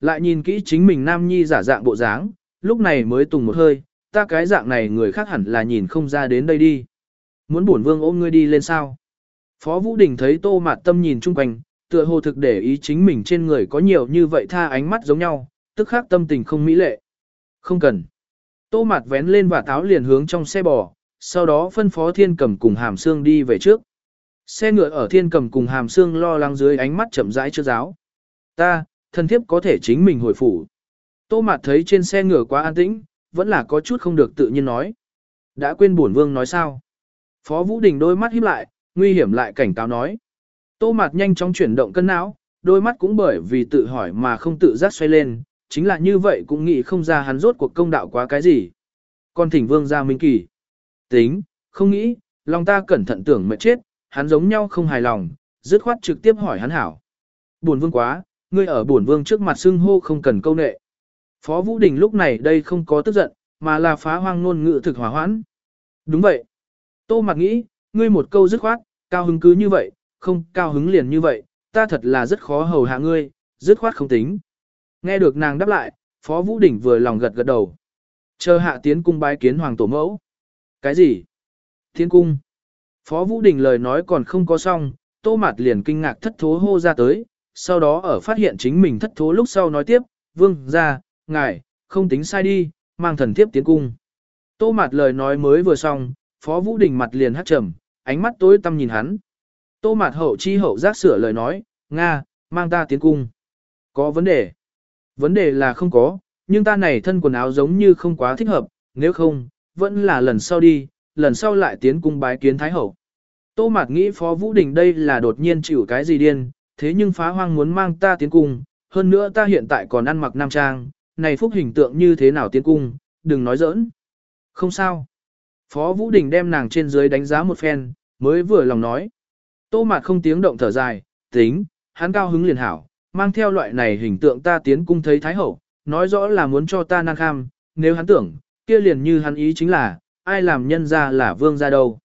Lại nhìn kỹ chính mình nam nhi giả dạng bộ dáng, lúc này mới tùng một hơi, ta cái dạng này người khác hẳn là nhìn không ra đến đây đi. Muốn bổn vương ôm ngươi đi lên sao? Phó Vũ Đình thấy tô mạt tâm nhìn chung quanh, tựa hồ thực để ý chính mình trên người có nhiều như vậy tha ánh mắt giống nhau, tức khác tâm tình không mỹ lệ. Không cần. Tô mạt vén lên và táo liền hướng trong xe bò, sau đó phân phó thiên cầm cùng hàm xương đi về trước. Xe ngựa ở thiên cầm cùng hàm xương lo lắng dưới ánh mắt chậm rãi chưa giáo. Ta, thân thiếp có thể chính mình hồi phủ. Tô mạt thấy trên xe ngựa quá an tĩnh, vẫn là có chút không được tự nhiên nói. Đã quên bổn vương nói sao? Phó Vũ Đình đôi mắt híp lại, nguy hiểm lại cảnh cáo nói. Tô mạt nhanh chóng chuyển động cân não, đôi mắt cũng bởi vì tự hỏi mà không tự giác xoay lên, chính là như vậy cũng nghĩ không ra hắn rốt cuộc công đạo quá cái gì. Còn thỉnh vương ra minh kỳ. Tính, không nghĩ, lòng ta cẩn thận tưởng mệt chết, hắn giống nhau không hài lòng, dứt khoát trực tiếp hỏi hắn hảo. Buồn vương quá, ngươi ở bổn vương trước mặt xưng hô không cần câu nệ. Phó Vũ Đình lúc này đây không có tức giận, mà là phá hoang ngôn ngữ thực hòa hoãn. Đúng vậy. Tô Mặc nghĩ, ngươi một câu dứt khoát, cao hứng cứ như vậy, không cao hứng liền như vậy, ta thật là rất khó hầu hạ ngươi, dứt khoát không tính. Nghe được nàng đáp lại, Phó Vũ Đình vừa lòng gật gật đầu. Chờ hạ tiến cung bái kiến hoàng tổ mẫu. Cái gì? Tiến cung. Phó Vũ Đình lời nói còn không có xong, tô mặt liền kinh ngạc thất thố hô ra tới, sau đó ở phát hiện chính mình thất thố lúc sau nói tiếp, vương, ra, ngài, không tính sai đi, mang thần tiếp tiến cung. Tô mạt lời nói mới vừa xong, Phó Vũ Đình mặt liền hát trầm, ánh mắt tối tăm nhìn hắn. Tô mạt hậu chi hậu giác sửa lời nói, Nga, mang ta tiến cung. Có vấn đề. Vấn đề là không có, nhưng ta này thân quần áo giống như không quá thích hợp, nếu không, vẫn là lần sau đi, lần sau lại tiến cung bái kiến Thái Hậu. Tô Mạt nghĩ Phó Vũ Đình đây là đột nhiên chịu cái gì điên, thế nhưng phá hoang muốn mang ta tiến cung, hơn nữa ta hiện tại còn ăn mặc nam trang, này phúc hình tượng như thế nào tiến cung, đừng nói giỡn. Không sao. Phó Vũ Đình đem nàng trên dưới đánh giá một phen, mới vừa lòng nói. Tô Mạt không tiếng động thở dài, tính, hắn cao hứng liền hảo, mang theo loại này hình tượng ta tiến cung thấy Thái Hậu, nói rõ là muốn cho ta năng kham, nếu hắn tưởng, kia liền như hắn ý chính là, ai làm nhân ra là vương ra đâu.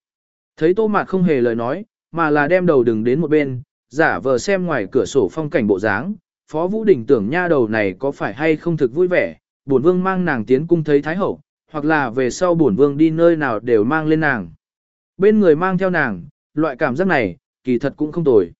Thấy tô mạt không hề lời nói, mà là đem đầu đừng đến một bên, giả vờ xem ngoài cửa sổ phong cảnh bộ dáng, Phó Vũ Đình tưởng nha đầu này có phải hay không thực vui vẻ, bổn vương mang nàng tiến cung thấy Thái Hậu, hoặc là về sau bổn vương đi nơi nào đều mang lên nàng. Bên người mang theo nàng, loại cảm giác này, kỳ thật cũng không tồi.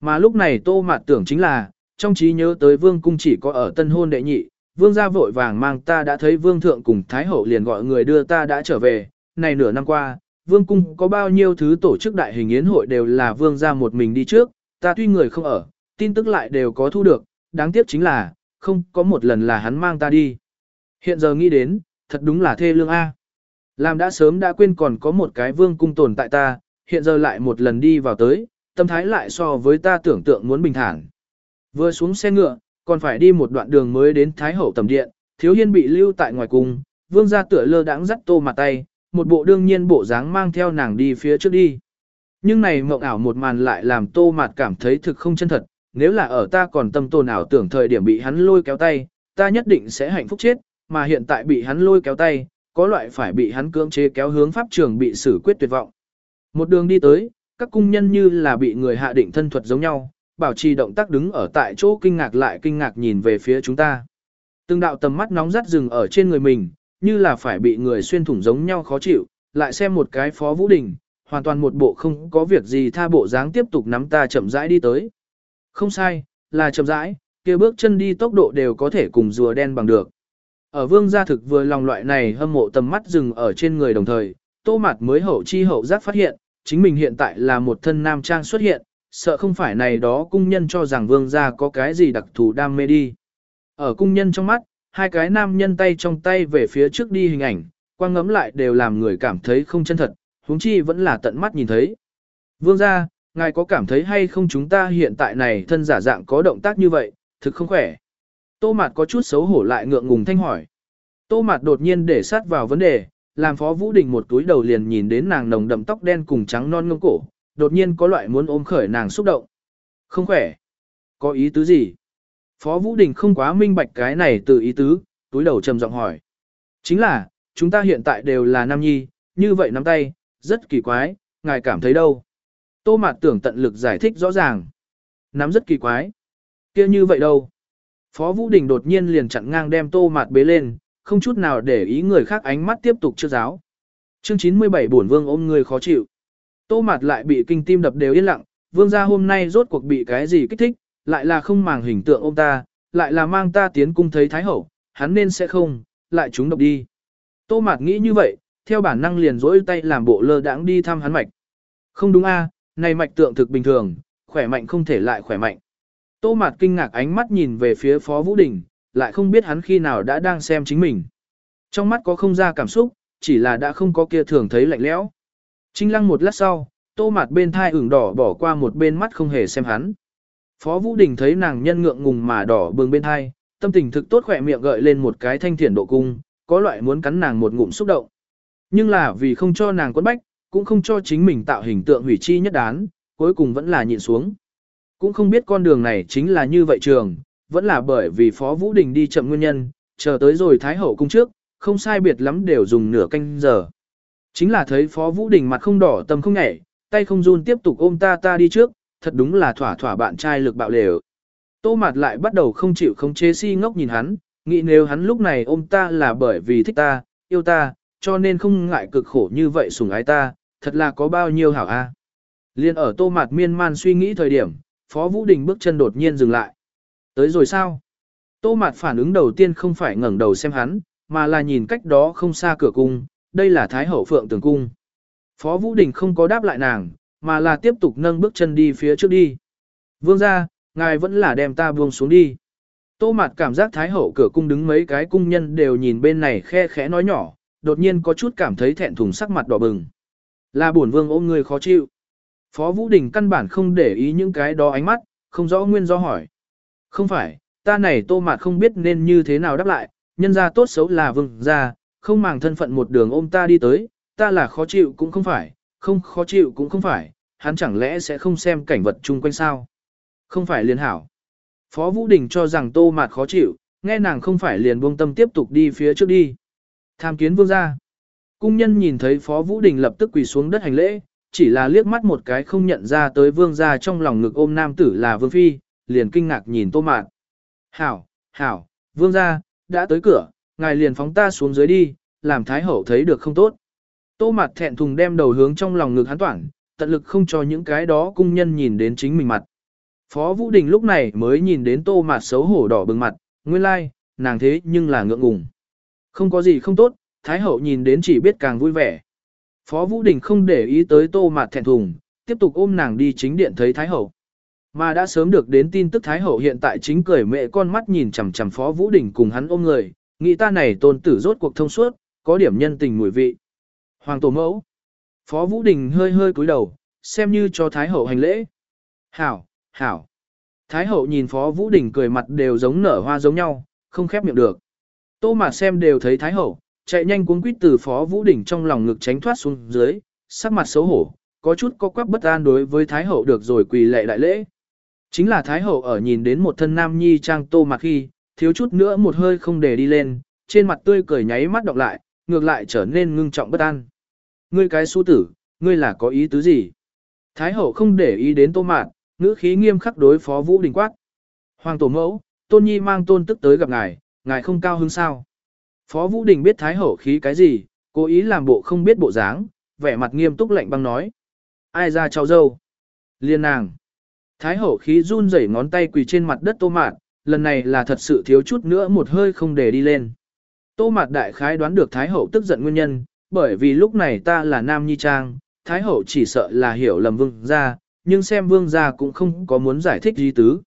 Mà lúc này tô mạt tưởng chính là, trong trí nhớ tới vương cung chỉ có ở tân hôn đệ nhị, vương gia vội vàng mang ta đã thấy vương thượng cùng thái hậu liền gọi người đưa ta đã trở về, này nửa năm qua, vương cung có bao nhiêu thứ tổ chức đại hình yến hội đều là vương gia một mình đi trước, ta tuy người không ở, tin tức lại đều có thu được, đáng tiếc chính là, không có một lần là hắn mang ta đi. Hiện giờ nghĩ đến, thật đúng là thê lương A. Làm đã sớm đã quên còn có một cái vương cung tồn tại ta, hiện giờ lại một lần đi vào tới, tâm thái lại so với ta tưởng tượng muốn bình thản. Vừa xuống xe ngựa, còn phải đi một đoạn đường mới đến Thái Hậu tầm điện, thiếu hiên bị lưu tại ngoài cung, vương gia tựa lơ đãng dắt tô mặt tay, một bộ đương nhiên bộ dáng mang theo nàng đi phía trước đi. Nhưng này mộng ảo một màn lại làm tô mạt cảm thấy thực không chân thật, nếu là ở ta còn tâm tồn ảo tưởng thời điểm bị hắn lôi kéo tay, ta nhất định sẽ hạnh phúc chết, mà hiện tại bị hắn lôi kéo tay, có loại phải bị hắn cưỡng chế kéo hướng pháp trường bị xử quyết tuyệt vọng. Một đường đi tới, các cung nhân như là bị người hạ định thân thuật giống nhau, bảo trì động tác đứng ở tại chỗ kinh ngạc lại kinh ngạc nhìn về phía chúng ta. Từng đạo tầm mắt nóng rát rừng ở trên người mình, như là phải bị người xuyên thủng giống nhau khó chịu, lại xem một cái phó vũ đình, hoàn toàn một bộ không có việc gì tha bộ dáng tiếp tục nắm ta chậm rãi đi tới. Không sai, là chậm rãi, kia bước chân đi tốc độ đều có thể cùng rùa đen bằng được. Ở vương gia thực vừa lòng loại này hâm mộ tầm mắt dừng ở trên người đồng thời, tô mặt mới hậu chi hậu giác phát hiện, chính mình hiện tại là một thân nam trang xuất hiện, sợ không phải này đó cung nhân cho rằng vương gia có cái gì đặc thù đam mê đi. Ở cung nhân trong mắt, hai cái nam nhân tay trong tay về phía trước đi hình ảnh, quang ngấm lại đều làm người cảm thấy không chân thật, huống chi vẫn là tận mắt nhìn thấy. Vương gia, ngài có cảm thấy hay không chúng ta hiện tại này thân giả dạng có động tác như vậy, thực không khỏe. Tô Mạt có chút xấu hổ lại ngượng ngùng thanh hỏi. Tô Mạt đột nhiên để sát vào vấn đề, làm Phó Vũ Đình một túi đầu liền nhìn đến nàng nồng đậm tóc đen cùng trắng non ngông cổ, đột nhiên có loại muốn ôm khởi nàng xúc động. Không khỏe. Có ý tứ gì? Phó Vũ Đình không quá minh bạch cái này từ ý tứ, túi đầu trầm giọng hỏi. Chính là, chúng ta hiện tại đều là nam nhi, như vậy nắm tay, rất kỳ quái, ngài cảm thấy đâu? Tô Mạt tưởng tận lực giải thích rõ ràng. Nắm rất kỳ quái. kia như vậy đâu? Phó Vũ Đình đột nhiên liền chặn ngang đem tô mạt bế lên, không chút nào để ý người khác ánh mắt tiếp tục chưa giáo. Chương 97 bổn vương ôm người khó chịu. Tô mạt lại bị kinh tim đập đều yên lặng, vương gia hôm nay rốt cuộc bị cái gì kích thích, lại là không màng hình tượng ông ta, lại là mang ta tiến cung thấy thái hậu, hắn nên sẽ không, lại chúng độc đi. Tô mạt nghĩ như vậy, theo bản năng liền rỗi tay làm bộ lơ đãng đi thăm hắn mạch. Không đúng a, này mạch tượng thực bình thường, khỏe mạnh không thể lại khỏe mạnh. Tô mạt kinh ngạc ánh mắt nhìn về phía Phó Vũ Đình, lại không biết hắn khi nào đã đang xem chính mình. Trong mắt có không ra cảm xúc, chỉ là đã không có kia thường thấy lạnh lẽo. Trinh lăng một lát sau, tô mạt bên thai ửng đỏ bỏ qua một bên mắt không hề xem hắn. Phó Vũ Đình thấy nàng nhân ngượng ngùng mà đỏ bừng bên thai, tâm tình thực tốt khỏe miệng gợi lên một cái thanh thiển độ cung, có loại muốn cắn nàng một ngụm xúc động. Nhưng là vì không cho nàng quấn bách, cũng không cho chính mình tạo hình tượng hủy chi nhất đán, cuối cùng vẫn là nhịn xuống. Cũng không biết con đường này chính là như vậy trường, vẫn là bởi vì Phó Vũ Đình đi chậm nguyên nhân, chờ tới rồi Thái Hậu cung trước, không sai biệt lắm đều dùng nửa canh giờ. Chính là thấy Phó Vũ Đình mặt không đỏ tâm không nhảy, tay không run tiếp tục ôm ta ta đi trước, thật đúng là thỏa thỏa bạn trai lực bạo lều. Tô mặt lại bắt đầu không chịu không chế si ngốc nhìn hắn, nghĩ nếu hắn lúc này ôm ta là bởi vì thích ta, yêu ta, cho nên không ngại cực khổ như vậy sủng ái ta, thật là có bao nhiêu hảo a. À? Liên ở tô mạt miên man suy nghĩ thời điểm, Phó Vũ Đình bước chân đột nhiên dừng lại. Tới rồi sao? Tô mạt phản ứng đầu tiên không phải ngẩng đầu xem hắn, mà là nhìn cách đó không xa cửa cung, đây là Thái Hậu Phượng Tường Cung. Phó Vũ Đình không có đáp lại nàng, mà là tiếp tục nâng bước chân đi phía trước đi. Vương ra, ngài vẫn là đem ta buông xuống đi. Tô Mạt cảm giác Thái Hậu cửa cung đứng mấy cái cung nhân đều nhìn bên này khe khẽ nói nhỏ, đột nhiên có chút cảm thấy thẹn thùng sắc mặt đỏ bừng. Là bổn vương ôm người khó chịu. Phó Vũ Đình căn bản không để ý những cái đó ánh mắt, không rõ nguyên do hỏi. Không phải, ta này Tô Mạt không biết nên như thế nào đáp lại, nhân ra tốt xấu là vương ra, không màng thân phận một đường ôm ta đi tới, ta là khó chịu cũng không phải, không khó chịu cũng không phải, hắn chẳng lẽ sẽ không xem cảnh vật chung quanh sao? Không phải liền hảo. Phó Vũ Đình cho rằng tô mạt khó chịu, nghe nàng không phải liền buông tâm tiếp tục đi phía trước đi. Tham kiến vương gia. Cung nhân nhìn thấy Phó Vũ Đình lập tức quỳ xuống đất hành lễ, chỉ là liếc mắt một cái không nhận ra tới vương gia trong lòng ngực ôm nam tử là vương phi, liền kinh ngạc nhìn tô mạt. Hảo, hảo, vương gia, đã tới cửa, ngài liền phóng ta xuống dưới đi, làm thái hậu thấy được không tốt. Tô mạt thẹn thùng đem đầu hướng trong lòng ngực hắn toản, tận lực không cho những cái đó cung nhân nhìn đến chính mình mặt. Phó Vũ Đình lúc này mới nhìn đến tô mạt xấu hổ đỏ bừng mặt, nguyên lai, like, nàng thế nhưng là ngượng ngùng. Không có gì không tốt, Thái Hậu nhìn đến chỉ biết càng vui vẻ. Phó Vũ Đình không để ý tới tô mặt thẹn thùng, tiếp tục ôm nàng đi chính điện thấy Thái Hậu. Mà đã sớm được đến tin tức Thái Hậu hiện tại chính cười mẹ con mắt nhìn chằm chằm Phó Vũ Đình cùng hắn ôm người, nghĩ ta này tôn tử rốt cuộc thông suốt, có điểm nhân tình mùi vị. Hoàng tổ mẫu. Phó Vũ Đình hơi hơi cúi đầu, xem như cho Thái Hậu hành lễ. Hảo, hảo. Thái Hậu nhìn Phó Vũ Đình cười mặt đều giống nở hoa giống nhau, không khép miệng được. Tô Mạt xem đều thấy Thái Hậu, chạy nhanh cuốn quýt từ Phó Vũ Đình trong lòng ngực tránh thoát xuống dưới, sắc mặt xấu hổ, có chút có quắc bất an đối với Thái Hậu được rồi quỳ lệ đại lễ. Chính là Thái Hậu ở nhìn đến một thân nam nhi trang Tô Mạt khi, thiếu chút nữa một hơi không để đi lên, trên mặt tươi cười nháy mắt đọc lại, ngược lại trở nên ngưng trọng bất an. Ngươi cái su tử, ngươi là có ý tứ gì? Thái hậu không để ý đến tô mạn, ngữ khí nghiêm khắc đối phó Vũ Đình quát. Hoàng tổ mẫu, tôn nhi mang tôn tức tới gặp ngài, ngài không cao hứng sao? Phó Vũ Đình biết Thái hậu khí cái gì, cố ý làm bộ không biết bộ dáng, vẻ mặt nghiêm túc lạnh băng nói. Ai ra cháu dâu? Liên nàng. Thái hậu khí run rẩy ngón tay quỳ trên mặt đất tô mạt, lần này là thật sự thiếu chút nữa một hơi không để đi lên. Tô Mạt Đại Khái đoán được Thái Hậu tức giận nguyên nhân, bởi vì lúc này ta là Nam Nhi Trang, Thái Hậu chỉ sợ là hiểu lầm vương gia, nhưng xem vương gia cũng không có muốn giải thích gì tứ.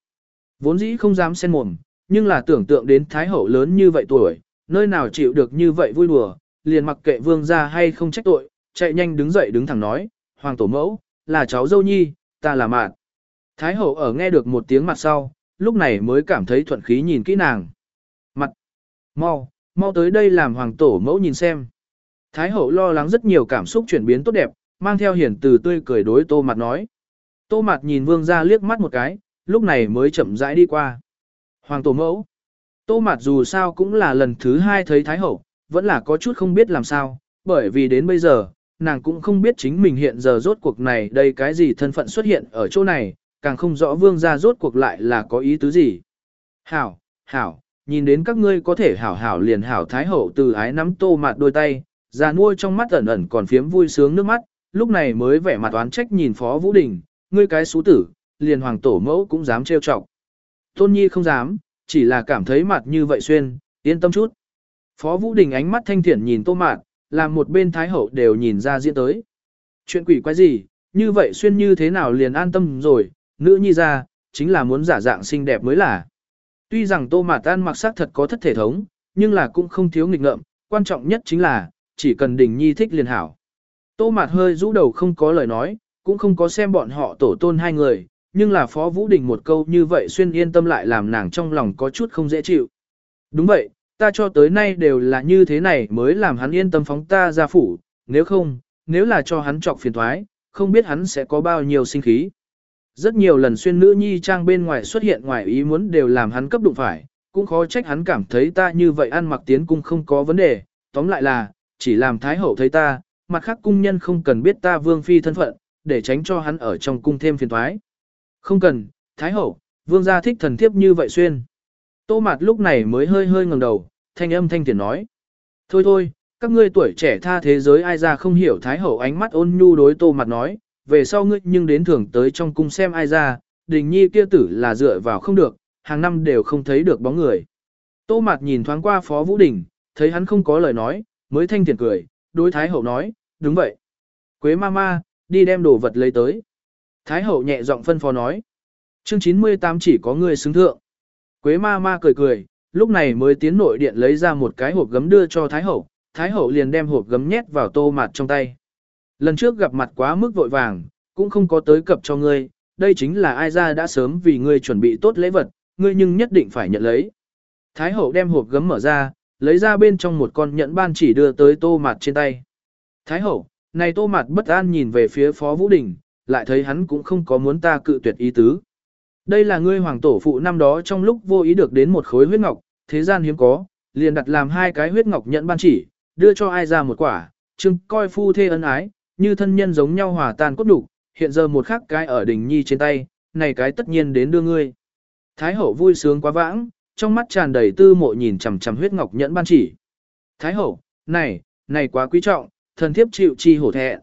Vốn dĩ không dám xen mồm, nhưng là tưởng tượng đến Thái Hậu lớn như vậy tuổi, nơi nào chịu được như vậy vui đùa, liền mặc kệ vương gia hay không trách tội, chạy nhanh đứng dậy đứng thẳng nói, Hoàng Tổ Mẫu, là cháu dâu nhi, ta là mạn. Thái Hậu ở nghe được một tiếng mặt sau, lúc này mới cảm thấy thuận khí nhìn kỹ nàng. Mặt, mau, mau tới đây làm hoàng tổ mẫu nhìn xem. Thái hậu lo lắng rất nhiều cảm xúc chuyển biến tốt đẹp, mang theo hiển từ tươi cười đối tô mặt nói. Tô mặt nhìn vương gia liếc mắt một cái, lúc này mới chậm rãi đi qua. Hoàng tổ mẫu. Tô mạt dù sao cũng là lần thứ hai thấy Thái hậu, vẫn là có chút không biết làm sao, bởi vì đến bây giờ, nàng cũng không biết chính mình hiện giờ rốt cuộc này đây cái gì thân phận xuất hiện ở chỗ này, càng không rõ vương gia rốt cuộc lại là có ý tứ gì. Hảo, hảo, nhìn đến các ngươi có thể hảo hảo liền hảo thái hậu từ ái nắm tô mạt đôi tay, già nuôi trong mắt ẩn ẩn còn phiếm vui sướng nước mắt, lúc này mới vẻ mặt oán trách nhìn Phó Vũ Đình, ngươi cái xú tử, liền hoàng tổ mẫu cũng dám trêu chọc. Tôn Nhi không dám, chỉ là cảm thấy mặt như vậy xuyên, yên tâm chút. Phó Vũ Đình ánh mắt thanh thiện nhìn tô mạt, làm một bên thái hậu đều nhìn ra diễn tới. Chuyện quỷ quái gì, như vậy xuyên như thế nào liền an tâm rồi, nữ nhi ra, chính là muốn giả dạng xinh đẹp mới là. Tuy rằng tô mạt tan mặc sắc thật có thất thể thống, nhưng là cũng không thiếu nghịch ngợm, quan trọng nhất chính là, chỉ cần đình nhi thích liền hảo. Tô mạt hơi rũ đầu không có lời nói, cũng không có xem bọn họ tổ tôn hai người, nhưng là Phó Vũ Đình một câu như vậy xuyên yên tâm lại làm nàng trong lòng có chút không dễ chịu. Đúng vậy, ta cho tới nay đều là như thế này mới làm hắn yên tâm phóng ta ra phủ, nếu không, nếu là cho hắn trọc phiền thoái, không biết hắn sẽ có bao nhiêu sinh khí. Rất nhiều lần xuyên nữ nhi trang bên ngoài xuất hiện ngoài ý muốn đều làm hắn cấp đụng phải, cũng khó trách hắn cảm thấy ta như vậy ăn mặc tiến cung không có vấn đề, tóm lại là, chỉ làm thái hậu thấy ta, mặt khác cung nhân không cần biết ta vương phi thân phận, để tránh cho hắn ở trong cung thêm phiền thoái. Không cần, thái hậu, vương gia thích thần thiếp như vậy xuyên. Tô Mạt lúc này mới hơi hơi ngẩng đầu, thanh âm thanh tiền nói. Thôi thôi, các ngươi tuổi trẻ tha thế giới ai ra không hiểu thái hậu ánh mắt ôn nhu đối tô Mạt nói, về sau ngươi nhưng đến thường tới trong cung xem ai ra, đình nhi kia tử là dựa vào không được, hàng năm đều không thấy được bóng người. Tô Mạt nhìn thoáng qua phó vũ đình, thấy hắn không có lời nói, mới thanh tiền cười, đối thái hậu nói, đúng vậy. Quế ma ma, đi đem đồ vật lấy tới. Thái hậu nhẹ giọng phân phó nói. Chương 98 chỉ có người xứng thượng. Quế ma ma cười cười, lúc này mới tiến nội điện lấy ra một cái hộp gấm đưa cho Thái hậu. Thái hậu liền đem hộp gấm nhét vào tô mặt trong tay. Lần trước gặp mặt quá mức vội vàng, cũng không có tới cập cho ngươi, đây chính là ai ra đã sớm vì ngươi chuẩn bị tốt lễ vật, ngươi nhưng nhất định phải nhận lấy. Thái hậu đem hộp gấm mở ra, lấy ra bên trong một con nhẫn ban chỉ đưa tới tô mặt trên tay. Thái hậu, này tô mặt bất an nhìn về phía phó vũ đình, lại thấy hắn cũng không có muốn ta cự tuyệt ý tứ. Đây là ngươi hoàng tổ phụ năm đó trong lúc vô ý được đến một khối huyết ngọc, thế gian hiếm có, liền đặt làm hai cái huyết ngọc nhận ban chỉ, đưa cho ai ra một quả, chừng coi phu thê ân ái, như thân nhân giống nhau hòa tan cốt đủ, hiện giờ một khắc cái ở đỉnh nhi trên tay, này cái tất nhiên đến đưa ngươi. Thái hậu vui sướng quá vãng, trong mắt tràn đầy tư mộ nhìn chằm chằm huyết ngọc nhẫn ban chỉ. Thái hậu, này, này quá quý trọng, thần thiếp chịu chi hổ thẹn.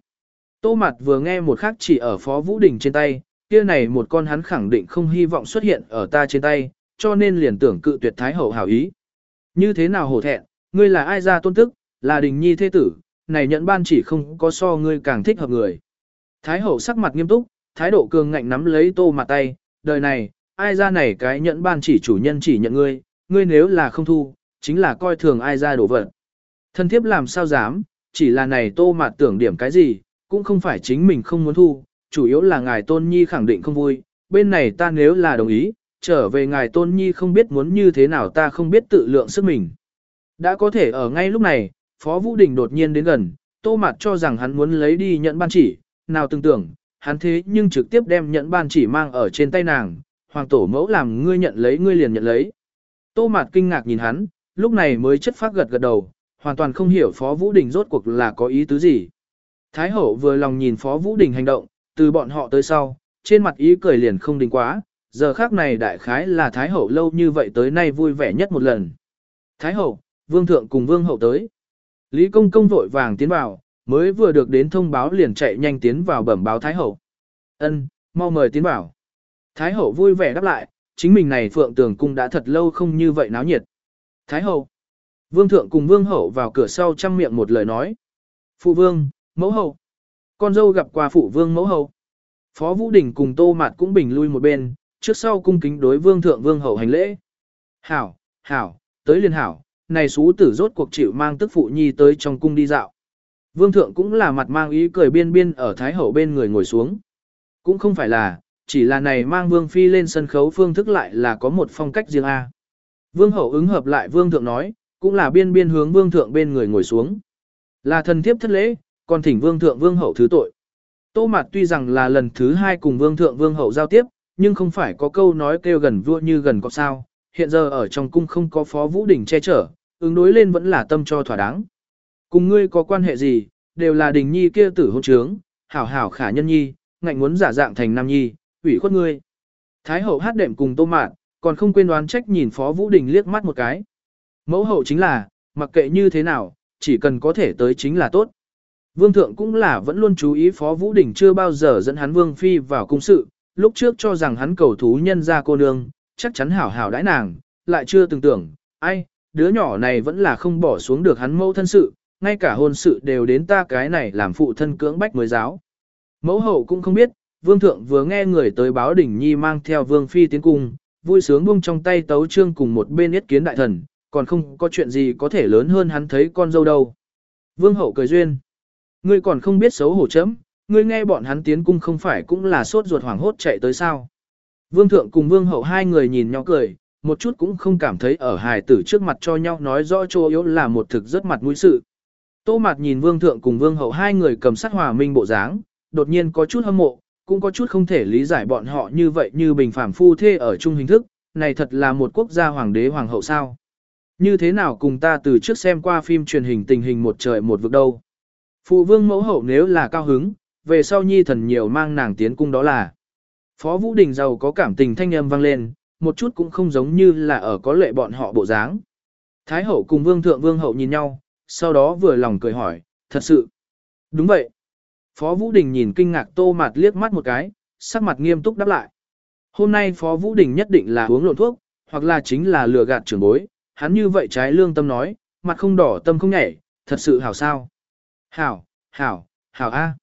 Tô mặt vừa nghe một khắc chỉ ở phó vũ đình trên tay, kia này một con hắn khẳng định không hy vọng xuất hiện ở ta trên tay, cho nên liền tưởng cự tuyệt thái hậu hảo ý. Như thế nào hổ thẹn, ngươi là ai ra tôn tức, là đình nhi thế tử, này nhận ban chỉ không có so ngươi càng thích hợp người. Thái hậu sắc mặt nghiêm túc, thái độ cường ngạnh nắm lấy tô mặt tay, đời này, ai ra này cái nhận ban chỉ chủ nhân chỉ nhận ngươi, ngươi nếu là không thu, chính là coi thường ai ra đổ vật. Thân thiếp làm sao dám, chỉ là này tô mặt tưởng điểm cái gì, cũng không phải chính mình không muốn thu, chủ yếu là ngài tôn nhi khẳng định không vui, bên này ta nếu là đồng ý, trở về ngài tôn nhi không biết muốn như thế nào ta không biết tự lượng sức mình. Đã có thể ở ngay lúc này, Phó Vũ Đình đột nhiên đến gần, tô mặt cho rằng hắn muốn lấy đi nhận ban chỉ, nào từng tưởng, hắn thế nhưng trực tiếp đem nhận ban chỉ mang ở trên tay nàng, hoàng tổ mẫu làm ngươi nhận lấy ngươi liền nhận lấy. Tô mặt kinh ngạc nhìn hắn, lúc này mới chất phát gật gật đầu, hoàn toàn không hiểu Phó Vũ Đình rốt cuộc là có ý tứ gì. Thái hậu vừa lòng nhìn Phó Vũ Đình hành động, từ bọn họ tới sau, trên mặt ý cười liền không đình quá, giờ khác này đại khái là Thái hậu lâu như vậy tới nay vui vẻ nhất một lần. Thái hậu, vương thượng cùng vương hậu tới. Lý công công vội vàng tiến vào, mới vừa được đến thông báo liền chạy nhanh tiến vào bẩm báo Thái hậu. Ân, mau mời tiến vào. Thái hậu vui vẻ đáp lại, chính mình này phượng tường cung đã thật lâu không như vậy náo nhiệt. Thái hậu. Vương thượng cùng vương hậu vào cửa sau chăm miệng một lời nói. Phụ vương, mẫu hậu. Con dâu gặp qua phụ vương mẫu hậu. Phó Vũ Đình cùng Tô Mạt cũng bình lui một bên, trước sau cung kính đối vương thượng vương hậu hành lễ. Hảo, hảo, tới liền hảo, này xú tử rốt cuộc chịu mang tức phụ nhi tới trong cung đi dạo. Vương thượng cũng là mặt mang ý cười biên biên ở thái hậu bên người ngồi xuống. Cũng không phải là, chỉ là này mang vương phi lên sân khấu phương thức lại là có một phong cách riêng A. Vương hậu ứng hợp lại vương thượng nói, cũng là biên biên hướng vương thượng bên người ngồi xuống. Là thần thiếp thất lễ, còn thỉnh vương thượng vương hậu thứ tội. Tô Mạt tuy rằng là lần thứ hai cùng vương thượng vương hậu giao tiếp, nhưng không phải có câu nói kêu gần vua như gần có sao, hiện giờ ở trong cung không có phó vũ đỉnh che chở, ứng đối lên vẫn là tâm cho thỏa đáng. Cùng ngươi có quan hệ gì, đều là đình nhi kia tử hôn trướng, hảo hảo khả nhân nhi, ngạnh muốn giả dạng thành nam nhi, ủy khuất ngươi. Thái hậu hát đệm cùng tô mạn, còn không quên đoán trách nhìn Phó Vũ Đình liếc mắt một cái. Mẫu hậu chính là, mặc kệ như thế nào, chỉ cần có thể tới chính là tốt. Vương thượng cũng là vẫn luôn chú ý Phó Vũ Đình chưa bao giờ dẫn hắn Vương Phi vào cung sự, lúc trước cho rằng hắn cầu thú nhân ra cô nương, chắc chắn hảo hảo đãi nàng, lại chưa từng tưởng, ai, đứa nhỏ này vẫn là không bỏ xuống được hắn mẫu thân sự, ngay cả hôn sự đều đến ta cái này làm phụ thân cưỡng bách mới giáo. Mẫu hậu cũng không biết, vương thượng vừa nghe người tới báo đỉnh nhi mang theo vương phi tiến cung, vui sướng buông trong tay tấu trương cùng một bên yết kiến đại thần, còn không có chuyện gì có thể lớn hơn hắn thấy con dâu đâu. Vương hậu cười duyên. Ngươi còn không biết xấu hổ chấm, ngươi nghe bọn hắn tiến cung không phải cũng là sốt ruột hoảng hốt chạy tới sao. Vương thượng cùng vương hậu hai người nhìn nhau cười, một chút cũng không cảm thấy ở hài tử trước mặt cho nhau nói rõ chỗ yếu là một thực rất mặt mũi sự. Tô mặt nhìn vương thượng cùng vương hậu hai người cầm sát hòa minh bộ dáng, đột nhiên có chút hâm mộ, cũng có chút không thể lý giải bọn họ như vậy như bình phàm phu thê ở chung hình thức, này thật là một quốc gia hoàng đế hoàng hậu sao. Như thế nào cùng ta từ trước xem qua phim truyền hình tình hình một trời một vực đâu. Phụ vương mẫu hậu nếu là cao hứng, về sau nhi thần nhiều mang nàng tiến cung đó là. Phó Vũ Đình giàu có cảm tình thanh âm vang lên, một chút cũng không giống như là ở có lệ bọn họ bộ dáng. Thái hậu cùng vương thượng vương hậu nhìn nhau, sau đó vừa lòng cười hỏi, thật sự. Đúng vậy. Phó Vũ Đình nhìn kinh ngạc tô mặt liếc mắt một cái, sắc mặt nghiêm túc đáp lại. Hôm nay Phó Vũ Đình nhất định là uống lộn thuốc, hoặc là chính là lừa gạt trưởng bối, hắn như vậy trái lương tâm nói, mặt không đỏ tâm không nhảy, thật sự hảo sao. Hảo, hảo, hảo A.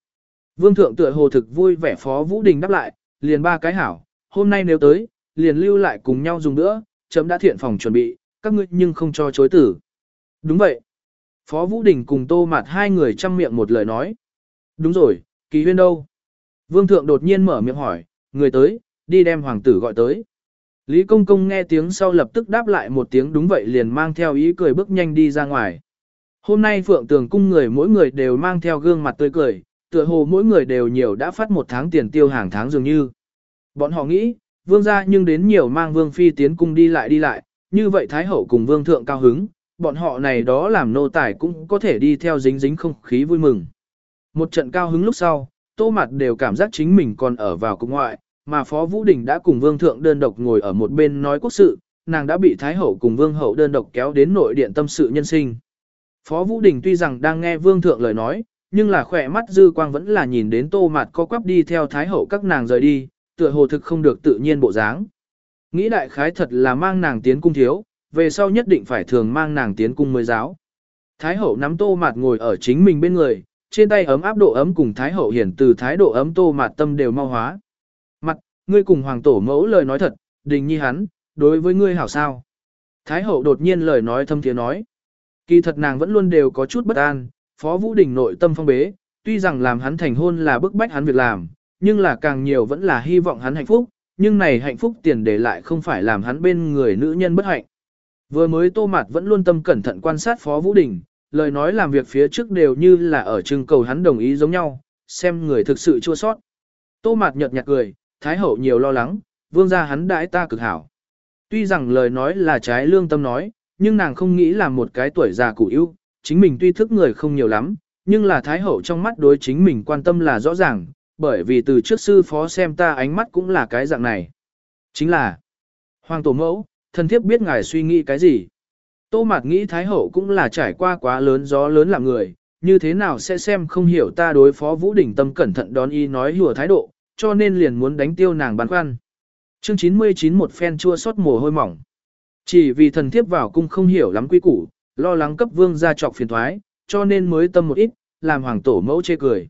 Vương thượng tựa hồ thực vui vẻ Phó Vũ Đình đáp lại, liền ba cái hảo, hôm nay nếu tới, liền lưu lại cùng nhau dùng nữa, chấm đã thiện phòng chuẩn bị, các ngươi nhưng không cho chối tử. Đúng vậy. Phó Vũ Đình cùng Tô Mạt hai người chăm miệng một lời nói. Đúng rồi, kỳ huyên đâu? Vương thượng đột nhiên mở miệng hỏi, người tới, đi đem hoàng tử gọi tới. Lý Công Công nghe tiếng sau lập tức đáp lại một tiếng đúng vậy liền mang theo ý cười bước nhanh đi ra ngoài. Hôm nay Phượng Tường Cung người mỗi người đều mang theo gương mặt tươi cười, tựa hồ mỗi người đều nhiều đã phát một tháng tiền tiêu hàng tháng dường như. Bọn họ nghĩ, vương gia nhưng đến nhiều mang vương phi tiến cung đi lại đi lại, như vậy Thái Hậu cùng vương thượng cao hứng, bọn họ này đó làm nô tài cũng có thể đi theo dính dính không khí vui mừng. Một trận cao hứng lúc sau, tô mặt đều cảm giác chính mình còn ở vào cung ngoại, mà Phó Vũ Đình đã cùng vương thượng đơn độc ngồi ở một bên nói quốc sự, nàng đã bị Thái Hậu cùng vương hậu đơn độc kéo đến nội điện tâm sự nhân sinh. Phó Vũ Đình tuy rằng đang nghe vương thượng lời nói, nhưng là khỏe mắt dư quang vẫn là nhìn đến tô mặt co quắp đi theo Thái Hậu các nàng rời đi, tựa hồ thực không được tự nhiên bộ dáng. Nghĩ đại khái thật là mang nàng tiến cung thiếu, về sau nhất định phải thường mang nàng tiến cung mới giáo. Thái hậu nắm tô mạt ngồi ở chính mình bên người, trên tay ấm áp độ ấm cùng thái hậu hiển từ thái độ ấm tô mạt tâm đều mau hóa. Mặt, ngươi cùng hoàng tổ mẫu lời nói thật, đình nhi hắn, đối với ngươi hảo sao. Thái hậu đột nhiên lời nói thâm tiếng nói. Kỳ thật nàng vẫn luôn đều có chút bất an, phó vũ đình nội tâm phong bế, tuy rằng làm hắn thành hôn là bức bách hắn việc làm, nhưng là càng nhiều vẫn là hy vọng hắn hạnh phúc, nhưng này hạnh phúc tiền để lại không phải làm hắn bên người nữ nhân bất hạnh. Vừa mới tô mạt vẫn luôn tâm cẩn thận quan sát Phó Vũ Đình, lời nói làm việc phía trước đều như là ở trưng cầu hắn đồng ý giống nhau, xem người thực sự chua sót. Tô mạt nhợt nhạt cười, Thái hậu nhiều lo lắng, vương gia hắn đãi ta cực hảo. Tuy rằng lời nói là trái lương tâm nói, nhưng nàng không nghĩ là một cái tuổi già cụ ưu, chính mình tuy thức người không nhiều lắm, nhưng là Thái hậu trong mắt đối chính mình quan tâm là rõ ràng, bởi vì từ trước sư phó xem ta ánh mắt cũng là cái dạng này. Chính là, Hoàng Tổ Mẫu, thân thiếp biết ngài suy nghĩ cái gì. Tô Mạt nghĩ Thái Hậu cũng là trải qua quá lớn gió lớn làm người, như thế nào sẽ xem không hiểu ta đối phó Vũ đỉnh Tâm cẩn thận đón y nói hùa thái độ, cho nên liền muốn đánh tiêu nàng băn khoăn. Chương 99 một phen chua xót mồ hôi mỏng. Chỉ vì thần thiếp vào cung không hiểu lắm quy củ, lo lắng cấp vương ra trọc phiền thoái, cho nên mới tâm một ít, làm hoàng tổ mẫu chê cười.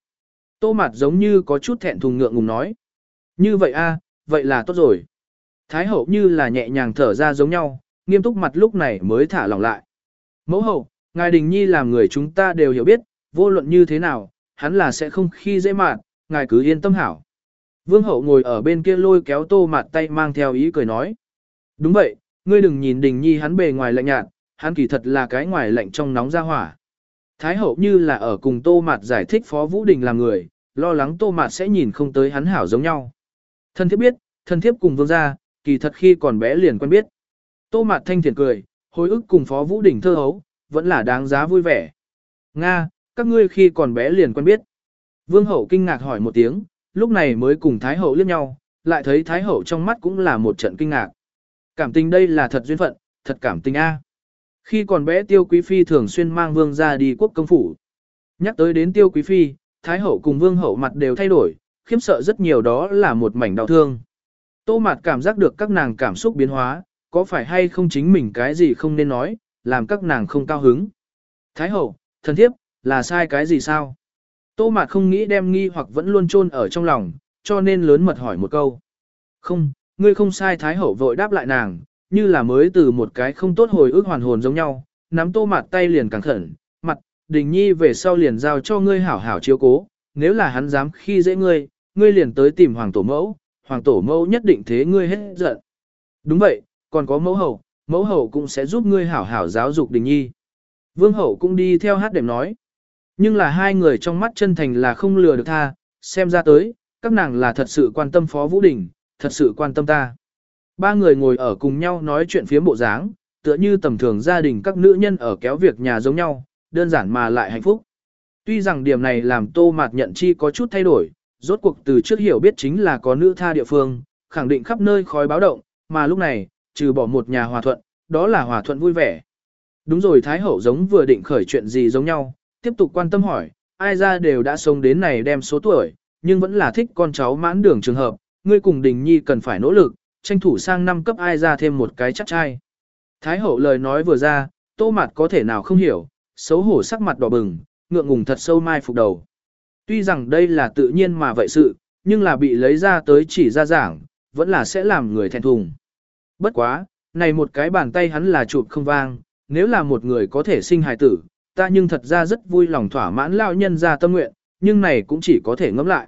Tô mặt giống như có chút thẹn thùng ngượng ngùng nói. Như vậy a, vậy là tốt rồi. Thái hậu như là nhẹ nhàng thở ra giống nhau, nghiêm túc mặt lúc này mới thả lỏng lại. Mẫu hậu, ngài đình nhi làm người chúng ta đều hiểu biết, vô luận như thế nào, hắn là sẽ không khi dễ mạn, ngài cứ yên tâm hảo. Vương hậu ngồi ở bên kia lôi kéo tô mặt tay mang theo ý cười nói. Đúng vậy, ngươi đừng nhìn đình nhi hắn bề ngoài lạnh nhạt, hắn kỳ thật là cái ngoài lạnh trong nóng ra hỏa. Thái hậu như là ở cùng tô mạt giải thích phó vũ đình là người, lo lắng tô mạt sẽ nhìn không tới hắn hảo giống nhau. Thân thiếp biết, thân thiếp cùng vương gia, kỳ thật khi còn bé liền quen biết. Tô Mạt Thanh thiền cười, hồi ức cùng Phó Vũ Đình thơ hấu, vẫn là đáng giá vui vẻ. Nga, các ngươi khi còn bé liền quen biết. Vương Hậu kinh ngạc hỏi một tiếng, lúc này mới cùng Thái Hậu liếc nhau, lại thấy Thái Hậu trong mắt cũng là một trận kinh ngạc. Cảm tình đây là thật duyên phận, thật cảm tình a. Khi còn bé Tiêu Quý Phi thường xuyên mang vương ra đi quốc công phủ. Nhắc tới đến Tiêu Quý Phi, Thái Hậu cùng vương hậu mặt đều thay đổi, khiếm sợ rất nhiều đó là một mảnh đau thương. Tô Mạt cảm giác được các nàng cảm xúc biến hóa, có phải hay không chính mình cái gì không nên nói, làm các nàng không cao hứng. Thái Hậu, thần thiếp, là sai cái gì sao? Tô Mạt không nghĩ đem nghi hoặc vẫn luôn chôn ở trong lòng, cho nên lớn mật hỏi một câu. Không, ngươi không sai Thái Hậu vội đáp lại nàng, như là mới từ một cái không tốt hồi ức hoàn hồn giống nhau, nắm Tô mặt tay liền càng khẩn, mặt, đình nhi về sau liền giao cho ngươi hảo hảo chiếu cố, nếu là hắn dám khi dễ ngươi, ngươi liền tới tìm hoàng tổ mẫu, hoàng tổ mẫu nhất định thế ngươi hết giận. Đúng vậy, còn có mẫu hậu, mẫu hậu cũng sẽ giúp ngươi hảo hảo giáo dục đình nhi. Vương hậu cũng đi theo hát đệm nói. Nhưng là hai người trong mắt chân thành là không lừa được tha, xem ra tới, các nàng là thật sự quan tâm Phó Vũ Đình, thật sự quan tâm ta. Ba người ngồi ở cùng nhau nói chuyện phía bộ dáng, tựa như tầm thường gia đình các nữ nhân ở kéo việc nhà giống nhau, đơn giản mà lại hạnh phúc. Tuy rằng điểm này làm tô mạt nhận chi có chút thay đổi, rốt cuộc từ trước hiểu biết chính là có nữ tha địa phương, khẳng định khắp nơi khói báo động, mà lúc này, trừ bỏ một nhà hòa thuận, đó là hòa thuận vui vẻ. Đúng rồi Thái Hậu giống vừa định khởi chuyện gì giống nhau, tiếp tục quan tâm hỏi, ai ra đều đã sống đến này đem số tuổi, nhưng vẫn là thích con cháu mãn đường trường hợp, ngươi cùng Đình Nhi cần phải nỗ lực, tranh thủ sang năm cấp ai ra thêm một cái chắc trai. Thái Hậu lời nói vừa ra, tô mặt có thể nào không hiểu, xấu hổ sắc mặt đỏ bừng, ngượng ngùng thật sâu mai phục đầu. Tuy rằng đây là tự nhiên mà vậy sự, nhưng là bị lấy ra tới chỉ ra giảng, vẫn là sẽ làm người thẹn thùng. Bất quá, này một cái bàn tay hắn là chụp không vang, nếu là một người có thể sinh hài tử, ta nhưng thật ra rất vui lòng thỏa mãn lao nhân ra tâm nguyện, nhưng này cũng chỉ có thể ngẫm lại.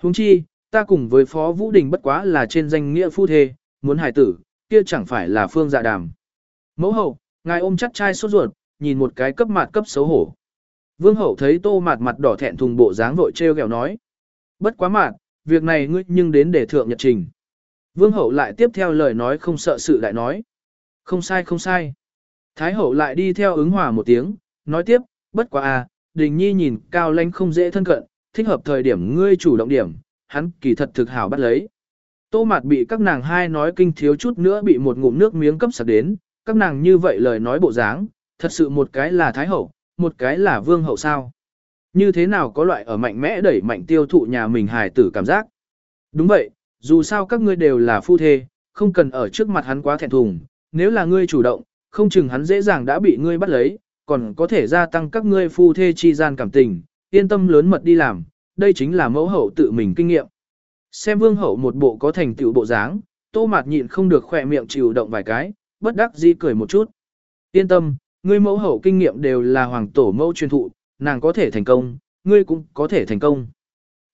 Huống chi, ta cùng với Phó Vũ Đình bất quá là trên danh nghĩa phu thê, muốn hài tử, kia chẳng phải là phương dạ đàm. Mẫu hậu, ngài ôm chắc trai sốt ruột, nhìn một cái cấp mạt cấp xấu hổ. Vương hậu thấy tô mạt mặt đỏ thẹn thùng bộ dáng vội treo gẹo nói. Bất quá mạt, việc này ngươi nhưng đến để thượng nhật trình. Vương hậu lại tiếp theo lời nói không sợ sự lại nói. Không sai không sai. Thái hậu lại đi theo ứng hòa một tiếng, nói tiếp, bất quá à, đình nhi nhìn cao lãnh không dễ thân cận, thích hợp thời điểm ngươi chủ động điểm, hắn kỳ thật thực hảo bắt lấy. Tô mạt bị các nàng hai nói kinh thiếu chút nữa bị một ngụm nước miếng cấp sặc đến, các nàng như vậy lời nói bộ dáng, thật sự một cái là thái hậu, một cái là vương hậu sao. Như thế nào có loại ở mạnh mẽ đẩy mạnh tiêu thụ nhà mình hài tử cảm giác. Đúng vậy, dù sao các ngươi đều là phu thê, không cần ở trước mặt hắn quá thẹn thùng, nếu là ngươi chủ động, không chừng hắn dễ dàng đã bị ngươi bắt lấy, còn có thể gia tăng các ngươi phu thê chi gian cảm tình, yên tâm lớn mật đi làm, đây chính là mẫu hậu tự mình kinh nghiệm. Xem vương hậu một bộ có thành tựu bộ dáng, tô mạt nhịn không được khỏe miệng chịu động vài cái, bất đắc dĩ cười một chút. Yên tâm, ngươi mẫu hậu kinh nghiệm đều là hoàng tổ mẫu truyền thụ, nàng có thể thành công, ngươi cũng có thể thành công.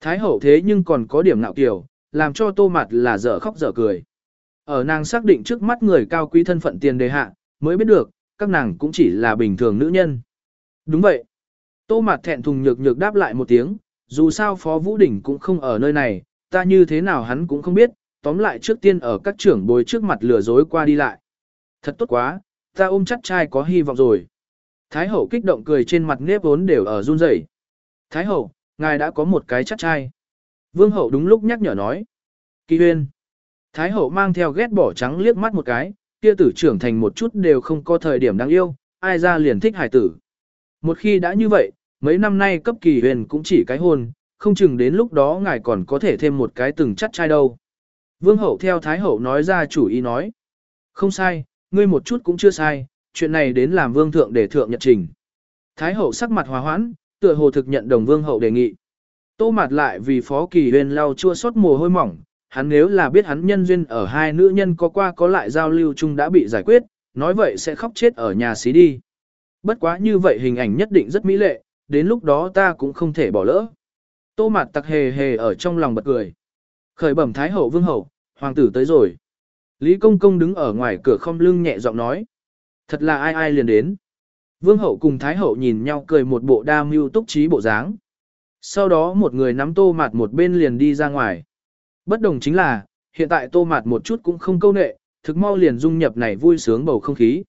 Thái hậu thế nhưng còn có điểm nạo kiểu, làm cho tô mặt là dở khóc dở cười. Ở nàng xác định trước mắt người cao quý thân phận tiền đề hạ, mới biết được, các nàng cũng chỉ là bình thường nữ nhân. Đúng vậy. Tô mặt thẹn thùng nhược nhược đáp lại một tiếng, dù sao Phó Vũ Đình cũng không ở nơi này, ta như thế nào hắn cũng không biết, tóm lại trước tiên ở các trưởng bối trước mặt lừa dối qua đi lại. Thật tốt quá, ta ôm chắc trai có hy vọng rồi. Thái hậu kích động cười trên mặt nếp vốn đều ở run rẩy. Thái hậu, ngài đã có một cái chắc trai. Vương hậu đúng lúc nhắc nhở nói. Kỳ huyên. Thái hậu mang theo ghét bỏ trắng liếc mắt một cái, kia tử trưởng thành một chút đều không có thời điểm đáng yêu, ai ra liền thích hải tử. Một khi đã như vậy, mấy năm nay cấp kỳ huyền cũng chỉ cái hôn, không chừng đến lúc đó ngài còn có thể thêm một cái từng chắc trai đâu. Vương hậu theo Thái hậu nói ra chủ ý nói. Không sai, ngươi một chút cũng chưa sai, chuyện này đến làm vương thượng để thượng nhật trình. Thái hậu sắc mặt hòa hoãn, tựa hồ thực nhận đồng vương hậu đề nghị. Tô mặt lại vì phó kỳ huyền lau chua xót mồ hôi mỏng, hắn nếu là biết hắn nhân duyên ở hai nữ nhân có qua có lại giao lưu chung đã bị giải quyết, nói vậy sẽ khóc chết ở nhà xí đi. Bất quá như vậy hình ảnh nhất định rất mỹ lệ, đến lúc đó ta cũng không thể bỏ lỡ. Tô mặt tặc hề hề ở trong lòng bật cười. Khởi bẩm thái hậu vương hậu, hoàng tử tới rồi. Lý Công Công đứng ở ngoài cửa không lưng nhẹ giọng nói. Thật là ai ai liền đến. Vương hậu cùng Thái hậu nhìn nhau cười một bộ đa mưu túc trí bộ dáng. Sau đó một người nắm tô mạt một bên liền đi ra ngoài. Bất đồng chính là, hiện tại tô mạt một chút cũng không câu nệ, thực mau liền dung nhập này vui sướng bầu không khí.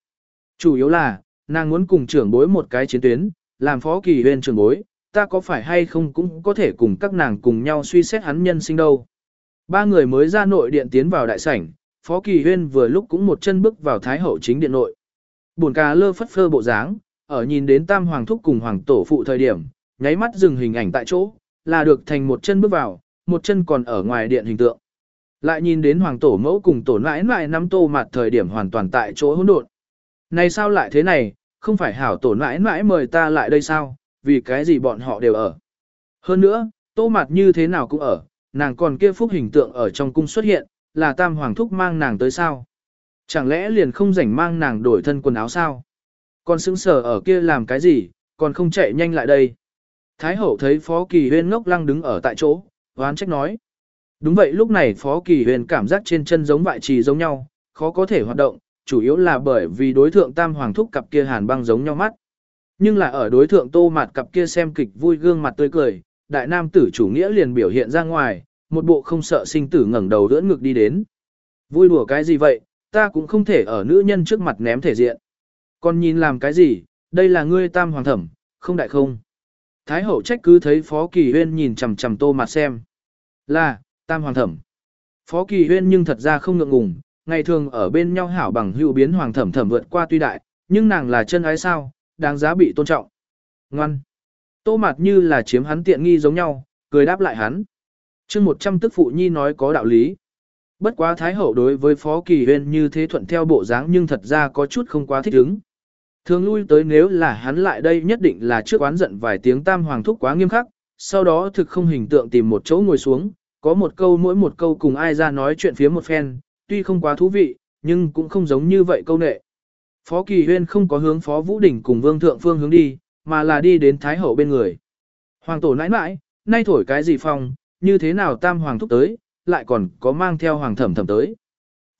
Chủ yếu là, nàng muốn cùng trưởng bối một cái chiến tuyến, làm phó kỳ huyên trưởng bối, ta có phải hay không cũng có thể cùng các nàng cùng nhau suy xét hắn nhân sinh đâu. Ba người mới ra nội điện tiến vào đại sảnh, Phó Kỳ Huyên vừa lúc cũng một chân bước vào Thái Hậu chính điện nội. Buồn cà lơ phất phơ bộ dáng, ở nhìn đến Tam Hoàng Thúc cùng Hoàng Tổ Phụ thời điểm, nháy mắt dừng hình ảnh tại chỗ, là được thành một chân bước vào, một chân còn ở ngoài điện hình tượng. Lại nhìn đến Hoàng Tổ Mẫu cùng Tổ nãi nãi nắm tô mặt thời điểm hoàn toàn tại chỗ hỗn độn. Này sao lại thế này, không phải hảo Tổ nãi mãi mời ta lại đây sao, vì cái gì bọn họ đều ở. Hơn nữa, tô mặt như thế nào cũng ở, nàng còn kia phúc hình tượng ở trong cung xuất hiện, là tam hoàng thúc mang nàng tới sao? Chẳng lẽ liền không rảnh mang nàng đổi thân quần áo sao? Còn sững sờ ở kia làm cái gì, còn không chạy nhanh lại đây? Thái hậu thấy Phó Kỳ Huyên ngốc lăng đứng ở tại chỗ, oán trách nói. Đúng vậy lúc này Phó Kỳ Huyền cảm giác trên chân giống vại trì giống nhau, khó có thể hoạt động, chủ yếu là bởi vì đối thượng Tam Hoàng Thúc cặp kia hàn băng giống nhau mắt. Nhưng là ở đối thượng tô mặt cặp kia xem kịch vui gương mặt tươi cười, đại nam tử chủ nghĩa liền biểu hiện ra ngoài, một bộ không sợ sinh tử ngẩng đầu đỡ ngực đi đến. Vui đùa cái gì vậy, ta cũng không thể ở nữ nhân trước mặt ném thể diện. Còn nhìn làm cái gì, đây là ngươi tam hoàng thẩm, không đại không. Thái hậu trách cứ thấy Phó Kỳ Huyên nhìn chằm chằm tô mặt xem. Là, tam hoàng thẩm. Phó Kỳ Huyên nhưng thật ra không ngượng ngùng, ngày thường ở bên nhau hảo bằng hữu biến hoàng thẩm thẩm vượt qua tuy đại, nhưng nàng là chân ái sao, đáng giá bị tôn trọng. Ngoan. Tô mặt như là chiếm hắn tiện nghi giống nhau, cười đáp lại hắn chương 100 tức phụ nhi nói có đạo lý. Bất quá Thái Hậu đối với Phó Kỳ Huyên như thế thuận theo bộ dáng nhưng thật ra có chút không quá thích ứng. Thường lui tới nếu là hắn lại đây nhất định là trước oán giận vài tiếng tam hoàng thúc quá nghiêm khắc, sau đó thực không hình tượng tìm một chỗ ngồi xuống, có một câu mỗi một câu cùng ai ra nói chuyện phía một phen, tuy không quá thú vị, nhưng cũng không giống như vậy câu nệ. Phó Kỳ Huyên không có hướng Phó Vũ Đình cùng Vương Thượng Phương hướng đi, mà là đi đến Thái Hậu bên người. Hoàng tổ nãi nãi, nay thổi cái gì phong, như thế nào tam hoàng thúc tới, lại còn có mang theo hoàng thẩm thẩm tới.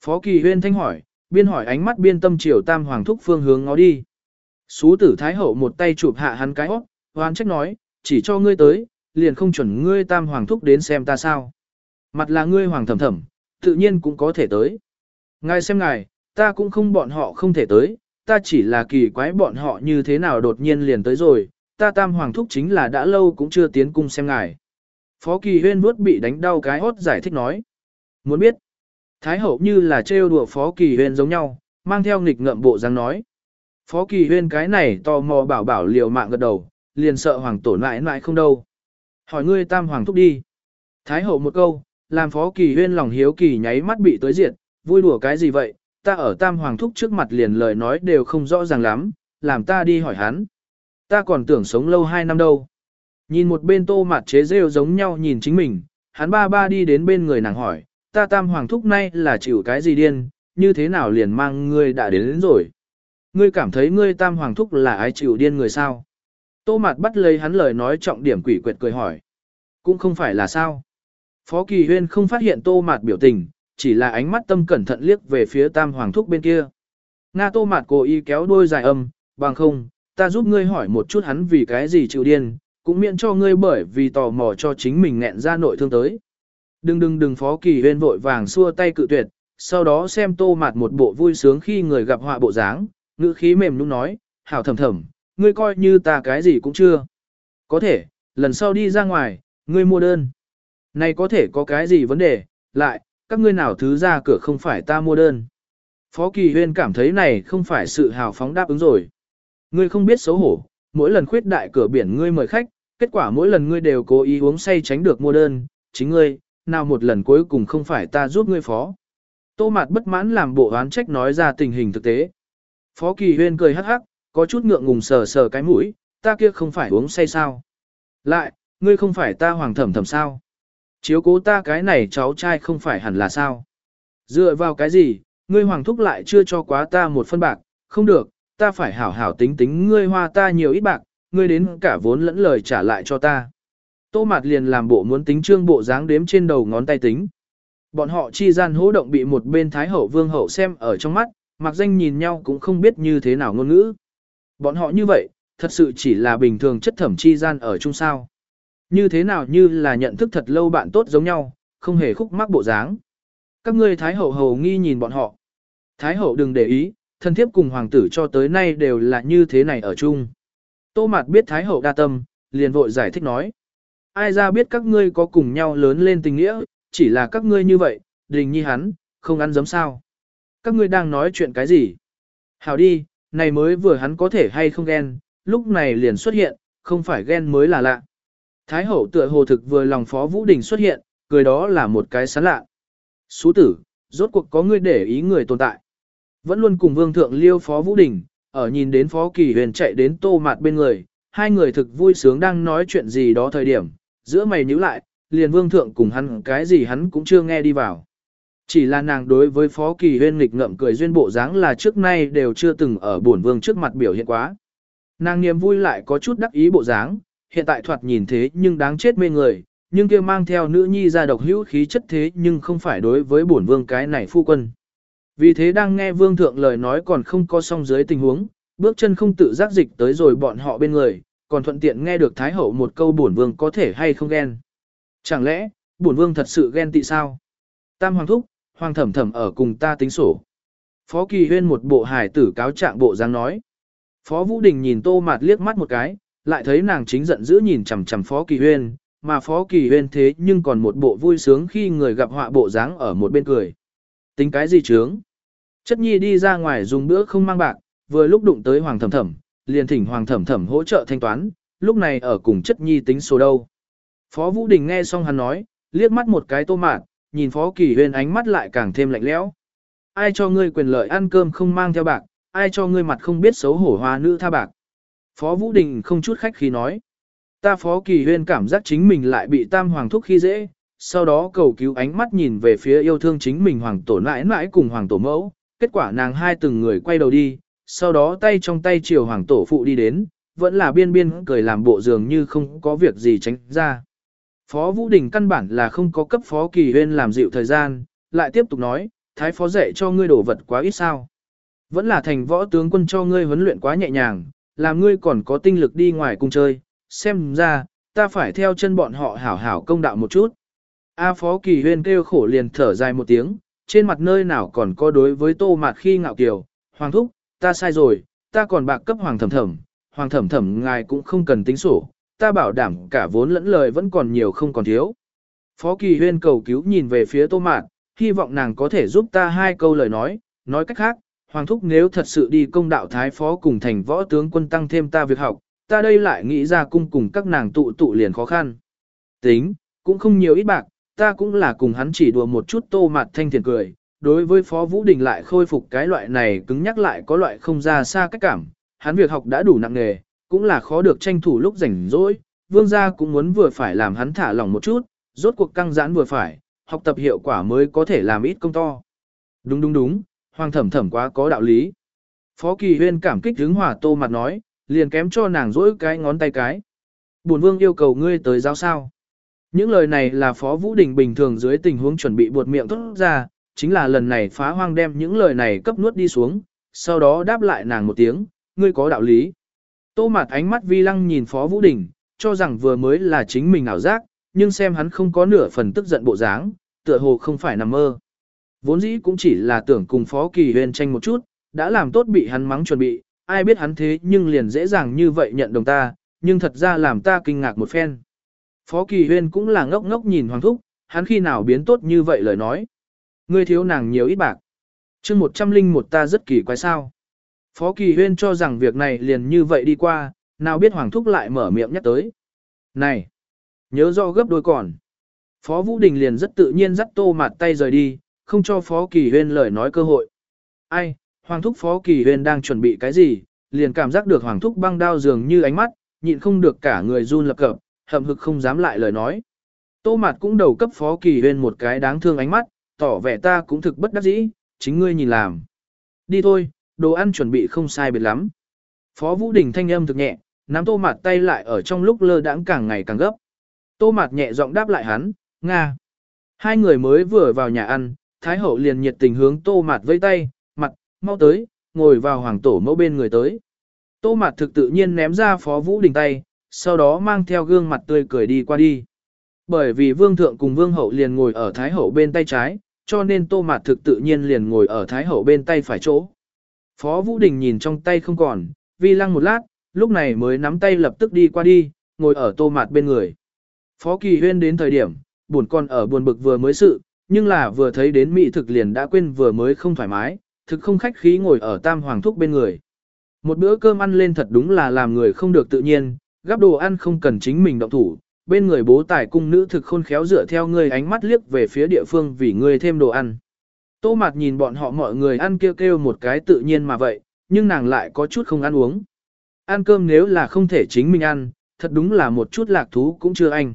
Phó kỳ huyên thanh hỏi, biên hỏi ánh mắt biên tâm chiều tam hoàng thúc phương hướng ngó đi. Xú tử thái hậu một tay chụp hạ hắn cái hót, hoan trách nói, chỉ cho ngươi tới, liền không chuẩn ngươi tam hoàng thúc đến xem ta sao. Mặt là ngươi hoàng thẩm thẩm, tự nhiên cũng có thể tới. Ngài xem ngài, ta cũng không bọn họ không thể tới, ta chỉ là kỳ quái bọn họ như thế nào đột nhiên liền tới rồi, ta tam hoàng thúc chính là đã lâu cũng chưa tiến cung xem ngài. Phó Kỳ Huyên vuốt bị đánh đau cái hốt giải thích nói. Muốn biết, Thái hậu như là trêu đùa Phó Kỳ Huyên giống nhau, mang theo nghịch ngợm bộ dáng nói. Phó Kỳ Huyên cái này tò mò bảo bảo liều mạng gật đầu, liền sợ hoàng tổ lại lại không đâu. Hỏi ngươi tam hoàng thúc đi. Thái hậu một câu, làm Phó Kỳ Huyên lòng hiếu kỳ nháy mắt bị tới diệt, vui đùa cái gì vậy, ta ở tam hoàng thúc trước mặt liền lời nói đều không rõ ràng lắm, làm ta đi hỏi hắn. Ta còn tưởng sống lâu hai năm đâu. Nhìn một bên tô mặt chế rêu giống nhau nhìn chính mình, hắn ba ba đi đến bên người nàng hỏi, ta tam hoàng thúc nay là chịu cái gì điên, như thế nào liền mang ngươi đã đến, đến rồi. Ngươi cảm thấy ngươi tam hoàng thúc là ai chịu điên người sao? Tô mặt bắt lấy hắn lời nói trọng điểm quỷ quyệt cười hỏi. Cũng không phải là sao. Phó Kỳ Huyên không phát hiện tô Mạt biểu tình, chỉ là ánh mắt tâm cẩn thận liếc về phía tam hoàng thúc bên kia. Nga tô Mạt cố ý kéo đôi dài âm, bằng không, ta giúp ngươi hỏi một chút hắn vì cái gì chịu điên, cũng miễn cho ngươi bởi vì tò mò cho chính mình nghẹn ra nội thương tới. Đừng đừng đừng phó kỳ huyên vội vàng xua tay cự tuyệt, sau đó xem tô Mạt một bộ vui sướng khi người gặp họa bộ dáng, ngữ khí mềm nhũn nói, hảo thầm thầm, ngươi coi như ta cái gì cũng chưa. Có thể, lần sau đi ra ngoài, ngươi mua đơn. Này có thể có cái gì vấn đề, lại, các ngươi nào thứ ra cửa không phải ta mua đơn. Phó Kỳ Huyên cảm thấy này không phải sự hào phóng đáp ứng rồi. Ngươi không biết xấu hổ, mỗi lần khuyết đại cửa biển ngươi mời khách, kết quả mỗi lần ngươi đều cố ý uống say tránh được mua đơn, chính ngươi, nào một lần cuối cùng không phải ta giúp ngươi phó. Tô Mạt bất mãn làm bộ oán trách nói ra tình hình thực tế. Phó Kỳ Huyên cười hắc hắc, có chút ngượng ngùng sờ sờ cái mũi, ta kia không phải uống say sao. Lại, ngươi không phải ta hoàng thẩm thẩm sao. Chiếu cố ta cái này cháu trai không phải hẳn là sao. Dựa vào cái gì, ngươi hoàng thúc lại chưa cho quá ta một phân bạc, không được, ta phải hảo hảo tính tính ngươi hoa ta nhiều ít bạc, ngươi đến cả vốn lẫn lời trả lại cho ta. Tô Mạt liền làm bộ muốn tính trương bộ dáng đếm trên đầu ngón tay tính. Bọn họ chi gian hỗ động bị một bên Thái Hậu Vương Hậu xem ở trong mắt, mặc danh nhìn nhau cũng không biết như thế nào ngôn ngữ. Bọn họ như vậy, thật sự chỉ là bình thường chất thẩm chi gian ở chung sao. Như thế nào như là nhận thức thật lâu bạn tốt giống nhau, không hề khúc mắc bộ dáng. Các ngươi Thái Hậu hầu nghi nhìn bọn họ. Thái Hậu đừng để ý, thân thiếp cùng hoàng tử cho tới nay đều là như thế này ở chung. Tô Mạt biết Thái Hậu đa tâm, liền vội giải thích nói. Ai ra biết các ngươi có cùng nhau lớn lên tình nghĩa, chỉ là các ngươi như vậy, đình nhi hắn, không ăn giấm sao. Các ngươi đang nói chuyện cái gì? Hảo đi, này mới vừa hắn có thể hay không ghen, lúc này liền xuất hiện, không phải ghen mới là lạ. Thái hậu tựa hồ thực vừa lòng Phó Vũ Đình xuất hiện, cười đó là một cái sán lạ. Sú tử, rốt cuộc có người để ý người tồn tại. Vẫn luôn cùng vương thượng liêu Phó Vũ Đình, ở nhìn đến Phó Kỳ Huyền chạy đến tô mạt bên người, hai người thực vui sướng đang nói chuyện gì đó thời điểm, giữa mày nhíu lại, liền vương thượng cùng hắn cái gì hắn cũng chưa nghe đi vào. Chỉ là nàng đối với Phó Kỳ Huyên nghịch ngậm cười duyên bộ dáng là trước nay đều chưa từng ở buồn vương trước mặt biểu hiện quá. Nàng niềm vui lại có chút đắc ý bộ dáng, hiện tại thoạt nhìn thế nhưng đáng chết mê người, nhưng kia mang theo nữ nhi ra độc hữu khí chất thế nhưng không phải đối với bổn vương cái này phu quân. Vì thế đang nghe vương thượng lời nói còn không có xong dưới tình huống, bước chân không tự giác dịch tới rồi bọn họ bên người, còn thuận tiện nghe được Thái Hậu một câu bổn vương có thể hay không ghen. Chẳng lẽ, bổn vương thật sự ghen tị sao? Tam Hoàng Thúc, Hoàng Thẩm Thẩm ở cùng ta tính sổ. Phó Kỳ Huyên một bộ hài tử cáo trạng bộ dáng nói. Phó Vũ Đình nhìn Tô Mạt liếc mắt một cái, lại thấy nàng chính giận dữ nhìn chằm chằm Phó Kỳ Huyên, mà Phó Kỳ Huyên thế nhưng còn một bộ vui sướng khi người gặp họa bộ dáng ở một bên cười. Tính cái gì chướng? Chất nhi đi ra ngoài dùng bữa không mang bạc, vừa lúc đụng tới Hoàng Thẩm Thẩm, liền thỉnh Hoàng Thẩm Thẩm hỗ trợ thanh toán, lúc này ở cùng chất nhi tính số đâu. Phó Vũ Đình nghe xong hắn nói, liếc mắt một cái tô mạt, nhìn Phó Kỳ Huyên ánh mắt lại càng thêm lạnh lẽo. Ai cho ngươi quyền lợi ăn cơm không mang theo bạc, ai cho ngươi mặt không biết xấu hổ hoa nữ tha bạc. Phó Vũ Đình không chút khách khí nói. Ta Phó Kỳ Huyên cảm giác chính mình lại bị tam hoàng thúc khi dễ, sau đó cầu cứu ánh mắt nhìn về phía yêu thương chính mình hoàng tổ nãi nãi cùng hoàng tổ mẫu, kết quả nàng hai từng người quay đầu đi, sau đó tay trong tay chiều hoàng tổ phụ đi đến, vẫn là biên biên cười làm bộ dường như không có việc gì tránh ra. Phó Vũ Đình căn bản là không có cấp Phó Kỳ Huyên làm dịu thời gian, lại tiếp tục nói, Thái Phó dạy cho ngươi đổ vật quá ít sao. Vẫn là thành võ tướng quân cho ngươi huấn luyện quá nhẹ nhàng, làm ngươi còn có tinh lực đi ngoài cung chơi, xem ra, ta phải theo chân bọn họ hảo hảo công đạo một chút. A Phó Kỳ Huyên kêu khổ liền thở dài một tiếng, trên mặt nơi nào còn có đối với tô mạt khi ngạo kiều, Hoàng Thúc, ta sai rồi, ta còn bạc cấp Hoàng Thẩm Thẩm, Hoàng Thẩm Thẩm ngài cũng không cần tính sổ, ta bảo đảm cả vốn lẫn lời vẫn còn nhiều không còn thiếu. Phó Kỳ Huyên cầu cứu nhìn về phía tô mạt, hy vọng nàng có thể giúp ta hai câu lời nói, nói cách khác, Hoàng Thúc nếu thật sự đi công đạo Thái Phó cùng thành võ tướng quân tăng thêm ta việc học, ta đây lại nghĩ ra cung cùng các nàng tụ tụ liền khó khăn. Tính, cũng không nhiều ít bạc, ta cũng là cùng hắn chỉ đùa một chút tô mặt thanh thiền cười. Đối với Phó Vũ Đình lại khôi phục cái loại này cứng nhắc lại có loại không ra xa cách cảm, hắn việc học đã đủ nặng nghề, cũng là khó được tranh thủ lúc rảnh rỗi, vương gia cũng muốn vừa phải làm hắn thả lỏng một chút, rốt cuộc căng giãn vừa phải, học tập hiệu quả mới có thể làm ít công to. Đúng đúng đúng, hoàng thẩm thẩm quá có đạo lý. Phó Kỳ Huyên cảm kích hướng hòa tô mặt nói, liền kém cho nàng rỗi cái ngón tay cái. Bổn vương yêu cầu ngươi tới giáo sao. Những lời này là Phó Vũ Đình bình thường dưới tình huống chuẩn bị buột miệng thốt ra, chính là lần này phá hoang đem những lời này cấp nuốt đi xuống, sau đó đáp lại nàng một tiếng, ngươi có đạo lý. Tô mặt ánh mắt vi lăng nhìn Phó Vũ Đình, cho rằng vừa mới là chính mình ảo giác, nhưng xem hắn không có nửa phần tức giận bộ dáng, tựa hồ không phải nằm mơ. Vốn dĩ cũng chỉ là tưởng cùng Phó Kỳ huyên tranh một chút, đã làm tốt bị hắn mắng chuẩn bị, ai biết hắn thế nhưng liền dễ dàng như vậy nhận đồng ta, nhưng thật ra làm ta kinh ngạc một phen. Phó Kỳ Huyên cũng là ngốc ngốc nhìn Hoàng Thúc, hắn khi nào biến tốt như vậy lời nói. Ngươi thiếu nàng nhiều ít bạc. chương một trăm linh một ta rất kỳ quái sao. Phó Kỳ Huyên cho rằng việc này liền như vậy đi qua, nào biết Hoàng Thúc lại mở miệng nhắc tới. Này! Nhớ do gấp đôi còn. Phó Vũ Đình liền rất tự nhiên dắt tô mặt tay rời đi, không cho Phó Kỳ Huyên lời nói cơ hội. Ai, Hoàng Thúc Phó Kỳ Huyên đang chuẩn bị cái gì, liền cảm giác được Hoàng Thúc băng đao dường như ánh mắt, nhịn không được cả người run lập cập, hậm hực không dám lại lời nói. Tô Mạt cũng đầu cấp Phó Kỳ Huyên một cái đáng thương ánh mắt, tỏ vẻ ta cũng thực bất đắc dĩ, chính ngươi nhìn làm. Đi thôi, đồ ăn chuẩn bị không sai biệt lắm. Phó Vũ Đình thanh âm thực nhẹ, nắm Tô Mạt tay lại ở trong lúc lơ đãng càng ngày càng gấp. Tô Mạt nhẹ giọng đáp lại hắn, Nga. Hai người mới vừa vào nhà ăn, Thái Hậu liền nhiệt tình hướng Tô Mạt vây tay, mặt, mau tới, ngồi vào hoàng tổ mẫu bên người tới. Tô Mạt thực tự nhiên ném ra Phó Vũ Đình tay, sau đó mang theo gương mặt tươi cười đi qua đi. Bởi vì vương thượng cùng vương hậu liền ngồi ở thái hậu bên tay trái, cho nên tô mạt thực tự nhiên liền ngồi ở thái hậu bên tay phải chỗ. Phó Vũ Đình nhìn trong tay không còn, vi lăng một lát, lúc này mới nắm tay lập tức đi qua đi, ngồi ở tô mạt bên người. Phó Kỳ Huyên đến thời điểm, buồn con ở buồn bực vừa mới sự, nhưng là vừa thấy đến mỹ thực liền đã quên vừa mới không thoải mái, thực không khách khí ngồi ở tam hoàng thúc bên người. Một bữa cơm ăn lên thật đúng là làm người không được tự nhiên, gắp đồ ăn không cần chính mình động thủ, bên người bố tài cung nữ thực khôn khéo dựa theo người ánh mắt liếc về phía địa phương vì người thêm đồ ăn. Tô Mạt nhìn bọn họ mọi người ăn kêu kêu một cái tự nhiên mà vậy, nhưng nàng lại có chút không ăn uống. Ăn cơm nếu là không thể chính mình ăn, thật đúng là một chút lạc thú cũng chưa anh.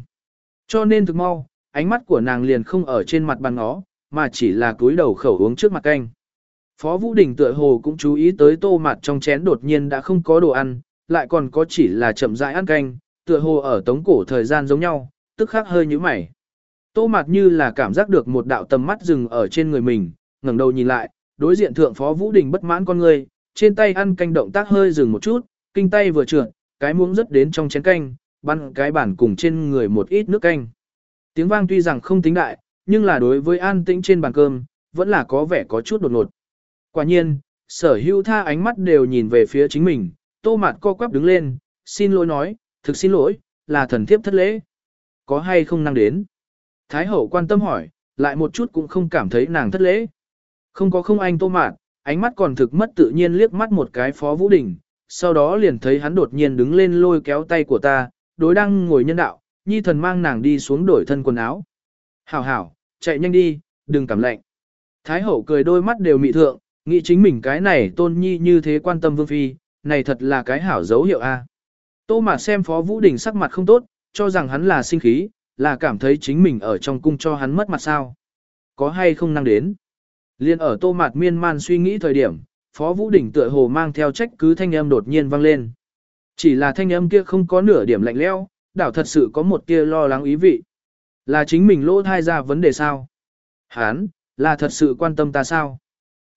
Cho nên thực mau, ánh mắt của nàng liền không ở trên mặt bàn nó, mà chỉ là cúi đầu khẩu uống trước mặt canh. Phó Vũ Đình tựa hồ cũng chú ý tới tô mặt trong chén đột nhiên đã không có đồ ăn, lại còn có chỉ là chậm rãi ăn canh, tựa hồ ở tống cổ thời gian giống nhau, tức khắc hơi như mày. Tô mặt như là cảm giác được một đạo tầm mắt dừng ở trên người mình, ngẩng đầu nhìn lại, đối diện thượng Phó Vũ Đình bất mãn con người, trên tay ăn canh động tác hơi dừng một chút, kinh tay vừa trượt, cái muỗng rất đến trong chén canh, bắn cái bản cùng trên người một ít nước canh. Tiếng vang tuy rằng không tính đại, nhưng là đối với an tĩnh trên bàn cơm, vẫn là có vẻ có chút đột ngột. Quả nhiên, sở hữu tha ánh mắt đều nhìn về phía chính mình, tô mặt co quắp đứng lên, xin lỗi nói, thực xin lỗi, là thần thiếp thất lễ. Có hay không năng đến? Thái hậu quan tâm hỏi, lại một chút cũng không cảm thấy nàng thất lễ. Không có không anh tô mạt, ánh mắt còn thực mất tự nhiên liếc mắt một cái phó vũ đình, sau đó liền thấy hắn đột nhiên đứng lên lôi kéo tay của ta, đối đang ngồi nhân đạo, nhi thần mang nàng đi xuống đổi thân quần áo. Hảo hảo, chạy nhanh đi, đừng cảm lạnh. Thái hậu cười đôi mắt đều mị thượng, nghĩ chính mình cái này tôn nhi như thế quan tâm vương phi, này thật là cái hảo dấu hiệu a. À. Tô mà xem phó vũ đình sắc mặt không tốt, cho rằng hắn là sinh khí, là cảm thấy chính mình ở trong cung cho hắn mất mặt sao. Có hay không năng đến. Liên ở tô mạt miên man suy nghĩ thời điểm, phó vũ đình tựa hồ mang theo trách cứ thanh âm đột nhiên vang lên. Chỉ là thanh âm kia không có nửa điểm lạnh lẽo, đảo thật sự có một tia lo lắng ý vị. Là chính mình lỗ thai ra vấn đề sao? Hán, là thật sự quan tâm ta sao?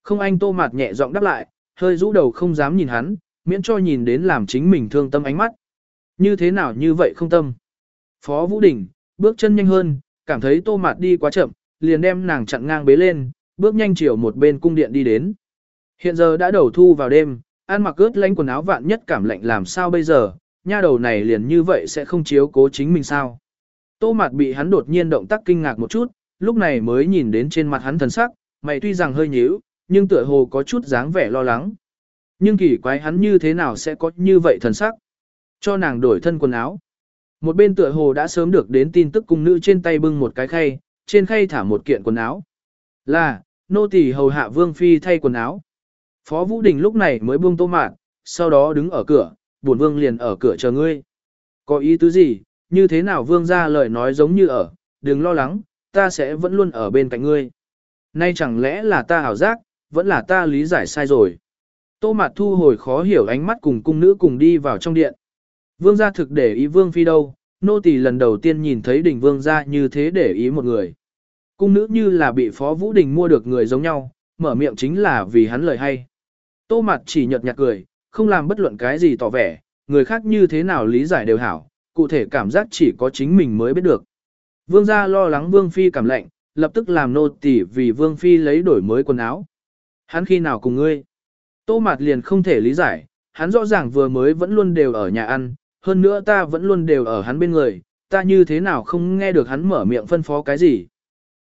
Không anh tô mạt nhẹ giọng đáp lại, hơi rũ đầu không dám nhìn hắn, miễn cho nhìn đến làm chính mình thương tâm ánh mắt. Như thế nào như vậy không tâm? Phó Vũ Đình, bước chân nhanh hơn, cảm thấy tô mạt đi quá chậm, liền đem nàng chặn ngang bế lên, bước nhanh chiều một bên cung điện đi đến. Hiện giờ đã đầu thu vào đêm, ăn mặc ướt lánh quần áo vạn nhất cảm lạnh làm sao bây giờ, nha đầu này liền như vậy sẽ không chiếu cố chính mình sao. Tô mặt bị hắn đột nhiên động tác kinh ngạc một chút, lúc này mới nhìn đến trên mặt hắn thần sắc, mày tuy rằng hơi nhíu, nhưng tựa hồ có chút dáng vẻ lo lắng. Nhưng kỳ quái hắn như thế nào sẽ có như vậy thần sắc. Cho nàng đổi thân quần áo. Một bên tựa hồ đã sớm được đến tin tức cung nữ trên tay bưng một cái khay, trên khay thả một kiện quần áo. Là, nô tỳ hầu hạ vương phi thay quần áo. Phó Vũ Đình lúc này mới buông tô mạn, sau đó đứng ở cửa, buồn vương liền ở cửa chờ ngươi. Có ý tứ gì, như thế nào vương ra lời nói giống như ở, đừng lo lắng, ta sẽ vẫn luôn ở bên cạnh ngươi. Nay chẳng lẽ là ta hảo giác, vẫn là ta lý giải sai rồi. Tô Mạt thu hồi khó hiểu ánh mắt cùng cung nữ cùng đi vào trong điện. Vương gia thực để ý vương phi đâu, nô tỳ lần đầu tiên nhìn thấy đỉnh vương gia như thế để ý một người. Cung nữ như là bị phó vũ đình mua được người giống nhau, mở miệng chính là vì hắn lời hay. Tô Mạt chỉ nhợt nhạt cười, không làm bất luận cái gì tỏ vẻ, người khác như thế nào lý giải đều hảo, cụ thể cảm giác chỉ có chính mình mới biết được. Vương gia lo lắng Vương Phi cảm lạnh, lập tức làm nô tỳ vì Vương Phi lấy đổi mới quần áo. Hắn khi nào cùng ngươi? Tô Mạt liền không thể lý giải, hắn rõ ràng vừa mới vẫn luôn đều ở nhà ăn, hơn nữa ta vẫn luôn đều ở hắn bên người, ta như thế nào không nghe được hắn mở miệng phân phó cái gì.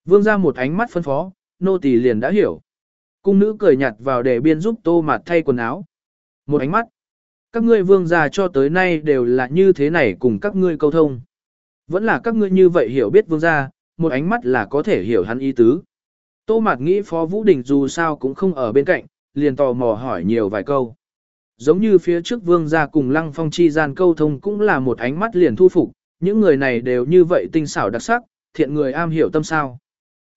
Vương ra một ánh mắt phân phó, nô tỳ liền đã hiểu. Cung nữ cười nhạt vào để biên giúp Tô Mạt thay quần áo. Một ánh mắt. Các ngươi vương gia cho tới nay đều là như thế này cùng các ngươi câu thông. Vẫn là các ngươi như vậy hiểu biết vương gia, một ánh mắt là có thể hiểu hắn ý tứ. Tô Mạt nghĩ Phó Vũ Đình dù sao cũng không ở bên cạnh, liền tò mò hỏi nhiều vài câu. Giống như phía trước vương gia cùng Lăng Phong chi gian câu thông cũng là một ánh mắt liền thu phục, những người này đều như vậy tinh xảo đặc sắc, thiện người am hiểu tâm sao.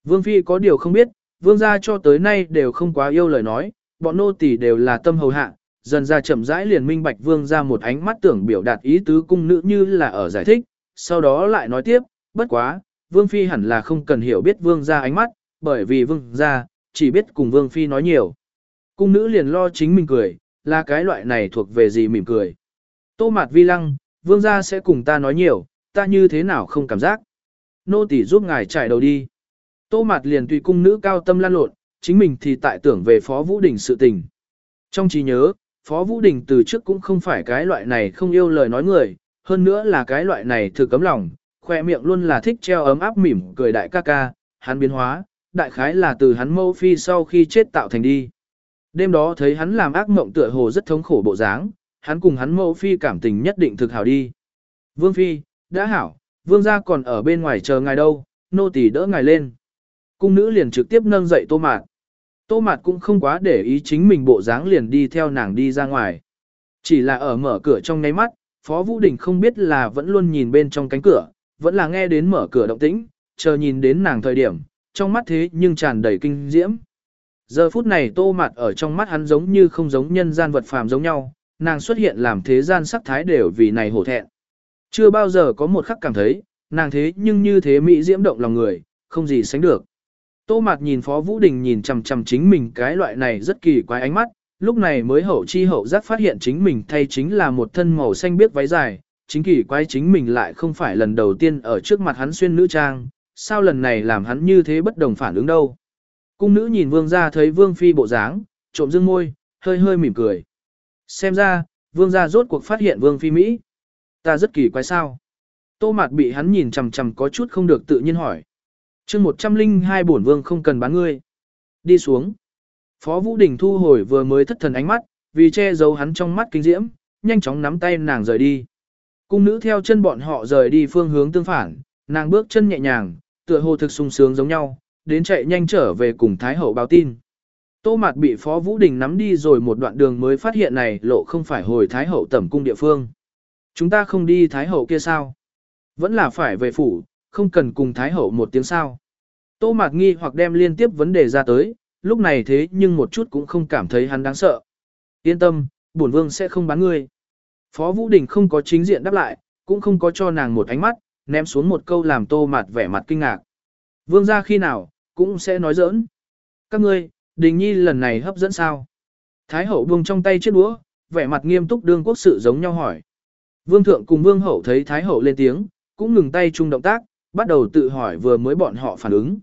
Vương Phi có điều không biết, vương gia cho tới nay đều không quá yêu lời nói, bọn nô tỳ đều là tâm hầu hạ, dần ra chậm rãi liền minh bạch vương ra một ánh mắt tưởng biểu đạt ý tứ cung nữ như là ở giải thích, sau đó lại nói tiếp, bất quá, vương phi hẳn là không cần hiểu biết vương ra ánh mắt, bởi vì vương ra, chỉ biết cùng vương phi nói nhiều. Cung nữ liền lo chính mình cười, là cái loại này thuộc về gì mỉm cười. Tô mạt vi lăng, vương gia sẽ cùng ta nói nhiều, ta như thế nào không cảm giác. Nô tỳ giúp ngài trải đầu đi. Tô mạt liền tùy cung nữ cao tâm lan lộn, chính mình thì tại tưởng về phó vũ đình sự tình. Trong trí nhớ, Phó Vũ Đình từ trước cũng không phải cái loại này không yêu lời nói người, hơn nữa là cái loại này thử cấm lòng, khoe miệng luôn là thích treo ấm áp mỉm cười đại ca ca, hắn biến hóa, đại khái là từ hắn mâu phi sau khi chết tạo thành đi. Đêm đó thấy hắn làm ác mộng tựa hồ rất thống khổ bộ dáng, hắn cùng hắn mâu phi cảm tình nhất định thực hảo đi. Vương phi, đã hảo, vương gia còn ở bên ngoài chờ ngài đâu, nô tỳ đỡ ngài lên. Cung nữ liền trực tiếp nâng dậy tô mạt. Tô mạt cũng không quá để ý chính mình bộ dáng liền đi theo nàng đi ra ngoài. Chỉ là ở mở cửa trong nháy mắt, Phó Vũ Đình không biết là vẫn luôn nhìn bên trong cánh cửa, vẫn là nghe đến mở cửa động tĩnh, chờ nhìn đến nàng thời điểm, trong mắt thế nhưng tràn đầy kinh diễm. Giờ phút này tô Mạt ở trong mắt hắn giống như không giống nhân gian vật phàm giống nhau, nàng xuất hiện làm thế gian sắc thái đều vì này hổ thẹn. Chưa bao giờ có một khắc cảm thấy, nàng thế nhưng như thế mỹ diễm động lòng người, không gì sánh được. Tô Mạt nhìn Phó Vũ Đình nhìn chằm chằm chính mình cái loại này rất kỳ quái ánh mắt, lúc này mới hậu chi hậu giác phát hiện chính mình thay chính là một thân màu xanh biết váy dài, chính kỳ quái chính mình lại không phải lần đầu tiên ở trước mặt hắn xuyên nữ trang, sao lần này làm hắn như thế bất đồng phản ứng đâu. Cung nữ nhìn vương gia thấy vương phi bộ dáng, trộm dương môi, hơi hơi mỉm cười. Xem ra, vương gia rốt cuộc phát hiện vương phi Mỹ. Ta rất kỳ quái sao. Tô mạt bị hắn nhìn chằm chằm có chút không được tự nhiên hỏi chương 102 bổn vương không cần bán ngươi. Đi xuống. Phó Vũ Đình thu hồi vừa mới thất thần ánh mắt, vì che giấu hắn trong mắt kinh diễm, nhanh chóng nắm tay nàng rời đi. Cung nữ theo chân bọn họ rời đi phương hướng tương phản, nàng bước chân nhẹ nhàng, tựa hồ thực sung sướng giống nhau, đến chạy nhanh trở về cùng Thái Hậu báo tin. Tô Mạt bị Phó Vũ Đình nắm đi rồi một đoạn đường mới phát hiện này lộ không phải hồi Thái Hậu tẩm cung địa phương. Chúng ta không đi Thái Hậu kia sao? Vẫn là phải về phủ, không cần cùng Thái Hậu một tiếng sao. Tô Mạt nghi hoặc đem liên tiếp vấn đề ra tới, lúc này thế nhưng một chút cũng không cảm thấy hắn đáng sợ. Yên tâm, bổn vương sẽ không bán ngươi. Phó Vũ Đình không có chính diện đáp lại, cũng không có cho nàng một ánh mắt, ném xuống một câu làm tô mạt vẻ mặt kinh ngạc. Vương ra khi nào, cũng sẽ nói giỡn. Các ngươi, đình nhi lần này hấp dẫn sao? Thái hậu buông trong tay chiếc đũa, vẻ mặt nghiêm túc đương quốc sự giống nhau hỏi. Vương thượng cùng vương hậu thấy thái hậu lên tiếng, cũng ngừng tay chung động tác, bắt đầu tự hỏi vừa mới bọn họ phản ứng.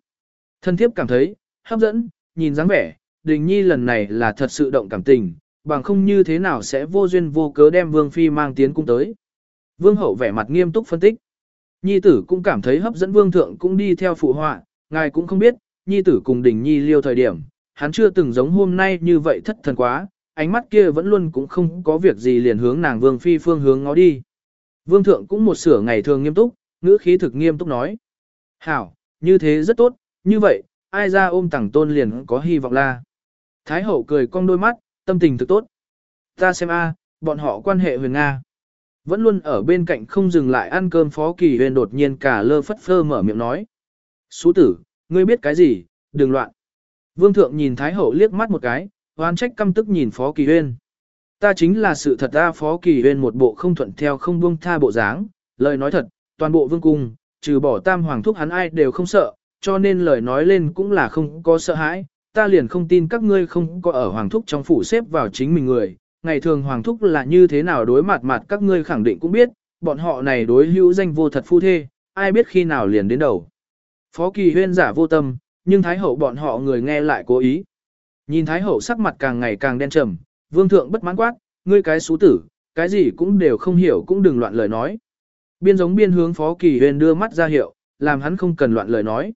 Thân thiếp cảm thấy, hấp dẫn, nhìn dáng vẻ, đình nhi lần này là thật sự động cảm tình, bằng không như thế nào sẽ vô duyên vô cớ đem vương phi mang tiến cung tới. Vương hậu vẻ mặt nghiêm túc phân tích. Nhi tử cũng cảm thấy hấp dẫn vương thượng cũng đi theo phụ họa, ngài cũng không biết, nhi tử cùng đình nhi liêu thời điểm, hắn chưa từng giống hôm nay như vậy thất thần quá, ánh mắt kia vẫn luôn cũng không có việc gì liền hướng nàng vương phi phương hướng ngó đi. Vương thượng cũng một sửa ngày thường nghiêm túc, ngữ khí thực nghiêm túc nói. Hảo, như thế rất tốt, như vậy, ai ra ôm tẳng tôn liền có hy vọng la. Thái hậu cười cong đôi mắt, tâm tình thực tốt. Ta xem a, bọn họ quan hệ huyền Nga. Vẫn luôn ở bên cạnh không dừng lại ăn cơm phó kỳ huyền đột nhiên cả lơ phất phơ mở miệng nói. Sú tử, ngươi biết cái gì, đừng loạn. Vương thượng nhìn Thái hậu liếc mắt một cái, oan trách căm tức nhìn phó kỳ huyền. Ta chính là sự thật ta phó kỳ huyền một bộ không thuận theo không buông tha bộ dáng, lời nói thật, toàn bộ vương cung, trừ bỏ tam hoàng thúc hắn ai đều không sợ, cho nên lời nói lên cũng là không có sợ hãi, ta liền không tin các ngươi không có ở hoàng thúc trong phủ xếp vào chính mình người, ngày thường hoàng thúc là như thế nào đối mặt mặt các ngươi khẳng định cũng biết, bọn họ này đối hữu danh vô thật phu thê, ai biết khi nào liền đến đầu. Phó kỳ huyên giả vô tâm, nhưng thái hậu bọn họ người nghe lại cố ý. Nhìn thái hậu sắc mặt càng ngày càng đen trầm, vương thượng bất mãn quát, ngươi cái xú tử, cái gì cũng đều không hiểu cũng đừng loạn lời nói. Biên giống biên hướng phó kỳ huyền đưa mắt ra hiệu, làm hắn không cần loạn lời nói.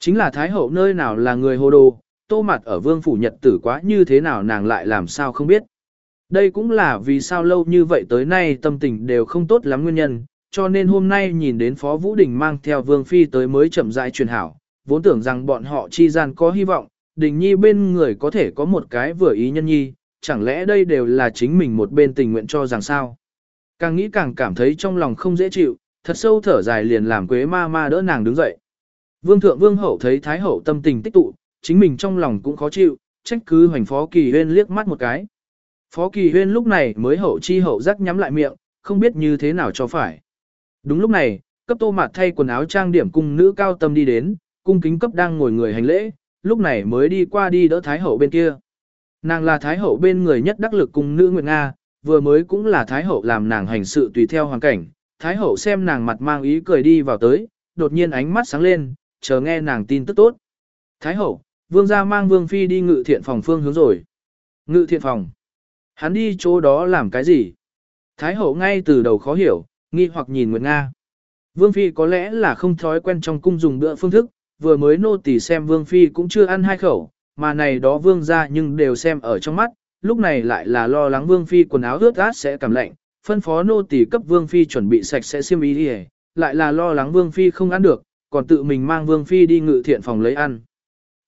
Chính là Thái Hậu nơi nào là người hồ đồ, tô mặt ở vương phủ nhật tử quá như thế nào nàng lại làm sao không biết. Đây cũng là vì sao lâu như vậy tới nay tâm tình đều không tốt lắm nguyên nhân, cho nên hôm nay nhìn đến Phó Vũ Đình mang theo Vương Phi tới mới chậm rãi truyền hảo, vốn tưởng rằng bọn họ chi gian có hy vọng, Đình Nhi bên người có thể có một cái vừa ý nhân nhi, chẳng lẽ đây đều là chính mình một bên tình nguyện cho rằng sao. Càng nghĩ càng cảm thấy trong lòng không dễ chịu, thật sâu thở dài liền làm quế ma ma đỡ nàng đứng dậy. Vương thượng vương hậu thấy thái hậu tâm tình tích tụ, chính mình trong lòng cũng khó chịu, trách cứ hoành phó kỳ huyên liếc mắt một cái. Phó kỳ huyên lúc này mới hậu chi hậu giác nhắm lại miệng, không biết như thế nào cho phải. Đúng lúc này, cấp tô mạt thay quần áo trang điểm cung nữ cao tâm đi đến, cung kính cấp đang ngồi người hành lễ, lúc này mới đi qua đi đỡ thái hậu bên kia. Nàng là thái hậu bên người nhất đắc lực cung nữ Nguyệt Nga, vừa mới cũng là thái hậu làm nàng hành sự tùy theo hoàn cảnh. Thái hậu xem nàng mặt mang ý cười đi vào tới, đột nhiên ánh mắt sáng lên, chờ nghe nàng tin tức tốt. Thái hậu, vương gia mang vương phi đi ngự thiện phòng phương hướng rồi. Ngự thiện phòng. Hắn đi chỗ đó làm cái gì? Thái hậu ngay từ đầu khó hiểu, nghi hoặc nhìn Nguyệt Nga. Vương phi có lẽ là không thói quen trong cung dùng bữa phương thức, vừa mới nô tỳ xem vương phi cũng chưa ăn hai khẩu, mà này đó vương ra nhưng đều xem ở trong mắt, lúc này lại là lo lắng vương phi quần áo ướt át sẽ cảm lạnh, phân phó nô tỳ cấp vương phi chuẩn bị sạch sẽ xiêm y đi lại là lo lắng vương phi không ăn được, còn tự mình mang vương phi đi ngự thiện phòng lấy ăn.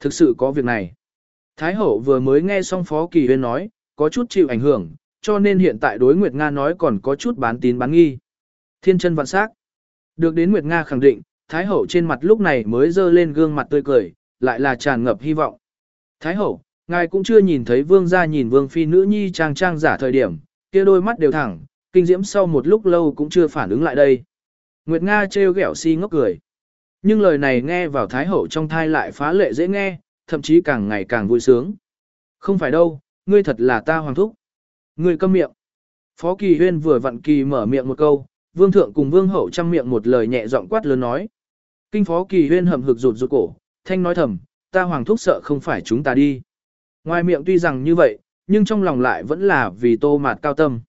Thực sự có việc này. Thái hậu vừa mới nghe xong phó kỳ huyên nói, có chút chịu ảnh hưởng, cho nên hiện tại đối Nguyệt Nga nói còn có chút bán tín bán nghi. Thiên chân vạn sắc. Được đến Nguyệt Nga khẳng định, Thái hậu trên mặt lúc này mới dơ lên gương mặt tươi cười, lại là tràn ngập hy vọng. Thái hậu, ngài cũng chưa nhìn thấy vương gia nhìn vương phi nữ nhi trang trang giả thời điểm, kia đôi mắt đều thẳng, kinh diễm sau một lúc lâu cũng chưa phản ứng lại đây. Nguyệt Nga trêu ghẹo si ngốc cười. Nhưng lời này nghe vào Thái hậu trong thai lại phá lệ dễ nghe, thậm chí càng ngày càng vui sướng. Không phải đâu, ngươi thật là ta hoàng thúc. Ngươi câm miệng. Phó Kỳ Huyên vừa vặn kỳ mở miệng một câu, vương thượng cùng vương hậu chăm miệng một lời nhẹ giọng quát lớn nói. Kinh Phó Kỳ Huyên hầm hực rụt rụt cổ, thanh nói thầm, ta hoàng thúc sợ không phải chúng ta đi. Ngoài miệng tuy rằng như vậy, nhưng trong lòng lại vẫn là vì tô mạt cao tâm.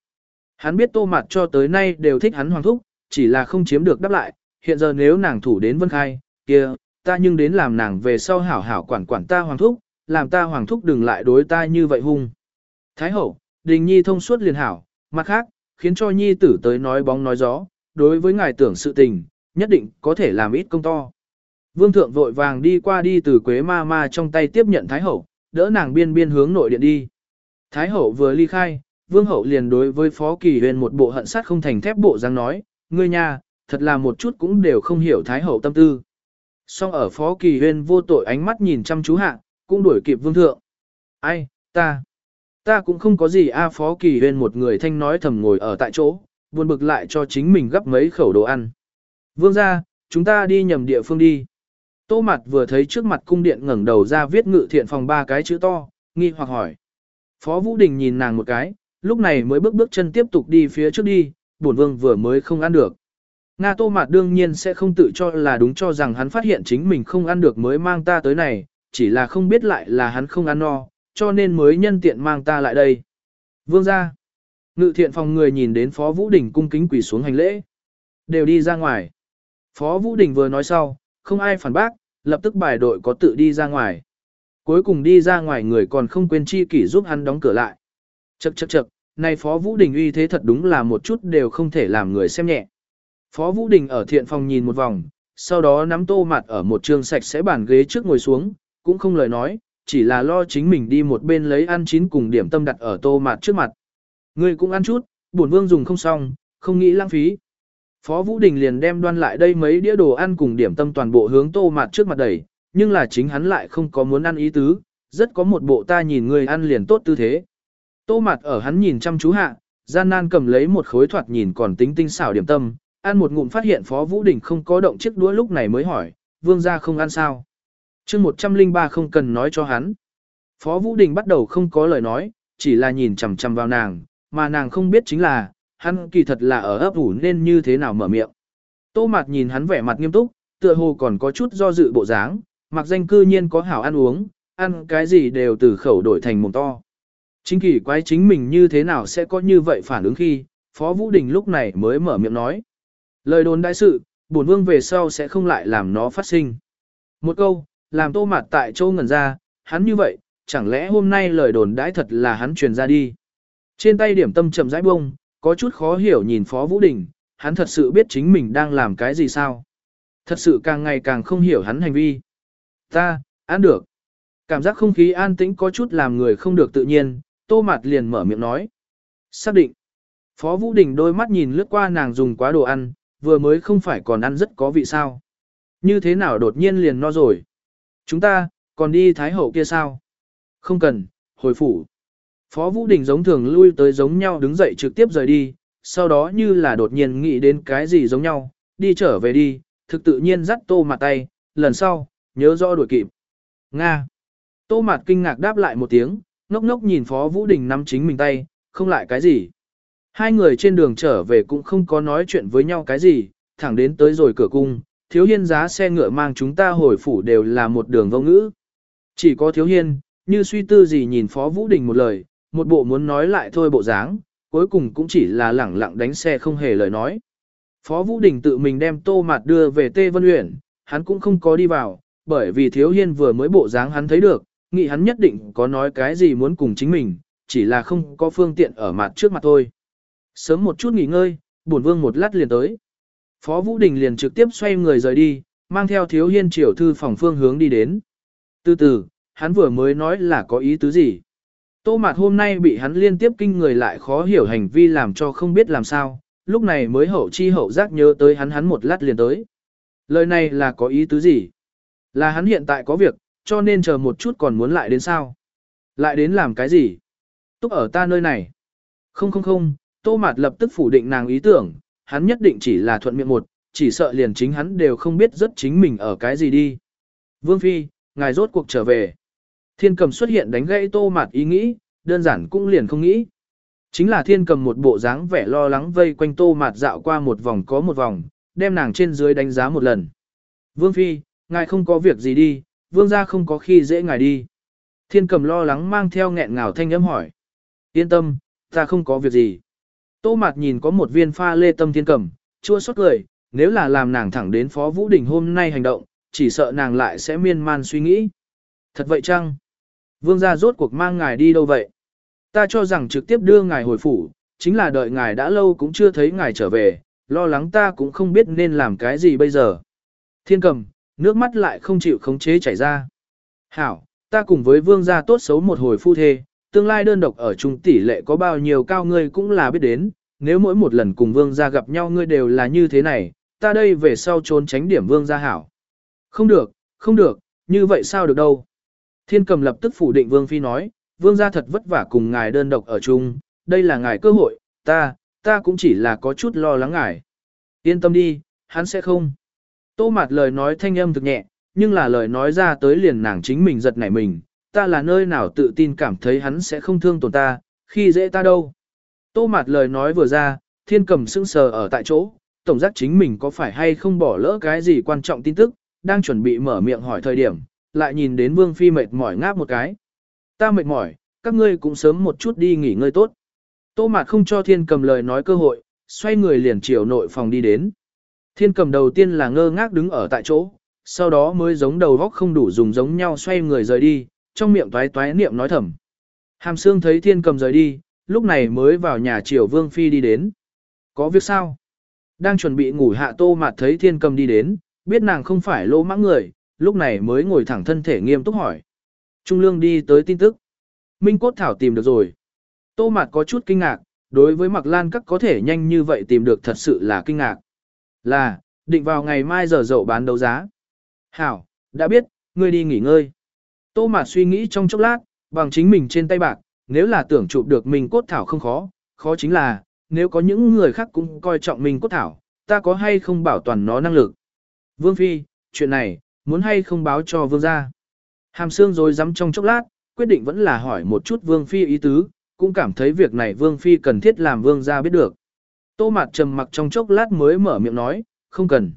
Hắn biết tô mạt cho tới nay đều thích hắn hoàng thúc, chỉ là không chiếm được đáp lại, hiện giờ nếu nàng thủ đến vân khai, kia, ta nhưng đến làm nàng về sau hảo hảo quản quản ta hoàng thúc, làm ta hoàng thúc đừng lại đối ta như vậy hung. Thái hậu, đình nhi thông suốt liền hảo, mặt khác, khiến cho nhi tử tới nói bóng nói gió, đối với ngài tưởng sự tình, nhất định có thể làm ít công to. Vương thượng vội vàng đi qua đi từ quế ma ma trong tay tiếp nhận Thái hậu, đỡ nàng biên biên hướng nội điện đi. Thái hậu vừa ly khai, vương hậu liền đối với phó kỳ huyền một bộ hận sát không thành thép bộ răng nói, ngươi nha, thật là một chút cũng đều không hiểu Thái hậu tâm tư. Song ở phó kỳ huyền vô tội ánh mắt nhìn chăm chú hạ, cũng đuổi kịp vương thượng. Ai, ta, ta cũng không có gì a phó kỳ huyền một người thanh nói thầm ngồi ở tại chỗ, buồn bực lại cho chính mình gấp mấy khẩu đồ ăn. Vương ra, chúng ta đi nhầm địa phương đi. Tô mặt vừa thấy trước mặt cung điện ngẩng đầu ra viết ngự thiện phòng ba cái chữ to, nghi hoặc hỏi. Phó Vũ Đình nhìn nàng một cái, lúc này mới bước bước chân tiếp tục đi phía trước đi, bổn vương vừa mới không ăn được. Nga Tô Mạt đương nhiên sẽ không tự cho là đúng cho rằng hắn phát hiện chính mình không ăn được mới mang ta tới này, chỉ là không biết lại là hắn không ăn no, cho nên mới nhân tiện mang ta lại đây. Vương ra. Ngự thiện phòng người nhìn đến Phó Vũ Đình cung kính quỳ xuống hành lễ. Đều đi ra ngoài. Phó Vũ Đình vừa nói sau, không ai phản bác, lập tức bài đội có tự đi ra ngoài. Cuối cùng đi ra ngoài người còn không quên chi kỷ giúp hắn đóng cửa lại. Chậc chậc chậc, này Phó Vũ Đình uy thế thật đúng là một chút đều không thể làm người xem nhẹ. Phó Vũ Đình ở thiện phòng nhìn một vòng, sau đó nắm tô mặt ở một trường sạch sẽ bàn ghế trước ngồi xuống, cũng không lời nói, chỉ là lo chính mình đi một bên lấy ăn chín cùng điểm tâm đặt ở tô mặt trước mặt. Người cũng ăn chút, bổn vương dùng không xong, không nghĩ lãng phí. Phó Vũ Đình liền đem đoan lại đây mấy đĩa đồ ăn cùng điểm tâm toàn bộ hướng tô mặt trước mặt đẩy, nhưng là chính hắn lại không có muốn ăn ý tứ, rất có một bộ ta nhìn người ăn liền tốt tư thế. Tô mặt ở hắn nhìn chăm chú hạ, gian nan cầm lấy một khối thoạt nhìn còn tính tinh xảo điểm tâm, ăn một ngụm phát hiện Phó Vũ Đình không có động chiếc đũa lúc này mới hỏi, vương gia không ăn sao. chương 103 không cần nói cho hắn. Phó Vũ Đình bắt đầu không có lời nói, chỉ là nhìn chằm chằm vào nàng, mà nàng không biết chính là, hắn kỳ thật là ở ấp ủ nên như thế nào mở miệng. Tô Mạt nhìn hắn vẻ mặt nghiêm túc, tựa hồ còn có chút do dự bộ dáng, mặc danh cư nhiên có hảo ăn uống, ăn cái gì đều từ khẩu đổi thành mồm to. Chính kỳ quái chính mình như thế nào sẽ có như vậy phản ứng khi, Phó Vũ Đình lúc này mới mở miệng nói. Lời đồn đại sự, bổn vương về sau sẽ không lại làm nó phát sinh. Một câu, làm tô mặt tại châu ngẩn ra, hắn như vậy, chẳng lẽ hôm nay lời đồn đãi thật là hắn truyền ra đi. Trên tay điểm tâm chậm rãi bông, có chút khó hiểu nhìn Phó Vũ Đình, hắn thật sự biết chính mình đang làm cái gì sao. Thật sự càng ngày càng không hiểu hắn hành vi. Ta, ăn được. Cảm giác không khí an tĩnh có chút làm người không được tự nhiên, tô mặt liền mở miệng nói. Xác định. Phó Vũ Đình đôi mắt nhìn lướt qua nàng dùng quá đồ ăn, vừa mới không phải còn ăn rất có vị sao. Như thế nào đột nhiên liền no rồi. Chúng ta, còn đi Thái Hậu kia sao? Không cần, hồi phủ. Phó Vũ Đình giống thường lui tới giống nhau đứng dậy trực tiếp rời đi, sau đó như là đột nhiên nghĩ đến cái gì giống nhau, đi trở về đi, thực tự nhiên dắt tô mặt tay, lần sau, nhớ rõ đuổi kịp. Nga. Tô mặt kinh ngạc đáp lại một tiếng, ngốc ngốc nhìn Phó Vũ Đình nắm chính mình tay, không lại cái gì. Hai người trên đường trở về cũng không có nói chuyện với nhau cái gì, thẳng đến tới rồi cửa cung, thiếu hiên giá xe ngựa mang chúng ta hồi phủ đều là một đường vô ngữ. Chỉ có thiếu hiên, như suy tư gì nhìn Phó Vũ Đình một lời, một bộ muốn nói lại thôi bộ dáng, cuối cùng cũng chỉ là lẳng lặng đánh xe không hề lời nói. Phó Vũ Đình tự mình đem tô mặt đưa về Tê Vân Uyển, hắn cũng không có đi vào, bởi vì thiếu hiên vừa mới bộ dáng hắn thấy được, nghĩ hắn nhất định có nói cái gì muốn cùng chính mình, chỉ là không có phương tiện ở mặt trước mặt thôi. Sớm một chút nghỉ ngơi, bổn vương một lát liền tới. Phó Vũ Đình liền trực tiếp xoay người rời đi, mang theo thiếu hiên triều thư phòng phương hướng đi đến. Từ từ, hắn vừa mới nói là có ý tứ gì. Tô Mạt hôm nay bị hắn liên tiếp kinh người lại khó hiểu hành vi làm cho không biết làm sao, lúc này mới hậu chi hậu giác nhớ tới hắn hắn một lát liền tới. Lời này là có ý tứ gì? Là hắn hiện tại có việc, cho nên chờ một chút còn muốn lại đến sao? Lại đến làm cái gì? Túc ở ta nơi này. Không không không, Tô Mạt lập tức phủ định nàng ý tưởng, hắn nhất định chỉ là thuận miệng một, chỉ sợ liền chính hắn đều không biết rất chính mình ở cái gì đi. Vương Phi, ngài rốt cuộc trở về. Thiên cầm xuất hiện đánh gãy Tô Mạt ý nghĩ, đơn giản cũng liền không nghĩ. Chính là thiên cầm một bộ dáng vẻ lo lắng vây quanh Tô Mạt dạo qua một vòng có một vòng, đem nàng trên dưới đánh giá một lần. Vương Phi, ngài không có việc gì đi, vương gia không có khi dễ ngài đi. Thiên cầm lo lắng mang theo nghẹn ngào thanh âm hỏi. Yên tâm, ta không có việc gì. Tô Mạt nhìn có một viên pha lê tâm thiên cầm, chua xót cười, nếu là làm nàng thẳng đến Phó Vũ Đình hôm nay hành động, chỉ sợ nàng lại sẽ miên man suy nghĩ. Thật vậy chăng? Vương gia rốt cuộc mang ngài đi đâu vậy? Ta cho rằng trực tiếp đưa ngài hồi phủ, chính là đợi ngài đã lâu cũng chưa thấy ngài trở về, lo lắng ta cũng không biết nên làm cái gì bây giờ. Thiên cầm, nước mắt lại không chịu khống chế chảy ra. Hảo, ta cùng với vương gia tốt xấu một hồi phu thê, tương lai đơn độc ở chung tỷ lệ có bao nhiêu cao ngươi cũng là biết đến, nếu mỗi một lần cùng vương gia gặp nhau ngươi đều là như thế này, ta đây về sau trốn tránh điểm vương gia hảo. Không được, không được, như vậy sao được đâu. Thiên cầm lập tức phủ định vương phi nói, vương gia thật vất vả cùng ngài đơn độc ở chung, đây là ngài cơ hội, ta, ta cũng chỉ là có chút lo lắng ngài. Yên tâm đi, hắn sẽ không. Tô mạt lời nói thanh âm thực nhẹ, nhưng là lời nói ra tới liền nàng chính mình giật nảy mình, ta là nơi nào tự tin cảm thấy hắn sẽ không thương tổn ta, khi dễ ta đâu. Tô mạt lời nói vừa ra, thiên cầm sững sờ ở tại chỗ, tổng giác chính mình có phải hay không bỏ lỡ cái gì quan trọng tin tức, đang chuẩn bị mở miệng hỏi thời điểm, lại nhìn đến vương phi mệt mỏi ngáp một cái. Ta mệt mỏi, các ngươi cũng sớm một chút đi nghỉ ngơi tốt. Tô mạt không cho thiên cầm lời nói cơ hội, xoay người liền chiều nội phòng đi đến. Thiên cầm đầu tiên là ngơ ngác đứng ở tại chỗ, sau đó mới giống đầu góc không đủ dùng giống nhau xoay người rời đi, trong miệng toái toái niệm nói thầm. Hàm Sương thấy thiên cầm rời đi, lúc này mới vào nhà chiều vương phi đi đến. Có việc sao? Đang chuẩn bị ngủ hạ tô mạt thấy thiên cầm đi đến, biết nàng không phải lỗ mãng người, lúc này mới ngồi thẳng thân thể nghiêm túc hỏi. Trung lương đi tới tin tức. Minh cốt thảo tìm được rồi. Tô mạt có chút kinh ngạc, đối với mặc lan các có thể nhanh như vậy tìm được thật sự là kinh ngạc. Là, định vào ngày mai giờ dậu bán đấu giá. Hảo, đã biết, ngươi đi nghỉ ngơi. Tô Mạt suy nghĩ trong chốc lát, bằng chính mình trên tay bạc, nếu là tưởng chụp được mình cốt thảo không khó, khó chính là, nếu có những người khác cũng coi trọng mình cốt thảo, ta có hay không bảo toàn nó năng lực. Vương Phi, chuyện này, muốn hay không báo cho Vương gia. Hàm xương rồi dám trong chốc lát, quyết định vẫn là hỏi một chút Vương Phi ý tứ, cũng cảm thấy việc này Vương Phi cần thiết làm Vương gia biết được. Tô Mạt trầm mặc trong chốc lát mới mở miệng nói, không cần.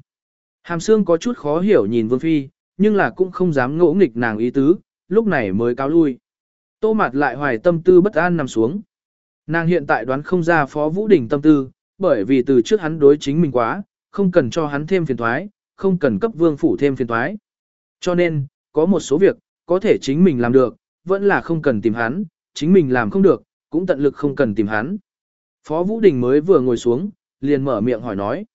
Hàm xương có chút khó hiểu nhìn Vương Phi, nhưng là cũng không dám ngỗ nghịch nàng ý tứ, lúc này mới cáo lui. Tô Mạt lại hoài tâm tư bất an nằm xuống. Nàng hiện tại đoán không ra Phó Vũ Đình tâm tư, bởi vì từ trước hắn đối chính mình quá, không cần cho hắn thêm phiền thoái, không cần cấp vương phủ thêm phiền thoái. Cho nên, có một số việc, có thể chính mình làm được, vẫn là không cần tìm hắn, chính mình làm không được, cũng tận lực không cần tìm hắn. Phó Vũ Đình mới vừa ngồi xuống, liền mở miệng hỏi nói.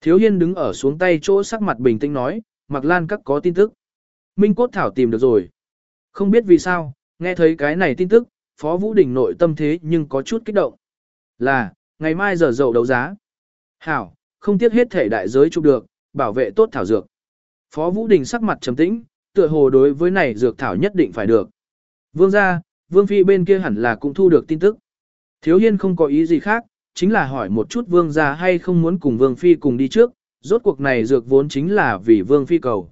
Thiếu Hiên đứng ở xuống tay chỗ sắc mặt bình tĩnh nói, Mạc Lan các có tin tức. Minh Cốt Thảo tìm được rồi. Không biết vì sao, nghe thấy cái này tin tức, Phó Vũ Đình nội tâm thế nhưng có chút kích động. Là, ngày mai giờ dậu đấu giá. Hảo, không tiếc hết thể đại giới chụp được, bảo vệ tốt thảo dược. Phó Vũ Đình sắc mặt trầm tĩnh, tựa hồ đối với này dược thảo nhất định phải được. Vương gia, Vương Phi bên kia hẳn là cũng thu được tin tức. Thiếu Hiên không có ý gì khác, chính là hỏi một chút Vương gia hay không muốn cùng Vương Phi cùng đi trước, rốt cuộc này dược vốn chính là vì Vương Phi cầu.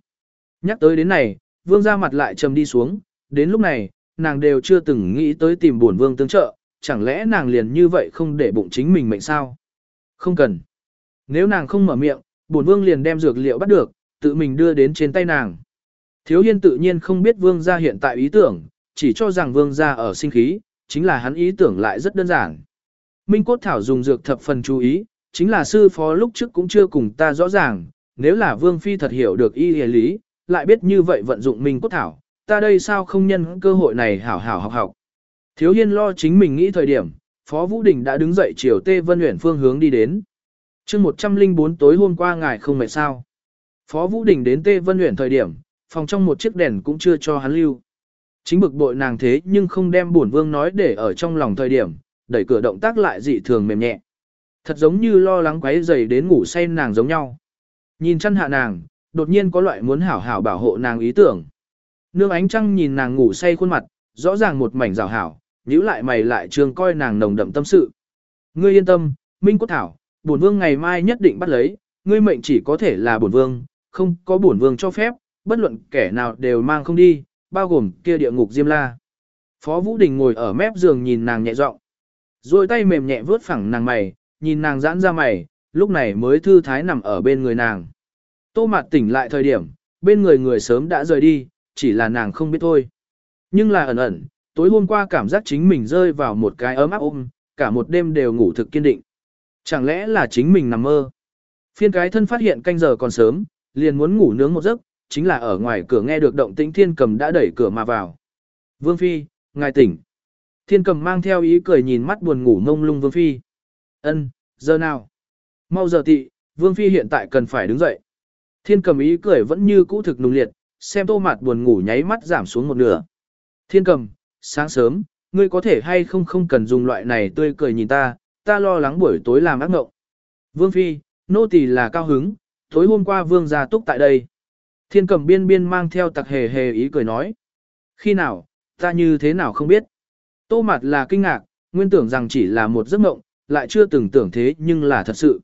Nhắc tới đến này, Vương gia mặt lại trầm đi xuống, đến lúc này, nàng đều chưa từng nghĩ tới tìm buồn vương tương trợ, chẳng lẽ nàng liền như vậy không để bụng chính mình mệnh sao? Không cần. Nếu nàng không mở miệng, Bổn vương liền đem dược liệu bắt được, tự mình đưa đến trên tay nàng. Thiếu hiên tự nhiên không biết vương gia hiện tại ý tưởng, chỉ cho rằng vương gia ở sinh khí, chính là hắn ý tưởng lại rất đơn giản. Minh Cốt Thảo dùng dược thập phần chú ý, chính là sư phó lúc trước cũng chưa cùng ta rõ ràng, nếu là vương phi thật hiểu được y hề lý, lại biết như vậy vận dụng Minh cốt thảo, ta đây sao không nhân cơ hội này hảo hảo học học. Thiếu hiên lo chính mình nghĩ thời điểm, Phó Vũ Đình đã đứng dậy chiều Tê Vân Uyển phương hướng đi đến chương 104 tối hôm qua ngài không mệt sao. Phó Vũ Đình đến Tê Vân Uyển thời điểm, phòng trong một chiếc đèn cũng chưa cho hắn lưu. Chính bực bội nàng thế nhưng không đem bổn vương nói để ở trong lòng thời điểm, đẩy cửa động tác lại dị thường mềm nhẹ. Thật giống như lo lắng quấy dày đến ngủ say nàng giống nhau. Nhìn chân hạ nàng, đột nhiên có loại muốn hảo hảo bảo hộ nàng ý tưởng. Nương ánh trăng nhìn nàng ngủ say khuôn mặt, rõ ràng một mảnh rào hảo, nhíu lại mày lại trường coi nàng nồng đậm tâm sự. Ngươi yên tâm, Minh Cốt Thảo, bổn vương ngày mai nhất định bắt lấy, ngươi mệnh chỉ có thể là bổn vương, không có bổn vương cho phép, bất luận kẻ nào đều mang không đi, bao gồm kia địa ngục Diêm La. Phó Vũ Đình ngồi ở mép giường nhìn nàng nhẹ giọng, rồi tay mềm nhẹ vướt phẳng nàng mày, nhìn nàng giãn ra mày, lúc này mới thư thái nằm ở bên người nàng. Tô Mạt tỉnh lại thời điểm, bên người người sớm đã rời đi, chỉ là nàng không biết thôi. Nhưng là ẩn ẩn, tối hôm qua cảm giác chính mình rơi vào một cái ấm áp ôm, cả một đêm đều ngủ thực kiên định. Chẳng lẽ là chính mình nằm mơ? Phiên cái thân phát hiện canh giờ còn sớm, liền muốn ngủ nướng một giấc, chính là ở ngoài cửa nghe được động tĩnh thiên cầm đã đẩy cửa mà vào. Vương Phi, ngài tỉnh. Thiên cầm mang theo ý cười nhìn mắt buồn ngủ ngông lung Vương Phi. Ân, giờ nào? Mau giờ tị, Vương Phi hiện tại cần phải đứng dậy. Thiên cầm ý cười vẫn như cũ thực nung liệt, xem tô mặt buồn ngủ nháy mắt giảm xuống một nửa. Thiên cầm, sáng sớm, ngươi có thể hay không không cần dùng loại này tươi cười nhìn ta, ta lo lắng buổi tối làm ác mộng. Vương Phi, nô tỳ là cao hứng, tối hôm qua vương gia túc tại đây. Thiên cầm biên biên mang theo tặc hề hề ý cười nói. Khi nào, ta như thế nào không biết. Tô mặt là kinh ngạc, nguyên tưởng rằng chỉ là một giấc mộng, lại chưa từng tưởng thế nhưng là thật sự.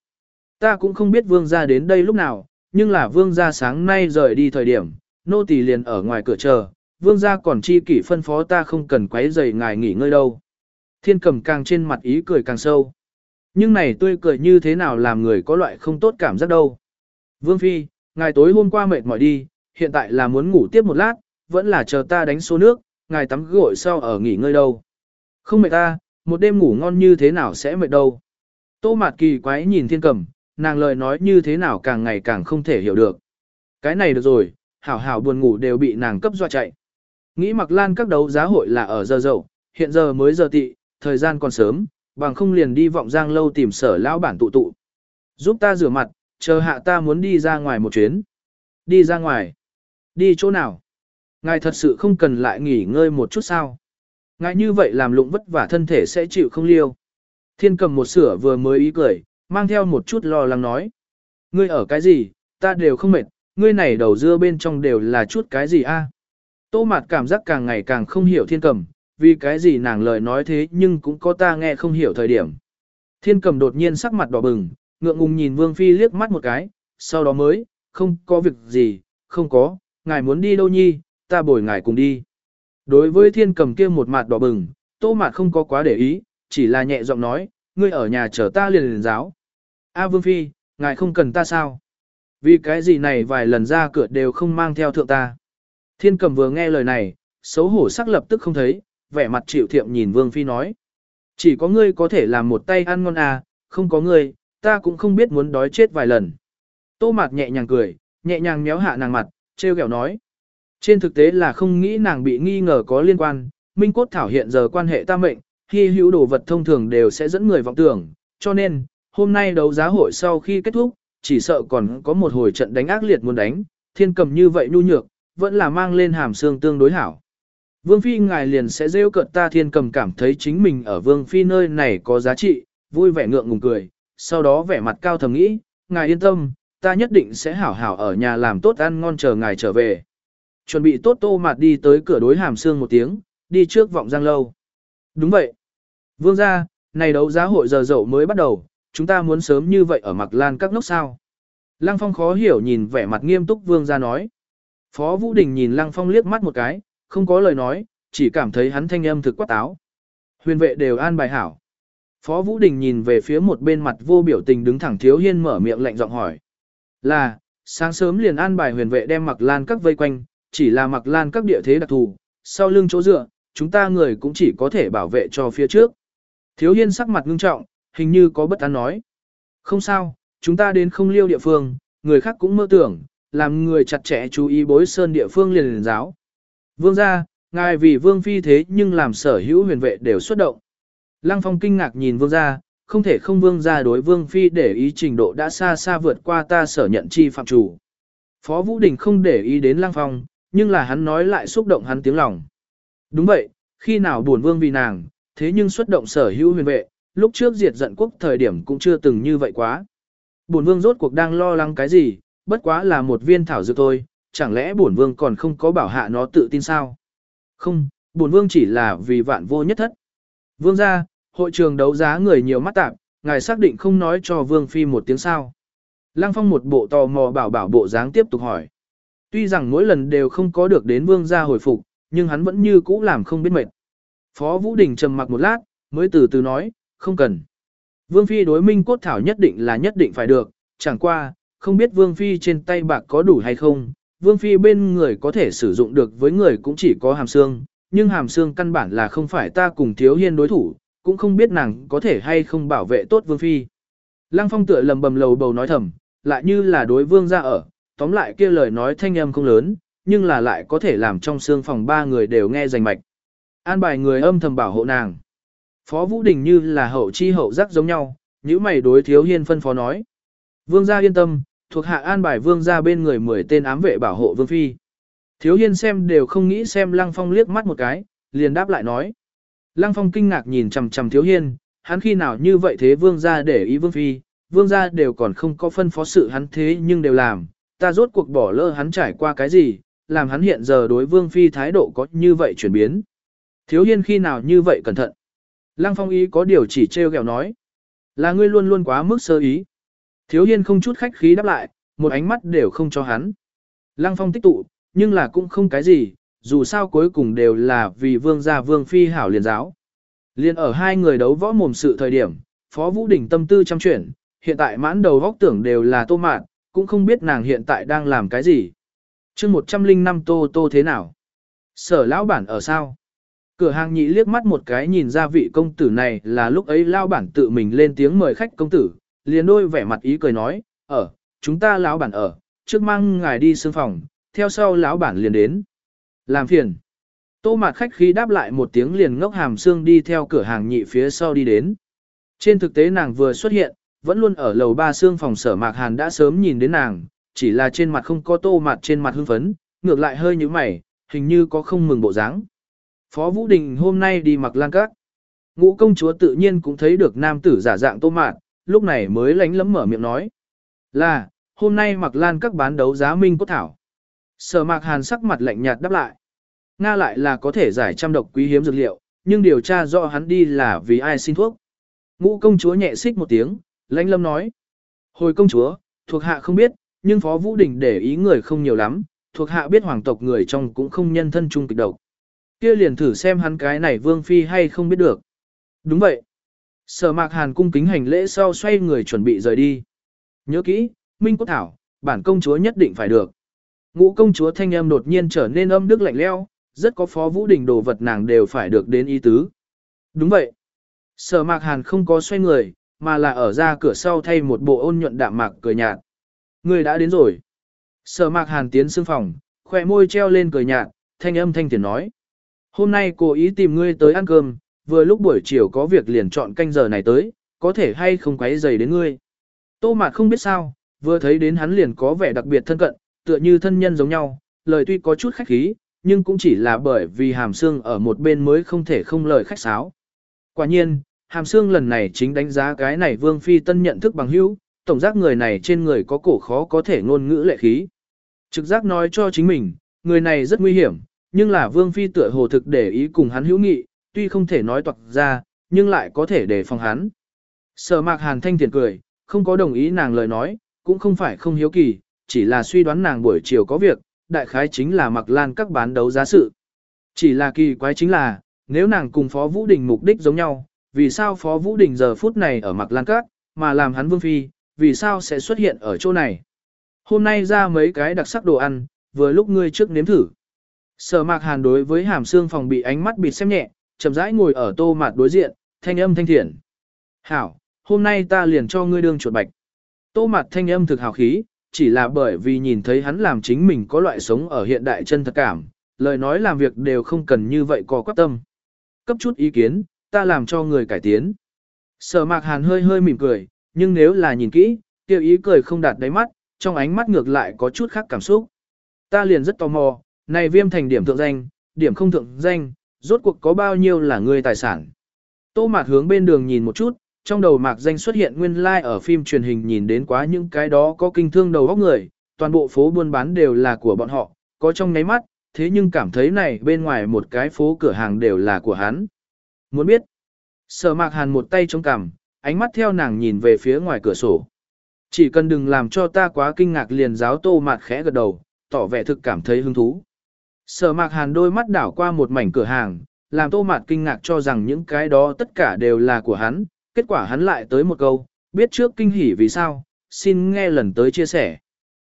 Ta cũng không biết vương gia đến đây lúc nào, nhưng là vương gia sáng nay rời đi thời điểm, nô tỳ liền ở ngoài cửa chờ, vương gia còn chi kỷ phân phó ta không cần quấy rầy ngài nghỉ ngơi đâu. Thiên cầm càng trên mặt ý cười càng sâu. Nhưng này tươi cười như thế nào làm người có loại không tốt cảm giác đâu. Vương Phi, ngài tối hôm qua mệt mỏi đi, hiện tại là muốn ngủ tiếp một lát, vẫn là chờ ta đánh số nước, ngài tắm gội sau ở nghỉ ngơi đâu. Không mệt ta, một đêm ngủ ngon như thế nào sẽ mệt đâu. Tô Mạt Kỳ quái nhìn thiên cầm, nàng lời nói như thế nào càng ngày càng không thể hiểu được. Cái này được rồi, hảo hảo buồn ngủ đều bị nàng cấp dọa chạy. Nghĩ mặc lan các đấu giá hội là ở giờ dậu, hiện giờ mới giờ tị, thời gian còn sớm, bằng không liền đi vọng giang lâu tìm sở lão bản tụ tụ. Giúp ta rửa mặt, chờ hạ ta muốn đi ra ngoài một chuyến. Đi ra ngoài. Đi chỗ nào? Ngài thật sự không cần lại nghỉ ngơi một chút sao? Ngài như vậy làm lụng vất vả thân thể sẽ chịu không liêu. Thiên cầm một sửa vừa mới ý cười, mang theo một chút lo lắng nói. Ngươi ở cái gì, ta đều không mệt, ngươi này đầu dưa bên trong đều là chút cái gì a? Tô Mạt cảm giác càng ngày càng không hiểu thiên cầm, vì cái gì nàng lời nói thế nhưng cũng có ta nghe không hiểu thời điểm. Thiên cầm đột nhiên sắc mặt đỏ bừng, ngượng ngùng nhìn Vương Phi liếc mắt một cái, sau đó mới, không có việc gì, không có, ngài muốn đi đâu nhi, ta bồi ngài cùng đi. Đối với thiên cầm kia một mặt đỏ bừng, Tô mặt không có quá để ý, chỉ là nhẹ giọng nói, ngươi ở nhà chờ ta liền liền giáo. A Vương Phi, ngài không cần ta sao? Vì cái gì này vài lần ra cửa đều không mang theo thượng ta. Thiên cầm vừa nghe lời này, xấu hổ sắc lập tức không thấy, vẻ mặt chịu thiệm nhìn Vương Phi nói. Chỉ có ngươi có thể làm một tay ăn ngon à, không có ngươi, ta cũng không biết muốn đói chết vài lần. Tô Mạt nhẹ nhàng cười, nhẹ nhàng méo hạ nàng mặt, treo kẹo nói. Trên thực tế là không nghĩ nàng bị nghi ngờ có liên quan, Minh Cốt Thảo hiện giờ quan hệ ta mệnh, khi hữu đồ vật thông thường đều sẽ dẫn người vọng tưởng, cho nên, hôm nay đấu giá hội sau khi kết thúc, chỉ sợ còn có một hồi trận đánh ác liệt muốn đánh, thiên cầm như vậy nhu nhược, vẫn là mang lên hàm xương tương đối hảo. Vương Phi ngài liền sẽ rêu cợt ta thiên cầm cảm thấy chính mình ở Vương Phi nơi này có giá trị, vui vẻ ngượng ngùng cười, sau đó vẻ mặt cao thầm nghĩ, ngài yên tâm, ta nhất định sẽ hảo hảo ở nhà làm tốt ăn ngon chờ ngài trở về. Chuẩn bị tốt tô mặt đi tới cửa đối hàm xương một tiếng, đi trước vọng giang lâu. Đúng vậy. Vương gia, này đấu giá hội giờ dậu mới bắt đầu, chúng ta muốn sớm như vậy ở mặc lan các nốc sao. Lăng Phong khó hiểu nhìn vẻ mặt nghiêm túc vương gia nói. Phó Vũ Đình nhìn Lăng Phong liếc mắt một cái, không có lời nói, chỉ cảm thấy hắn thanh âm thực quát táo. Huyền vệ đều an bài hảo. Phó Vũ Đình nhìn về phía một bên mặt vô biểu tình đứng thẳng thiếu hiên mở miệng lạnh giọng hỏi. Là, sáng sớm liền an bài huyền vệ đem mặc lan các vây quanh, chỉ là mặc lan các địa thế đặc thù, sau lưng chỗ dựa, chúng ta người cũng chỉ có thể bảo vệ cho phía trước. Thiếu hiên sắc mặt ngưng trọng, hình như có bất an nói. Không sao, chúng ta đến không liêu địa phương, người khác cũng mơ tưởng, làm người chặt chẽ chú ý bối sơn địa phương liền liền giáo. Vương gia, ngài vì vương phi thế nhưng làm sở hữu huyền vệ đều xuất động. Lăng phong kinh ngạc nhìn vương gia, không thể không vương gia đối vương phi để ý trình độ đã xa xa vượt qua ta sở nhận chi phạm chủ. Phó Vũ Đình không để ý đến lăng phong, nhưng là hắn nói lại xúc động hắn tiếng lòng. Đúng vậy, khi nào buồn vương vì nàng, thế nhưng xuất động sở hữu huyền vệ, lúc trước diệt giận quốc thời điểm cũng chưa từng như vậy quá. Buồn vương rốt cuộc đang lo lắng cái gì, bất quá là một viên thảo dược thôi, chẳng lẽ bổn vương còn không có bảo hạ nó tự tin sao? Không, bổn vương chỉ là vì vạn vô nhất thất. Vương gia, hội trường đấu giá người nhiều mắt tạp, ngài xác định không nói cho vương phi một tiếng sao. Lăng phong một bộ tò mò bảo bảo bộ dáng tiếp tục hỏi. Tuy rằng mỗi lần đều không có được đến vương gia hồi phục, nhưng hắn vẫn như cũ làm không biết mệt. Phó Vũ Đình trầm mặc một lát, mới từ từ nói, không cần. Vương Phi đối minh cốt thảo nhất định là nhất định phải được, chẳng qua, không biết Vương Phi trên tay bạc có đủ hay không. Vương Phi bên người có thể sử dụng được với người cũng chỉ có hàm xương, nhưng hàm xương căn bản là không phải ta cùng thiếu hiên đối thủ, cũng không biết nàng có thể hay không bảo vệ tốt Vương Phi. Lăng Phong tựa lầm bầm lầu bầu nói thầm, lại như là đối vương ra ở, tóm lại kia lời nói thanh âm không lớn, nhưng là lại có thể làm trong xương phòng ba người đều nghe rành mạch. An bài người âm thầm bảo hộ nàng. Phó Vũ Đình như là hậu chi hậu giác giống nhau, những mày đối thiếu hiên phân phó nói. Vương gia yên tâm, thuộc hạ an bài vương ra bên người 10 tên ám vệ bảo hộ vương phi. Thiếu hiên xem đều không nghĩ xem Lăng Phong liếc mắt một cái, liền đáp lại nói. Lăng Phong kinh ngạc nhìn chằm chằm thiếu hiên, hắn khi nào như vậy thế vương gia để ý vương phi, vương gia đều còn không có phân phó sự hắn thế nhưng đều làm, ta rốt cuộc bỏ lỡ hắn trải qua cái gì, làm hắn hiện giờ đối vương phi thái độ có như vậy chuyển biến. Thiếu hiên khi nào như vậy cẩn thận. Lăng phong ý có điều chỉ treo ghẹo nói. Là ngươi luôn luôn quá mức sơ ý. Thiếu hiên không chút khách khí đáp lại, một ánh mắt đều không cho hắn. Lăng phong tích tụ, nhưng là cũng không cái gì, dù sao cuối cùng đều là vì vương gia vương phi hảo liền giáo. Liên ở hai người đấu võ mồm sự thời điểm, Phó Vũ Đình tâm tư chăm chuyển, hiện tại mãn đầu góc tưởng đều là tô mạn, cũng không biết nàng hiện tại đang làm cái gì. chương 105 tô tô thế nào? Sở lão bản ở sao? Cửa hàng nhị liếc mắt một cái nhìn ra vị công tử này là lúc ấy lao bản tự mình lên tiếng mời khách công tử, liền đôi vẻ mặt ý cười nói, ở, chúng ta lão bản ở, trước mang ngài đi sương phòng, theo sau lão bản liền đến. Làm phiền. Tô mặt khách khi đáp lại một tiếng liền ngốc hàm xương đi theo cửa hàng nhị phía sau đi đến. Trên thực tế nàng vừa xuất hiện, vẫn luôn ở lầu ba xương phòng sở mạc hàn đã sớm nhìn đến nàng, chỉ là trên mặt không có tô mặt trên mặt hưng phấn, ngược lại hơi như mày, hình như có không mừng bộ dáng. Phó Vũ Đình hôm nay đi mặc lan các. Ngũ công chúa tự nhiên cũng thấy được nam tử giả dạng tô mạt, lúc này mới lánh lấm mở miệng nói. Là, hôm nay mặc lan các bán đấu giá minh cốt thảo. Sở mạc hàn sắc mặt lạnh nhạt đáp lại. Nga lại là có thể giải trăm độc quý hiếm dược liệu, nhưng điều tra rõ hắn đi là vì ai xin thuốc. Ngũ công chúa nhẹ xích một tiếng, lãnh lâm nói. Hồi công chúa, thuộc hạ không biết, nhưng Phó Vũ Đình để ý người không nhiều lắm, thuộc hạ biết hoàng tộc người trong cũng không nhân thân chung kịch độc. Kia liền thử xem hắn cái này vương phi hay không biết được. Đúng vậy. Sở mạc hàn cung kính hành lễ sau xoay người chuẩn bị rời đi. Nhớ kỹ, Minh Quốc Thảo, bản công chúa nhất định phải được. Ngũ công chúa thanh âm đột nhiên trở nên âm đức lạnh leo, rất có phó vũ đình đồ vật nàng đều phải được đến ý tứ. Đúng vậy. Sở mạc hàn không có xoay người, mà là ở ra cửa sau thay một bộ ôn nhuận đạm mạc cười nhạt. Người đã đến rồi. Sở mạc hàn tiến xương phòng, khỏe môi treo lên cười nhạt, thanh âm thanh tiền nói. Hôm nay cô ý tìm ngươi tới ăn cơm, vừa lúc buổi chiều có việc liền chọn canh giờ này tới, có thể hay không quấy dày đến ngươi. Tô Mạt không biết sao, vừa thấy đến hắn liền có vẻ đặc biệt thân cận, tựa như thân nhân giống nhau, lời tuy có chút khách khí, nhưng cũng chỉ là bởi vì hàm xương ở một bên mới không thể không lời khách sáo. Quả nhiên, hàm xương lần này chính đánh giá cái này vương phi tân nhận thức bằng hữu, tổng giác người này trên người có cổ khó có thể ngôn ngữ lệ khí. Trực giác nói cho chính mình, người này rất nguy hiểm, nhưng là Vương Phi tựa hồ thực để ý cùng hắn hữu nghị, tuy không thể nói toạc ra, nhưng lại có thể để phòng hắn. Sở mạc hàn thanh thiện cười, không có đồng ý nàng lời nói, cũng không phải không hiếu kỳ, chỉ là suy đoán nàng buổi chiều có việc, đại khái chính là mặc lan các bán đấu giá sự. Chỉ là kỳ quái chính là, nếu nàng cùng Phó Vũ Đình mục đích giống nhau, vì sao Phó Vũ Đình giờ phút này ở mặc lan các, mà làm hắn vương phi, vì sao sẽ xuất hiện ở chỗ này. Hôm nay ra mấy cái đặc sắc đồ ăn, vừa lúc ngươi trước nếm thử. Sở mạc hàn đối với hàm xương phòng bị ánh mắt bịt xem nhẹ, chậm rãi ngồi ở tô mạt đối diện, thanh âm thanh thiện. Hảo, hôm nay ta liền cho ngươi đương chuột bạch. Tô mạt thanh âm thực hào khí, chỉ là bởi vì nhìn thấy hắn làm chính mình có loại sống ở hiện đại chân thật cảm, lời nói làm việc đều không cần như vậy có quắc tâm. Cấp chút ý kiến, ta làm cho người cải tiến. Sở mạc hàn hơi hơi mỉm cười, nhưng nếu là nhìn kỹ, Tiêu ý cười không đạt đáy mắt, trong ánh mắt ngược lại có chút khác cảm xúc. Ta liền rất tò mò, này viêm thành điểm thượng danh, điểm không thượng danh, rốt cuộc có bao nhiêu là người tài sản. Tô mạc hướng bên đường nhìn một chút, trong đầu mạc danh xuất hiện nguyên lai like ở phim truyền hình nhìn đến quá những cái đó có kinh thương đầu óc người, toàn bộ phố buôn bán đều là của bọn họ, có trong nháy mắt, thế nhưng cảm thấy này bên ngoài một cái phố cửa hàng đều là của hắn. Muốn biết, sở mạc hàn một tay chống cằm, ánh mắt theo nàng nhìn về phía ngoài cửa sổ. Chỉ cần đừng làm cho ta quá kinh ngạc liền giáo tô mạt khẽ gật đầu, tỏ vẻ thực cảm thấy hứng thú. Sở mạc hàn đôi mắt đảo qua một mảnh cửa hàng, làm tô mạt kinh ngạc cho rằng những cái đó tất cả đều là của hắn, kết quả hắn lại tới một câu, biết trước kinh hỉ vì sao, xin nghe lần tới chia sẻ.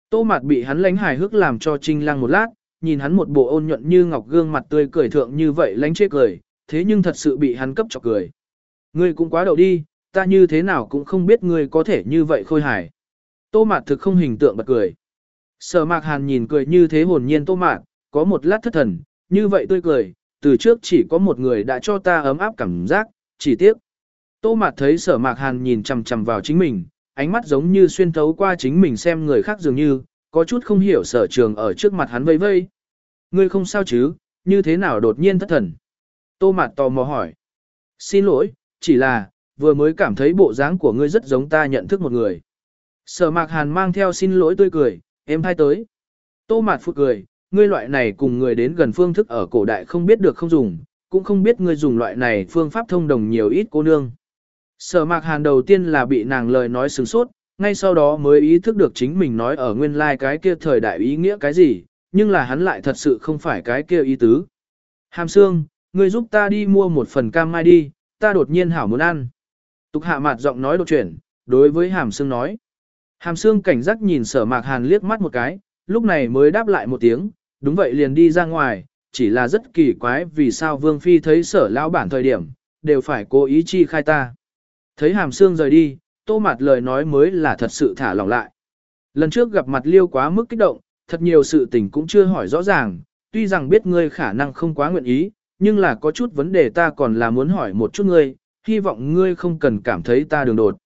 Tô mạt bị hắn lánh hài hước làm cho trinh lăng một lát, nhìn hắn một bộ ôn nhuận như ngọc gương mặt tươi cười thượng như vậy lánh chê cười, thế nhưng thật sự bị hắn cấp chọc cười. Ngươi cũng quá đậu đi, ta như thế nào cũng không biết ngươi có thể như vậy khôi hài. Tô mạt thực không hình tượng bật cười. Sở mạc hàn nhìn cười như thế hồn nhiên tô mạt, có một lát thất thần, như vậy tươi cười, từ trước chỉ có một người đã cho ta ấm áp cảm giác, chỉ tiếc. Tô mạt thấy sở mạc hàn nhìn chằm chằm vào chính mình, ánh mắt giống như xuyên thấu qua chính mình xem người khác dường như, có chút không hiểu sở trường ở trước mặt hắn vây vây. Ngươi không sao chứ, như thế nào đột nhiên thất thần? Tô mạt tò mò hỏi. Xin lỗi, chỉ là, vừa mới cảm thấy bộ dáng của ngươi rất giống ta nhận thức một người. Sở mạc hàn mang theo xin lỗi tươi cười, em thay tới. Tô mạt phụt cười, ngươi loại này cùng người đến gần phương thức ở cổ đại không biết được không dùng, cũng không biết ngươi dùng loại này phương pháp thông đồng nhiều ít cô nương. Sở mạc hàn đầu tiên là bị nàng lời nói sừng sốt, ngay sau đó mới ý thức được chính mình nói ở nguyên lai like cái kia thời đại ý nghĩa cái gì, nhưng là hắn lại thật sự không phải cái kia ý tứ. Hàm xương, ngươi giúp ta đi mua một phần cam mai đi, ta đột nhiên hảo muốn ăn. Tục hạ mặt giọng nói đột chuyển, đối với hàm xương nói. Hàm xương cảnh giác nhìn sở mạc hàn liếc mắt một cái, lúc này mới đáp lại một tiếng, đúng vậy liền đi ra ngoài, chỉ là rất kỳ quái vì sao Vương Phi thấy sở lão bản thời điểm, đều phải cố ý chi khai ta. Thấy hàm xương rời đi, tô mặt lời nói mới là thật sự thả lỏng lại. Lần trước gặp mặt liêu quá mức kích động, thật nhiều sự tình cũng chưa hỏi rõ ràng, tuy rằng biết ngươi khả năng không quá nguyện ý, nhưng là có chút vấn đề ta còn là muốn hỏi một chút ngươi, hy vọng ngươi không cần cảm thấy ta đường đột.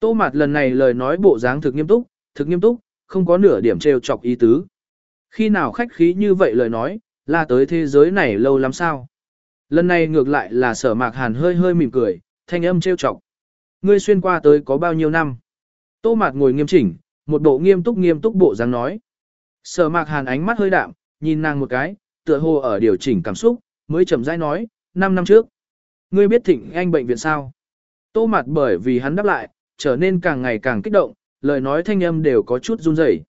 Tô mặt lần này lời nói bộ dáng thực nghiêm túc, thực nghiêm túc, không có nửa điểm trêu chọc ý tứ. Khi nào khách khí như vậy lời nói, là tới thế giới này lâu lắm sao? Lần này ngược lại là sở mạc hàn hơi hơi mỉm cười, thanh âm trêu chọc. Ngươi xuyên qua tới có bao nhiêu năm? Tô mạc ngồi nghiêm chỉnh, một bộ nghiêm túc nghiêm túc bộ dáng nói. Sở mạc hàn ánh mắt hơi đạm, nhìn nàng một cái, tựa hồ ở điều chỉnh cảm xúc, mới chậm rãi nói, 5 năm trước. Ngươi biết thịnh anh bệnh viện sao? Tô mạc bởi vì hắn đáp lại, trở nên càng ngày càng kích động, lời nói thanh âm đều có chút run rẩy.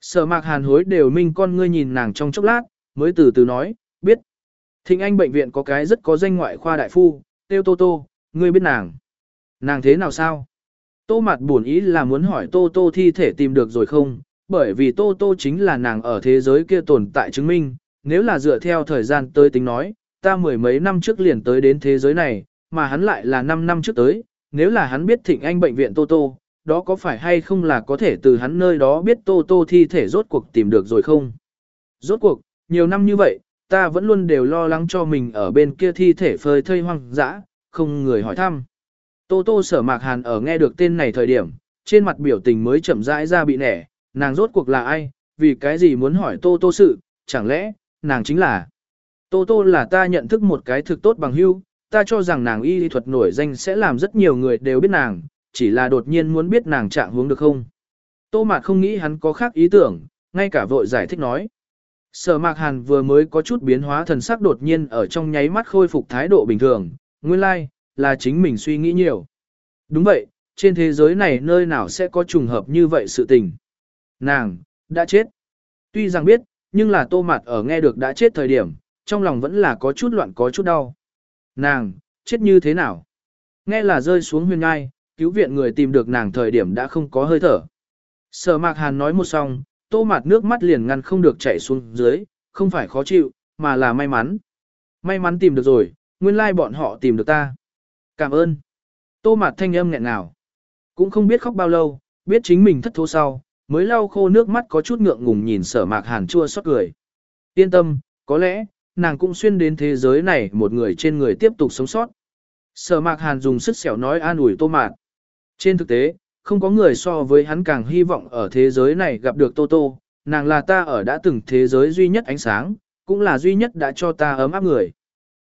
Sở mạc hàn hối đều minh con ngươi nhìn nàng trong chốc lát, mới từ từ nói, biết. Thịnh Anh bệnh viện có cái rất có danh ngoại khoa đại phu, Tiêu Tô Tô, ngươi biết nàng. Nàng thế nào sao? Tô mặt buồn ý là muốn hỏi Tô Tô thi thể tìm được rồi không, bởi vì Tô Tô chính là nàng ở thế giới kia tồn tại chứng minh, nếu là dựa theo thời gian tới tính nói, ta mười mấy năm trước liền tới đến thế giới này, mà hắn lại là năm năm trước tới, nếu là hắn biết Thịnh Anh bệnh viện Tô Tô, đó có phải hay không là có thể từ hắn nơi đó biết Tô Tô thi thể rốt cuộc tìm được rồi không? Rốt cuộc, nhiều năm như vậy, ta vẫn luôn đều lo lắng cho mình ở bên kia thi thể phơi thây hoang dã, không người hỏi thăm. Tô Tô sở mạc hàn ở nghe được tên này thời điểm, trên mặt biểu tình mới chậm rãi ra bị nẻ, nàng rốt cuộc là ai, vì cái gì muốn hỏi Tô Tô sự, chẳng lẽ, nàng chính là... Tô Tô là ta nhận thức một cái thực tốt bằng hưu, ta cho rằng nàng y thuật nổi danh sẽ làm rất nhiều người đều biết nàng, chỉ là đột nhiên muốn biết nàng trạng huống được không. Tô Mạt không nghĩ hắn có khác ý tưởng, ngay cả vội giải thích nói. Sở Mạc Hàn vừa mới có chút biến hóa thần sắc đột nhiên ở trong nháy mắt khôi phục thái độ bình thường, nguyên lai, like, là chính mình suy nghĩ nhiều. Đúng vậy, trên thế giới này nơi nào sẽ có trùng hợp như vậy sự tình. Nàng, đã chết. Tuy rằng biết, nhưng là tô Mạt ở nghe được đã chết thời điểm, trong lòng vẫn là có chút loạn có chút đau. Nàng, chết như thế nào? Nghe là rơi xuống huyền ngai, cứu viện người tìm được nàng thời điểm đã không có hơi thở. Sở mạc hàn nói một xong, tô mạt nước mắt liền ngăn không được chảy xuống dưới, không phải khó chịu, mà là may mắn. May mắn tìm được rồi, nguyên lai bọn họ tìm được ta. Cảm ơn. Tô mạt thanh âm nghẹn nào. Cũng không biết khóc bao lâu, biết chính mình thất thố sau, mới lau khô nước mắt có chút ngượng ngùng nhìn sở mạc hàn chua xót cười. Yên tâm, có lẽ, nàng cũng xuyên đến thế giới này một người trên người tiếp tục sống sót. Sở mạc hàn dùng sức xẻo nói an ủi tô mạt. Trên thực tế, không có người so với hắn càng hy vọng ở thế giới này gặp được Tô Tô, nàng là ta ở đã từng thế giới duy nhất ánh sáng, cũng là duy nhất đã cho ta ấm áp người.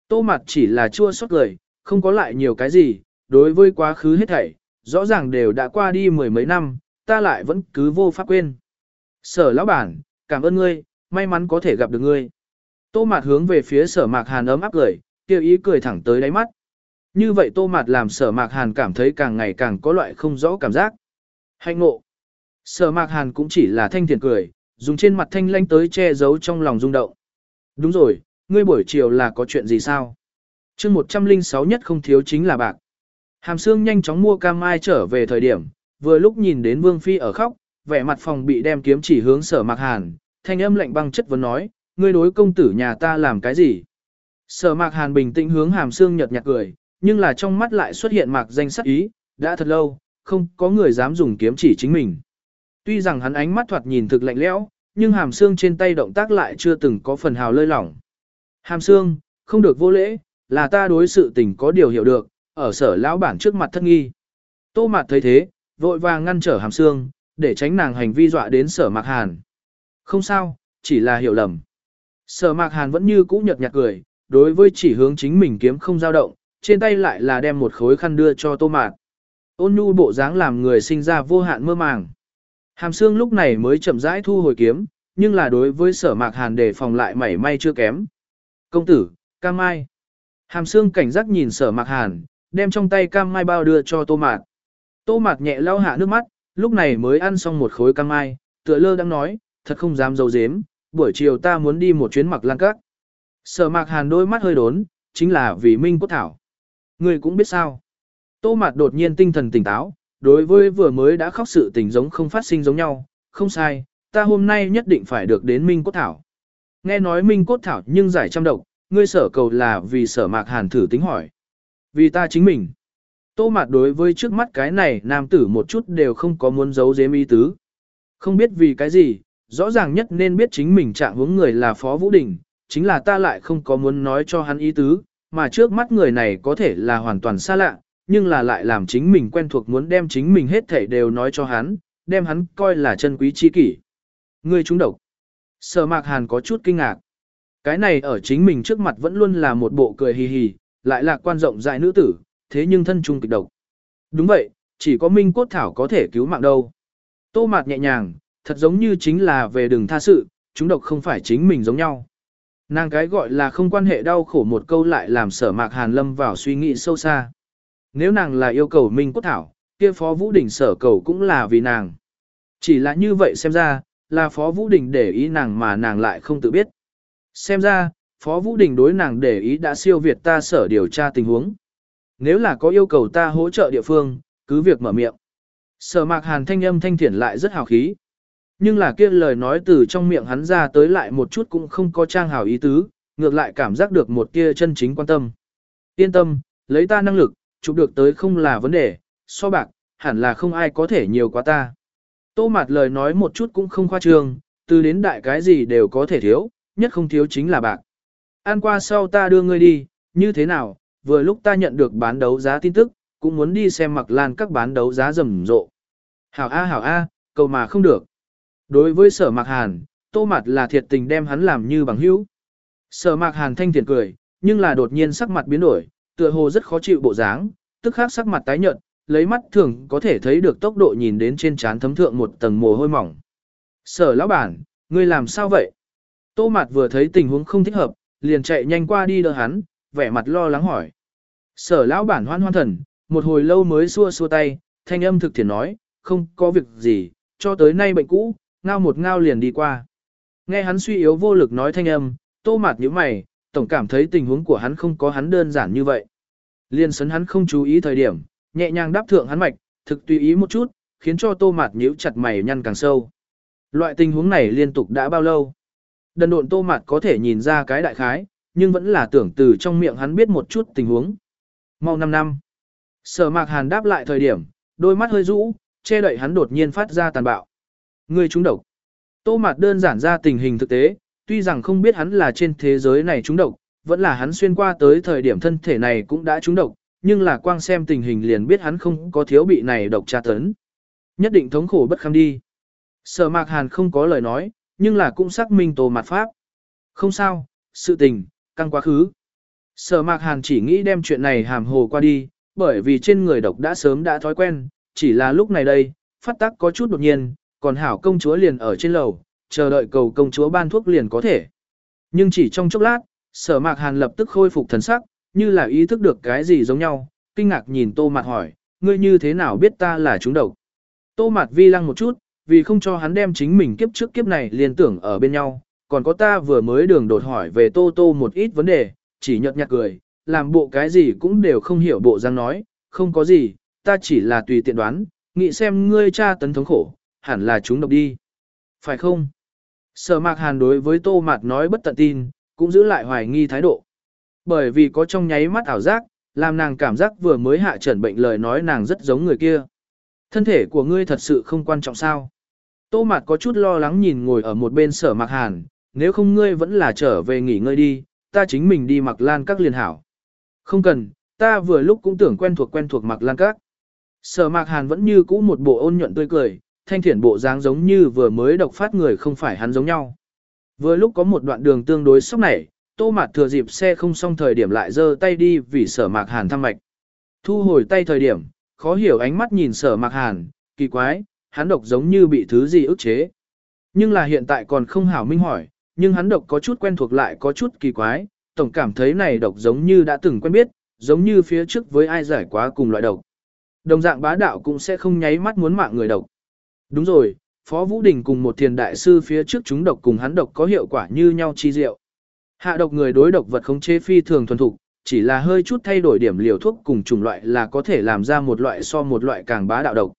Tô mặt chỉ là chua xót cười, không có lại nhiều cái gì, đối với quá khứ hết thảy, rõ ràng đều đã qua đi mười mấy năm, ta lại vẫn cứ vô pháp quên. Sở lão bản, cảm ơn ngươi, may mắn có thể gặp được ngươi. Tô Mạt hướng về phía sở mạc hàn ấm áp cười, kêu ý cười thẳng tới đáy mắt. Như vậy Tô Mạt làm sở mạc hàn cảm thấy càng ngày càng có loại không rõ cảm giác. Hạnh ngộ. Sở mạc hàn cũng chỉ là thanh thiền cười, dùng trên mặt thanh lanh tới che giấu trong lòng rung động. Đúng rồi, ngươi buổi chiều là có chuyện gì sao? chương 106 nhất không thiếu chính là bạc. Hàm Sương nhanh chóng mua cam mai trở về thời điểm, vừa lúc nhìn đến Vương Phi ở khóc, vẻ mặt phòng bị đem kiếm chỉ hướng sở mạc hàn, thanh âm lạnh băng chất vấn nói, ngươi đối công tử nhà ta làm cái gì? Sở mạc hàn bình tĩnh hướng Hàm Sương nhật nhạt cười, nhưng là trong mắt lại xuất hiện mạc danh sắc ý, đã thật lâu, không có người dám dùng kiếm chỉ chính mình. Tuy rằng hắn ánh mắt thoạt nhìn thực lạnh lẽo, nhưng hàm xương trên tay động tác lại chưa từng có phần hào lơi lỏng. Hàm xương, không được vô lễ, là ta đối sự tình có điều hiểu được, ở sở lão bản trước mặt thất nghi. Tô mạt thấy thế, vội vàng ngăn trở hàm xương, để tránh nàng hành vi dọa đến sở mạc hàn. Không sao, chỉ là hiểu lầm. Sở mạc hàn vẫn như cũ nhật nhạt cười, đối với chỉ hướng chính mình kiếm không dao động, trên tay lại là đem một khối khăn đưa cho tô mạt. Ôn nhu bộ dáng làm người sinh ra vô hạn mơ màng. Hàm xương lúc này mới chậm rãi thu hồi kiếm, nhưng là đối với sở mạc hàn đề phòng lại mảy may chưa kém. Công tử, cam mai. Hàm xương cảnh giác nhìn sở mạc hàn, đem trong tay cam mai bao đưa cho tô mạt Tô mạc nhẹ lau hạ nước mắt, lúc này mới ăn xong một khối cam mai, tựa lơ đang nói, thật không dám dấu dếm, buổi chiều ta muốn đi một chuyến mặc lan các. Sở mạc hàn đôi mắt hơi đốn, chính là vì minh cốt thảo. Ngươi cũng biết sao. Tô Mạt đột nhiên tinh thần tỉnh táo, đối với vừa mới đã khóc sự tình giống không phát sinh giống nhau, không sai, ta hôm nay nhất định phải được đến Minh Cốt Thảo. Nghe nói Minh Cốt Thảo nhưng giải trăm độc, ngươi sở cầu là vì sở mạc hàn thử tính hỏi. Vì ta chính mình. Tô mạt đối với trước mắt cái này nam tử một chút đều không có muốn giấu giếm ý tứ. Không biết vì cái gì, rõ ràng nhất nên biết chính mình trạng hướng người là Phó Vũ Đình, chính là ta lại không có muốn nói cho hắn ý tứ, mà trước mắt người này có thể là hoàn toàn xa lạ, nhưng là lại làm chính mình quen thuộc muốn đem chính mình hết thảy đều nói cho hắn, đem hắn coi là chân quý chi kỷ. người trúng độc. Sở mạc hàn có chút kinh ngạc. Cái này ở chính mình trước mặt vẫn luôn là một bộ cười hì hì, lại là quan rộng dại nữ tử, thế nhưng thân trung kịch độc. Đúng vậy, chỉ có minh cốt thảo có thể cứu mạng đâu. Tô mạc nhẹ nhàng, thật giống như chính là về đường tha sự, chúng độc không phải chính mình giống nhau. Nàng cái gọi là không quan hệ đau khổ một câu lại làm sở mạc hàn lâm vào suy nghĩ sâu xa nếu nàng là yêu cầu Minh Cốt Thảo, kia Phó Vũ Đình sở cầu cũng là vì nàng. Chỉ là như vậy xem ra, là Phó Vũ Đình để ý nàng mà nàng lại không tự biết. Xem ra, Phó Vũ Đình đối nàng để ý đã siêu việt ta sở điều tra tình huống. Nếu là có yêu cầu ta hỗ trợ địa phương, cứ việc mở miệng. Sở mạc hàn thanh âm thanh thiển lại rất hào khí. Nhưng là kia lời nói từ trong miệng hắn ra tới lại một chút cũng không có trang hảo ý tứ, ngược lại cảm giác được một kia chân chính quan tâm. Yên tâm, lấy ta năng lực, chụp được tới không là vấn đề, so bạc, hẳn là không ai có thể nhiều quá ta. Tô mặt lời nói một chút cũng không khoa trương, từ đến đại cái gì đều có thể thiếu, nhất không thiếu chính là bạc. Ăn qua sau ta đưa ngươi đi, như thế nào, vừa lúc ta nhận được bán đấu giá tin tức, cũng muốn đi xem mặc lan các bán đấu giá rầm rộ. Hảo A hảo A, cầu mà không được. Đối với sở mạc hàn, tô mặt là thiệt tình đem hắn làm như bằng hữu. Sở mạc hàn thanh thiện cười, nhưng là đột nhiên sắc mặt biến đổi, tựa hồ rất khó chịu bộ dáng, tức khắc sắc mặt tái nhợt, lấy mắt thường có thể thấy được tốc độ nhìn đến trên trán thấm thượng một tầng mồ hôi mỏng. Sở lão bản, ngươi làm sao vậy? Tô Mạt vừa thấy tình huống không thích hợp, liền chạy nhanh qua đi đỡ hắn, vẻ mặt lo lắng hỏi. Sở lão bản hoan hoan thần, một hồi lâu mới xua xua tay, thanh âm thực thiện nói, không có việc gì, cho tới nay bệnh cũ, ngao một ngao liền đi qua. Nghe hắn suy yếu vô lực nói thanh âm, tô mạt nhíu mày, tổng cảm thấy tình huống của hắn không có hắn đơn giản như vậy. Liên sấn hắn không chú ý thời điểm, nhẹ nhàng đáp thượng hắn mạch, thực tùy ý một chút, khiến cho tô mạt nhíu chặt mày nhăn càng sâu. Loại tình huống này liên tục đã bao lâu? Đần độn tô mạt có thể nhìn ra cái đại khái, nhưng vẫn là tưởng từ trong miệng hắn biết một chút tình huống. Mau 5 năm. Sở mạc hàn đáp lại thời điểm, đôi mắt hơi rũ, che đậy hắn đột nhiên phát ra tàn bạo. Ngươi trúng độc. Tô Mạt đơn giản ra tình hình thực tế, tuy rằng không biết hắn là trên thế giới này trúng độc, vẫn là hắn xuyên qua tới thời điểm thân thể này cũng đã trúng độc, nhưng là quang xem tình hình liền biết hắn không có thiếu bị này độc tra tấn. Nhất định thống khổ bất kham đi. Sở mạc hàn không có lời nói, nhưng là cũng xác minh Tô Mạt pháp. Không sao, sự tình, căng quá khứ. Sở mạc hàn chỉ nghĩ đem chuyện này hàm hồ qua đi, bởi vì trên người độc đã sớm đã thói quen, chỉ là lúc này đây, phát tác có chút đột nhiên, còn hảo công chúa liền ở trên lầu, chờ đợi cầu công chúa ban thuốc liền có thể. Nhưng chỉ trong chốc lát, sở mạc hàn lập tức khôi phục thần sắc, như là ý thức được cái gì giống nhau, kinh ngạc nhìn tô mạt hỏi, ngươi như thế nào biết ta là chúng độc. Tô mạt vi lăng một chút, vì không cho hắn đem chính mình kiếp trước kiếp này liên tưởng ở bên nhau, còn có ta vừa mới đường đột hỏi về tô tô một ít vấn đề, chỉ nhợt nhạt cười, làm bộ cái gì cũng đều không hiểu bộ răng nói, không có gì, ta chỉ là tùy tiện đoán, nghĩ xem ngươi cha tấn thống khổ, hẳn là chúng độc đi. Phải không? Sở mạc hàn đối với tô mạt nói bất tận tin, cũng giữ lại hoài nghi thái độ. Bởi vì có trong nháy mắt ảo giác, làm nàng cảm giác vừa mới hạ trần bệnh lời nói nàng rất giống người kia. Thân thể của ngươi thật sự không quan trọng sao? Tô mạt có chút lo lắng nhìn ngồi ở một bên sở mạc hàn, nếu không ngươi vẫn là trở về nghỉ ngơi đi, ta chính mình đi mặc lan các liền hảo. Không cần, ta vừa lúc cũng tưởng quen thuộc quen thuộc mặc lan các. Sở mạc hàn vẫn như cũ một bộ ôn nhuận tươi cười, thanh thiển bộ dáng giống như vừa mới độc phát người không phải hắn giống nhau. Vừa lúc có một đoạn đường tương đối sốc nảy, tô mạt thừa dịp xe không xong thời điểm lại giơ tay đi vì sở mạc hàn thăm mạch. Thu hồi tay thời điểm, khó hiểu ánh mắt nhìn sở mạc hàn, kỳ quái, hắn độc giống như bị thứ gì ức chế. Nhưng là hiện tại còn không hảo minh hỏi, nhưng hắn độc có chút quen thuộc lại có chút kỳ quái, tổng cảm thấy này độc giống như đã từng quen biết, giống như phía trước với ai giải quá cùng loại độc. Đồng dạng bá đạo cũng sẽ không nháy mắt muốn mạng người độc. Đúng rồi, Phó Vũ Đình cùng một thiền đại sư phía trước chúng độc cùng hắn độc có hiệu quả như nhau chi diệu. Hạ độc người đối độc vật không chế phi thường thuần thục, chỉ là hơi chút thay đổi điểm liều thuốc cùng chủng loại là có thể làm ra một loại so một loại càng bá đạo độc.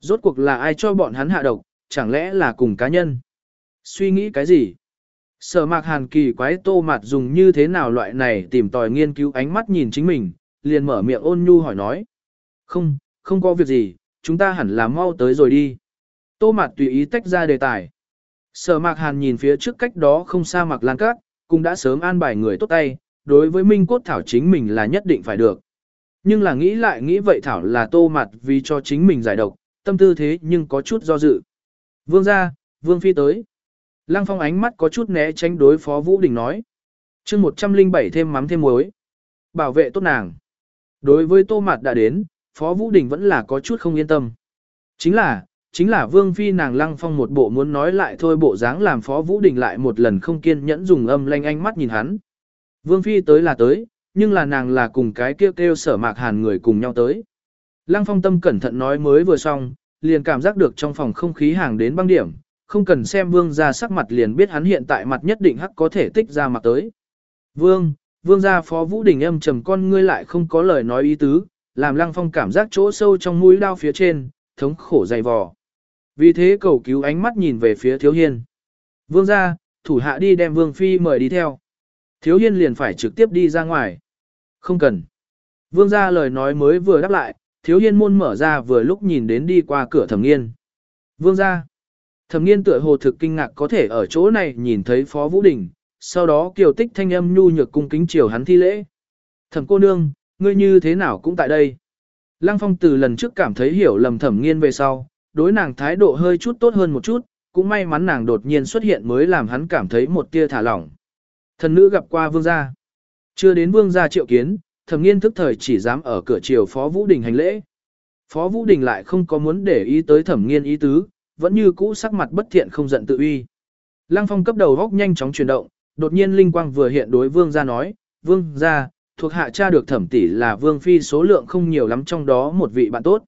Rốt cuộc là ai cho bọn hắn hạ độc, chẳng lẽ là cùng cá nhân? Suy nghĩ cái gì? Sở mạc hàn kỳ quái tô mặt dùng như thế nào loại này tìm tòi nghiên cứu ánh mắt nhìn chính mình, liền mở miệng ôn nhu hỏi nói. Không, không có việc gì, chúng ta hẳn là mau tới rồi đi. Tô Mạt tùy ý tách ra đề tài. Sở mạc hàn nhìn phía trước cách đó không xa mặc lan cát, cũng đã sớm an bài người tốt tay, đối với Minh Cốt Thảo chính mình là nhất định phải được. Nhưng là nghĩ lại nghĩ vậy Thảo là tô Mạt vì cho chính mình giải độc, tâm tư thế nhưng có chút do dự. Vương ra, Vương Phi tới. Lăng Phong ánh mắt có chút né tránh đối phó Vũ Đình nói. chương 107 thêm mắm thêm muối. Bảo vệ tốt nàng. Đối với tô Mạt đã đến, Phó Vũ Đình vẫn là có chút không yên tâm. Chính là, chính là Vương Phi nàng Lăng Phong một bộ muốn nói lại thôi bộ dáng làm Phó Vũ Đình lại một lần không kiên nhẫn dùng âm lanh ánh mắt nhìn hắn. Vương Phi tới là tới, nhưng là nàng là cùng cái kêu kêu sở mạc hàn người cùng nhau tới. Lăng Phong tâm cẩn thận nói mới vừa xong, liền cảm giác được trong phòng không khí hàng đến băng điểm, không cần xem vương ra sắc mặt liền biết hắn hiện tại mặt nhất định hắc có thể tích ra mặt tới. Vương, vương gia phó vũ đình âm trầm con ngươi lại không có lời nói ý tứ, làm lăng phong cảm giác chỗ sâu trong mũi đao phía trên, thống khổ dày vò. Vì thế cầu cứu ánh mắt nhìn về phía thiếu hiên. Vương gia, thủ hạ đi đem vương phi mời đi theo. Thiếu hiên liền phải trực tiếp đi ra ngoài. Không cần. Vương gia lời nói mới vừa đáp lại, thiếu hiên môn mở ra vừa lúc nhìn đến đi qua cửa thẩm nghiên. Vương gia. Thẩm nghiên tựa hồ thực kinh ngạc có thể ở chỗ này nhìn thấy Phó Vũ Đình, sau đó kiều tích thanh âm nhu nhược cung kính chiều hắn thi lễ. Thẩm cô nương, ngươi như thế nào cũng tại đây. Lăng phong từ lần trước cảm thấy hiểu lầm thẩm nghiên về sau, đối nàng thái độ hơi chút tốt hơn một chút, cũng may mắn nàng đột nhiên xuất hiện mới làm hắn cảm thấy một tia thả lỏng. Thần nữ gặp qua vương gia. Chưa đến vương gia triệu kiến, thẩm nghiên thức thời chỉ dám ở cửa triều Phó Vũ Đình hành lễ. Phó Vũ Đình lại không có muốn để ý tới thẩm nghiên ý tứ, vẫn như cũ sắc mặt bất thiện không giận tự uy. Lăng phong cấp đầu góc nhanh chóng chuyển động, đột nhiên linh quang vừa hiện đối vương gia nói, vương gia, thuộc hạ cha được thẩm tỷ là vương phi số lượng không nhiều lắm trong đó một vị bạn tốt.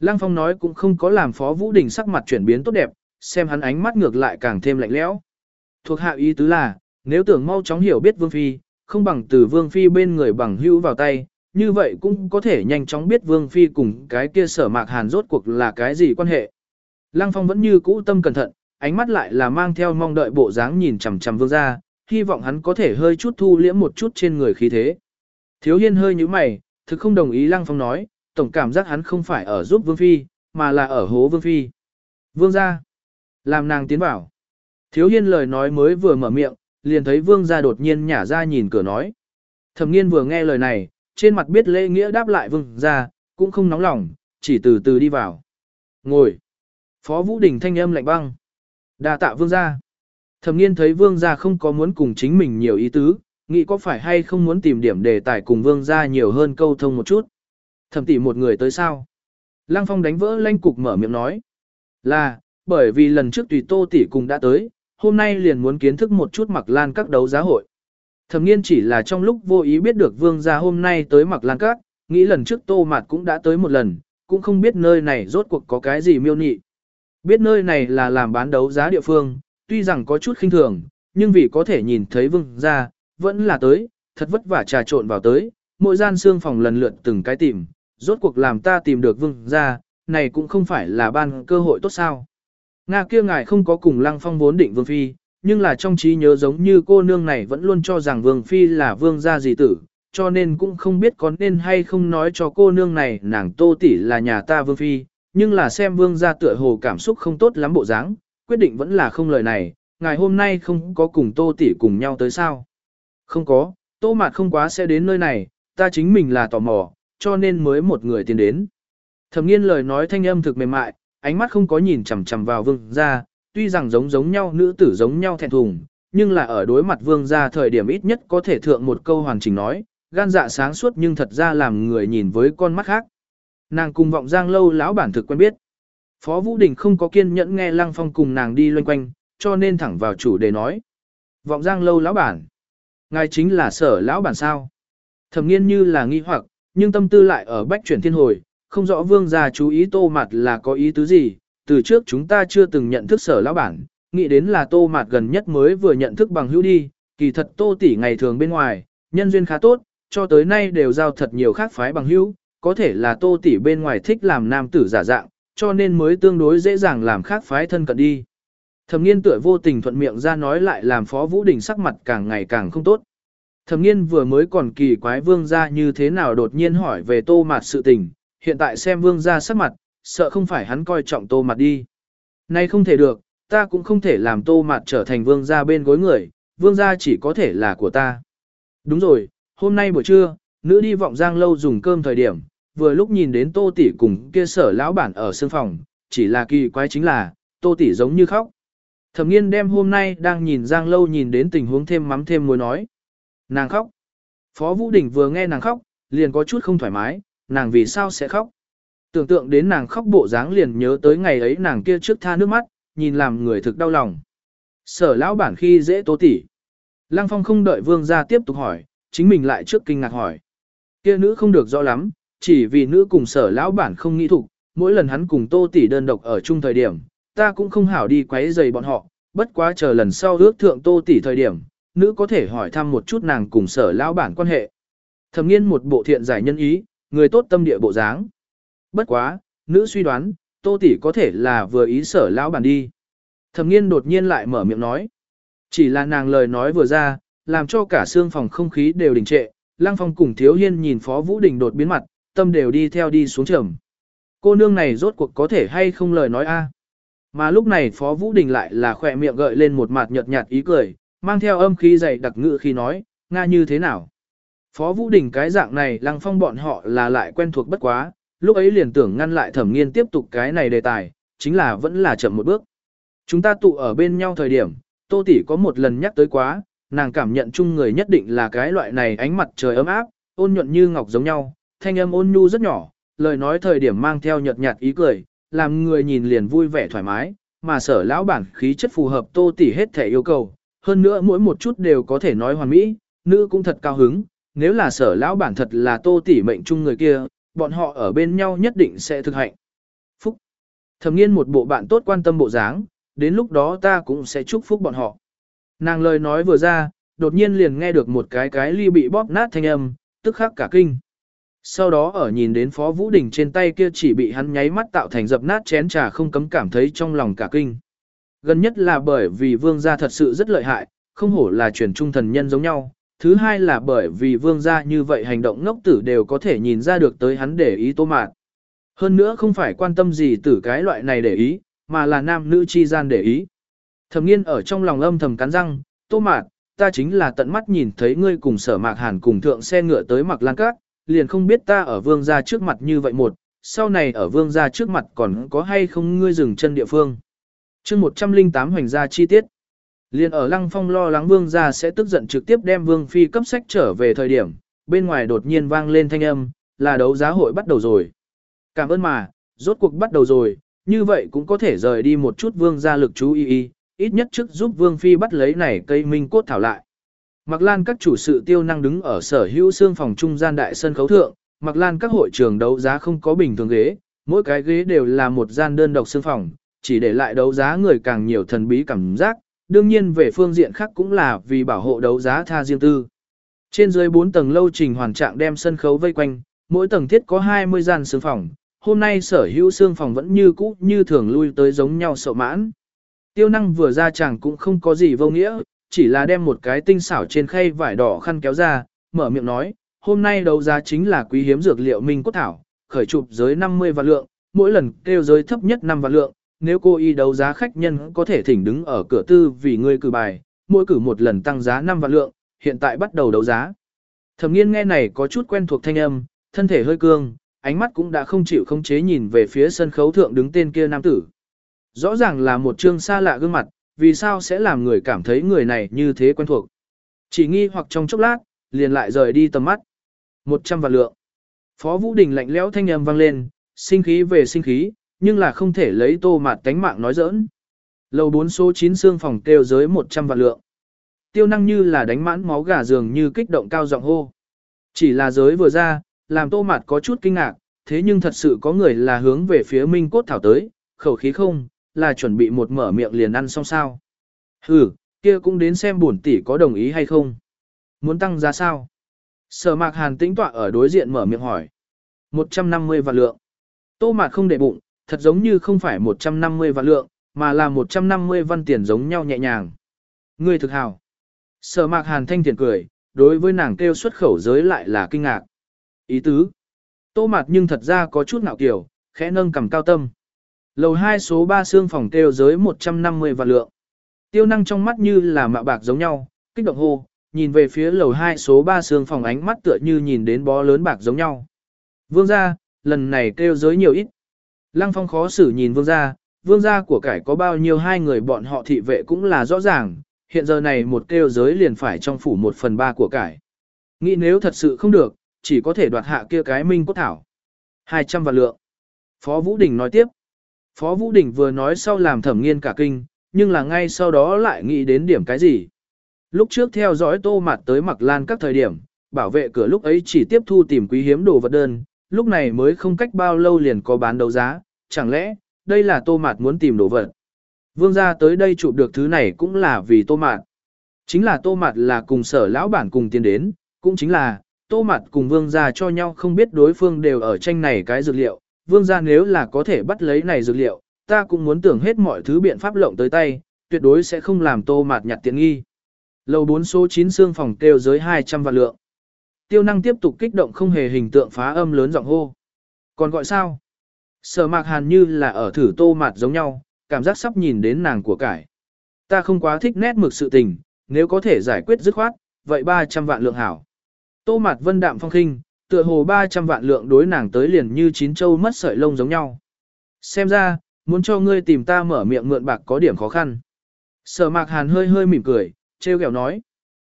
Lăng phong nói cũng không có làm phó vũ đình sắc mặt chuyển biến tốt đẹp, xem hắn ánh mắt ngược lại càng thêm lạnh lẽo. Thuộc hạ ý tứ là, nếu tưởng mau chóng hiểu biết vương phi, không bằng từ vương phi bên người bằng hữu vào tay, như vậy cũng có thể nhanh chóng biết vương phi cùng cái kia sở mạc hàn rốt cuộc là cái gì quan hệ. Lăng Phong vẫn như cũ tâm cẩn thận, ánh mắt lại là mang theo mong đợi bộ dáng nhìn chằm chằm vương gia, hy vọng hắn có thể hơi chút thu liễm một chút trên người khí thế. Thiếu hiên hơi như mày, thực không đồng ý Lăng Phong nói, tổng cảm giác hắn không phải ở giúp vương phi, mà là ở hố vương phi. Vương gia. Làm nàng tiến vào. Thiếu hiên lời nói mới vừa mở miệng, liền thấy vương gia đột nhiên nhả ra nhìn cửa nói. Thẩm nghiên vừa nghe lời này, trên mặt biết lễ nghĩa đáp lại vương gia, cũng không nóng lòng, chỉ từ từ đi vào. Ngồi. Phó Vũ Đình thanh âm lạnh băng. đa tạ vương gia. Thẩm nghiên thấy vương gia không có muốn cùng chính mình nhiều ý tứ, nghĩ có phải hay không muốn tìm điểm đề tài cùng vương gia nhiều hơn câu thông một chút. Thẩm tỷ một người tới sao? Lăng Phong đánh vỡ lanh cục mở miệng nói. Là, bởi vì lần trước tùy tô tỷ cùng đã tới, hôm nay liền muốn kiến thức một chút mặc lan các đấu giá hội. Thẩm nghiên chỉ là trong lúc vô ý biết được vương gia hôm nay tới mặc lan các, nghĩ lần trước tô mạt cũng đã tới một lần, cũng không biết nơi này rốt cuộc có cái gì miêu nhị. Biết nơi này là làm bán đấu giá địa phương, tuy rằng có chút khinh thường, nhưng vì có thể nhìn thấy vương gia, vẫn là tới, thật vất vả trà trộn vào tới, mỗi gian xương phòng lần lượt từng cái tìm, rốt cuộc làm ta tìm được vương gia, này cũng không phải là ban cơ hội tốt sao. Nga kia ngài không có cùng lăng phong vốn định vương phi, nhưng là trong trí nhớ giống như cô nương này vẫn luôn cho rằng vương phi là vương gia gì tử, cho nên cũng không biết có nên hay không nói cho cô nương này nàng tô tỷ là nhà ta vương phi, nhưng là xem vương gia tựa hồ cảm xúc không tốt lắm bộ dáng, quyết định vẫn là không lời này, ngài hôm nay không có cùng tô tỷ cùng nhau tới sao. Không có, tô mạt không quá sẽ đến nơi này, ta chính mình là tò mò, cho nên mới một người tiến đến. Thẩm nghiên lời nói thanh âm thực mềm mại, ánh mắt không có nhìn chằm chằm vào vương gia, tuy rằng giống giống nhau nữ tử giống nhau thẹn thùng, nhưng là ở đối mặt vương gia thời điểm ít nhất có thể thượng một câu hoàn chỉnh nói, gan dạ sáng suốt nhưng thật ra làm người nhìn với con mắt khác. Nàng cùng vọng giang lâu lão bản thực quen biết. Phó Vũ Đình không có kiên nhẫn nghe Lăng Phong cùng nàng đi loanh quanh, cho nên thẳng vào chủ đề nói. Vọng giang lâu lão bản. Ngài chính là sở lão bản sao. Thẩm nghiên như là nghi hoặc, nhưng tâm tư lại ở bách chuyển thiên hồi, không rõ vương gia chú ý tô mặt là có ý tứ gì, từ trước chúng ta chưa từng nhận thức sở lão bản, nghĩ đến là tô mặt gần nhất mới vừa nhận thức bằng hữu đi, kỳ thật tô tỷ ngày thường bên ngoài, nhân duyên khá tốt, cho tới nay đều giao thật nhiều khác phái bằng hữu, có thể là tô tỷ bên ngoài thích làm nam tử giả dạng, cho nên mới tương đối dễ dàng làm khác phái thân cận đi. Thẩm nghiên tựa vô tình thuận miệng ra nói lại làm Phó Vũ Đình sắc mặt càng ngày càng không tốt. Thẩm nghiên vừa mới còn kỳ quái vương gia như thế nào đột nhiên hỏi về tô mạt sự tình, hiện tại xem vương gia sắc mặt, sợ không phải hắn coi trọng tô mạt đi. Nay không thể được, ta cũng không thể làm tô mạt trở thành vương gia bên gối người, vương gia chỉ có thể là của ta. Đúng rồi, hôm nay buổi trưa, nữ đi vọng giang lâu dùng cơm thời điểm, vừa lúc nhìn đến tô tỷ cùng kia sở lão bản ở sương phòng, chỉ là kỳ quái chính là, tô tỷ giống như khóc. Thẩm nghiên đem hôm nay đang nhìn giang lâu nhìn đến tình huống thêm mắm thêm muối nói. Nàng khóc. Phó Vũ Đình vừa nghe nàng khóc, liền có chút không thoải mái, nàng vì sao sẽ khóc. Tưởng tượng đến nàng khóc bộ dáng liền nhớ tới ngày ấy nàng kia trước tha nước mắt, nhìn làm người thực đau lòng. Sở lão bản khi dễ tố tỉ. Lăng Phong không đợi vương ra tiếp tục hỏi, chính mình lại trước kinh ngạc hỏi. Kia nữ không được rõ lắm, chỉ vì nữ cùng sở lão bản không nghĩ thục, mỗi lần hắn cùng tô tỷ đơn độc ở chung thời điểm, ta cũng không hảo đi quấy giày bọn họ, bất quá chờ lần sau ước thượng tô tỷ thời điểm, nữ có thể hỏi thăm một chút nàng cùng sở lão bản quan hệ. Thẩm nghiên một bộ thiện giải nhân ý, người tốt tâm địa bộ dáng. Bất quá, nữ suy đoán, tô tỷ có thể là vừa ý sở lão bản đi. Thẩm nghiên đột nhiên lại mở miệng nói. Chỉ là nàng lời nói vừa ra, làm cho cả xương phòng không khí đều đình trệ, Lăng Phong cùng Thiếu Hiên nhìn Phó Vũ Đình đột biến mặt, tâm đều đi theo đi xuống trầm. Cô nương này rốt cuộc có thể hay không lời nói a? Mà lúc này Phó Vũ Đình lại là khỏe miệng gợi lên một mặt nhợt nhạt ý cười, mang theo âm khí dày đặc ngự khi nói, Nga như thế nào? Phó Vũ Đình cái dạng này Lăng Phong bọn họ là lại quen thuộc bất quá, lúc ấy liền tưởng ngăn lại thẩm nghiên tiếp tục cái này đề tài, chính là vẫn là chậm một bước. Chúng ta tụ ở bên nhau thời điểm, Tô Tỷ có một lần nhắc tới quá, nàng cảm nhận chung người nhất định là cái loại này ánh mặt trời ấm áp, ôn nhuận như ngọc giống nhau, thanh âm ôn nhu rất nhỏ, lời nói thời điểm mang theo nhợt nhạt ý cười, làm người nhìn liền vui vẻ thoải mái, mà sở lão bản khí chất phù hợp Tô Tỷ hết thể yêu cầu, hơn nữa mỗi một chút đều có thể nói hoàn mỹ, nữ cũng thật cao hứng, nếu là sở lão bản thật là Tô Tỷ mệnh chung người kia, bọn họ ở bên nhau nhất định sẽ thực hạnh. Phúc. Thầm nghiên một bộ bạn tốt quan tâm bộ dáng, đến lúc đó ta cũng sẽ chúc phúc bọn họ. Nàng lời nói vừa ra, đột nhiên liền nghe được một cái cái ly bị bóp nát thanh âm, tức khắc cả kinh. Sau đó ở nhìn đến Phó Vũ Đình trên tay kia chỉ bị hắn nháy mắt tạo thành dập nát chén trà không cấm cảm thấy trong lòng cả kinh. Gần nhất là bởi vì vương gia thật sự rất lợi hại, không hổ là truyền trung thần nhân giống nhau. Thứ hai là bởi vì vương gia như vậy hành động ngốc tử đều có thể nhìn ra được tới hắn để ý tô mạt. Hơn nữa không phải quan tâm gì tử cái loại này để ý, mà là nam nữ chi gian để ý. Thẩm nghiên ở trong lòng âm thầm cắn răng, tô mạt, ta chính là tận mắt nhìn thấy ngươi cùng sở mạc hàn cùng thượng xe ngựa tới mặc lan cát, liền không biết ta ở vương gia trước mặt như vậy một, sau này ở vương gia trước mặt còn có hay không ngươi dừng chân địa phương chương 108 hoành gia chi tiết. Liền ở lăng phong lo lắng vương gia sẽ tức giận trực tiếp đem vương phi cấp sách trở về thời điểm, bên ngoài đột nhiên vang lên thanh âm, là đấu giá hội bắt đầu rồi. Cảm ơn mà, rốt cuộc bắt đầu rồi, như vậy cũng có thể rời đi một chút vương gia lực chú ý, ít nhất trước giúp vương phi bắt lấy này cây minh cốt thảo lại. Mặc Lan các chủ sự tiêu năng đứng ở sở hữu xương phòng trung gian đại sân khấu thượng, Mặc Lan các hội trường đấu giá không có bình thường ghế, mỗi cái ghế đều là một gian đơn độc xương phòng, chỉ để lại đấu giá người càng nhiều thần bí cảm giác, đương nhiên về phương diện khác cũng là vì bảo hộ đấu giá tha riêng tư. Trên dưới 4 tầng lâu trình hoàn trạng đem sân khấu vây quanh, mỗi tầng thiết có 20 gian xương phòng, hôm nay sở hữu xương phòng vẫn như cũ như thường lui tới giống nhau sậu mãn. Tiêu năng vừa ra chàng cũng không có gì vô nghĩa, chỉ là đem một cái tinh xảo trên khay vải đỏ khăn kéo ra, mở miệng nói, hôm nay đấu giá chính là quý hiếm dược liệu minh cốt thảo, khởi chụp giới 50 vạn lượng, mỗi lần kêu giới thấp nhất 5 vạn lượng, nếu cô y đấu giá khách nhân có thể thỉnh đứng ở cửa tư vì ngươi cử bài, mỗi cử một lần tăng giá 5 vạn lượng, hiện tại bắt đầu đấu giá. Thẩm nghiên nghe này có chút quen thuộc thanh âm, thân thể hơi cương, ánh mắt cũng đã không chịu không chế nhìn về phía sân khấu thượng đứng tên kia nam tử. Rõ ràng là một trương xa lạ gương mặt, vì sao sẽ làm người cảm thấy người này như thế quen thuộc. Chỉ nghi hoặc trong chốc lát, liền lại rời đi tầm mắt. Một trăm vạn lượng. Phó Vũ Đình lạnh lẽo thanh âm vang lên, sinh khí về sinh khí, nhưng là không thể lấy tô mạt tánh mạng nói giỡn. Lầu 4 số 9 xương phòng kêu giới 100 vạn lượng. Tiêu năng như là đánh mãn máu gà dường như kích động cao giọng hô. Chỉ là giới vừa ra, làm tô mạt có chút kinh ngạc, thế nhưng thật sự có người là hướng về phía Minh Cốt Thảo tới, khẩu khí không, là chuẩn bị một mở miệng liền ăn xong sao. Ừ, kia cũng đến xem bổn tỷ có đồng ý hay không. Muốn tăng giá sao? Sở mạc hàn tĩnh tọa ở đối diện mở miệng hỏi. 150 vạn lượng. Tô mạc không để bụng, thật giống như không phải 150 vạn lượng, mà là 150 văn tiền giống nhau nhẹ nhàng. Ngươi thực hào. Sở mạc hàn thanh tiền cười, đối với nàng kêu xuất khẩu giới lại là kinh ngạc. Ý tứ. Tô mạc nhưng thật ra có chút ngạo kiểu, khẽ nâng cầm cao tâm. Lầu 2 số 3 xương phòng kêu giới 150 vạn lượng. Tiêu năng trong mắt như là mạ bạc giống nhau, kích động hô, nhìn về phía lầu 2 số 3 xương phòng ánh mắt tựa như nhìn đến bó lớn bạc giống nhau. Vương gia, lần này kêu giới nhiều ít. Lăng phong khó xử nhìn vương gia, vương gia của cải có bao nhiêu hai người bọn họ thị vệ cũng là rõ ràng, hiện giờ này một kêu giới liền phải trong phủ một phần ba của cải. Nghĩ nếu thật sự không được, chỉ có thể đoạt hạ kia cái minh cốt thảo. 200 vạn lượng. Phó Vũ Đình nói tiếp. Phó Vũ Đình vừa nói sau làm thẩm nghiên cả kinh, nhưng là ngay sau đó lại nghĩ đến điểm cái gì. Lúc trước theo dõi tô mặt tới mặc lan các thời điểm, bảo vệ cửa lúc ấy chỉ tiếp thu tìm quý hiếm đồ vật đơn, lúc này mới không cách bao lâu liền có bán đấu giá, chẳng lẽ, đây là tô mạt muốn tìm đồ vật. Vương gia tới đây chụp được thứ này cũng là vì tô mạt. Chính là tô mạt là cùng sở lão bản cùng tiến đến, cũng chính là, tô mạt cùng vương gia cho nhau không biết đối phương đều ở tranh này cái dược liệu, vương gia nếu là có thể bắt lấy này dược liệu, ta cũng muốn tưởng hết mọi thứ biện pháp lộng tới tay, tuyệt đối sẽ không làm tô mạt nhặt tiện nghi. Lầu 4 số 9 xương phòng kêu giới 200 vạn lượng. Tiêu năng tiếp tục kích động không hề hình tượng phá âm lớn giọng hô. Còn gọi sao? Sở mạc hàn như là ở thử tô mạt giống nhau, cảm giác sắp nhìn đến nàng của cải. Ta không quá thích nét mực sự tình, nếu có thể giải quyết dứt khoát, vậy 300 vạn lượng hảo. Tô mạt vân đạm phong khinh, tựa hồ 300 vạn lượng đối nàng tới liền như chín châu mất sợi lông giống nhau. Xem ra, muốn cho ngươi tìm ta mở miệng mượn bạc có điểm khó khăn. Sở mạc hàn hơi hơi mỉm cười, treo kẹo nói.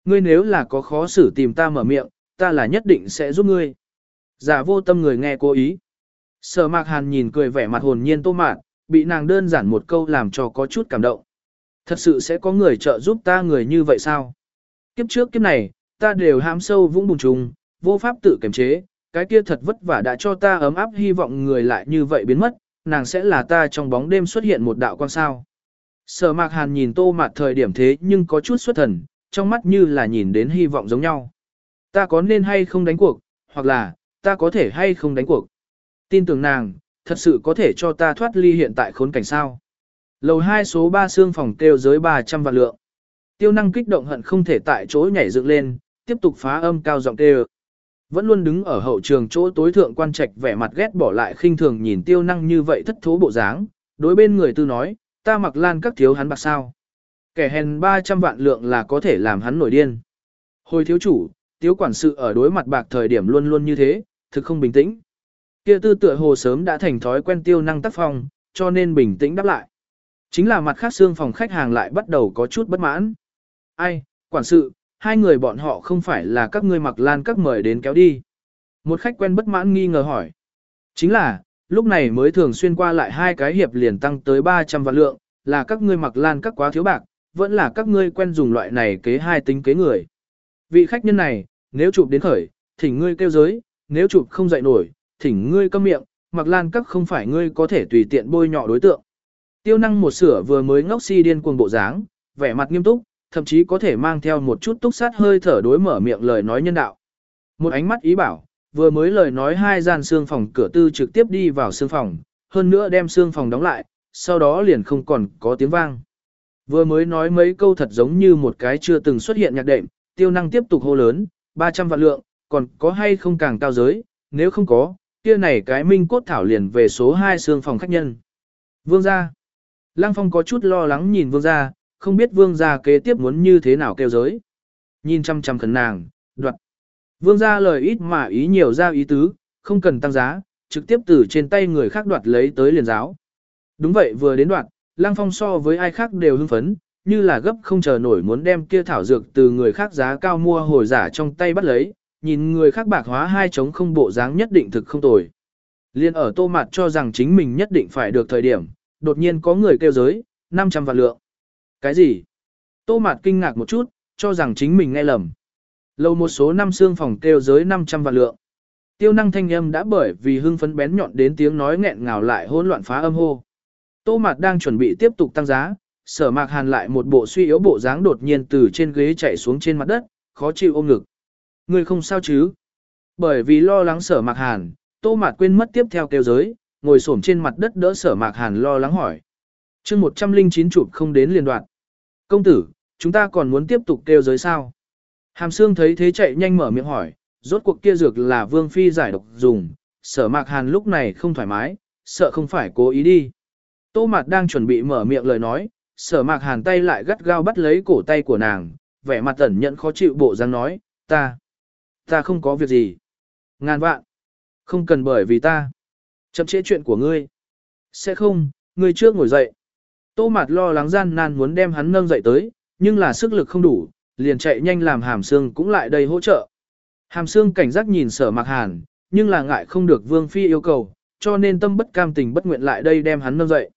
Ngươi nếu là có khó xử tìm ta mở miệng, ta là nhất định sẽ giúp ngươi. Giả vô tâm người nghe cố ý. Sở mạc hàn nhìn cười vẻ mặt hồn nhiên tô mạn, bị nàng đơn giản một câu làm cho có chút cảm động. Thật sự sẽ có người trợ giúp ta người như vậy sao? Kiếp trước kiếp này, ta đều hãm sâu vũng bùn trùng, vô pháp tự kiềm chế, cái kia thật vất vả đã cho ta ấm áp hy vọng người lại như vậy biến mất, nàng sẽ là ta trong bóng đêm xuất hiện một đạo quan sao. Sở mạc hàn nhìn tô mạt thời điểm thế nhưng có chút xuất thần, trong mắt như là nhìn đến hy vọng giống nhau. Ta có nên hay không đánh cuộc, hoặc là, ta có thể hay không đánh cuộc. Tin tưởng nàng, thật sự có thể cho ta thoát ly hiện tại khốn cảnh sao. Lầu 2 số 3 xương phòng kêu giới 300 vạn lượng. Tiêu năng kích động hận không thể tại chỗ nhảy dựng lên, tiếp tục phá âm cao giọng kêu. Vẫn luôn đứng ở hậu trường chỗ tối thượng quan trạch vẻ mặt ghét bỏ lại khinh thường nhìn tiêu năng như vậy thất thố bộ dáng, Đối bên người tư nói, ta mặc lan các thiếu hắn bạc sao. Kẻ hèn 300 vạn lượng là có thể làm hắn nổi điên. Hồi thiếu chủ, tiếu quản sự ở đối mặt bạc thời điểm luôn luôn như thế, thực không bình tĩnh. Kia tư tựa hồ sớm đã thành thói quen tiêu năng tác phong, cho nên bình tĩnh đáp lại. Chính là mặt khác xương phòng khách hàng lại bắt đầu có chút bất mãn. Ai, quản sự, hai người bọn họ không phải là các ngươi mặc lan các mời đến kéo đi. Một khách quen bất mãn nghi ngờ hỏi. Chính là, lúc này mới thường xuyên qua lại hai cái hiệp liền tăng tới 300 vạn lượng, là các ngươi mặc lan các quá thiếu bạc, vẫn là các ngươi quen dùng loại này kế hai tính kế người. Vị khách nhân này, nếu chụp đến khởi, thỉnh ngươi kêu giới, nếu chụp không dậy nổi, thỉnh ngươi câm miệng, mặc lan các không phải ngươi có thể tùy tiện bôi nhọ đối tượng. Tiêu năng một sửa vừa mới ngốc si điên cuồng bộ dáng, vẻ mặt nghiêm túc, thậm chí có thể mang theo một chút túc sát hơi thở đối mở miệng lời nói nhân đạo. Một ánh mắt ý bảo, vừa mới lời nói hai gian xương phòng cửa tư trực tiếp đi vào xương phòng, hơn nữa đem xương phòng đóng lại, sau đó liền không còn có tiếng vang. Vừa mới nói mấy câu thật giống như một cái chưa từng xuất hiện nhạc đệm, tiêu năng tiếp tục hô lớn, 300 vạn lượng, còn có hay không càng cao giới, nếu không có, kia này cái minh cốt thảo liền về số 2 xương phòng khách nhân. Vương gia. Lăng Phong có chút lo lắng nhìn vương gia, không biết vương gia kế tiếp muốn như thế nào kêu giới. Nhìn chăm chăm khẩn nàng, đoạt. Vương gia lời ít mà ý nhiều ra ý tứ, không cần tăng giá, trực tiếp từ trên tay người khác đoạt lấy tới liền giáo. Đúng vậy vừa đến đoạt, Lăng Phong so với ai khác đều hưng phấn, như là gấp không chờ nổi muốn đem kia thảo dược từ người khác giá cao mua hồi giả trong tay bắt lấy, nhìn người khác bạc hóa hai chống không bộ dáng nhất định thực không tồi. Liên ở tô mặt cho rằng chính mình nhất định phải được thời điểm, đột nhiên có người kêu giới, 500 vạn lượng. Cái gì? Tô mặt kinh ngạc một chút, cho rằng chính mình nghe lầm. Lâu một số năm xương phòng kêu giới 500 vạn lượng. Tiêu năng thanh âm đã bởi vì hưng phấn bén nhọn đến tiếng nói nghẹn ngào lại hỗn loạn phá âm hô. Tô mặt đang chuẩn bị tiếp tục tăng giá, sở mạc hàn lại một bộ suy yếu bộ dáng đột nhiên từ trên ghế chạy xuống trên mặt đất, khó chịu ôm ngực. Người không sao chứ? Bởi vì lo lắng sở mạc hàn, tô mạt quên mất tiếp theo kêu giới, ngồi xổm trên mặt đất đỡ sở mạc hàn lo lắng hỏi. chương 109 chụp không đến liên đoạn. Công tử, chúng ta còn muốn tiếp tục kêu giới sao? Hàm xương thấy thế chạy nhanh mở miệng hỏi, rốt cuộc kia dược là vương phi giải độc dùng, sở mạc hàn lúc này không thoải mái, sợ không phải cố ý đi. Tô mạt đang chuẩn bị mở miệng lời nói, sở mạc hàn tay lại gắt gao bắt lấy cổ tay của nàng, vẻ mặt tẩn nhận khó chịu bộ dáng nói, ta, ta không có việc gì. Ngàn vạn, không cần bởi vì ta. Chậm trễ chuyện của ngươi. Sẽ không, ngươi trước ngồi dậy. Tô mạt lo lắng gian nan muốn đem hắn nâng dậy tới, nhưng là sức lực không đủ, liền chạy nhanh làm hàm xương cũng lại đây hỗ trợ. Hàm xương cảnh giác nhìn sở mạc hàn, nhưng là ngại không được vương phi yêu cầu, cho nên tâm bất cam tình bất nguyện lại đây đem hắn nâng dậy.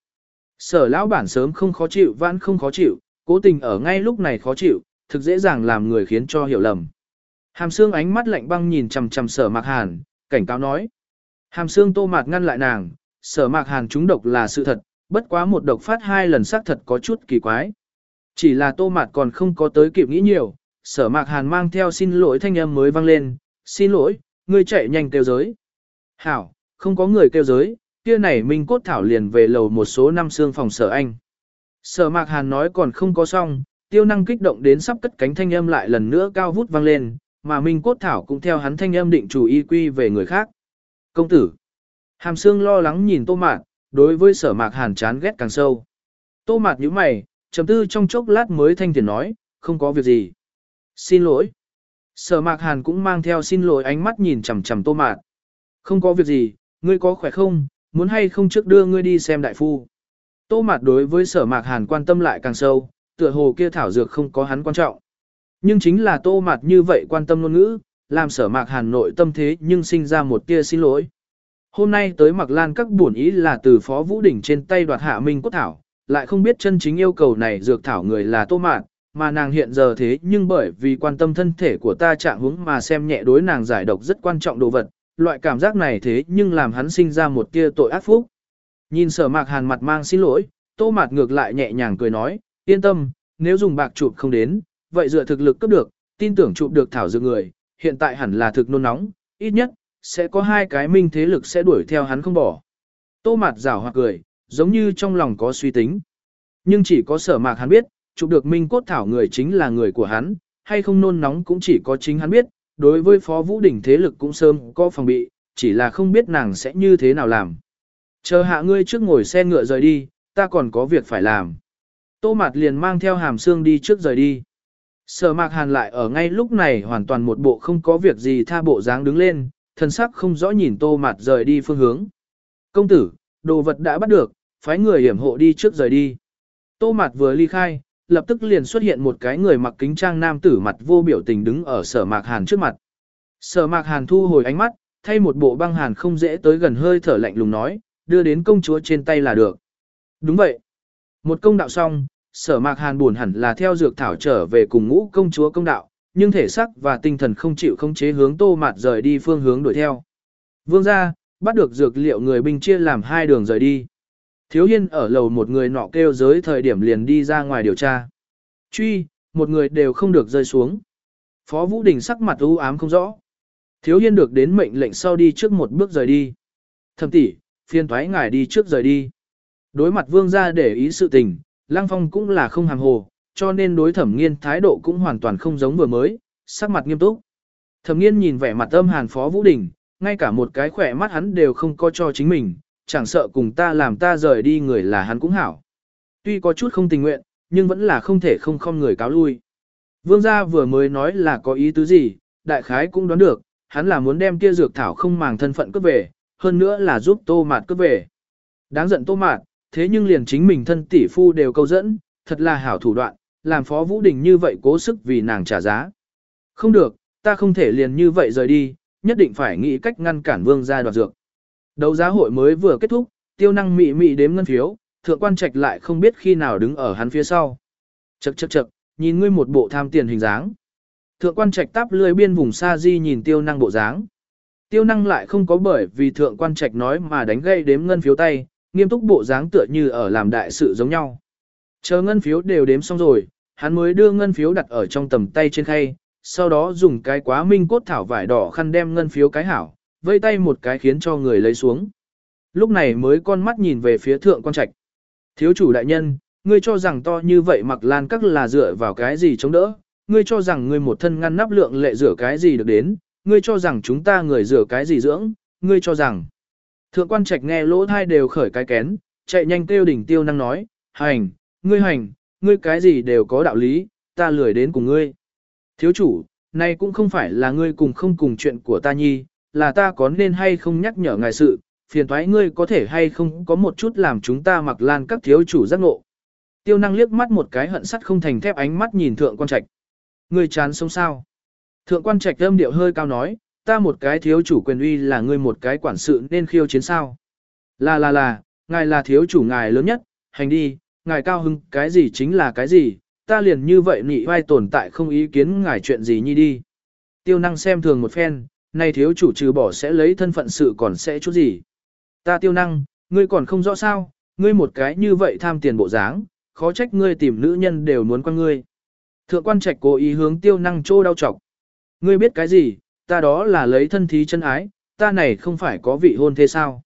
Sở lão bản sớm không khó chịu vãn không khó chịu, cố tình ở ngay lúc này khó chịu, thực dễ dàng làm người khiến cho hiểu lầm. Hàm xương ánh mắt lạnh băng nhìn chằm chằm sở mạc hàn, cảnh cáo nói. Hàm xương tô mạc ngăn lại nàng, sở mạc hàn trúng độc là sự thật, bất quá một độc phát hai lần xác thật có chút kỳ quái. Chỉ là tô mạc còn không có tới kịp nghĩ nhiều, sở mạc hàn mang theo xin lỗi thanh âm mới vang lên, xin lỗi, ngươi chạy nhanh kêu giới. Hảo, không có người kêu giới, kia này Minh Cốt Thảo liền về lầu một số năm xương phòng sở anh. Sở Mạc Hàn nói còn không có xong, tiêu năng kích động đến sắp cất cánh thanh âm lại lần nữa cao vút vang lên, mà Minh Cốt Thảo cũng theo hắn thanh âm định chủ y quy về người khác. Công tử. Hàm Sương lo lắng nhìn Tô Mạc, đối với sở Mạc Hàn chán ghét càng sâu. Tô Mạc nhíu mày, trầm tư trong chốc lát mới thanh tiền nói, không có việc gì. Xin lỗi. Sở Mạc Hàn cũng mang theo xin lỗi ánh mắt nhìn chằm chằm Tô Mạc. Không có việc gì, ngươi có khỏe không, muốn hay không trước đưa ngươi đi xem đại phu. Tô Mạt đối với sở mạc hàn quan tâm lại càng sâu, tựa hồ kia thảo dược không có hắn quan trọng. Nhưng chính là tô Mạt như vậy quan tâm ngôn ngữ, làm sở mạc hàn nội tâm thế nhưng sinh ra một tia xin lỗi. Hôm nay tới mặc lan các buồn ý là từ phó vũ đỉnh trên tay đoạt hạ minh quốc thảo, lại không biết chân chính yêu cầu này dược thảo người là tô mạt, mà nàng hiện giờ thế nhưng bởi vì quan tâm thân thể của ta trạng hướng mà xem nhẹ đối nàng giải độc rất quan trọng đồ vật, loại cảm giác này thế nhưng làm hắn sinh ra một tia tội ác phúc. Nhìn sở mạc hàn mặt mang xin lỗi, tô mạt ngược lại nhẹ nhàng cười nói, yên tâm, nếu dùng bạc chụp không đến, vậy dựa thực lực cấp được, tin tưởng chụp được thảo dược người, hiện tại hẳn là thực nôn nóng, ít nhất, sẽ có hai cái minh thế lực sẽ đuổi theo hắn không bỏ. Tô mạt rảo hoặc cười, giống như trong lòng có suy tính. Nhưng chỉ có sở mạc hắn biết, chụp được minh cốt thảo người chính là người của hắn, hay không nôn nóng cũng chỉ có chính hắn biết, đối với Phó Vũ Đình thế lực cũng sớm có phòng bị, chỉ là không biết nàng sẽ như thế nào làm. Chờ hạ ngươi trước ngồi xe ngựa rời đi, ta còn có việc phải làm. Tô Mạt liền mang theo hàm xương đi trước rời đi. Sở mạc hàn lại ở ngay lúc này hoàn toàn một bộ không có việc gì tha bộ dáng đứng lên, thân sắc không rõ nhìn tô mạt rời đi phương hướng. Công tử, đồ vật đã bắt được, phái người hiểm hộ đi trước rời đi. Tô mạt vừa ly khai, lập tức liền xuất hiện một cái người mặc kính trang nam tử mặt vô biểu tình đứng ở sở mạc hàn trước mặt. Sở mạc hàn thu hồi ánh mắt, thay một bộ băng hàn không dễ tới gần hơi thở lạnh lùng nói, đưa đến công chúa trên tay là được. Đúng vậy. Một công đạo xong, sở mạc hàn buồn hẳn là theo dược thảo trở về cùng ngũ công chúa công đạo, nhưng thể sắc và tinh thần không chịu không chế hướng tô mạt rời đi phương hướng đuổi theo. Vương ra, bắt được dược liệu người binh chia làm hai đường rời đi. Thiếu hiên ở lầu một người nọ kêu giới thời điểm liền đi ra ngoài điều tra. Truy, một người đều không được rơi xuống. Phó Vũ Đình sắc mặt u ám không rõ. Thiếu hiên được đến mệnh lệnh sau đi trước một bước rời đi. Thầm tỷ, phiên thoái ngài đi trước rời đi. Đối mặt vương gia để ý sự tình, Lăng Phong cũng là không hàng hồ, cho nên đối thẩm nghiên thái độ cũng hoàn toàn không giống vừa mới, sắc mặt nghiêm túc. Thẩm nghiên nhìn vẻ mặt âm hàn phó Vũ Đình, ngay cả một cái khỏe mắt hắn đều không có cho chính mình, chẳng sợ cùng ta làm ta rời đi người là hắn cũng hảo. Tuy có chút không tình nguyện, nhưng vẫn là không thể không không người cáo lui. Vương gia vừa mới nói là có ý tứ gì, đại khái cũng đoán được, hắn là muốn đem kia dược thảo không màng thân phận cướp về, hơn nữa là giúp tô mạt cướp về. Đáng giận tô mạt, thế nhưng liền chính mình thân tỷ phu đều câu dẫn, thật là hảo thủ đoạn, làm Phó Vũ Đình như vậy cố sức vì nàng trả giá. Không được, ta không thể liền như vậy rời đi, nhất định phải nghĩ cách ngăn cản vương gia đoạt dược. Đấu giá hội mới vừa kết thúc, tiêu năng mị mị đếm ngân phiếu, thượng quan trạch lại không biết khi nào đứng ở hắn phía sau. Chậc chậc chậc, nhìn ngươi một bộ tham tiền hình dáng. Thượng quan trạch táp lười biên vùng xa di nhìn tiêu năng bộ dáng. Tiêu năng lại không có bởi vì thượng quan trạch nói mà đánh gây đếm ngân phiếu tay, nghiêm túc bộ dáng tựa như ở làm đại sự giống nhau. Chờ ngân phiếu đều đếm xong rồi, hắn mới đưa ngân phiếu đặt ở trong tầm tay trên khay, sau đó dùng cái quá minh cốt thảo vải đỏ khăn đem ngân phiếu cái hảo, vây tay một cái khiến cho người lấy xuống. Lúc này mới con mắt nhìn về phía thượng quan trạch. Thiếu chủ đại nhân, ngươi cho rằng to như vậy mặc lan các là dựa vào cái gì chống đỡ, ngươi cho rằng ngươi một thân ngăn nắp lượng lệ rửa cái gì được đến, ngươi cho rằng chúng ta người rửa cái gì dưỡng, ngươi cho rằng. Thượng quan trạch nghe lỗ thai đều khởi cái kén, chạy nhanh kêu đỉnh tiêu năng nói, hành, ngươi hành, ngươi cái gì đều có đạo lý, ta lười đến cùng ngươi. Thiếu chủ, này cũng không phải là ngươi cùng không cùng chuyện của ta nhi, là ta có nên hay không nhắc nhở ngài sự, phiền thoái ngươi có thể hay không có một chút làm chúng ta mặc lan các thiếu chủ giác ngộ. Tiêu năng liếc mắt một cái hận sắt không thành thép ánh mắt nhìn thượng quan trạch. Ngươi chán sống sao? Thượng quan trạch âm điệu hơi cao nói, ta một cái thiếu chủ quyền uy là ngươi một cái quản sự nên khiêu chiến sao. Là là là, ngài là thiếu chủ ngài lớn nhất, hành đi, ngài cao hưng, cái gì chính là cái gì, ta liền như vậy nị vai tồn tại không ý kiến ngài chuyện gì nhi đi. Tiêu năng xem thường một phen, nay thiếu chủ trừ bỏ sẽ lấy thân phận sự còn sẽ chút gì. Ta tiêu năng, ngươi còn không rõ sao, ngươi một cái như vậy tham tiền bộ dáng, khó trách ngươi tìm nữ nhân đều muốn quan ngươi. Thượng quan trạch cố ý hướng tiêu năng trô đau chọc Ngươi biết cái gì, ta đó là lấy thân thí chân ái, ta này không phải có vị hôn thế sao.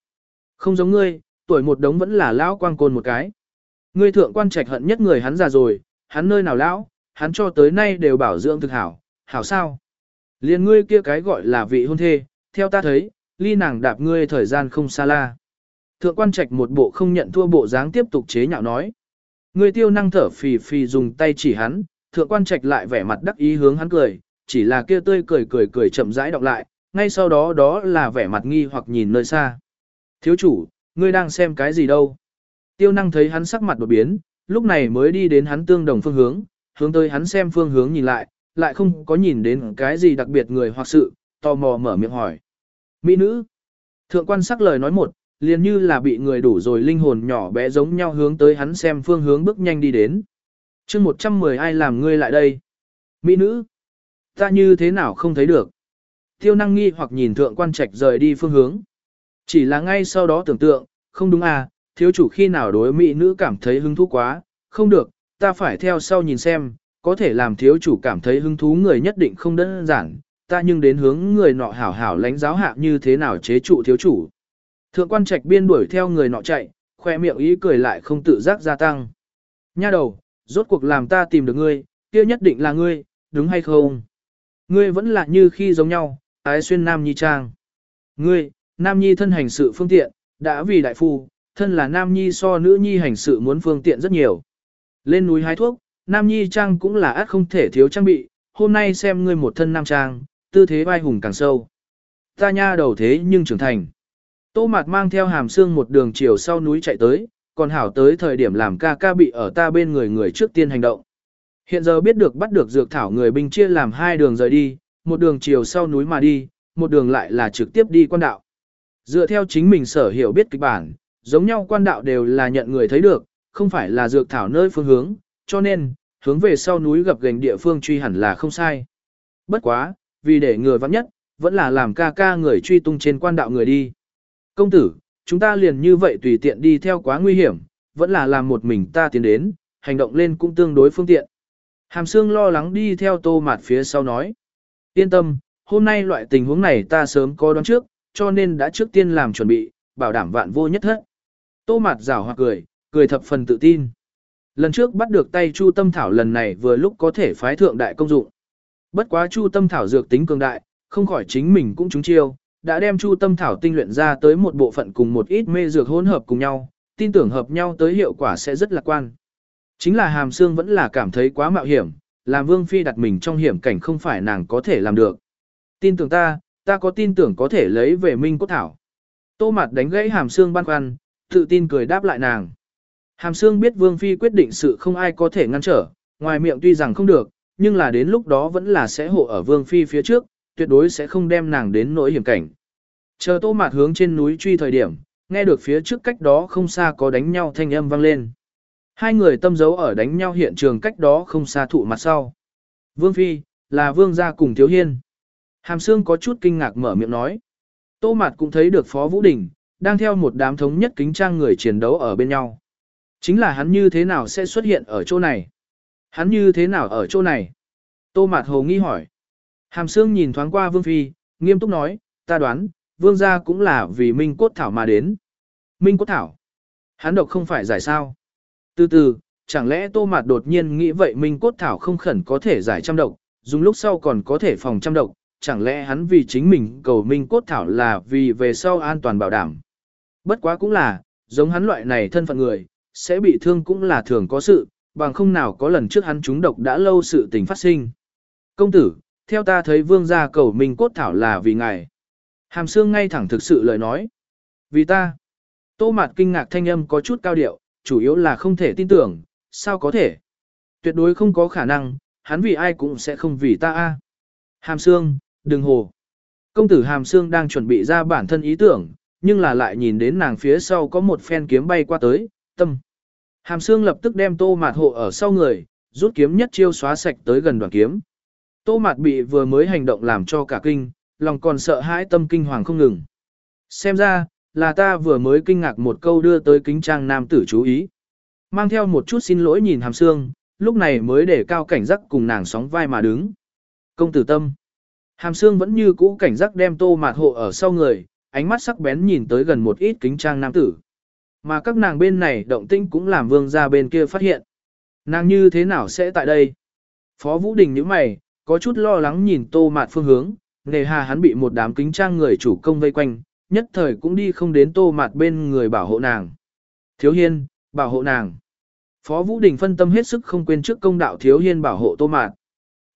Không giống ngươi, tuổi một đống vẫn là lão quang côn một cái. Ngươi thượng quan trạch hận nhất người hắn già rồi, hắn nơi nào lão, hắn cho tới nay đều bảo dưỡng thực hảo, hảo sao. Liên ngươi kia cái gọi là vị hôn thê, theo ta thấy, ly nàng đạp ngươi thời gian không xa la. Thượng quan trạch một bộ không nhận thua bộ dáng tiếp tục chế nhạo nói. Ngươi tiêu năng thở phì phì dùng tay chỉ hắn, thượng quan trạch lại vẻ mặt đắc ý hướng hắn cười, chỉ là kia tươi cười cười cười chậm rãi đọc lại, ngay sau đó đó là vẻ mặt nghi hoặc nhìn nơi xa. Thiếu chủ, ngươi đang xem cái gì đâu? Tiêu năng thấy hắn sắc mặt đột biến, lúc này mới đi đến hắn tương đồng phương hướng, hướng tới hắn xem phương hướng nhìn lại, lại không có nhìn đến cái gì đặc biệt người hoặc sự, tò mò mở miệng hỏi. Mỹ nữ. Thượng quan sắc lời nói một, liền như là bị người đủ rồi linh hồn nhỏ bé giống nhau hướng tới hắn xem phương hướng bước nhanh đi đến. chương 110 ai làm ngươi lại đây? Mỹ nữ. Ta như thế nào không thấy được? Tiêu năng nghi hoặc nhìn thượng quan trạch rời đi phương hướng. Chỉ là ngay sau đó tưởng tượng, không đúng à, thiếu chủ khi nào đối mỹ nữ cảm thấy hứng thú quá, không được, ta phải theo sau nhìn xem, có thể làm thiếu chủ cảm thấy hứng thú người nhất định không đơn giản, ta nhưng đến hướng người nọ hảo hảo lãnh giáo hạ như thế nào chế trụ thiếu chủ. Thượng quan trạch biên đuổi theo người nọ chạy, khoe miệng ý cười lại không tự giác gia tăng. Nha đầu, rốt cuộc làm ta tìm được ngươi, kia nhất định là ngươi, đúng hay không? Ngươi vẫn là như khi giống nhau, ái xuyên nam nhi trang. Ngươi, nam nhi thân hành sự phương tiện, đã vì đại phu, thân là nam nhi so nữ nhi hành sự muốn phương tiện rất nhiều. Lên núi hái thuốc, nam nhi trang cũng là át không thể thiếu trang bị, hôm nay xem ngươi một thân nam trang, tư thế vai hùng càng sâu. Ta nha đầu thế nhưng trưởng thành. Tô Mạt mang theo hàm xương một đường chiều sau núi chạy tới, còn hảo tới thời điểm làm ca ca bị ở ta bên người người trước tiên hành động. Hiện giờ biết được bắt được dược thảo người binh chia làm hai đường rời đi, một đường chiều sau núi mà đi, một đường lại là trực tiếp đi quan đạo. Dựa theo chính mình sở hiểu biết kịch bản, giống nhau quan đạo đều là nhận người thấy được, không phải là dược thảo nơi phương hướng, cho nên, hướng về sau núi gặp gành địa phương truy hẳn là không sai. Bất quá, vì để người vắng nhất, vẫn là làm ca ca người truy tung trên quan đạo người đi. Công tử, chúng ta liền như vậy tùy tiện đi theo quá nguy hiểm, vẫn là làm một mình ta tiến đến, hành động lên cũng tương đối phương tiện. Hàm Sương lo lắng đi theo tô mạt phía sau nói. Yên tâm, hôm nay loại tình huống này ta sớm có đoán trước, cho nên đã trước tiên làm chuẩn bị, bảo đảm vạn vô nhất hết. Tô mạt rảo hoặc cười, cười thập phần tự tin. Lần trước bắt được tay Chu Tâm Thảo lần này vừa lúc có thể phái thượng đại công dụng. Bất quá Chu Tâm Thảo dược tính cường đại, không khỏi chính mình cũng trúng chiêu, đã đem Chu Tâm Thảo tinh luyện ra tới một bộ phận cùng một ít mê dược hỗn hợp cùng nhau, tin tưởng hợp nhau tới hiệu quả sẽ rất lạc quan. Chính là Hàm Sương vẫn là cảm thấy quá mạo hiểm, làm Vương Phi đặt mình trong hiểm cảnh không phải nàng có thể làm được. Tin tưởng ta, ta có tin tưởng có thể lấy về Minh Cốt Thảo. Tô Mạt đánh gãy Hàm Sương băn khoăn, tự tin cười đáp lại nàng. Hàm Sương biết Vương Phi quyết định sự không ai có thể ngăn trở, ngoài miệng tuy rằng không được, nhưng là đến lúc đó vẫn là sẽ hộ ở Vương Phi phía trước, tuyệt đối sẽ không đem nàng đến nỗi hiểm cảnh. Chờ tô mạt hướng trên núi truy thời điểm, nghe được phía trước cách đó không xa có đánh nhau thanh âm vang lên. Hai người tâm giấu ở đánh nhau hiện trường cách đó không xa thụ mặt sau. Vương Phi, là Vương gia cùng Thiếu Hiên. Hàm Sương có chút kinh ngạc mở miệng nói. Tô Mạt cũng thấy được Phó Vũ Đình, đang theo một đám thống nhất kính trang người chiến đấu ở bên nhau. Chính là hắn như thế nào sẽ xuất hiện ở chỗ này? Hắn như thế nào ở chỗ này? Tô Mạt Hồ nghi hỏi. Hàm Sương nhìn thoáng qua Vương Phi, nghiêm túc nói, ta đoán, Vương gia cũng là vì Minh Cốt Thảo mà đến. Minh Cốt Thảo? Hắn độc không phải giải sao? Từ từ, chẳng lẽ Tô Mạt đột nhiên nghĩ vậy Minh Cốt Thảo không khẩn có thể giải trăm độc, dùng lúc sau còn có thể phòng trăm độc, chẳng lẽ hắn vì chính mình cầu Minh Cốt Thảo là vì về sau an toàn bảo đảm. Bất quá cũng là, giống hắn loại này thân phận người, sẽ bị thương cũng là thường có sự, bằng không nào có lần trước hắn trúng độc đã lâu sự tình phát sinh. Công tử, theo ta thấy vương gia cầu mình Cốt Thảo là vì ngài. Hàm xương ngay thẳng thực sự lời nói. Vì ta. Tô mạt kinh ngạc thanh âm có chút cao điệu, chủ yếu là không thể tin tưởng, sao có thể. Tuyệt đối không có khả năng, hắn vì ai cũng sẽ không vì ta a. Hàm xương, đừng hồ. Công tử Hàm xương đang chuẩn bị ra bản thân ý tưởng, nhưng là lại nhìn đến nàng phía sau có một phen kiếm bay qua tới, tâm. Hàm xương lập tức đem tô mạt hộ ở sau người, rút kiếm nhất chiêu xóa sạch tới gần đoàn kiếm. Tô mạt bị vừa mới hành động làm cho cả kinh, lòng còn sợ hãi tâm kinh hoàng không ngừng. Xem ra, là ta vừa mới kinh ngạc một câu đưa tới kính trang nam tử chú ý. Mang theo một chút xin lỗi nhìn hàm xương, lúc này mới để cao cảnh giác cùng nàng sóng vai mà đứng. Công tử tâm. Hàm xương vẫn như cũ cảnh giác đem tô mạt hộ ở sau người, ánh mắt sắc bén nhìn tới gần một ít kính trang nam tử. Mà các nàng bên này động tĩnh cũng làm vương ra bên kia phát hiện. Nàng như thế nào sẽ tại đây? Phó Vũ Đình như mày, có chút lo lắng nhìn tô mạt phương hướng, nghề hà hắn bị một đám kính trang người chủ công vây quanh, nhất thời cũng đi không đến tô mạt bên người bảo hộ nàng. Thiếu hiên, bảo hộ nàng. Phó Vũ Đình phân tâm hết sức không quên trước công đạo thiếu hiên bảo hộ tô mạt.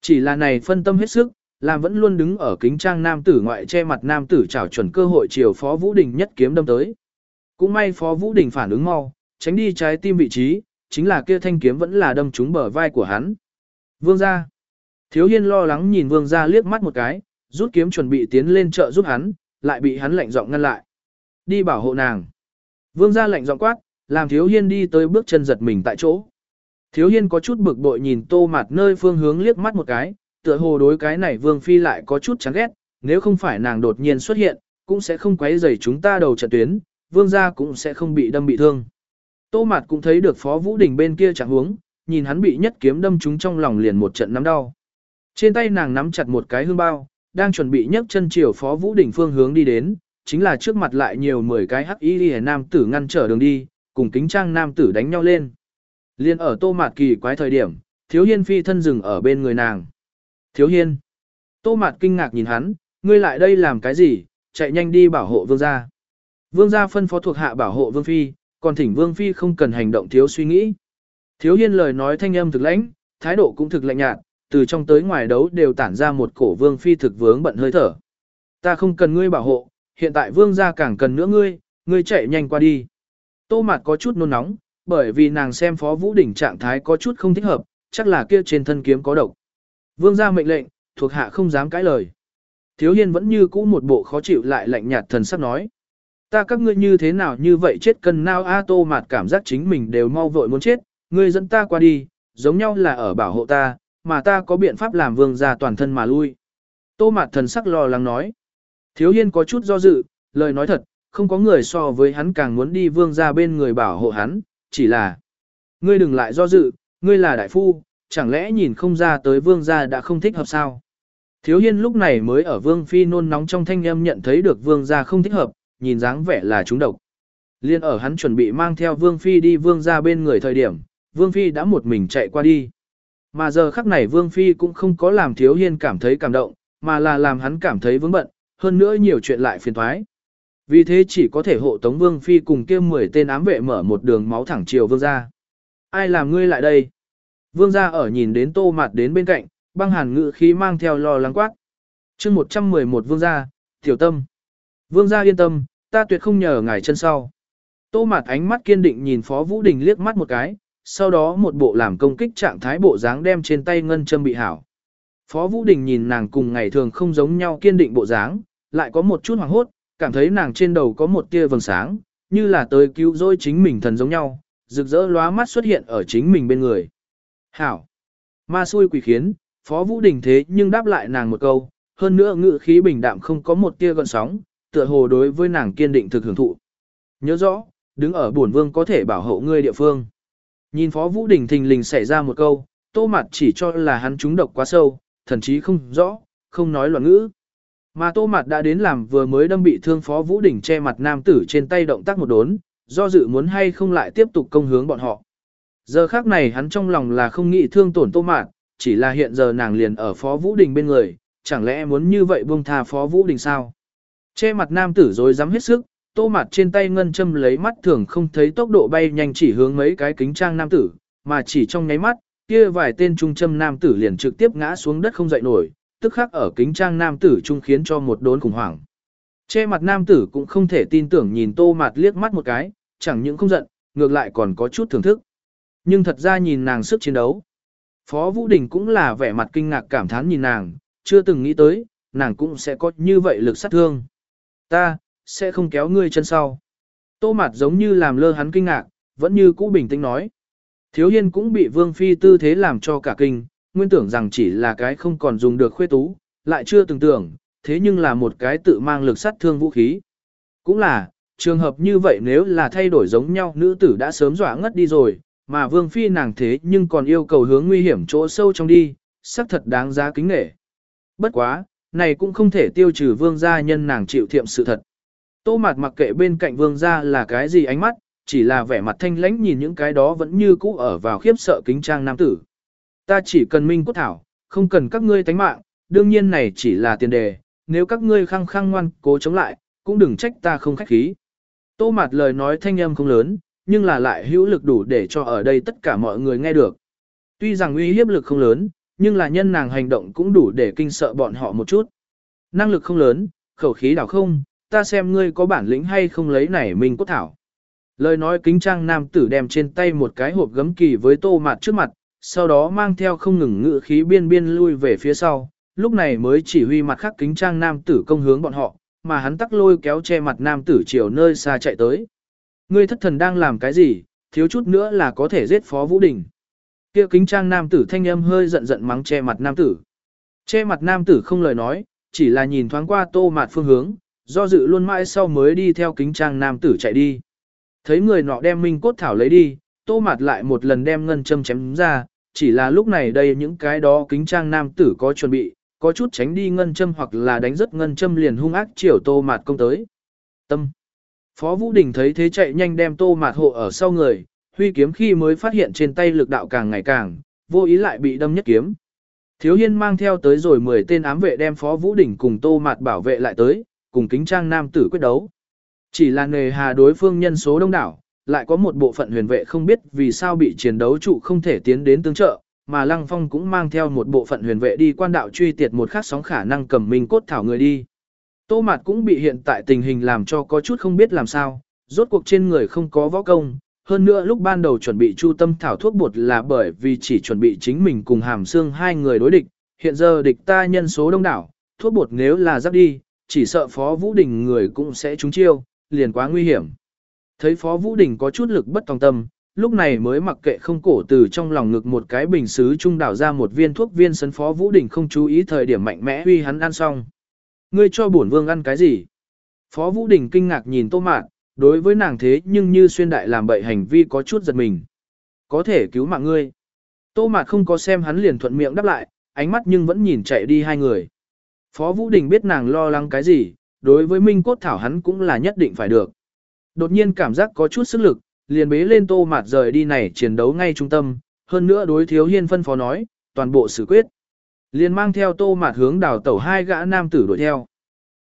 Chỉ là này phân tâm hết sức, làm vẫn luôn đứng ở kính trang nam tử ngoại che mặt nam tử chảo chuẩn cơ hội chiều Phó Vũ Đình nhất kiếm đâm tới. Cũng may Phó Vũ Đình phản ứng mau, tránh đi trái tim vị trí, chính là kia thanh kiếm vẫn là đâm trúng bờ vai của hắn. Vương gia. Thiếu hiên lo lắng nhìn vương gia liếc mắt một cái, rút kiếm chuẩn bị tiến lên trợ giúp hắn, lại bị hắn lạnh giọng ngăn lại. Đi bảo hộ nàng. Vương gia lạnh giọng quát, làm thiếu hiên đi tới bước chân giật mình tại chỗ. Thiếu hiên có chút bực bội nhìn tô mặt nơi phương hướng liếc mắt một cái, tựa hồ đối cái này vương phi lại có chút chán ghét, nếu không phải nàng đột nhiên xuất hiện, cũng sẽ không quấy rầy chúng ta đầu trận tuyến, vương gia cũng sẽ không bị đâm bị thương. Tô Mạt cũng thấy được phó vũ đình bên kia chẳng huống, nhìn hắn bị nhất kiếm đâm trúng trong lòng liền một trận nắm đau. Trên tay nàng nắm chặt một cái hương bao, đang chuẩn bị nhấc chân chiều phó vũ đỉnh phương hướng đi đến, chính là trước mặt lại nhiều 10 cái hắc y nam tử ngăn trở đường đi, cùng kính trang nam tử đánh nhau lên. Liên ở tô mạt kỳ quái thời điểm, thiếu hiên phi thân dừng ở bên người nàng. Thiếu hiên. Tô mạt kinh ngạc nhìn hắn, ngươi lại đây làm cái gì, chạy nhanh đi bảo hộ vương gia. Vương gia phân phó thuộc hạ bảo hộ vương phi, còn thỉnh Vương Phi không cần hành động thiếu suy nghĩ. Thiếu hiên lời nói thanh âm thực lãnh, thái độ cũng thực lạnh nhạt, từ trong tới ngoài đấu đều tản ra một cổ Vương Phi thực vướng bận hơi thở. Ta không cần ngươi bảo hộ, hiện tại Vương gia càng cần nữa ngươi, ngươi chạy nhanh qua đi. Tô mặt có chút nôn nóng, bởi vì nàng xem Phó Vũ Đỉnh trạng thái có chút không thích hợp, chắc là kia trên thân kiếm có độc. Vương gia mệnh lệnh, thuộc hạ không dám cãi lời. Thiếu hiên vẫn như cũ một bộ khó chịu lại lạnh nhạt thần sắc nói. Ta các ngươi như thế nào như vậy chết cân nao a tô mạt cảm giác chính mình đều mau vội muốn chết, ngươi dẫn ta qua đi, giống nhau là ở bảo hộ ta, mà ta có biện pháp làm vương gia toàn thân mà lui. Tô mạt thần sắc lo lắng nói. Thiếu hiên có chút do dự, lời nói thật, không có người so với hắn càng muốn đi vương gia bên người bảo hộ hắn, chỉ là. Ngươi đừng lại do dự, ngươi là đại phu, chẳng lẽ nhìn không ra tới vương gia đã không thích hợp sao? Thiếu hiên lúc này mới ở vương phi nôn nóng trong thanh âm nhận thấy được vương gia không thích hợp, nhìn dáng vẻ là trúng độc. Liên ở hắn chuẩn bị mang theo vương phi đi vương gia bên người thời điểm, vương phi đã một mình chạy qua đi. Mà giờ khắc này vương phi cũng không có làm thiếu hiên cảm thấy cảm động, mà là làm hắn cảm thấy vướng bận, hơn nữa nhiều chuyện lại phiền thoái. Vì thế chỉ có thể hộ tống vương phi cùng kia 10 tên ám vệ mở một đường máu thẳng chiều vương gia. Ai làm ngươi lại đây? Vương gia ở nhìn đến tô mặt đến bên cạnh, băng hàn ngự khí mang theo lo lắng quát. chương 111 vương gia, tiểu tâm. Vương gia yên tâm, ta tuyệt không nhờ ngài chân sau. Tô mặt ánh mắt kiên định nhìn Phó Vũ Đình liếc mắt một cái, sau đó một bộ làm công kích trạng thái bộ dáng đem trên tay ngân châm bị hảo. Phó Vũ Đình nhìn nàng cùng ngày thường không giống nhau kiên định bộ dáng, lại có một chút hoảng hốt, cảm thấy nàng trên đầu có một tia vầng sáng, như là tới cứu rỗi chính mình thần giống nhau, rực rỡ lóa mắt xuất hiện ở chính mình bên người. Hảo! Ma xui quỷ khiến, Phó Vũ Đình thế nhưng đáp lại nàng một câu, hơn nữa ngự khí bình đạm không có một tia gợn sóng, tựa hồ đối với nàng kiên định thực hưởng thụ. Nhớ rõ, đứng ở bổn vương có thể bảo hộ ngươi địa phương. Nhìn Phó Vũ Đình thình lình xảy ra một câu, tô mặt chỉ cho là hắn trúng độc quá sâu, thần chí không rõ, không nói loạn ngữ. Mà tô mặt đã đến làm vừa mới đâm bị thương Phó Vũ Đình che mặt nam tử trên tay động tác một đốn, do dự muốn hay không lại tiếp tục công hướng bọn họ. Giờ khác này hắn trong lòng là không nghĩ thương tổn tô mạt, chỉ là hiện giờ nàng liền ở Phó Vũ Đình bên người, chẳng lẽ muốn như vậy buông tha Phó Vũ Đình sao? Che mặt nam tử rồi dám hết sức, tô mặt trên tay ngân châm lấy mắt thường không thấy tốc độ bay nhanh chỉ hướng mấy cái kính trang nam tử, mà chỉ trong nháy mắt, kia vài tên trung châm nam tử liền trực tiếp ngã xuống đất không dậy nổi, tức khắc ở kính trang nam tử trung khiến cho một đốn khủng hoảng. Che mặt nam tử cũng không thể tin tưởng nhìn tô mặt liếc mắt một cái, chẳng những không giận, ngược lại còn có chút thưởng thức. Nhưng thật ra nhìn nàng sức chiến đấu. Phó Vũ Đình cũng là vẻ mặt kinh ngạc cảm thán nhìn nàng, chưa từng nghĩ tới, nàng cũng sẽ có như vậy lực sát thương. Ta, sẽ không kéo ngươi chân sau. Tô mặt giống như làm lơ hắn kinh ngạc, vẫn như cũ bình tĩnh nói. Thiếu hiên cũng bị vương phi tư thế làm cho cả kinh, nguyên tưởng rằng chỉ là cái không còn dùng được khuê tú, lại chưa từng tưởng, thế nhưng là một cái tự mang lực sát thương vũ khí. Cũng là, trường hợp như vậy nếu là thay đổi giống nhau nữ tử đã sớm dọa ngất đi rồi, mà vương phi nàng thế nhưng còn yêu cầu hướng nguy hiểm chỗ sâu trong đi, sắc thật đáng giá kính nghệ. Bất quá, này cũng không thể tiêu trừ vương gia nhân nàng chịu thiệm sự thật. Tô mạt mặc kệ bên cạnh vương gia là cái gì ánh mắt, chỉ là vẻ mặt thanh lãnh nhìn những cái đó vẫn như cũ ở vào khiếp sợ kính trang nam tử. Ta chỉ cần minh cốt thảo, không cần các ngươi tánh mạng, đương nhiên này chỉ là tiền đề, nếu các ngươi khăng khăng ngoan cố chống lại, cũng đừng trách ta không khách khí. Tô mạt lời nói thanh âm không lớn, nhưng là lại hữu lực đủ để cho ở đây tất cả mọi người nghe được. Tuy rằng uy hiếp lực không lớn, nhưng là nhân nàng hành động cũng đủ để kinh sợ bọn họ một chút. Năng lực không lớn, khẩu khí đảo không, ta xem ngươi có bản lĩnh hay không lấy này mình cốt thảo. Lời nói kính trang nam tử đem trên tay một cái hộp gấm kỳ với tô mặt trước mặt, sau đó mang theo không ngừng ngự khí biên biên lui về phía sau, lúc này mới chỉ huy mặt khác kính trang nam tử công hướng bọn họ, mà hắn tắc lôi kéo che mặt nam tử chiều nơi xa chạy tới. Ngươi thất thần đang làm cái gì, thiếu chút nữa là có thể giết phó Vũ Đình. Kia kính trang nam tử thanh âm hơi giận giận mắng che mặt nam tử. Che mặt nam tử không lời nói, chỉ là nhìn thoáng qua tô mạt phương hướng, do dự luôn mãi sau mới đi theo kính trang nam tử chạy đi. Thấy người nọ đem minh cốt thảo lấy đi, tô mạt lại một lần đem ngân châm chém ra, chỉ là lúc này đây những cái đó kính trang nam tử có chuẩn bị, có chút tránh đi ngân châm hoặc là đánh rất ngân châm liền hung ác chiều tô mạt công tới. Tâm. Phó Vũ Đình thấy thế chạy nhanh đem tô mạt hộ ở sau người, huy kiếm khi mới phát hiện trên tay lực đạo càng ngày càng, vô ý lại bị đâm nhất kiếm. Thiếu Hiên mang theo tới rồi 10 tên ám vệ đem Phó Vũ Đình cùng tô mạt bảo vệ lại tới, cùng kính trang nam tử quyết đấu. Chỉ là nghề hà đối phương nhân số đông đảo, lại có một bộ phận huyền vệ không biết vì sao bị chiến đấu trụ không thể tiến đến tương trợ, mà Lăng Phong cũng mang theo một bộ phận huyền vệ đi quan đạo truy tiệt một khắc sóng khả năng cầm mình cốt thảo người đi. Tô Mạt cũng bị hiện tại tình hình làm cho có chút không biết làm sao, rốt cuộc trên người không có võ công, hơn nữa lúc ban đầu chuẩn bị chu tâm thảo thuốc bột là bởi vì chỉ chuẩn bị chính mình cùng hàm xương hai người đối địch, hiện giờ địch ta nhân số đông đảo, thuốc bột nếu là giáp đi, chỉ sợ Phó Vũ Đình người cũng sẽ trúng chiêu, liền quá nguy hiểm. Thấy Phó Vũ Đình có chút lực bất tòng tâm, lúc này mới mặc kệ không cổ từ trong lòng ngực một cái bình xứ trung đảo ra một viên thuốc viên sấn Phó Vũ Đình không chú ý thời điểm mạnh mẽ huy hắn ăn xong. Ngươi cho bổn vương ăn cái gì? Phó Vũ Đình kinh ngạc nhìn Tô Mạn, đối với nàng thế nhưng như xuyên đại làm bậy hành vi có chút giật mình. Có thể cứu mạng ngươi. Tô Mạt không có xem hắn liền thuận miệng đáp lại, ánh mắt nhưng vẫn nhìn chạy đi hai người. Phó Vũ Đình biết nàng lo lắng cái gì, đối với Minh Cốt Thảo hắn cũng là nhất định phải được. Đột nhiên cảm giác có chút sức lực, liền bế lên Tô Mạt rời đi này chiến đấu ngay trung tâm, hơn nữa đối thiếu hiên phân phó nói, toàn bộ xử quyết. Liền mang theo Tô Mạt hướng đào tẩu hai gã nam tử đuổi theo.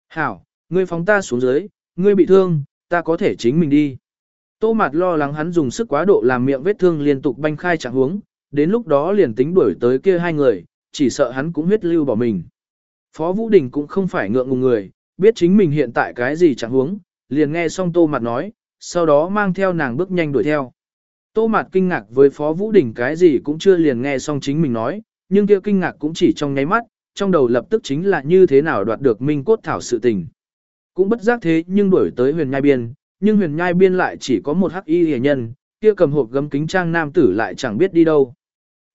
Hảo, ngươi phóng ta xuống dưới, ngươi bị thương, ta có thể chính mình đi. Tô Mạt lo lắng hắn dùng sức quá độ làm miệng vết thương liên tục banh khai trạng huống, đến lúc đó liền tính đuổi tới kia hai người, chỉ sợ hắn cũng huyết lưu bỏ mình. Phó Vũ Đình cũng không phải ngượng ngùng người, biết chính mình hiện tại cái gì trạng huống, liền nghe xong Tô Mạt nói, sau đó mang theo nàng bước nhanh đuổi theo. Tô Mạt kinh ngạc với Phó Vũ Đình cái gì cũng chưa liền nghe xong chính mình nói, nhưng kia kinh ngạc cũng chỉ trong nháy mắt, trong đầu lập tức chính là như thế nào đoạt được minh cốt thảo sự tình. Cũng bất giác thế nhưng đuổi tới huyền nhai biên, nhưng huyền nhai biên lại chỉ có một hắc y hề nhân, kia cầm hộp gấm kính trang nam tử lại chẳng biết đi đâu.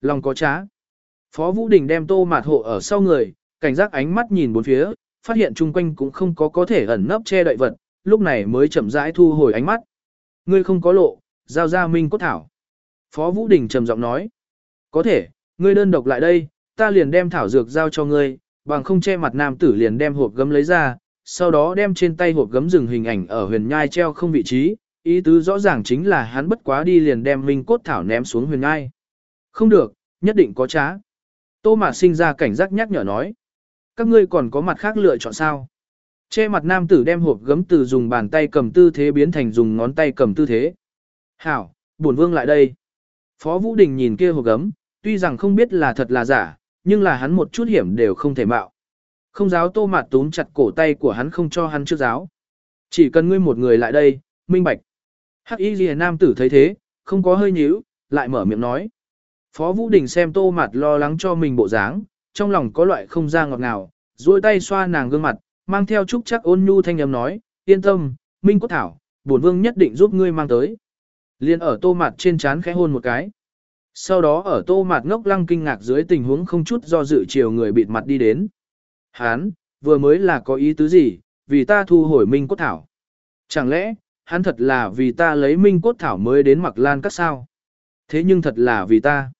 Lòng có trá. Phó Vũ Đình đem tô mạt hộ ở sau người, cảnh giác ánh mắt nhìn bốn phía, phát hiện chung quanh cũng không có có thể ẩn nấp che đậy vật, lúc này mới chậm rãi thu hồi ánh mắt. Ngươi không có lộ, giao ra minh cốt thảo. Phó Vũ Đình trầm giọng nói. Có thể, ngươi đơn độc lại đây, ta liền đem thảo dược giao cho ngươi, bằng không che mặt nam tử liền đem hộp gấm lấy ra, sau đó đem trên tay hộp gấm rừng hình ảnh ở huyền nhai treo không vị trí, ý tứ rõ ràng chính là hắn bất quá đi liền đem minh cốt thảo ném xuống huyền nhai. Không được, nhất định có trá. Tô Mạt sinh ra cảnh giác nhắc nhở nói. Các ngươi còn có mặt khác lựa chọn sao? Che mặt nam tử đem hộp gấm từ dùng bàn tay cầm tư thế biến thành dùng ngón tay cầm tư thế. Hảo, bổn vương lại đây. Phó Vũ Đình nhìn kia hộp gấm, tuy rằng không biết là thật là giả, nhưng là hắn một chút hiểm đều không thể mạo. Không giáo tô mạt túm chặt cổ tay của hắn không cho hắn trước giáo. Chỉ cần ngươi một người lại đây, minh bạch. Hắc y ghi nam tử thấy thế, không có hơi nhíu, lại mở miệng nói. Phó Vũ Đình xem tô mặt lo lắng cho mình bộ dáng, trong lòng có loại không ra ngọt ngào, duỗi tay xoa nàng gương mặt, mang theo chút chắc ôn nhu thanh âm nói, yên tâm, Minh quốc Thảo, bổn vương nhất định giúp ngươi mang tới. Liên ở tô mặt trên chán khẽ hôn một cái. Sau đó ở tô mặt ngốc lăng kinh ngạc dưới tình huống không chút do dự chiều người bịt mặt đi đến. Hán, vừa mới là có ý tứ gì, vì ta thu hồi minh cốt thảo. Chẳng lẽ, hắn thật là vì ta lấy minh cốt thảo mới đến mặc lan các sao? Thế nhưng thật là vì ta.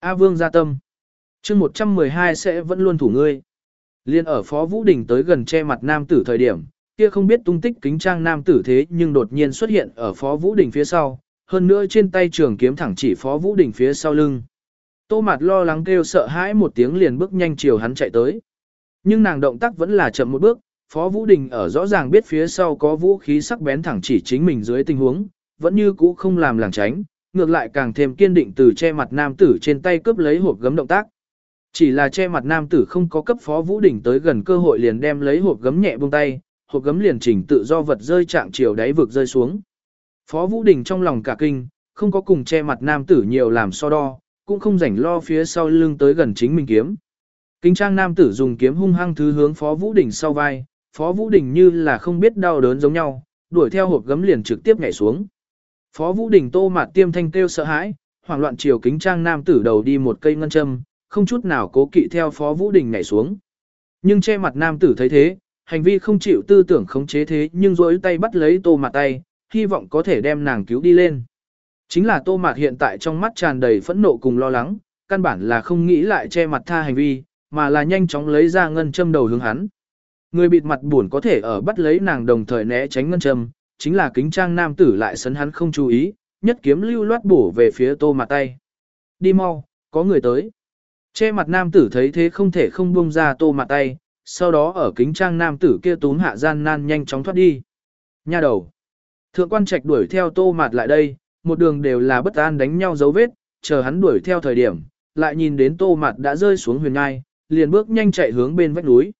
A vương gia tâm. chương 112 sẽ vẫn luôn thủ ngươi. Liên ở Phó Vũ Đình tới gần che mặt nam tử thời điểm, kia không biết tung tích kính trang nam tử thế nhưng đột nhiên xuất hiện ở Phó Vũ Đình phía sau, hơn nữa trên tay trường kiếm thẳng chỉ Phó Vũ Đình phía sau lưng. Tô Mạt lo lắng kêu sợ hãi một tiếng liền bước nhanh chiều hắn chạy tới. Nhưng nàng động tác vẫn là chậm một bước, Phó Vũ Đình ở rõ ràng biết phía sau có vũ khí sắc bén thẳng chỉ chính mình dưới tình huống, vẫn như cũ không làm làng tránh, ngược lại càng thêm kiên định từ che mặt nam tử trên tay cướp lấy hộp gấm động tác. Chỉ là che mặt nam tử không có cấp Phó Vũ Đình tới gần cơ hội liền đem lấy hộp gấm nhẹ buông tay, hộp gấm liền chỉnh tự do vật rơi trạng chiều đáy vực rơi xuống. Phó Vũ Đình trong lòng cả kinh, không có cùng che mặt nam tử nhiều làm so đo, cũng không rảnh lo phía sau lưng tới gần chính mình kiếm. Kính trang nam tử dùng kiếm hung hăng thứ hướng Phó Vũ Đình sau vai, Phó Vũ Đình như là không biết đau đớn giống nhau, đuổi theo hộp gấm liền trực tiếp nhảy xuống. Phó Vũ Đình tô mạt tiêm thanh kêu sợ hãi, hoảng loạn chiều kính trang nam tử đầu đi một cây ngân châm, không chút nào cố kỵ theo Phó Vũ Đình nhảy xuống. Nhưng che mặt nam tử thấy thế, hành vi không chịu tư tưởng khống chế thế nhưng rỗi tay bắt lấy tô mạt tay, hy vọng có thể đem nàng cứu đi lên. Chính là tô mạt hiện tại trong mắt tràn đầy phẫn nộ cùng lo lắng, căn bản là không nghĩ lại che mặt tha hành vi, mà là nhanh chóng lấy ra ngân châm đầu hướng hắn. Người bịt mặt buồn có thể ở bắt lấy nàng đồng thời né tránh ngân châm, chính là kính trang nam tử lại sấn hắn không chú ý, nhất kiếm lưu loát bổ về phía tô mặt tay. Đi mau, có người tới. Che mặt nam tử thấy thế không thể không buông ra tô mặt tay, sau đó ở kính trang nam tử kia túm hạ gian nan nhanh chóng thoát đi. Nha đầu. Thượng quan trạch đuổi theo tô mặt lại đây, một đường đều là bất an đánh nhau dấu vết, chờ hắn đuổi theo thời điểm, lại nhìn đến tô mặt đã rơi xuống huyền ngai, liền bước nhanh chạy hướng bên vách núi.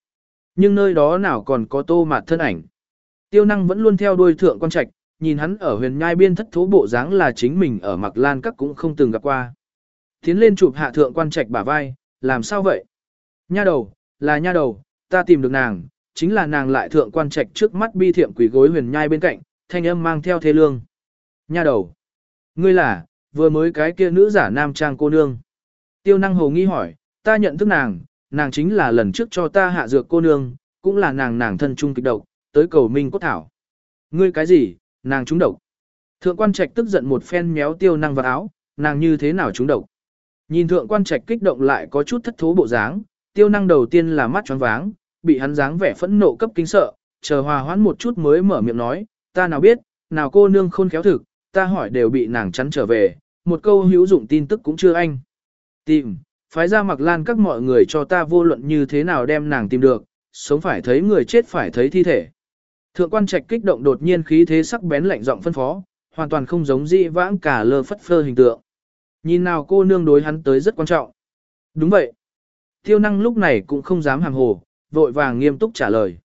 Nhưng nơi đó nào còn có tô mạt thân ảnh. Tiêu năng vẫn luôn theo đuôi thượng quan trạch, nhìn hắn ở huyền nhai biên thất thố bộ dáng là chính mình ở mặc lan các cũng không từng gặp qua. Tiến lên chụp hạ thượng quan trạch bả vai, làm sao vậy? Nha đầu, là nha đầu, ta tìm được nàng, chính là nàng lại thượng quan trạch trước mắt bi thiệm quỷ gối huyền nhai bên cạnh, thanh âm mang theo thế lương. Nha đầu, ngươi là, vừa mới cái kia nữ giả nam trang cô nương. Tiêu năng hồ nghi hỏi, ta nhận thức nàng, nàng chính là lần trước cho ta hạ dược cô nương, cũng là nàng nàng thân trung kịch độc, tới cầu minh cốt thảo. Ngươi cái gì, nàng trúng độc. Thượng quan trạch tức giận một phen méo tiêu năng vào áo, nàng như thế nào trúng độc. Nhìn thượng quan trạch kích động lại có chút thất thố bộ dáng, tiêu năng đầu tiên là mắt tròn váng, bị hắn dáng vẻ phẫn nộ cấp kinh sợ, chờ hòa hoãn một chút mới mở miệng nói, ta nào biết, nào cô nương khôn khéo thực, ta hỏi đều bị nàng chắn trở về, một câu hữu dụng tin tức cũng chưa anh. Tìm, phái ra mặc lan các mọi người cho ta vô luận như thế nào đem nàng tìm được, sống phải thấy người chết phải thấy thi thể. Thượng quan trạch kích động đột nhiên khí thế sắc bén lạnh giọng phân phó, hoàn toàn không giống dị vãng cả lơ phất phơ hình tượng. Nhìn nào cô nương đối hắn tới rất quan trọng. Đúng vậy. Tiêu năng lúc này cũng không dám hàng hồ, vội vàng nghiêm túc trả lời.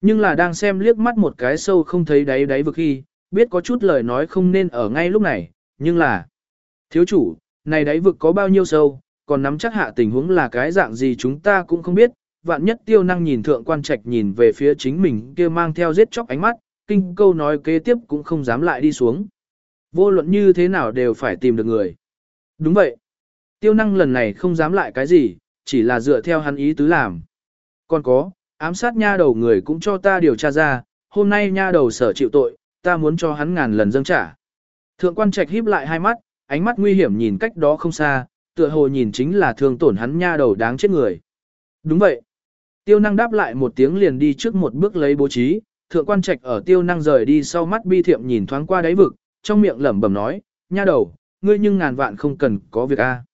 Nhưng là đang xem liếc mắt một cái sâu không thấy đáy đáy vực khi, biết có chút lời nói không nên ở ngay lúc này, nhưng là Thiếu chủ, này đáy vực có bao nhiêu sâu, còn nắm chắc hạ tình huống là cái dạng gì chúng ta cũng không biết, vạn nhất tiêu năng nhìn thượng quan trạch nhìn về phía chính mình kia mang theo giết chóc ánh mắt, kinh câu nói kế tiếp cũng không dám lại đi xuống. Vô luận như thế nào đều phải tìm được người. Đúng vậy. Tiêu năng lần này không dám lại cái gì, chỉ là dựa theo hắn ý tứ làm. Còn có, ám sát nha đầu người cũng cho ta điều tra ra, hôm nay nha đầu sở chịu tội, ta muốn cho hắn ngàn lần dâng trả. Thượng quan trạch híp lại hai mắt, ánh mắt nguy hiểm nhìn cách đó không xa, tựa hồ nhìn chính là thương tổn hắn nha đầu đáng chết người. Đúng vậy. Tiêu năng đáp lại một tiếng liền đi trước một bước lấy bố trí, thượng quan trạch ở tiêu năng rời đi sau mắt bi thiệm nhìn thoáng qua đáy vực, trong miệng lẩm bẩm nói, nha đầu, ngươi nhưng ngàn vạn không cần có việc a.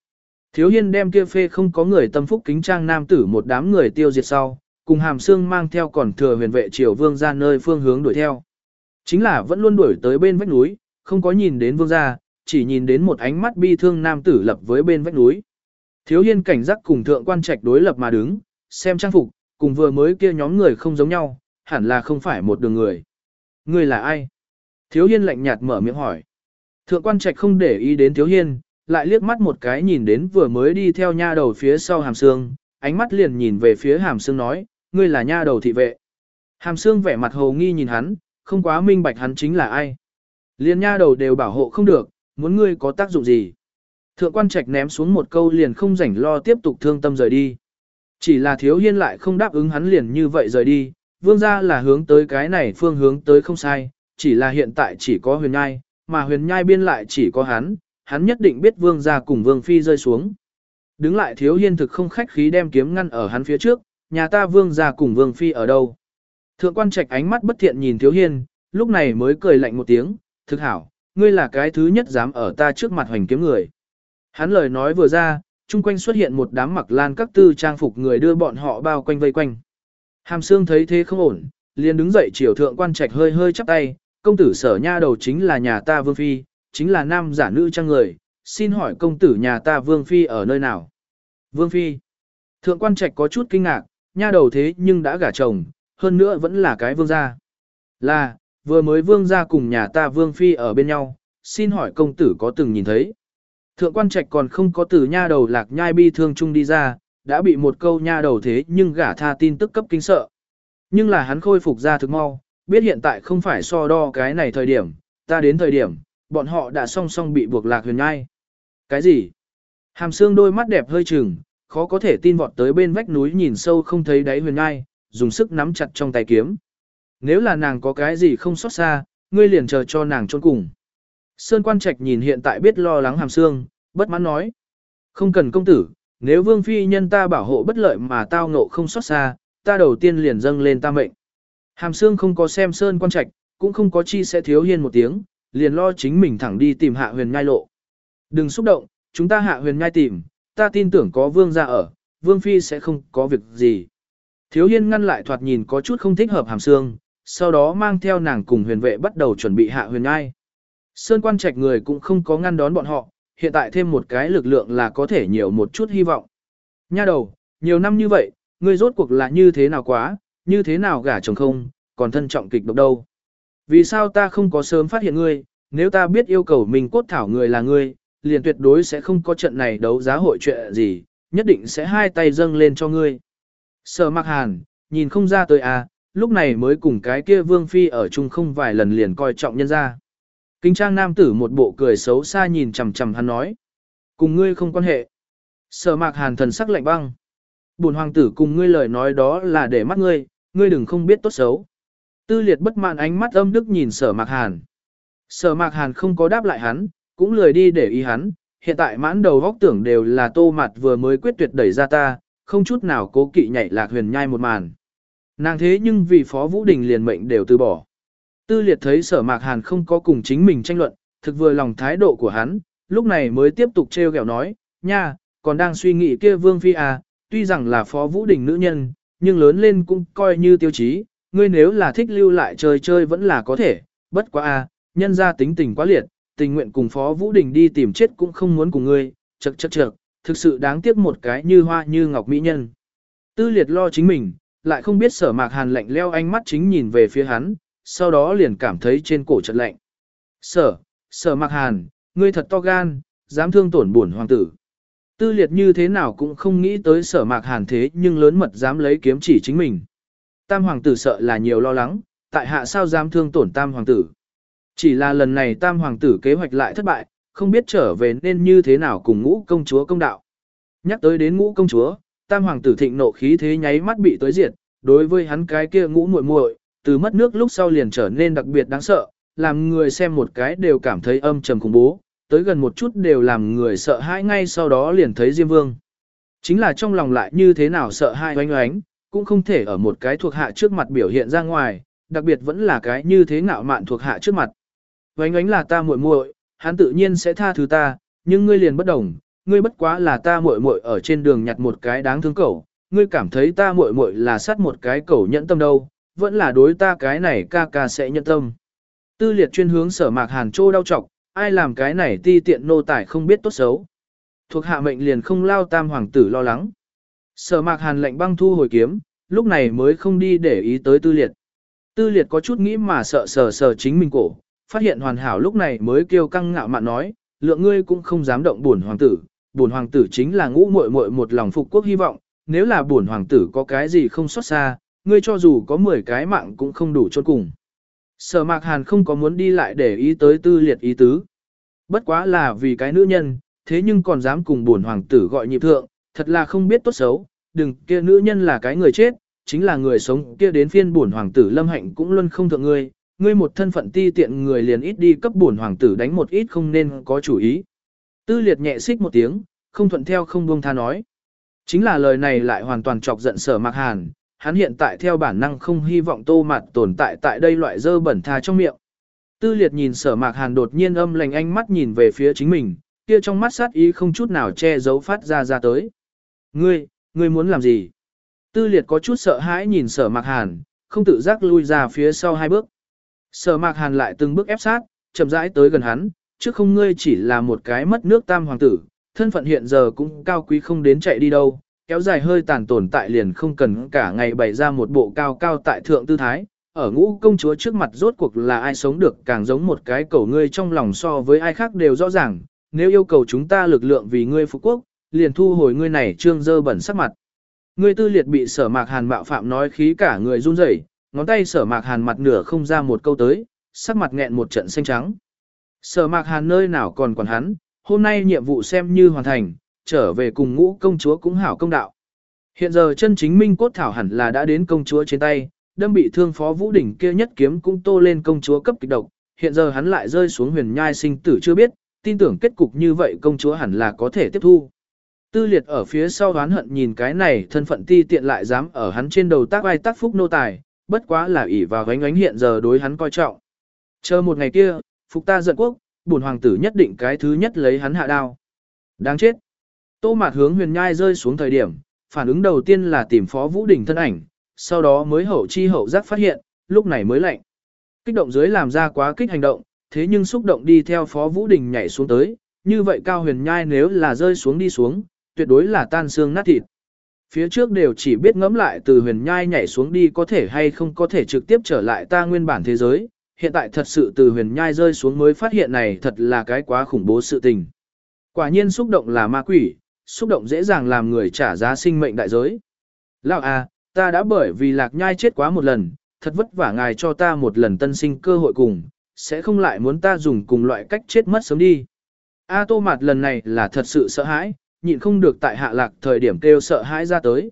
Thiếu hiên đem kia phê không có người tâm phúc kính trang nam tử một đám người tiêu diệt sau, cùng hàm xương mang theo còn thừa huyền vệ triều vương ra nơi phương hướng đuổi theo. Chính là vẫn luôn đuổi tới bên vách núi, không có nhìn đến vương gia, chỉ nhìn đến một ánh mắt bi thương nam tử lập với bên vách núi. Thiếu hiên cảnh giác cùng thượng quan trạch đối lập mà đứng, xem trang phục, cùng vừa mới kia nhóm người không giống nhau, hẳn là không phải một đường người. Người là ai? Thiếu hiên lạnh nhạt mở miệng hỏi. Thượng quan trạch không để ý đến thiếu hiên, lại liếc mắt một cái nhìn đến vừa mới đi theo nha đầu phía sau hàm xương, ánh mắt liền nhìn về phía hàm xương nói, ngươi là nha đầu thị vệ. Hàm xương vẻ mặt hồ nghi nhìn hắn, không quá minh bạch hắn chính là ai. Liên nha đầu đều bảo hộ không được, muốn ngươi có tác dụng gì. Thượng quan trạch ném xuống một câu liền không rảnh lo tiếp tục thương tâm rời đi. Chỉ là thiếu hiên lại không đáp ứng hắn liền như vậy rời đi, vương gia là hướng tới cái này phương hướng tới không sai, chỉ là hiện tại chỉ có huyền nhai, mà huyền nhai biên lại chỉ có hắn, hắn nhất định biết vương gia cùng vương phi rơi xuống. Đứng lại thiếu hiên thực không khách khí đem kiếm ngăn ở hắn phía trước, nhà ta vương gia cùng vương phi ở đâu. Thượng quan trạch ánh mắt bất thiện nhìn thiếu hiên, lúc này mới cười lạnh một tiếng, thực hảo, ngươi là cái thứ nhất dám ở ta trước mặt hoành kiếm người. Hắn lời nói vừa ra, chung quanh xuất hiện một đám mặc lan các tư trang phục người đưa bọn họ bao quanh vây quanh. Hàm Sương thấy thế không ổn, liền đứng dậy chiều thượng quan trạch hơi hơi chắp tay, công tử sở nha đầu chính là nhà ta vương phi, chính là nam giả nữ trang người, xin hỏi công tử nhà ta vương phi ở nơi nào? Vương phi. Thượng quan trạch có chút kinh ngạc, nha đầu thế nhưng đã gả chồng, hơn nữa vẫn là cái vương gia. Là, vừa mới vương gia cùng nhà ta vương phi ở bên nhau, xin hỏi công tử có từng nhìn thấy. Thượng quan trạch còn không có từ nha đầu lạc nhai bi thương chung đi ra, đã bị một câu nha đầu thế nhưng gả tha tin tức cấp kinh sợ. Nhưng là hắn khôi phục ra thực mau, biết hiện tại không phải so đo cái này thời điểm, ta đến thời điểm, bọn họ đã song song bị buộc lạc huyền nhai. Cái gì? Hàm xương đôi mắt đẹp hơi chừng, khó có thể tin vọt tới bên vách núi nhìn sâu không thấy đáy huyền nhai, dùng sức nắm chặt trong tay kiếm. Nếu là nàng có cái gì không xót xa, ngươi liền chờ cho nàng trôn cùng. Sơn quan trạch nhìn hiện tại biết lo lắng hàm xương, bất mãn nói. Không cần công tử, nếu vương phi nhân ta bảo hộ bất lợi mà tao ngộ không xót xa, ta đầu tiên liền dâng lên ta mệnh. Hàm xương không có xem sơn quan trạch, cũng không có chi sẽ thiếu hiên một tiếng, liền lo chính mình thẳng đi tìm hạ huyền nhai lộ. Đừng xúc động, chúng ta hạ huyền nhai tìm, ta tin tưởng có vương ra ở, vương phi sẽ không có việc gì. Thiếu hiên ngăn lại thoạt nhìn có chút không thích hợp hàm xương, sau đó mang theo nàng cùng huyền vệ bắt đầu chuẩn bị hạ huyền ngai. Sơn quan trạch người cũng không có ngăn đón bọn họ, hiện tại thêm một cái lực lượng là có thể nhiều một chút hy vọng. Nha đầu, nhiều năm như vậy, ngươi rốt cuộc là như thế nào quá, như thế nào gả chồng không, còn thân trọng kịch độc đâu. Vì sao ta không có sớm phát hiện ngươi, nếu ta biết yêu cầu mình cốt thảo người là ngươi, liền tuyệt đối sẽ không có trận này đấu giá hội chuyện gì, nhất định sẽ hai tay dâng lên cho ngươi. Sở mặc hàn, nhìn không ra tôi à, lúc này mới cùng cái kia vương phi ở chung không vài lần liền coi trọng nhân ra. Kinh trang nam tử một bộ cười xấu xa nhìn chằm chằm hắn nói. Cùng ngươi không quan hệ. Sở mạc hàn thần sắc lạnh băng. Bùn hoàng tử cùng ngươi lời nói đó là để mắt ngươi, ngươi đừng không biết tốt xấu. Tư liệt bất mãn ánh mắt âm đức nhìn sở mạc hàn. Sở mạc hàn không có đáp lại hắn, cũng lười đi để ý hắn, hiện tại mãn đầu góc tưởng đều là tô mặt vừa mới quyết tuyệt đẩy ra ta, không chút nào cố kỵ nhảy lạc huyền nhai một màn. Nàng thế nhưng vì Phó Vũ Đình liền mệnh đều từ bỏ. Tư liệt thấy sở mạc hàn không có cùng chính mình tranh luận, thực vừa lòng thái độ của hắn, lúc này mới tiếp tục treo gẹo nói, nha, còn đang suy nghĩ kia Vương Phi à, tuy rằng là Phó Vũ Đình nữ nhân, nhưng lớn lên cũng coi như tiêu chí, ngươi nếu là thích lưu lại chơi chơi vẫn là có thể, bất quá à, nhân ra tính tình quá liệt, tình nguyện cùng Phó Vũ Đình đi tìm chết cũng không muốn cùng ngươi, chật chật chật, thực sự đáng tiếc một cái như hoa như ngọc mỹ nhân. Tư liệt lo chính mình, lại không biết sở mạc hàn lạnh leo ánh mắt chính nhìn về phía hắn, sau đó liền cảm thấy trên cổ trật lạnh. Sở, sở mạc hàn, ngươi thật to gan, dám thương tổn bổn hoàng tử. Tư liệt như thế nào cũng không nghĩ tới sở mạc hàn thế nhưng lớn mật dám lấy kiếm chỉ chính mình. Tam hoàng tử sợ là nhiều lo lắng, tại hạ sao dám thương tổn tam hoàng tử. Chỉ là lần này tam hoàng tử kế hoạch lại thất bại, không biết trở về nên như thế nào cùng ngũ công chúa công đạo. Nhắc tới đến ngũ công chúa, tam hoàng tử thịnh nộ khí thế nháy mắt bị tối diệt, đối với hắn cái kia ngũ muội muội, từ mất nước lúc sau liền trở nên đặc biệt đáng sợ, làm người xem một cái đều cảm thấy âm trầm khủng bố, tới gần một chút đều làm người sợ hãi ngay sau đó liền thấy Diêm Vương. Chính là trong lòng lại như thế nào sợ hãi oanh oánh, cũng không thể ở một cái thuộc hạ trước mặt biểu hiện ra ngoài, đặc biệt vẫn là cái như thế ngạo mạn thuộc hạ trước mặt. Oanh oánh là ta muội muội, hắn tự nhiên sẽ tha thứ ta, nhưng ngươi liền bất đồng, ngươi bất quá là ta muội muội ở trên đường nhặt một cái đáng thương cẩu, ngươi cảm thấy ta muội muội là sát một cái cẩu nhẫn tâm đâu, vẫn là đối ta cái này ca ca sẽ nhẫn tâm. Tư liệt chuyên hướng sở mạc hàn trô đau trọc, ai làm cái này ti tiện nô tải không biết tốt xấu. Thuộc hạ mệnh liền không lao tam hoàng tử lo lắng. Sở mạc hàn lệnh băng thu hồi kiếm, lúc này mới không đi để ý tới tư liệt. Tư liệt có chút nghĩ mà sợ sờ sờ chính mình cổ, phát hiện hoàn hảo lúc này mới kêu căng ngạo mạn nói, lượng ngươi cũng không dám động buồn hoàng tử, Bổn hoàng tử chính là ngũ muội muội một lòng phục quốc hy vọng, nếu là bổn hoàng tử có cái gì không xót xa, ngươi cho dù có 10 cái mạng cũng không đủ chôn cùng. Sở mạc hàn không có muốn đi lại để ý tới tư liệt ý tứ. Bất quá là vì cái nữ nhân, thế nhưng còn dám cùng bổn hoàng tử gọi nhịp thượng, thật là không biết tốt xấu, đừng kia nữ nhân là cái người chết, chính là người sống kia đến phiên bổn hoàng tử lâm hạnh cũng luôn không thượng ngươi, ngươi một thân phận ti tiện người liền ít đi cấp bổn hoàng tử đánh một ít không nên có chủ ý. Tư liệt nhẹ xích một tiếng, không thuận theo không buông tha nói. Chính là lời này lại hoàn toàn chọc giận sở mạc hàn, hắn hiện tại theo bản năng không hy vọng tô mặt tồn tại tại đây loại dơ bẩn tha trong miệng. Tư liệt nhìn sở mạc hàn đột nhiên âm lành ánh mắt nhìn về phía chính mình, kia trong mắt sát ý không chút nào che giấu phát ra ra tới. Ngươi, ngươi muốn làm gì? Tư liệt có chút sợ hãi nhìn sở mạc hàn, không tự giác lui ra phía sau hai bước. Sở mạc hàn lại từng bước ép sát, chậm rãi tới gần hắn, trước không ngươi chỉ là một cái mất nước tam hoàng tử, thân phận hiện giờ cũng cao quý không đến chạy đi đâu, kéo dài hơi tàn tồn tại liền không cần cả ngày bày ra một bộ cao cao tại thượng tư thái, ở ngũ công chúa trước mặt rốt cuộc là ai sống được càng giống một cái cầu ngươi trong lòng so với ai khác đều rõ ràng, nếu yêu cầu chúng ta lực lượng vì ngươi phục quốc, liền thu hồi ngươi này trương dơ bẩn sắc mặt. Ngươi tư liệt bị sở mạc hàn mạo phạm nói khí cả người run rẩy, ngón tay sở mạc hàn mặt nửa không ra một câu tới, sắc mặt nghẹn một trận xanh trắng. Sở mạc hàn nơi nào còn còn hắn, hôm nay nhiệm vụ xem như hoàn thành, trở về cùng ngũ công chúa cũng hảo công đạo. Hiện giờ chân chính minh cốt thảo hẳn là đã đến công chúa trên tay, đâm bị thương phó vũ đỉnh kia nhất kiếm cũng tô lên công chúa cấp kịch độc, hiện giờ hắn lại rơi xuống huyền nhai sinh tử chưa biết, tin tưởng kết cục như vậy công chúa hẳn là có thể tiếp thu. Tư liệt ở phía sau đoán hận nhìn cái này thân phận ti tiện lại dám ở hắn trên đầu tác ai tác phúc nô tài, bất quá là ỷ vào gánh gánh hiện giờ đối hắn coi trọng. Chờ một ngày kia, phục ta giận quốc, bổn hoàng tử nhất định cái thứ nhất lấy hắn hạ đao. Đáng chết. Tô mạt hướng huyền nhai rơi xuống thời điểm, phản ứng đầu tiên là tìm phó vũ đình thân ảnh, sau đó mới hậu chi hậu giác phát hiện, lúc này mới lạnh. Kích động dưới làm ra quá kích hành động, thế nhưng xúc động đi theo Phó Vũ Đình nhảy xuống tới, như vậy cao huyền nhai nếu là rơi xuống đi xuống, tuyệt đối là tan xương nát thịt. Phía trước đều chỉ biết ngẫm lại từ huyền nhai nhảy xuống đi có thể hay không có thể trực tiếp trở lại ta nguyên bản thế giới, hiện tại thật sự từ huyền nhai rơi xuống mới phát hiện này thật là cái quá khủng bố sự tình. Quả nhiên xúc động là ma quỷ, xúc động dễ dàng làm người trả giá sinh mệnh đại giới. Lão à, ta đã bởi vì lạc nhai chết quá một lần, thật vất vả ngài cho ta một lần tân sinh cơ hội cùng, sẽ không lại muốn ta dùng cùng loại cách chết mất sớm đi. A tô mặt lần này là thật sự sợ hãi, nhịn không được tại hạ lạc thời điểm kêu sợ hãi ra tới.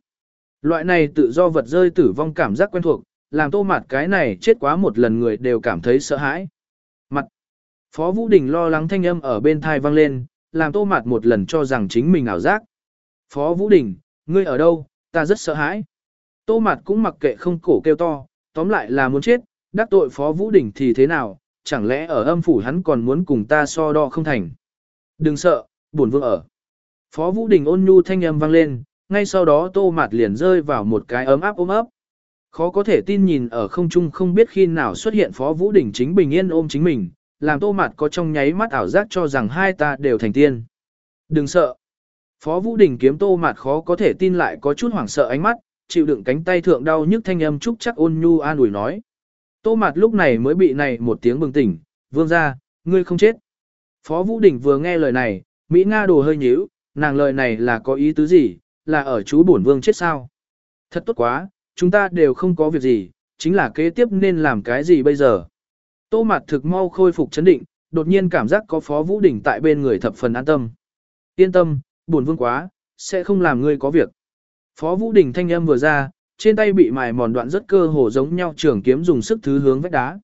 Loại này tự do vật rơi tử vong cảm giác quen thuộc, làm tô mặt cái này chết quá một lần người đều cảm thấy sợ hãi. Mặt. Phó Vũ Đình lo lắng thanh âm ở bên thai vang lên, làm tô mặt một lần cho rằng chính mình ảo giác. Phó Vũ Đình, ngươi ở đâu, ta rất sợ hãi. Tô mặt cũng mặc kệ không cổ kêu to, tóm lại là muốn chết, đắc tội Phó Vũ Đình thì thế nào, chẳng lẽ ở âm phủ hắn còn muốn cùng ta so đo không thành. Đừng sợ, buồn vương ở. Phó Vũ Đình ôn nhu thanh âm vang lên, ngay sau đó tô mạt liền rơi vào một cái ấm áp ôm ấp. Khó có thể tin nhìn ở không trung không biết khi nào xuất hiện Phó Vũ Đình chính bình yên ôm chính mình, làm tô mạt có trong nháy mắt ảo giác cho rằng hai ta đều thành tiên. Đừng sợ. Phó Vũ Đình kiếm tô mạt khó có thể tin lại có chút hoảng sợ ánh mắt, chịu đựng cánh tay thượng đau nhức thanh âm trúc chắc ôn nhu an ủi nói. Tô mạt lúc này mới bị này một tiếng bừng tỉnh, vương ra, ngươi không chết. Phó Vũ Đình vừa nghe lời này, Mỹ Nga đồ hơi nhíu, nàng lời này là có ý tứ gì, là ở chú bổn vương chết sao? Thật tốt quá, chúng ta đều không có việc gì, chính là kế tiếp nên làm cái gì bây giờ? Tô mặt thực mau khôi phục chấn định, đột nhiên cảm giác có Phó Vũ Đình tại bên người thập phần an tâm. Yên tâm, buồn vương quá, sẽ không làm ngươi có việc. Phó Vũ Đình thanh âm vừa ra, trên tay bị mài mòn đoạn rất cơ hồ giống nhau trường kiếm dùng sức thứ hướng vách đá.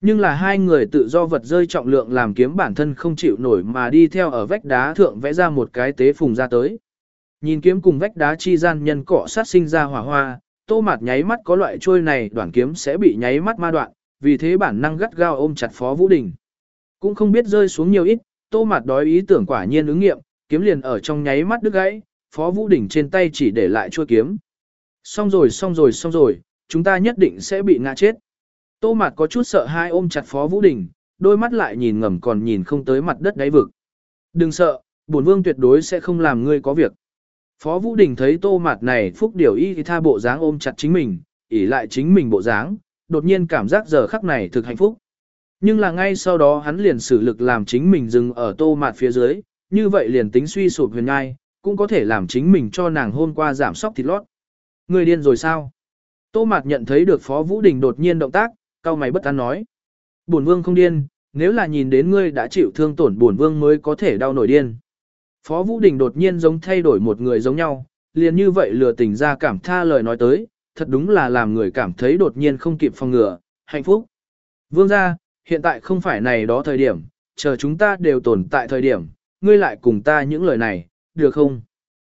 Nhưng là hai người tự do vật rơi trọng lượng làm kiếm bản thân không chịu nổi mà đi theo ở vách đá thượng vẽ ra một cái tế phùng ra tới. Nhìn kiếm cùng vách đá chi gian nhân cọ sát sinh ra hỏa hoa, tô mạt nháy mắt có loại trôi này đoạn kiếm sẽ bị nháy mắt ma đoạn, vì thế bản năng gắt gao ôm chặt Phó Vũ Đình. Cũng không biết rơi xuống nhiều ít, tô mạt đói ý tưởng quả nhiên ứng nghiệm, kiếm liền ở trong nháy mắt đứt gãy, Phó Vũ Đình trên tay chỉ để lại chuôi kiếm. Xong rồi xong rồi xong rồi, chúng ta nhất định sẽ bị ngã chết. Tô Mạt có chút sợ hai ôm chặt Phó Vũ Đình, đôi mắt lại nhìn ngầm còn nhìn không tới mặt đất đáy vực. Đừng sợ, bổn vương tuyệt đối sẽ không làm ngươi có việc. Phó Vũ Đình thấy Tô Mạt này phúc điều y tha bộ dáng ôm chặt chính mình, ỉ lại chính mình bộ dáng, đột nhiên cảm giác giờ khắc này thực hạnh phúc. Nhưng là ngay sau đó hắn liền sử lực làm chính mình dừng ở Tô Mạt phía dưới, như vậy liền tính suy sụp huyền ngai, cũng có thể làm chính mình cho nàng hôm qua giảm sóc thịt lót. Người điên rồi sao? Tô Mạt nhận thấy được Phó Vũ Đình đột nhiên động tác, cao mày bất an nói. Bổn vương không điên, nếu là nhìn đến ngươi đã chịu thương tổn bổn vương mới có thể đau nổi điên. Phó Vũ Đình đột nhiên giống thay đổi một người giống nhau, liền như vậy lừa tình ra cảm tha lời nói tới, thật đúng là làm người cảm thấy đột nhiên không kịp phòng ngừa, hạnh phúc. Vương gia, hiện tại không phải này đó thời điểm, chờ chúng ta đều tồn tại thời điểm, ngươi lại cùng ta những lời này, được không?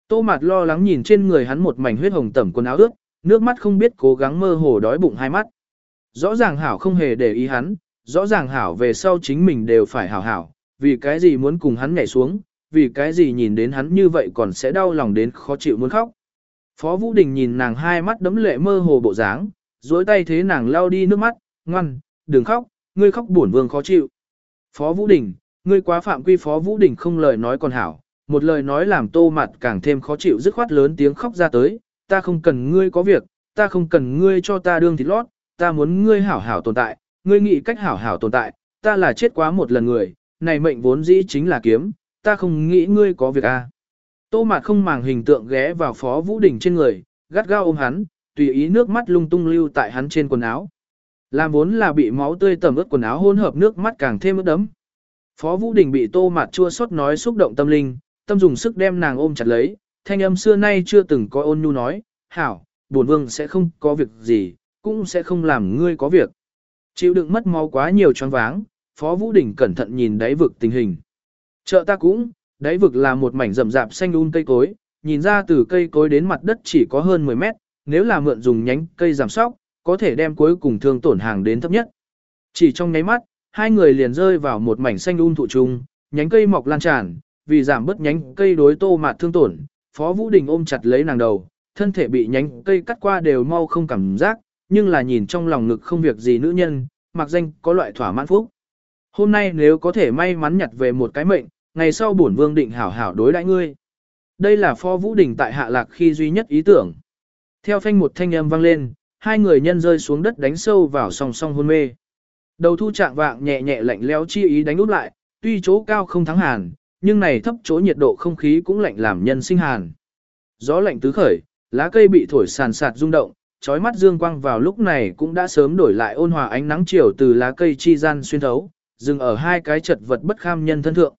Tô Mạt lo lắng nhìn trên người hắn một mảnh huyết hồng tẩm quần áo ướt, nước mắt không biết cố gắng mơ hồ đói bụng hai mắt. Rõ ràng hảo không hề để ý hắn, rõ ràng hảo về sau chính mình đều phải hảo hảo, vì cái gì muốn cùng hắn nhảy xuống, vì cái gì nhìn đến hắn như vậy còn sẽ đau lòng đến khó chịu muốn khóc. Phó Vũ Đình nhìn nàng hai mắt đấm lệ mơ hồ bộ dáng, dối tay thế nàng lau đi nước mắt, ngoan, đừng khóc, ngươi khóc buồn vương khó chịu. Phó Vũ Đình, ngươi quá phạm quy Phó Vũ Đình không lời nói còn hảo, một lời nói làm tô mặt càng thêm khó chịu dứt khoát lớn tiếng khóc ra tới, ta không cần ngươi có việc, ta không cần ngươi cho ta đương thịt lót, ta muốn ngươi hảo hảo tồn tại, ngươi nghĩ cách hảo hảo tồn tại, ta là chết quá một lần người, này mệnh vốn dĩ chính là kiếm, ta không nghĩ ngươi có việc a. À. Tô Mạt không màng hình tượng ghé vào Phó Vũ Đình trên người, gắt gao ôm hắn, tùy ý nước mắt lung tung lưu tại hắn trên quần áo. Làm vốn là bị máu tươi tẩm ướt quần áo hỗn hợp nước mắt càng thêm ướt đẫm. Phó Vũ Đình bị Tô Mạt chua xót nói xúc động tâm linh, tâm dùng sức đem nàng ôm chặt lấy, thanh âm xưa nay chưa từng có ôn nhu nói, "Hảo, bổn vương sẽ không có việc gì, cũng sẽ không làm ngươi có việc. Chịu đựng mất máu quá nhiều choáng váng, Phó Vũ Đình cẩn thận nhìn đáy vực tình hình. Chợ ta cũng, đáy vực là một mảnh rậm rạp xanh un cây cối, nhìn ra từ cây cối đến mặt đất chỉ có hơn 10 mét, nếu là mượn dùng nhánh cây giảm sóc, có thể đem cuối cùng thương tổn hàng đến thấp nhất. Chỉ trong nháy mắt, hai người liền rơi vào một mảnh xanh un thụ trung, nhánh cây mọc lan tràn, vì giảm bớt nhánh cây đối tô mạt thương tổn, Phó Vũ Đình ôm chặt lấy nàng đầu, thân thể bị nhánh cây cắt qua đều mau không cảm giác, nhưng là nhìn trong lòng ngực không việc gì nữ nhân, mặc danh có loại thỏa mãn phúc. Hôm nay nếu có thể may mắn nhặt về một cái mệnh, ngày sau bổn vương định hảo hảo đối đãi ngươi. Đây là Phó Vũ Đình tại hạ lạc khi duy nhất ý tưởng. Theo phanh một thanh âm vang lên, hai người nhân rơi xuống đất đánh sâu vào song song hôn mê. Đầu thu trạng vạng nhẹ nhẹ lạnh lẽo chi ý đánh úp lại, tuy chỗ cao không thắng hàn, nhưng này thấp chỗ nhiệt độ không khí cũng lạnh làm nhân sinh hàn. Gió lạnh tứ khởi, lá cây bị thổi sàn sạt rung động, chói mắt dương quang vào lúc này cũng đã sớm đổi lại ôn hòa ánh nắng chiều từ lá cây chi gian xuyên thấu, dừng ở hai cái chật vật bất kham nhân thân thượng.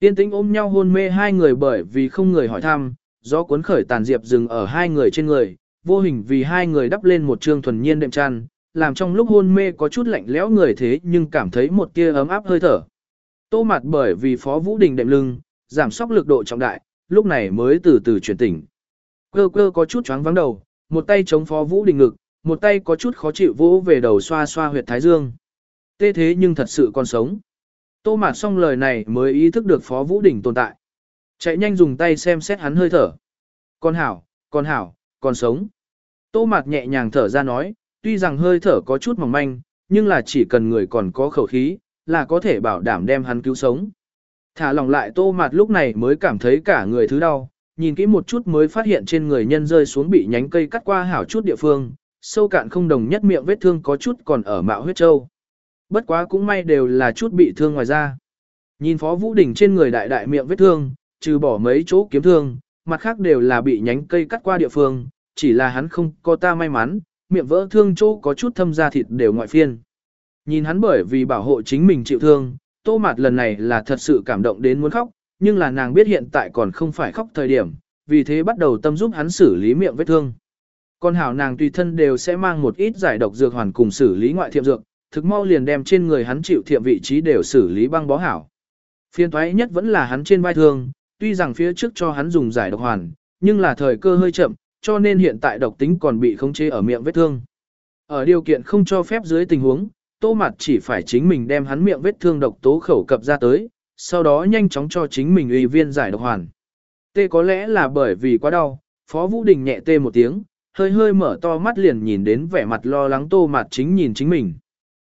Tiên tĩnh ôm nhau hôn mê hai người bởi vì không người hỏi thăm, gió cuốn khởi tàn diệp dừng ở hai người trên người, vô hình vì hai người đắp lên một trương thuần nhiên đệm chăn, làm trong lúc hôn mê có chút lạnh lẽo người thế nhưng cảm thấy một tia ấm áp hơi thở. Tô mặt bởi vì Phó Vũ Đình đệm lưng, giảm sóc lực độ trọng đại, lúc này mới từ từ chuyển tỉnh. Cơ cơ có chút choáng vắng đầu, một tay chống Phó Vũ Đình ngực, một tay có chút khó chịu vỗ về đầu xoa xoa huyệt thái dương. Tê thế nhưng thật sự còn sống. Tô Mạt xong lời này mới ý thức được Phó Vũ Đình tồn tại. Chạy nhanh dùng tay xem xét hắn hơi thở. Con hảo, con hảo, còn sống. Tô Mạt nhẹ nhàng thở ra nói, tuy rằng hơi thở có chút mỏng manh, nhưng là chỉ cần người còn có khẩu khí, là có thể bảo đảm đem hắn cứu sống. Thả lòng lại Tô Mạt lúc này mới cảm thấy cả người thứ đau, nhìn kỹ một chút mới phát hiện trên người nhân rơi xuống bị nhánh cây cắt qua hảo chút địa phương, sâu cạn không đồng nhất miệng vết thương có chút còn ở mạo huyết châu. Bất quá cũng may đều là chút bị thương ngoài ra. Nhìn Phó Vũ Đình trên người đại đại miệng vết thương, trừ bỏ mấy chỗ kiếm thương, mặt khác đều là bị nhánh cây cắt qua địa phương, chỉ là hắn không có ta may mắn, miệng vỡ thương chỗ có chút thâm da thịt đều ngoại phiên. Nhìn hắn bởi vì bảo hộ chính mình chịu thương, tô mạt lần này là thật sự cảm động đến muốn khóc, nhưng là nàng biết hiện tại còn không phải khóc thời điểm, vì thế bắt đầu tâm giúp hắn xử lý miệng vết thương. Còn hảo nàng tùy thân đều sẽ mang một ít giải độc dược hoàn cùng xử lý ngoại thiệm dược, thực mau liền đem trên người hắn chịu thiệm vị trí đều xử lý băng bó hảo. Phiên thoái nhất vẫn là hắn trên vai thương, tuy rằng phía trước cho hắn dùng giải độc hoàn, nhưng là thời cơ hơi chậm, cho nên hiện tại độc tính còn bị khống chế ở miệng vết thương. Ở điều kiện không cho phép dưới tình huống, tô mặt chỉ phải chính mình đem hắn miệng vết thương độc tố khẩu cập ra tới, sau đó nhanh chóng cho chính mình uy viên giải độc hoàn. Tê có lẽ là bởi vì quá đau, Phó Vũ Đình nhẹ tê một tiếng, hơi hơi mở to mắt liền nhìn đến vẻ mặt lo lắng tô mặt chính nhìn chính mình.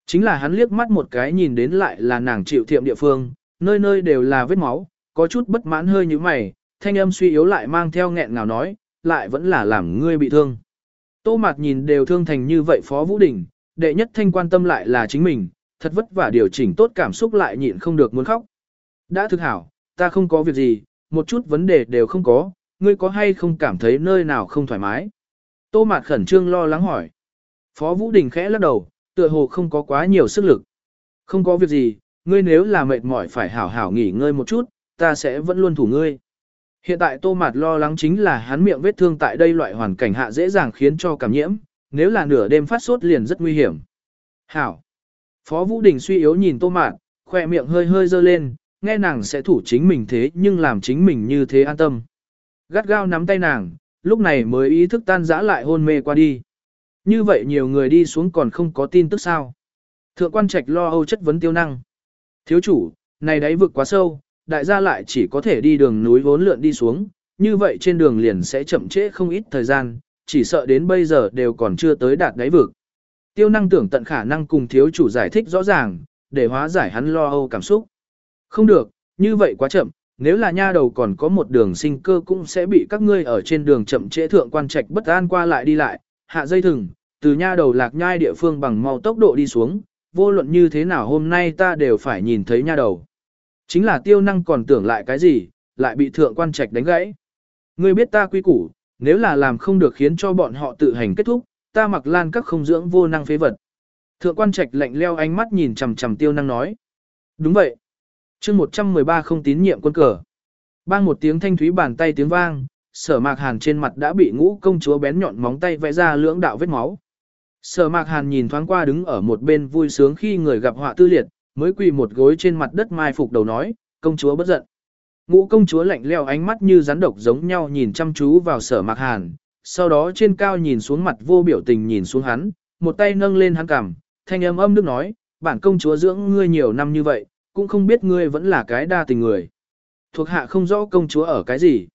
Chính là hắn liếc mắt một cái nhìn đến lại là nàng chịu thiệm địa phương, nơi nơi đều là vết máu, có chút bất mãn hơi như mày, thanh âm suy yếu lại mang theo nghẹn ngào nói, lại vẫn là làm ngươi bị thương. Tô Mạt nhìn đều thương thành như vậy Phó Vũ Đình, đệ nhất thanh quan tâm lại là chính mình, thật vất vả điều chỉnh tốt cảm xúc lại nhịn không được muốn khóc. Đã thực hảo, ta không có việc gì, một chút vấn đề đều không có, ngươi có hay không cảm thấy nơi nào không thoải mái? Tô Mạt khẩn trương lo lắng hỏi. Phó Vũ Đình khẽ lắc đầu, tựa hồ không có quá nhiều sức lực. Không có việc gì, ngươi nếu là mệt mỏi phải hảo hảo nghỉ ngơi một chút, ta sẽ vẫn luôn thủ ngươi. Hiện tại Tô Mạt lo lắng chính là hắn miệng vết thương tại đây loại hoàn cảnh hạ dễ dàng khiến cho cảm nhiễm, nếu là nửa đêm phát sốt liền rất nguy hiểm. Hảo. Phó Vũ Đình suy yếu nhìn Tô Mạt, khoe miệng hơi hơi dơ lên, nghe nàng sẽ thủ chính mình thế nhưng làm chính mình như thế an tâm. Gắt gao nắm tay nàng, lúc này mới ý thức tan dã lại hôn mê qua đi. Như vậy nhiều người đi xuống còn không có tin tức sao. Thượng quan trạch lo âu chất vấn tiêu năng. Thiếu chủ, này đáy vực quá sâu, đại gia lại chỉ có thể đi đường núi vốn lượn đi xuống, như vậy trên đường liền sẽ chậm trễ không ít thời gian, chỉ sợ đến bây giờ đều còn chưa tới đạt đáy vực. Tiêu năng tưởng tận khả năng cùng thiếu chủ giải thích rõ ràng, để hóa giải hắn lo âu cảm xúc. Không được, như vậy quá chậm, nếu là nha đầu còn có một đường sinh cơ cũng sẽ bị các ngươi ở trên đường chậm trễ thượng quan trạch bất an qua lại đi lại, hạ dây thừng, từ nha đầu lạc nhai địa phương bằng mau tốc độ đi xuống, vô luận như thế nào hôm nay ta đều phải nhìn thấy nha đầu. Chính là tiêu năng còn tưởng lại cái gì, lại bị thượng quan trạch đánh gãy. Ngươi biết ta quy củ, nếu là làm không được khiến cho bọn họ tự hành kết thúc, ta mặc lan các không dưỡng vô năng phế vật. Thượng quan trạch lạnh leo ánh mắt nhìn chằm chằm tiêu năng nói. Đúng vậy. chương 113 không tín nhiệm quân cờ. Bang một tiếng thanh thúy bàn tay tiếng vang, sở mạc hàn trên mặt đã bị ngũ công chúa bén nhọn móng tay vẽ ra lưỡng đạo vết máu. Sở mạc hàn nhìn thoáng qua đứng ở một bên vui sướng khi người gặp họa tư liệt, mới quỳ một gối trên mặt đất mai phục đầu nói, công chúa bất giận. Ngũ công chúa lạnh leo ánh mắt như rắn độc giống nhau nhìn chăm chú vào sở mạc hàn, sau đó trên cao nhìn xuống mặt vô biểu tình nhìn xuống hắn, một tay nâng lên hắn cằm, thanh âm âm nước nói, bản công chúa dưỡng ngươi nhiều năm như vậy, cũng không biết ngươi vẫn là cái đa tình người. Thuộc hạ không rõ công chúa ở cái gì.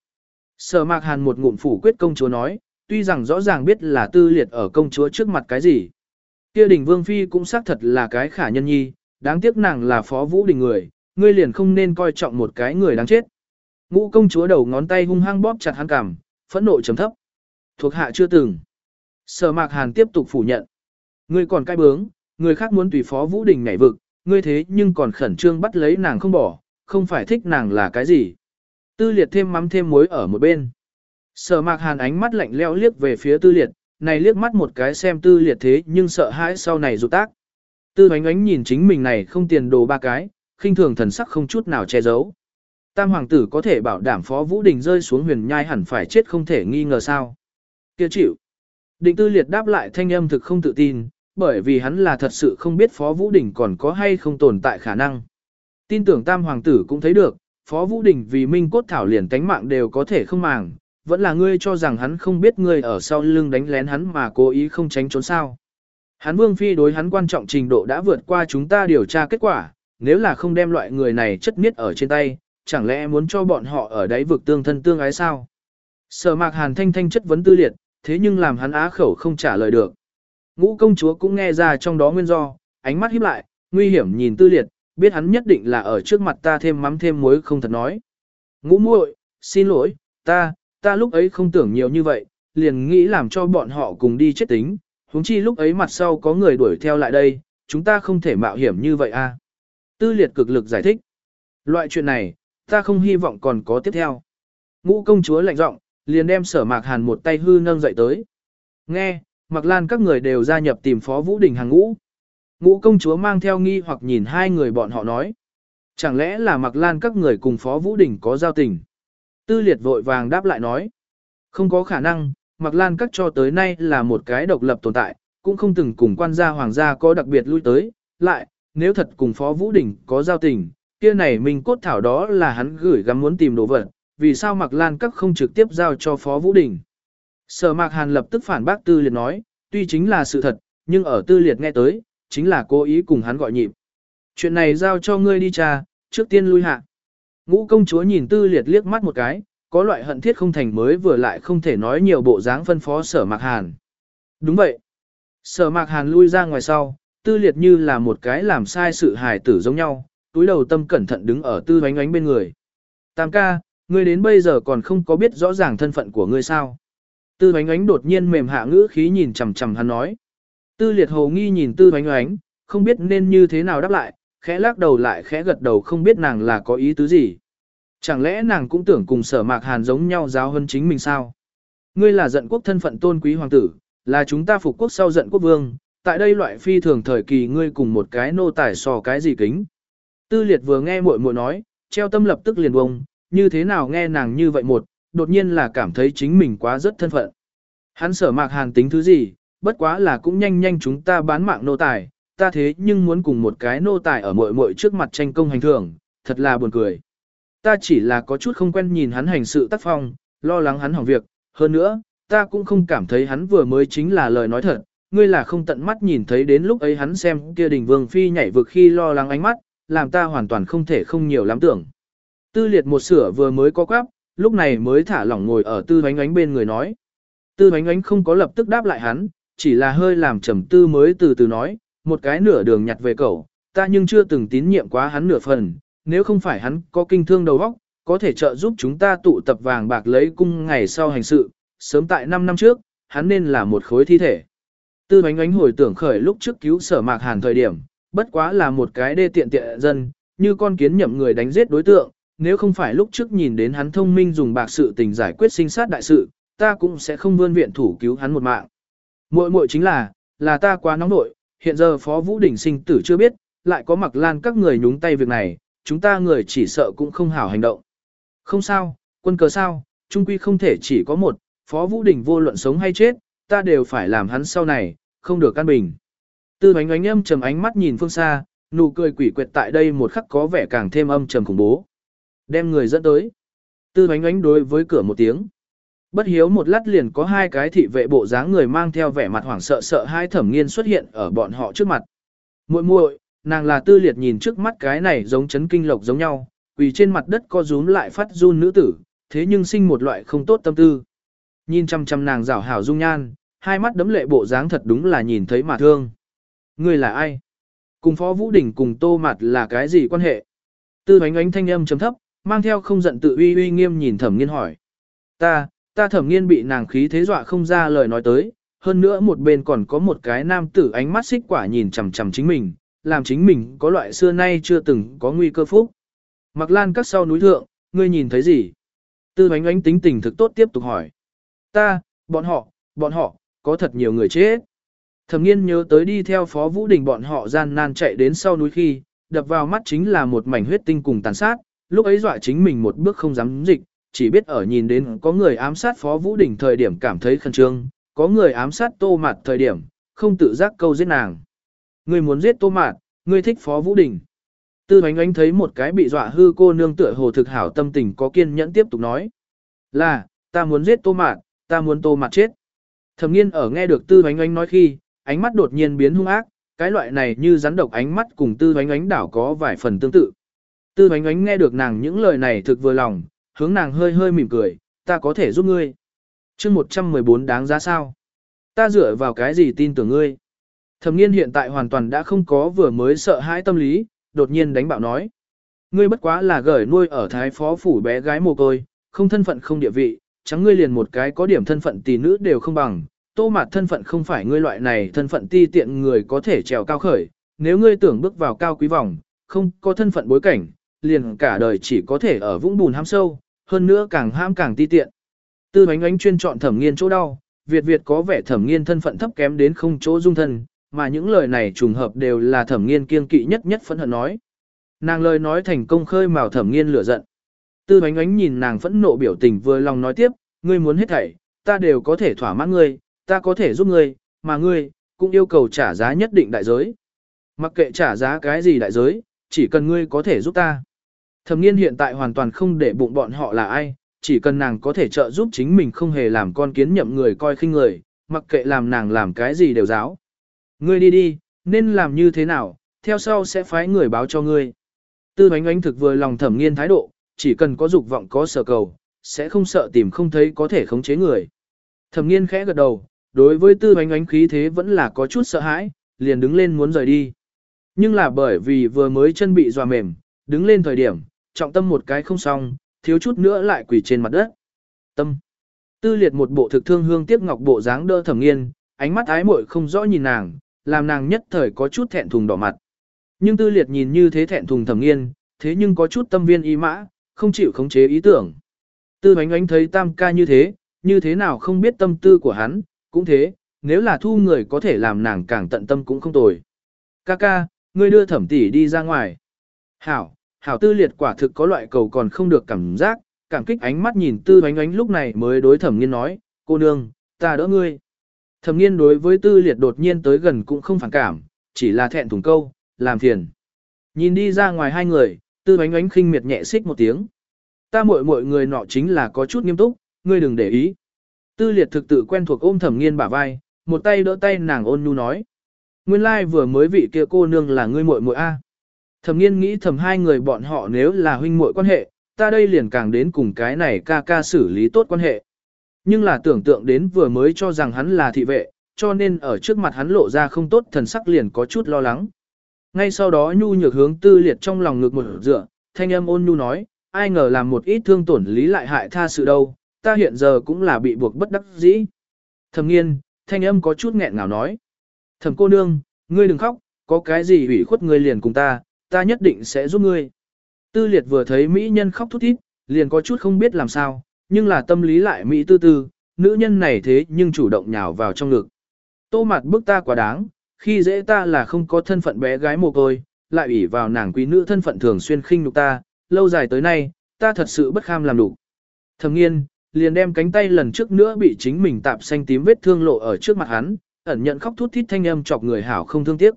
Sở mạc hàn một ngụm phủ quyết công chúa nói, tuy rằng rõ ràng biết là tư liệt ở công chúa trước mặt cái gì. Kia đỉnh vương phi cũng xác thật là cái khả nhân nhi, đáng tiếc nàng là phó vũ đình người, ngươi liền không nên coi trọng một cái người đáng chết. Ngũ công chúa đầu ngón tay hung hăng bóp chặt hắn cằm, phẫn nộ chấm thấp. Thuộc hạ chưa từng. Sở mạc hàn tiếp tục phủ nhận. Ngươi còn cai bướng, người khác muốn tùy phó vũ đình nhảy vực, ngươi thế nhưng còn khẩn trương bắt lấy nàng không bỏ, không phải thích nàng là cái gì. Tư liệt thêm mắm thêm muối ở một bên. Sở mạc hàn ánh mắt lạnh leo liếc về phía tư liệt, này liếc mắt một cái xem tư liệt thế nhưng sợ hãi sau này rụt tác. Tư ánh ánh nhìn chính mình này không tiền đồ ba cái, khinh thường thần sắc không chút nào che giấu. Tam hoàng tử có thể bảo đảm phó Vũ Đình rơi xuống huyền nhai hẳn phải chết không thể nghi ngờ sao. Kia chịu. Định tư liệt đáp lại thanh âm thực không tự tin, bởi vì hắn là thật sự không biết phó Vũ Đình còn có hay không tồn tại khả năng. Tin tưởng tam hoàng tử cũng thấy được, phó Vũ Đình vì minh cốt thảo liền tánh mạng đều có thể không màng, vẫn là ngươi cho rằng hắn không biết ngươi ở sau lưng đánh lén hắn mà cố ý không tránh trốn sao. Hắn vương phi đối hắn quan trọng trình độ đã vượt qua chúng ta điều tra kết quả, nếu là không đem loại người này chất miết ở trên tay, chẳng lẽ muốn cho bọn họ ở đáy vực tương thân tương ái sao? Sở mạc hàn thanh thanh chất vấn tư liệt, thế nhưng làm hắn á khẩu không trả lời được. Ngũ công chúa cũng nghe ra trong đó nguyên do, ánh mắt híp lại, nguy hiểm nhìn tư liệt, biết hắn nhất định là ở trước mặt ta thêm mắm thêm muối không thật nói. Ngũ muội, xin lỗi, ta, ta lúc ấy không tưởng nhiều như vậy, liền nghĩ làm cho bọn họ cùng đi chết tính, huống chi lúc ấy mặt sau có người đuổi theo lại đây, chúng ta không thể mạo hiểm như vậy a. Tư liệt cực lực giải thích. Loại chuyện này, ta không hy vọng còn có tiếp theo. Ngũ công chúa lạnh giọng, liền đem sở mạc hàn một tay hư nâng dậy tới. Nghe, mặc lan các người đều gia nhập tìm phó vũ đình hàng ngũ. Ngũ công chúa mang theo nghi hoặc nhìn hai người bọn họ nói. Chẳng lẽ là mặc lan các người cùng phó vũ đình có giao tình? Tư liệt vội vàng đáp lại nói. Không có khả năng, mặc lan các cho tới nay là một cái độc lập tồn tại, cũng không từng cùng quan gia hoàng gia có đặc biệt lui tới. Lại, nếu thật cùng phó vũ đình có giao tình, kia này mình cốt thảo đó là hắn gửi gắm muốn tìm đồ vật, vì sao Mạc Lan Các không trực tiếp giao cho Phó Vũ Đình. Sở Mạc Hàn lập tức phản bác Tư Liệt nói, tuy chính là sự thật, nhưng ở Tư Liệt nghe tới, chính là cố ý cùng hắn gọi nhịp. Chuyện này giao cho ngươi đi cha, trước tiên lui hạ. Ngũ công chúa nhìn Tư Liệt liếc mắt một cái, có loại hận thiết không thành mới vừa lại không thể nói nhiều bộ dáng phân phó Sở Mạc Hàn. Đúng vậy. Sở Mạc Hàn lui ra ngoài sau, Tư Liệt như là một cái làm sai sự hài tử giống nhau, túi đầu tâm cẩn thận đứng ở Tư ánh ánh bên người. Tam ca, Ngươi đến bây giờ còn không có biết rõ ràng thân phận của ngươi sao. Tư ánh Ánh đột nhiên mềm hạ ngữ khí nhìn chằm chằm hắn nói. Tư liệt hồ nghi nhìn Tư Bánh Ánh, không biết nên như thế nào đáp lại, khẽ lắc đầu lại khẽ gật đầu không biết nàng là có ý tứ gì. Chẳng lẽ nàng cũng tưởng cùng sở mạc hàn giống nhau giáo hơn chính mình sao? Ngươi là giận quốc thân phận tôn quý hoàng tử, là chúng ta phục quốc sau giận quốc vương, tại đây loại phi thường thời kỳ ngươi cùng một cái nô tài sò cái gì kính. Tư liệt vừa nghe muội muội nói, treo tâm lập tức liền bông, như thế nào nghe nàng như vậy một, đột nhiên là cảm thấy chính mình quá rất thân phận. Hắn sở mạc hàn tính thứ gì, bất quá là cũng nhanh nhanh chúng ta bán mạng nô tài, ta thế nhưng muốn cùng một cái nô tài ở mội mội trước mặt tranh công hành thường, thật là buồn cười. Ta chỉ là có chút không quen nhìn hắn hành sự tác phong, lo lắng hắn hỏng việc, hơn nữa, ta cũng không cảm thấy hắn vừa mới chính là lời nói thật, ngươi là không tận mắt nhìn thấy đến lúc ấy hắn xem kia đình vương phi nhảy vực khi lo lắng ánh mắt, làm ta hoàn toàn không thể không nhiều lắm tưởng. Tư liệt một sửa vừa mới có quáp, lúc này mới thả lỏng ngồi ở tư ánh ánh bên người nói. Tư ánh ánh không có lập tức đáp lại hắn, chỉ là hơi làm trầm tư mới từ từ nói, một cái nửa đường nhặt về cậu, ta nhưng chưa từng tín nhiệm quá hắn nửa phần, nếu không phải hắn có kinh thương đầu óc, có thể trợ giúp chúng ta tụ tập vàng bạc lấy cung ngày sau hành sự, sớm tại 5 năm trước, hắn nên là một khối thi thể. Tư ánh ánh hồi tưởng khởi lúc trước cứu sở mạc hàn thời điểm, bất quá là một cái đê tiện tiện dân, như con kiến nhậm người đánh giết đối tượng, nếu không phải lúc trước nhìn đến hắn thông minh dùng bạc sự tình giải quyết sinh sát đại sự, ta cũng sẽ không vươn viện thủ cứu hắn một mạng. Muội muội chính là, là ta quá nóng nội, hiện giờ Phó Vũ Đình sinh tử chưa biết, lại có mặc lan các người nhúng tay việc này, chúng ta người chỉ sợ cũng không hảo hành động. Không sao, quân cờ sao, trung quy không thể chỉ có một, Phó Vũ Đình vô luận sống hay chết, ta đều phải làm hắn sau này, không được căn bình. Tư Ánh ánh âm trầm ánh mắt nhìn phương xa, nụ cười quỷ quyệt tại đây một khắc có vẻ càng thêm âm trầm khủng bố. Đem người dẫn tới. Tư Ánh ánh đối với cửa một tiếng. Bất hiếu một lát liền có hai cái thị vệ bộ dáng người mang theo vẻ mặt hoảng sợ sợ hai thẩm nghiên xuất hiện ở bọn họ trước mặt. muội muội nàng là tư liệt nhìn trước mắt cái này giống chấn kinh lộc giống nhau, vì trên mặt đất co rúm lại phát run nữ tử, thế nhưng sinh một loại không tốt tâm tư. Nhìn chăm chăm nàng rảo hảo dung nhan, hai mắt đấm lệ bộ dáng thật đúng là nhìn thấy mà thương. Ngươi là ai? Cùng Phó Vũ Đình cùng Tô Mạt là cái gì quan hệ? Tư ánh ánh thanh âm chấm thấp, mang theo không giận tự uy uy nghiêm nhìn thẩm nghiên hỏi. Ta, ta thẩm nghiên bị nàng khí thế dọa không ra lời nói tới, hơn nữa một bên còn có một cái nam tử ánh mắt xích quả nhìn chằm chằm chính mình, làm chính mình có loại xưa nay chưa từng có nguy cơ phúc. Mặc lan các sau núi thượng, ngươi nhìn thấy gì? Tư ánh ánh tính tình thực tốt tiếp tục hỏi. Ta, bọn họ, bọn họ, có thật nhiều người chết. Thẩm nghiên nhớ tới đi theo phó vũ đình bọn họ gian nan chạy đến sau núi khi, đập vào mắt chính là một mảnh huyết tinh cùng tàn sát, lúc ấy dọa chính mình một bước không dám dịch, chỉ biết ở nhìn đến có người ám sát phó vũ đình thời điểm cảm thấy khẩn trương, có người ám sát tô mạt thời điểm, không tự giác câu giết nàng. Ngươi muốn giết tô mạt, ngươi thích phó vũ đình. Tư hoánh ánh thấy một cái bị dọa hư cô nương tựa hồ thực hảo tâm tình có kiên nhẫn tiếp tục nói. Là, ta muốn giết tô mạt, ta muốn tô mạt chết. Thẩm nghiên ở nghe được tư hoánh ánh nói khi, ánh mắt đột nhiên biến hung ác, cái loại này như rắn độc ánh mắt cùng tư hoánh ánh đảo có vài phần tương tự. Tư hoánh ánh nghe được nàng những lời này thực vừa lòng, hướng nàng hơi hơi mỉm cười, ta có thể giúp ngươi. chương 114 đáng giá sao? Ta dựa vào cái gì tin tưởng ngươi? Thẩm nghiên hiện tại hoàn toàn đã không có vừa mới sợ hãi tâm lý, đột nhiên đánh bạo nói. Ngươi bất quá là gởi nuôi ở thái phó phủ bé gái mồ côi, không thân phận không địa vị, chẳng ngươi liền một cái có điểm thân phận tỷ nữ đều không bằng, tô mạt thân phận không phải ngươi loại này thân phận ti tiện người có thể trèo cao khởi, nếu ngươi tưởng bước vào cao quý vòng, không có thân phận bối cảnh, liền cả đời chỉ có thể ở vũng bùn ham sâu, hơn nữa càng ham càng ti tiện. Tư bánh ánh chuyên chọn thẩm nghiên chỗ đau, Việt Việt có vẻ thẩm nghiên thân phận thấp kém đến không chỗ dung thân, mà những lời này trùng hợp đều là thẩm nghiên kiên kỵ nhất nhất phẫn hận nói. Nàng lời nói thành công khơi mào thẩm nghiên lửa giận. Tư bánh ánh nhìn nàng phẫn nộ biểu tình vừa lòng nói tiếp, ngươi muốn hết thảy, ta đều có thể thỏa mãn ngươi, ta có thể giúp ngươi, mà ngươi, cũng yêu cầu trả giá nhất định đại giới. Mặc kệ trả giá cái gì đại giới, chỉ cần ngươi có thể giúp ta. Thẩm nghiên hiện tại hoàn toàn không để bụng bọn họ là ai, chỉ cần nàng có thể trợ giúp chính mình không hề làm con kiến nhậm người coi khinh người, mặc kệ làm nàng làm cái gì đều giáo. Ngươi đi đi, nên làm như thế nào, theo sau sẽ phái người báo cho ngươi. Tư bánh ánh thực vừa lòng thẩm nghiên thái độ, chỉ cần có dục vọng có sở cầu, sẽ không sợ tìm không thấy có thể khống chế người. Thẩm nghiên khẽ gật đầu, đối với tư bánh ánh khí thế vẫn là có chút sợ hãi, liền đứng lên muốn rời đi. Nhưng là bởi vì vừa mới chân bị dòa mềm, đứng lên thời điểm, trọng tâm một cái không xong, thiếu chút nữa lại quỳ trên mặt đất. Tâm. Tư liệt một bộ thực thương hương tiếc ngọc bộ dáng đỡ thẩm nghiên, ánh mắt ái muội không rõ nhìn nàng, làm nàng nhất thời có chút thẹn thùng đỏ mặt. Nhưng tư liệt nhìn như thế thẹn thùng thẩm nghiên, thế nhưng có chút tâm viên ý mã, không chịu khống chế ý tưởng. Tư ánh ánh thấy tam ca như thế, như thế nào không biết tâm tư của hắn, cũng thế, nếu là thu người có thể làm nàng càng tận tâm cũng không tồi. Ca ca, ngươi đưa thẩm tỷ đi ra ngoài. Hảo, hảo tư liệt quả thực có loại cầu còn không được cảm giác, cảm kích ánh mắt nhìn tư bánh ánh lúc này mới đối thẩm nghiên nói, cô nương, ta đỡ ngươi. Thẩm nghiên đối với tư liệt đột nhiên tới gần cũng không phản cảm, chỉ là thẹn thùng câu, làm phiền. Nhìn đi ra ngoài hai người, tư bánh ánh khinh miệt nhẹ xích một tiếng. Ta muội muội người nọ chính là có chút nghiêm túc, ngươi đừng để ý. Tư liệt thực tự quen thuộc ôm thẩm nghiên bả vai, một tay đỡ tay nàng ôn nhu nói. Nguyên lai like vừa mới vị kia cô nương là ngươi muội muội a. Thẩm nghiên nghĩ thầm hai người bọn họ nếu là huynh muội quan hệ, ta đây liền càng đến cùng cái này ca ca xử lý tốt quan hệ. Nhưng là tưởng tượng đến vừa mới cho rằng hắn là thị vệ, cho nên ở trước mặt hắn lộ ra không tốt thần sắc liền có chút lo lắng. Ngay sau đó nhu nhược hướng tư liệt trong lòng ngực một dựa, thanh âm ôn nhu nói, ai ngờ làm một ít thương tổn lý lại hại tha sự đâu, ta hiện giờ cũng là bị buộc bất đắc dĩ. Thẩm nghiên, thanh âm có chút nghẹn ngào nói. Thẩm cô nương, ngươi đừng khóc, có cái gì ủy khuất ngươi liền cùng ta, ta nhất định sẽ giúp ngươi. Tư liệt vừa thấy mỹ nhân khóc thút thít, liền có chút không biết làm sao, nhưng là tâm lý lại mỹ tư tư, nữ nhân này thế nhưng chủ động nhào vào trong ngực. Tô mặt bức ta quá đáng, khi dễ ta là không có thân phận bé gái mồ côi, lại ủy vào nàng quý nữ thân phận thường xuyên khinh nhục ta, lâu dài tới nay, ta thật sự bất kham làm đủ. Thầm nghiên, liền đem cánh tay lần trước nữa bị chính mình tạp xanh tím vết thương lộ ở trước mặt hắn, ẩn nhận khóc thút thít thanh âm chọc người hảo không thương tiếc.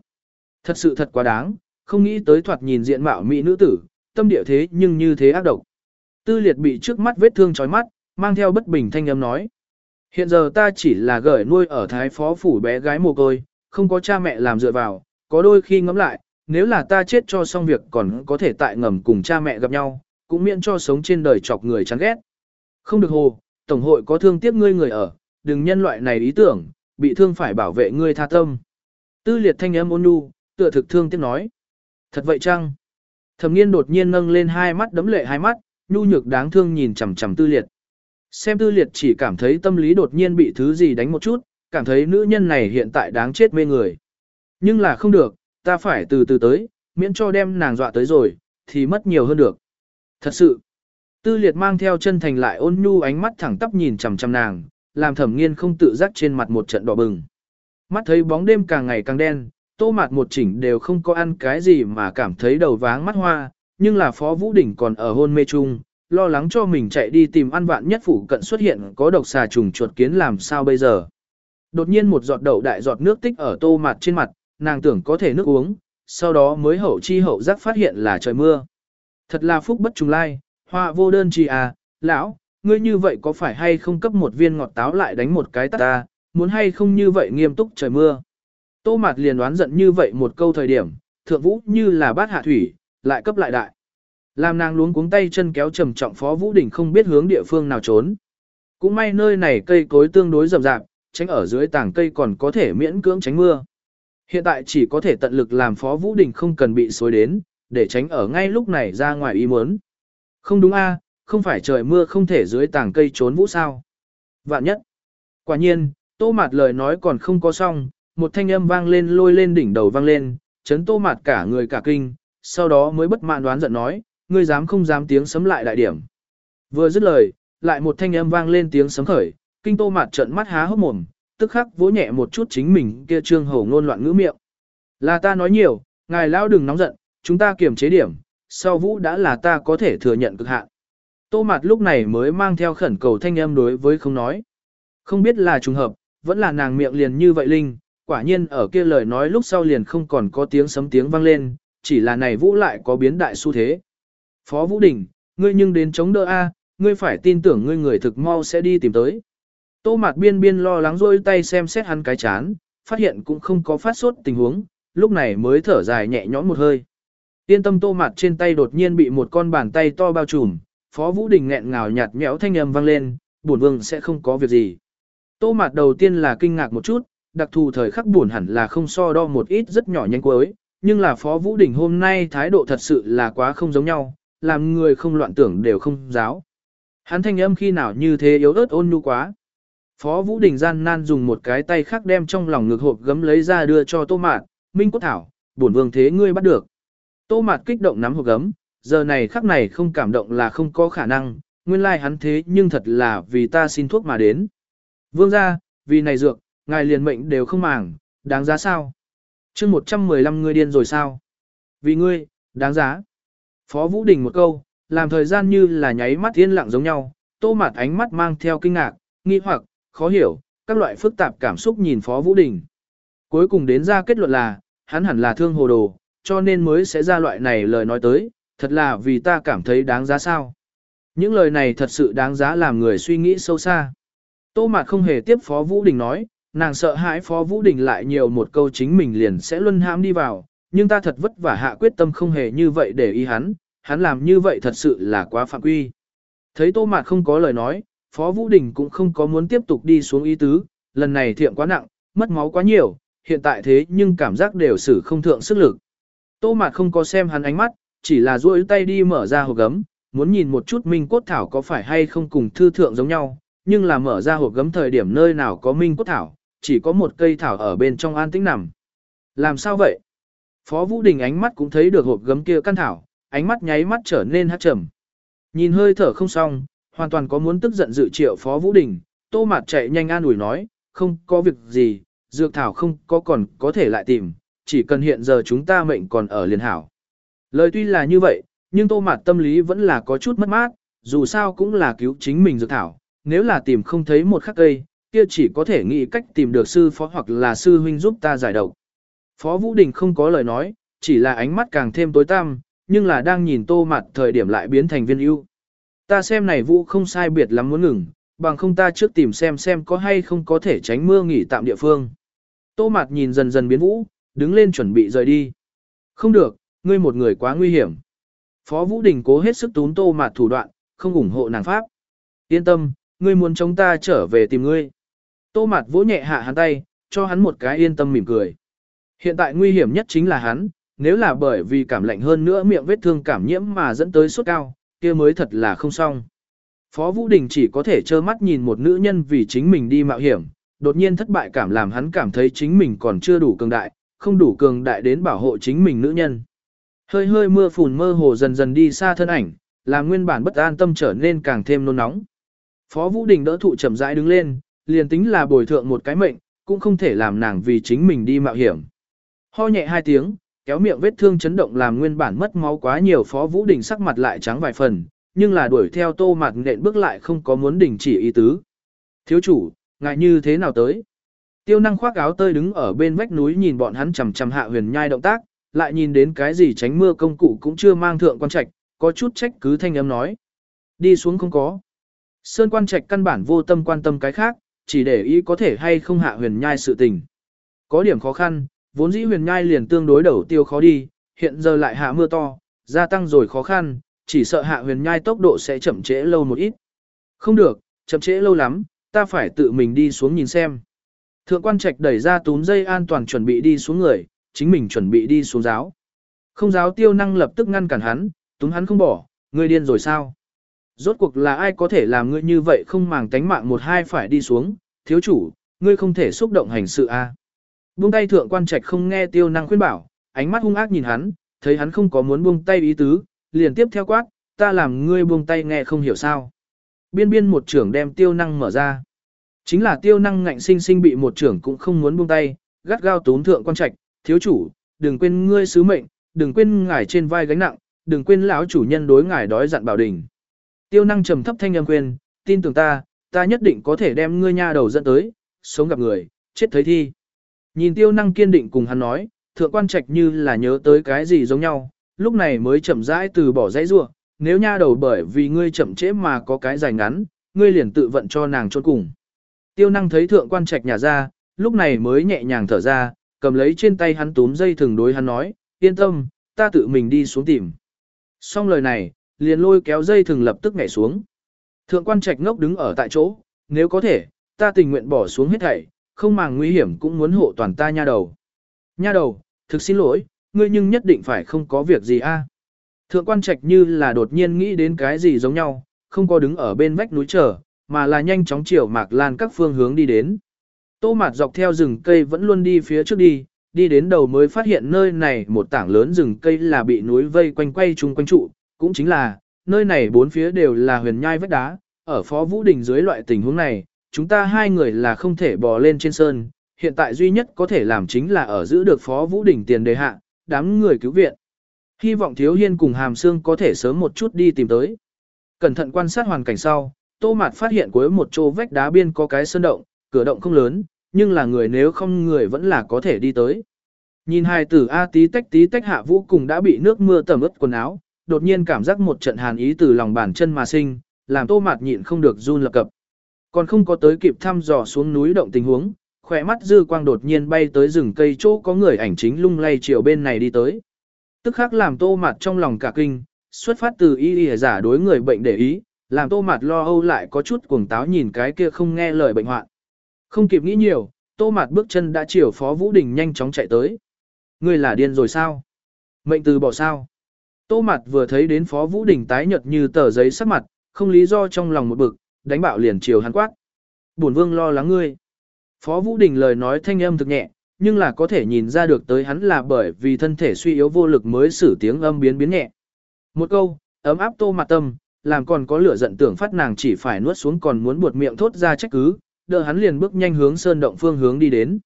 Thật sự thật quá đáng, không nghĩ tới thoạt nhìn diện mạo mỹ nữ tử, tâm địa thế nhưng như thế ác độc. Tư liệt bị trước mắt vết thương chói mắt, mang theo bất bình thanh âm nói. Hiện giờ ta chỉ là gởi nuôi ở thái phó phủ bé gái mồ côi, không có cha mẹ làm dựa vào, có đôi khi ngẫm lại, nếu là ta chết cho xong việc còn có thể tại ngầm cùng cha mẹ gặp nhau, cũng miễn cho sống trên đời chọc người chán ghét. Không được hồ, Tổng hội có thương tiếc ngươi người ở, đừng nhân loại này ý tưởng, bị thương phải bảo vệ ngươi tha tâm. Tư liệt thanh âm ôn nhu, tựa thực thương tiếc nói. Thật vậy chăng? Thẩm nghiên đột nhiên nâng lên hai mắt đấm lệ hai mắt, nhu nhược đáng thương nhìn chằm chằm tư liệt. Xem tư liệt chỉ cảm thấy tâm lý đột nhiên bị thứ gì đánh một chút, cảm thấy nữ nhân này hiện tại đáng chết mê người. Nhưng là không được, ta phải từ từ tới, miễn cho đem nàng dọa tới rồi, thì mất nhiều hơn được. Thật sự, tư liệt mang theo chân thành lại ôn nhu ánh mắt thẳng tắp nhìn chằm chằm nàng, làm thẩm nghiên không tự giác trên mặt một trận đỏ bừng. Mắt thấy bóng đêm càng ngày càng đen, tô Mạt một chỉnh đều không có ăn cái gì mà cảm thấy đầu váng mắt hoa, nhưng là Phó Vũ Đỉnh còn ở hôn mê chung, lo lắng cho mình chạy đi tìm ăn vạn nhất phủ cận xuất hiện có độc xà trùng chuột kiến làm sao bây giờ. Đột nhiên một giọt đậu đại giọt nước tích ở tô mặt trên mặt, nàng tưởng có thể nước uống, sau đó mới hậu chi hậu giác phát hiện là trời mưa. Thật là phúc bất trùng lai, hoa vô đơn chi à, lão, ngươi như vậy có phải hay không cấp một viên ngọt táo lại đánh một cái ta, muốn hay không như vậy nghiêm túc trời mưa. Tô Mạt liền đoán giận như vậy một câu thời điểm, thượng vũ như là bát hạ thủy, lại cấp lại đại. Làm nàng luống cuống tay chân kéo trầm trọng phó vũ đỉnh không biết hướng địa phương nào trốn. Cũng may nơi này cây cối tương đối rậm rạp, tránh ở dưới tảng cây còn có thể miễn cưỡng tránh mưa. Hiện tại chỉ có thể tận lực làm phó vũ đỉnh không cần bị xối đến, để tránh ở ngay lúc này ra ngoài ý muốn. Không đúng a, không phải trời mưa không thể dưới tảng cây trốn vũ sao. Vạn nhất. Quả nhiên, tô mạt lời nói còn không có xong, một thanh âm vang lên lôi lên đỉnh đầu vang lên, chấn tô mạt cả người cả kinh, sau đó mới bất mãn đoán giận nói, ngươi dám không dám tiếng sấm lại đại điểm. Vừa dứt lời, lại một thanh âm vang lên tiếng sấm khởi, kinh tô mạt trợn mắt há hốc mồm, tức khắc vỗ nhẹ một chút chính mình kia trương hổ ngôn loạn ngữ miệng. Là ta nói nhiều, ngài lão đừng nóng giận, chúng ta kiềm chế điểm, sau vũ đã là ta có thể thừa nhận cực hạn. Tô mạt lúc này mới mang theo khẩn cầu thanh âm đối với không nói. Không biết là trùng hợp, vẫn là nàng miệng liền như vậy linh, quả nhiên ở kia lời nói lúc sau liền không còn có tiếng sấm tiếng vang lên, chỉ là này vũ lại có biến đại xu thế. Phó Vũ Đình, ngươi nhưng đến chống đỡ A, ngươi phải tin tưởng ngươi người thực mau sẽ đi tìm tới. Tô Mạt biên biên lo lắng rôi tay xem xét hắn cái chán, phát hiện cũng không có phát sốt tình huống, lúc này mới thở dài nhẹ nhõm một hơi. Yên tâm Tô Mạt trên tay đột nhiên bị một con bàn tay to bao trùm, Phó Vũ Đình nghẹn ngào nhạt nhẽo thanh âm vang lên, buồn vương sẽ không có việc gì. Tô Mạt đầu tiên là kinh ngạc một chút, đặc thù thời khắc buồn hẳn là không so đo một ít rất nhỏ nhanh cuối, nhưng là Phó Vũ Đình hôm nay thái độ thật sự là quá không giống nhau, làm người không loạn tưởng đều không giáo. Hắn thanh âm khi nào như thế yếu ớt ôn nhu quá. Phó Vũ Đình gian nan dùng một cái tay khác đem trong lòng ngực hộp gấm lấy ra đưa cho Tô Mạt, Minh quốc Thảo, bổn vương thế ngươi bắt được. Tô Mạt kích động nắm hộp gấm, giờ này khắc này không cảm động là không có khả năng, nguyên lai like hắn thế nhưng thật là vì ta xin thuốc mà đến. Vương ra, vì này dược, ngài liền mệnh đều không màng, đáng giá sao? chương 115 ngươi điên rồi sao? Vì ngươi, đáng giá. Phó Vũ Đình một câu, làm thời gian như là nháy mắt yên lặng giống nhau, tô mặt ánh mắt mang theo kinh ngạc, nghi hoặc, khó hiểu, các loại phức tạp cảm xúc nhìn Phó Vũ Đình. Cuối cùng đến ra kết luận là, hắn hẳn là thương hồ đồ, cho nên mới sẽ ra loại này lời nói tới, thật là vì ta cảm thấy đáng giá sao. Những lời này thật sự đáng giá làm người suy nghĩ sâu xa. Tô Mạt không hề tiếp Phó Vũ Đình nói, nàng sợ hãi Phó Vũ Đình lại nhiều một câu chính mình liền sẽ luân hãm đi vào, nhưng ta thật vất vả hạ quyết tâm không hề như vậy để ý hắn, hắn làm như vậy thật sự là quá phạm quy. Thấy Tô Mạt không có lời nói, Phó Vũ Đình cũng không có muốn tiếp tục đi xuống ý tứ, lần này thiệm quá nặng, mất máu quá nhiều, hiện tại thế nhưng cảm giác đều xử không thượng sức lực. Tô Mạt không có xem hắn ánh mắt, chỉ là duỗi tay đi mở ra hộp gấm, muốn nhìn một chút Minh Cốt Thảo có phải hay không cùng thư thượng giống nhau, nhưng là mở ra hộp gấm thời điểm nơi nào có Minh Cốt Thảo, chỉ có một cây thảo ở bên trong an tĩnh nằm. Làm sao vậy? Phó Vũ Đình ánh mắt cũng thấy được hộp gấm kia căn thảo, ánh mắt nháy mắt trở nên hát trầm. Nhìn hơi thở không xong, hoàn toàn có muốn tức giận dự triệu Phó Vũ Đình, tô mặt chạy nhanh an ủi nói, không có việc gì, dược thảo không có còn có thể lại tìm, chỉ cần hiện giờ chúng ta mệnh còn ở liền hảo. Lời tuy là như vậy, nhưng tô mặt tâm lý vẫn là có chút mất mát, dù sao cũng là cứu chính mình dược thảo, nếu là tìm không thấy một khắc cây, kia chỉ có thể nghĩ cách tìm được sư phó hoặc là sư huynh giúp ta giải độc. Phó Vũ Đình không có lời nói, chỉ là ánh mắt càng thêm tối tăm, nhưng là đang nhìn tô mặt thời điểm lại biến thành viên ưu. Ta xem này Vũ không sai biệt lắm muốn ngừng, bằng không ta trước tìm xem xem có hay không có thể tránh mưa nghỉ tạm địa phương. Tô mặt nhìn dần dần biến Vũ, đứng lên chuẩn bị rời đi. Không được, ngươi một người quá nguy hiểm. Phó Vũ Đình cố hết sức tún tô mặt thủ đoạn, không ủng hộ nàng pháp. Yên tâm, ngươi muốn chống ta trở về tìm ngươi. Tô Mạt vỗ nhẹ hạ hắn tay, cho hắn một cái yên tâm mỉm cười. Hiện tại nguy hiểm nhất chính là hắn, nếu là bởi vì cảm lạnh hơn nữa miệng vết thương cảm nhiễm mà dẫn tới sốt cao, kia mới thật là không xong. Phó Vũ Đình chỉ có thể trơ mắt nhìn một nữ nhân vì chính mình đi mạo hiểm, đột nhiên thất bại cảm làm hắn cảm thấy chính mình còn chưa đủ cường đại, không đủ cường đại đến bảo hộ chính mình nữ nhân. Hơi hơi mưa phùn mơ hồ dần dần đi xa thân ảnh, làm nguyên bản bất an tâm trở nên càng thêm nôn nóng. Phó Vũ Đình đỡ thụ chậm rãi đứng lên, liền tính là bồi thượng một cái mệnh, cũng không thể làm nàng vì chính mình đi mạo hiểm. Ho nhẹ hai tiếng, kéo miệng vết thương chấn động làm nguyên bản mất máu quá nhiều Phó Vũ Đình sắc mặt lại trắng vài phần, nhưng là đuổi theo tô mặt nện bước lại không có muốn đình chỉ ý tứ. Thiếu chủ, ngại như thế nào tới? Tiêu năng khoác áo tơi đứng ở bên vách núi nhìn bọn hắn chầm chầm hạ huyền nhai động tác, lại nhìn đến cái gì tránh mưa công cụ cũng chưa mang thượng quan trạch, có chút trách cứ thanh âm nói. Đi xuống không có. Sơn quan trạch căn bản vô tâm quan tâm cái khác, chỉ để ý có thể hay không hạ huyền nhai sự tình. Có điểm khó khăn, vốn dĩ huyền nhai liền tương đối đầu tiêu khó đi, hiện giờ lại hạ mưa to, gia tăng rồi khó khăn, chỉ sợ hạ huyền nhai tốc độ sẽ chậm trễ lâu một ít. Không được, chậm trễ lâu lắm, ta phải tự mình đi xuống nhìn xem. Thượng quan trạch đẩy ra túm dây an toàn chuẩn bị đi xuống người, chính mình chuẩn bị đi xuống giáo. Không giáo tiêu năng lập tức ngăn cản hắn, túm hắn không bỏ, ngươi điên rồi sao? Rốt cuộc là ai có thể làm ngươi như vậy không màng tánh mạng một hai phải đi xuống, thiếu chủ, ngươi không thể xúc động hành sự a. À? Buông tay thượng quan trạch không nghe tiêu năng khuyên bảo, ánh mắt hung ác nhìn hắn, thấy hắn không có muốn buông tay ý tứ, liền tiếp theo quát, ta làm ngươi buông tay nghe không hiểu sao. Biên biên một trưởng đem tiêu năng mở ra. Chính là tiêu năng ngạnh sinh sinh bị một trưởng cũng không muốn buông tay, gắt gao tốn thượng quan trạch, thiếu chủ, đừng quên ngươi sứ mệnh, đừng quên ngài trên vai gánh nặng, đừng quên lão chủ nhân đối ngài đói dặn bảo đình. Tiêu năng trầm thấp thanh âm quyền, tin tưởng ta, ta nhất định có thể đem ngươi nha đầu dẫn tới, sống gặp người, chết thấy thi. Nhìn tiêu năng kiên định cùng hắn nói, thượng quan trạch như là nhớ tới cái gì giống nhau, lúc này mới chậm rãi từ bỏ dãy rua, nếu nha đầu bởi vì ngươi chậm trễ mà có cái dài ngắn, ngươi liền tự vận cho nàng trôn cùng. Tiêu năng thấy thượng quan trạch nhà ra, lúc này mới nhẹ nhàng thở ra, cầm lấy trên tay hắn túm dây thừng đối hắn nói, yên tâm, ta tự mình đi xuống tìm. Xong lời này, liền lôi kéo dây thừng lập tức nhảy xuống. Thượng quan trạch ngốc đứng ở tại chỗ, nếu có thể, ta tình nguyện bỏ xuống hết thảy, không màng nguy hiểm cũng muốn hộ toàn ta nha đầu. Nha đầu, thực xin lỗi, ngươi nhưng nhất định phải không có việc gì a. Thượng quan trạch như là đột nhiên nghĩ đến cái gì giống nhau, không có đứng ở bên vách núi chờ, mà là nhanh chóng chiều mạc lan các phương hướng đi đến. Tô mạt dọc theo rừng cây vẫn luôn đi phía trước đi, đi đến đầu mới phát hiện nơi này một tảng lớn rừng cây là bị núi vây quanh quay chung quanh trụ, cũng chính là, nơi này bốn phía đều là huyền nhai vách đá, ở phó vũ đình dưới loại tình huống này, chúng ta hai người là không thể bò lên trên sơn, hiện tại duy nhất có thể làm chính là ở giữ được phó vũ đình tiền đề hạ, đám người cứu viện. Hy vọng thiếu hiên cùng hàm xương có thể sớm một chút đi tìm tới. Cẩn thận quan sát hoàn cảnh sau, tô mạt phát hiện cuối một chỗ vách đá biên có cái sơn động, cửa động không lớn, nhưng là người nếu không người vẫn là có thể đi tới. Nhìn hai tử A tí tách tí tách hạ vũ cùng đã bị nước mưa tẩm ướt quần áo, đột nhiên cảm giác một trận hàn ý từ lòng bàn chân mà sinh, làm tô mạt nhịn không được run lập cập. Còn không có tới kịp thăm dò xuống núi động tình huống, khỏe mắt dư quang đột nhiên bay tới rừng cây chỗ có người ảnh chính lung lay chiều bên này đi tới. Tức khắc làm tô mạt trong lòng cả kinh, xuất phát từ y y giả đối người bệnh để ý, làm tô mạt lo âu lại có chút cuồng táo nhìn cái kia không nghe lời bệnh hoạn. Không kịp nghĩ nhiều, tô mạt bước chân đã chiều phó Vũ Đình nhanh chóng chạy tới. Ngươi là điên rồi sao? Mệnh từ bỏ sao? Tô mặt vừa thấy đến phó Vũ Đình tái nhợt như tờ giấy sắc mặt, không lý do trong lòng một bực, đánh bạo liền chiều hắn quát. Bổn vương lo lắng ngươi. Phó Vũ Đình lời nói thanh âm thực nhẹ, nhưng là có thể nhìn ra được tới hắn là bởi vì thân thể suy yếu vô lực mới sử tiếng âm biến biến nhẹ. Một câu, ấm áp tô mặt tâm, làm còn có lửa giận tưởng phát nàng chỉ phải nuốt xuống còn muốn buột miệng thốt ra trách cứ, đỡ hắn liền bước nhanh hướng sơn động phương hướng đi đến.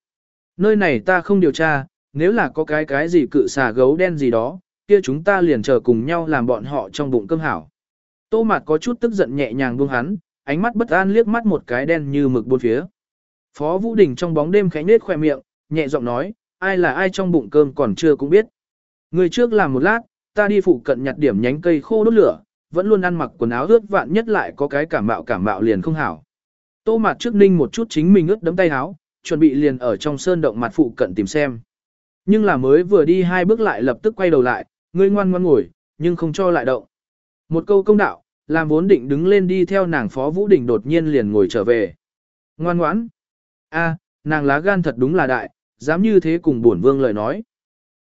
Nơi này ta không điều tra, nếu là có cái cái gì cự xà gấu đen gì đó, kia chúng ta liền chờ cùng nhau làm bọn họ trong bụng cơm hảo. Tô Mạt có chút tức giận nhẹ nhàng buông hắn, ánh mắt bất an liếc mắt một cái đen như mực buôn phía. Phó Vũ Đình trong bóng đêm khẽ nết khoe miệng, nhẹ giọng nói, ai là ai trong bụng cơm còn chưa cũng biết. Người trước làm một lát, ta đi phụ cận nhặt điểm nhánh cây khô đốt lửa, vẫn luôn ăn mặc quần áo ướt vạn nhất lại có cái cảm mạo cảm mạo liền không hảo. Tô Mạt trước ninh một chút chính mình ướt đấm tay áo, chuẩn bị liền ở trong sơn động mặt phụ cận tìm xem. Nhưng là mới vừa đi hai bước lại lập tức quay đầu lại, ngươi ngoan ngoan ngồi, nhưng không cho lại động. Một câu công đạo, làm vốn định đứng lên đi theo nàng Phó Vũ Đình đột nhiên liền ngồi trở về. Ngoan ngoãn. a nàng lá gan thật đúng là đại, dám như thế cùng bổn vương lời nói.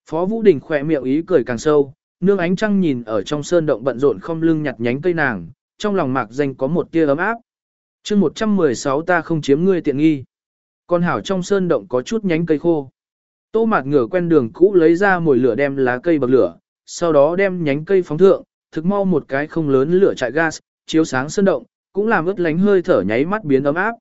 Phó Vũ Đình khỏe miệng ý cười càng sâu, nương ánh trăng nhìn ở trong sơn động bận rộn không lưng nhặt nhánh cây nàng, trong lòng mạc danh có một tia ấm áp. chương 116 ta không chiếm ngươi tiện nghi. Con hảo trong sơn động có chút nhánh cây khô. Tô mạt ngửa quen đường cũ lấy ra mồi lửa đem lá cây bậc lửa, sau đó đem nhánh cây phóng thượng, thực mau một cái không lớn lửa chạy gas, chiếu sáng sơn động, cũng làm ướt lánh hơi thở nháy mắt biến ấm áp.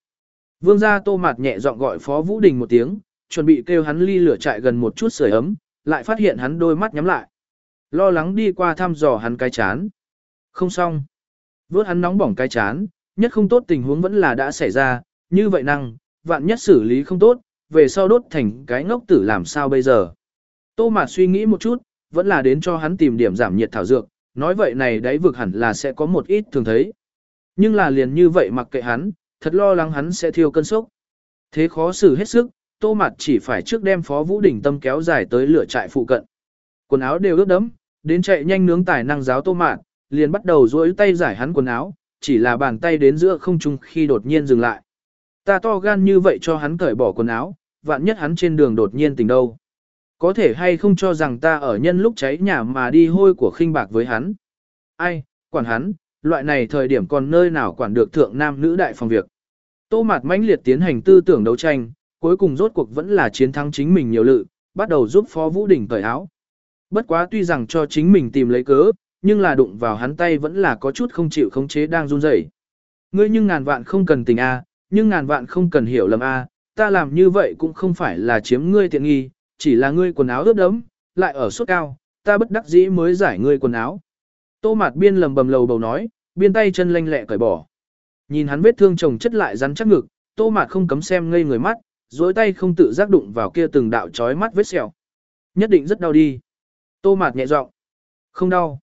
Vương gia tô mạt nhẹ giọng gọi Phó Vũ Đình một tiếng, chuẩn bị kêu hắn ly lửa chạy gần một chút sưởi ấm, lại phát hiện hắn đôi mắt nhắm lại. Lo lắng đi qua thăm dò hắn cái chán. Không xong. Vớt hắn nóng bỏng cái chán, nhất không tốt tình huống vẫn là đã xảy ra, như vậy năng, vạn nhất xử lý không tốt, về sau đốt thành cái ngốc tử làm sao bây giờ. Tô Mạt suy nghĩ một chút, vẫn là đến cho hắn tìm điểm giảm nhiệt thảo dược, nói vậy này đáy vực hẳn là sẽ có một ít thường thấy. Nhưng là liền như vậy mặc kệ hắn, thật lo lắng hắn sẽ thiêu cân sốc. Thế khó xử hết sức, Tô Mạt chỉ phải trước đem Phó Vũ đỉnh Tâm kéo dài tới lửa trại phụ cận. Quần áo đều ướt đẫm, đến chạy nhanh nướng tài năng giáo Tô Mạt, liền bắt đầu duỗi tay giải hắn quần áo, chỉ là bàn tay đến giữa không trung khi đột nhiên dừng lại. Ta to gan như vậy cho hắn cởi bỏ quần áo, vạn nhất hắn trên đường đột nhiên tình đâu. Có thể hay không cho rằng ta ở nhân lúc cháy nhà mà đi hôi của khinh bạc với hắn. Ai, quản hắn, loại này thời điểm còn nơi nào quản được thượng nam nữ đại phòng việc. Tô Mạt mãnh liệt tiến hành tư tưởng đấu tranh, cuối cùng rốt cuộc vẫn là chiến thắng chính mình nhiều lự, bắt đầu giúp Phó Vũ Đình cởi áo. Bất quá tuy rằng cho chính mình tìm lấy cớ, nhưng là đụng vào hắn tay vẫn là có chút không chịu khống chế đang run rẩy. Ngươi nhưng ngàn vạn không cần tình a, nhưng ngàn vạn không cần hiểu lầm a, ta làm như vậy cũng không phải là chiếm ngươi tiện nghi, chỉ là ngươi quần áo ướt đẫm, lại ở suốt cao, ta bất đắc dĩ mới giải ngươi quần áo. Tô Mạt Biên lầm bầm lầu bầu nói, biên tay chân lanh lẹ cởi bỏ. Nhìn hắn vết thương chồng chất lại rắn chắc ngực, Tô Mạt không cấm xem ngây người mắt, dối tay không tự giác đụng vào kia từng đạo chói mắt vết sẹo. Nhất định rất đau đi. Tô Mạt nhẹ giọng, không đau.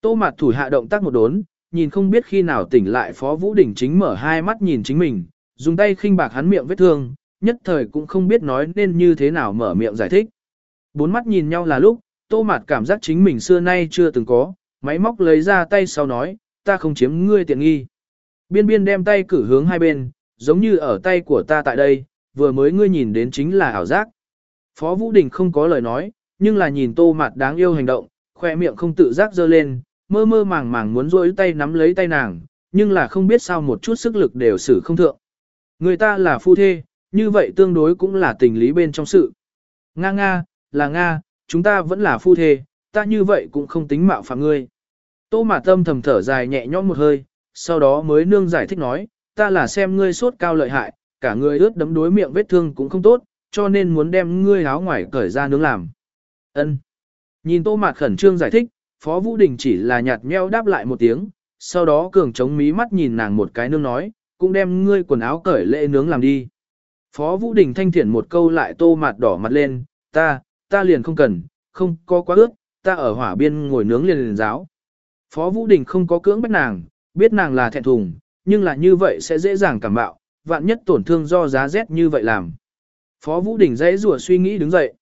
Tô Mạt thủ hạ động tác một đốn, nhìn không biết khi nào tỉnh lại Phó Vũ Đình chính mở hai mắt nhìn chính mình, dùng tay khinh bạc hắn miệng vết thương, nhất thời cũng không biết nói nên như thế nào mở miệng giải thích. Bốn mắt nhìn nhau là lúc, Tô Mạt cảm giác chính mình xưa nay chưa từng có, máy móc lấy ra tay sau nói, ta không chiếm ngươi tiện nghi. Biên biên đem tay cử hướng hai bên, giống như ở tay của ta tại đây, vừa mới ngươi nhìn đến chính là ảo giác. Phó Vũ Đình không có lời nói, nhưng là nhìn Tô Mạt đáng yêu hành động, khoe miệng không tự giác dơ lên, mơ mơ màng màng muốn rỗi tay nắm lấy tay nàng, nhưng là không biết sao một chút sức lực đều xử không thượng. Người ta là phu thê, như vậy tương đối cũng là tình lý bên trong sự. Nga Nga, là Nga, chúng ta vẫn là phu thê, ta như vậy cũng không tính mạo phạm ngươi. Tô Mạt Tâm thầm thở dài nhẹ nhõm một hơi, sau đó mới nương giải thích nói, ta là xem ngươi sốt cao lợi hại, cả ngươi ướt đấm đối miệng vết thương cũng không tốt, cho nên muốn đem ngươi áo ngoài cởi ra nướng làm. Ân. Nhìn Tô Mạt khẩn trương giải thích, Phó Vũ Đình chỉ là nhạt nheo đáp lại một tiếng, sau đó cường chống mí mắt nhìn nàng một cái nương nói, cũng đem ngươi quần áo cởi lễ nướng làm đi. Phó Vũ Đình thanh thiển một câu lại tô mặt đỏ mặt lên, ta, ta liền không cần, không có quá ướt, ta ở hỏa biên ngồi nướng liền liền giáo. Phó Vũ Đình không có cưỡng bắt nàng, biết nàng là thẹn thùng, nhưng là như vậy sẽ dễ dàng cảm bạo, vạn nhất tổn thương do giá rét như vậy làm. Phó Vũ Đình dãy rủa suy nghĩ đứng dậy.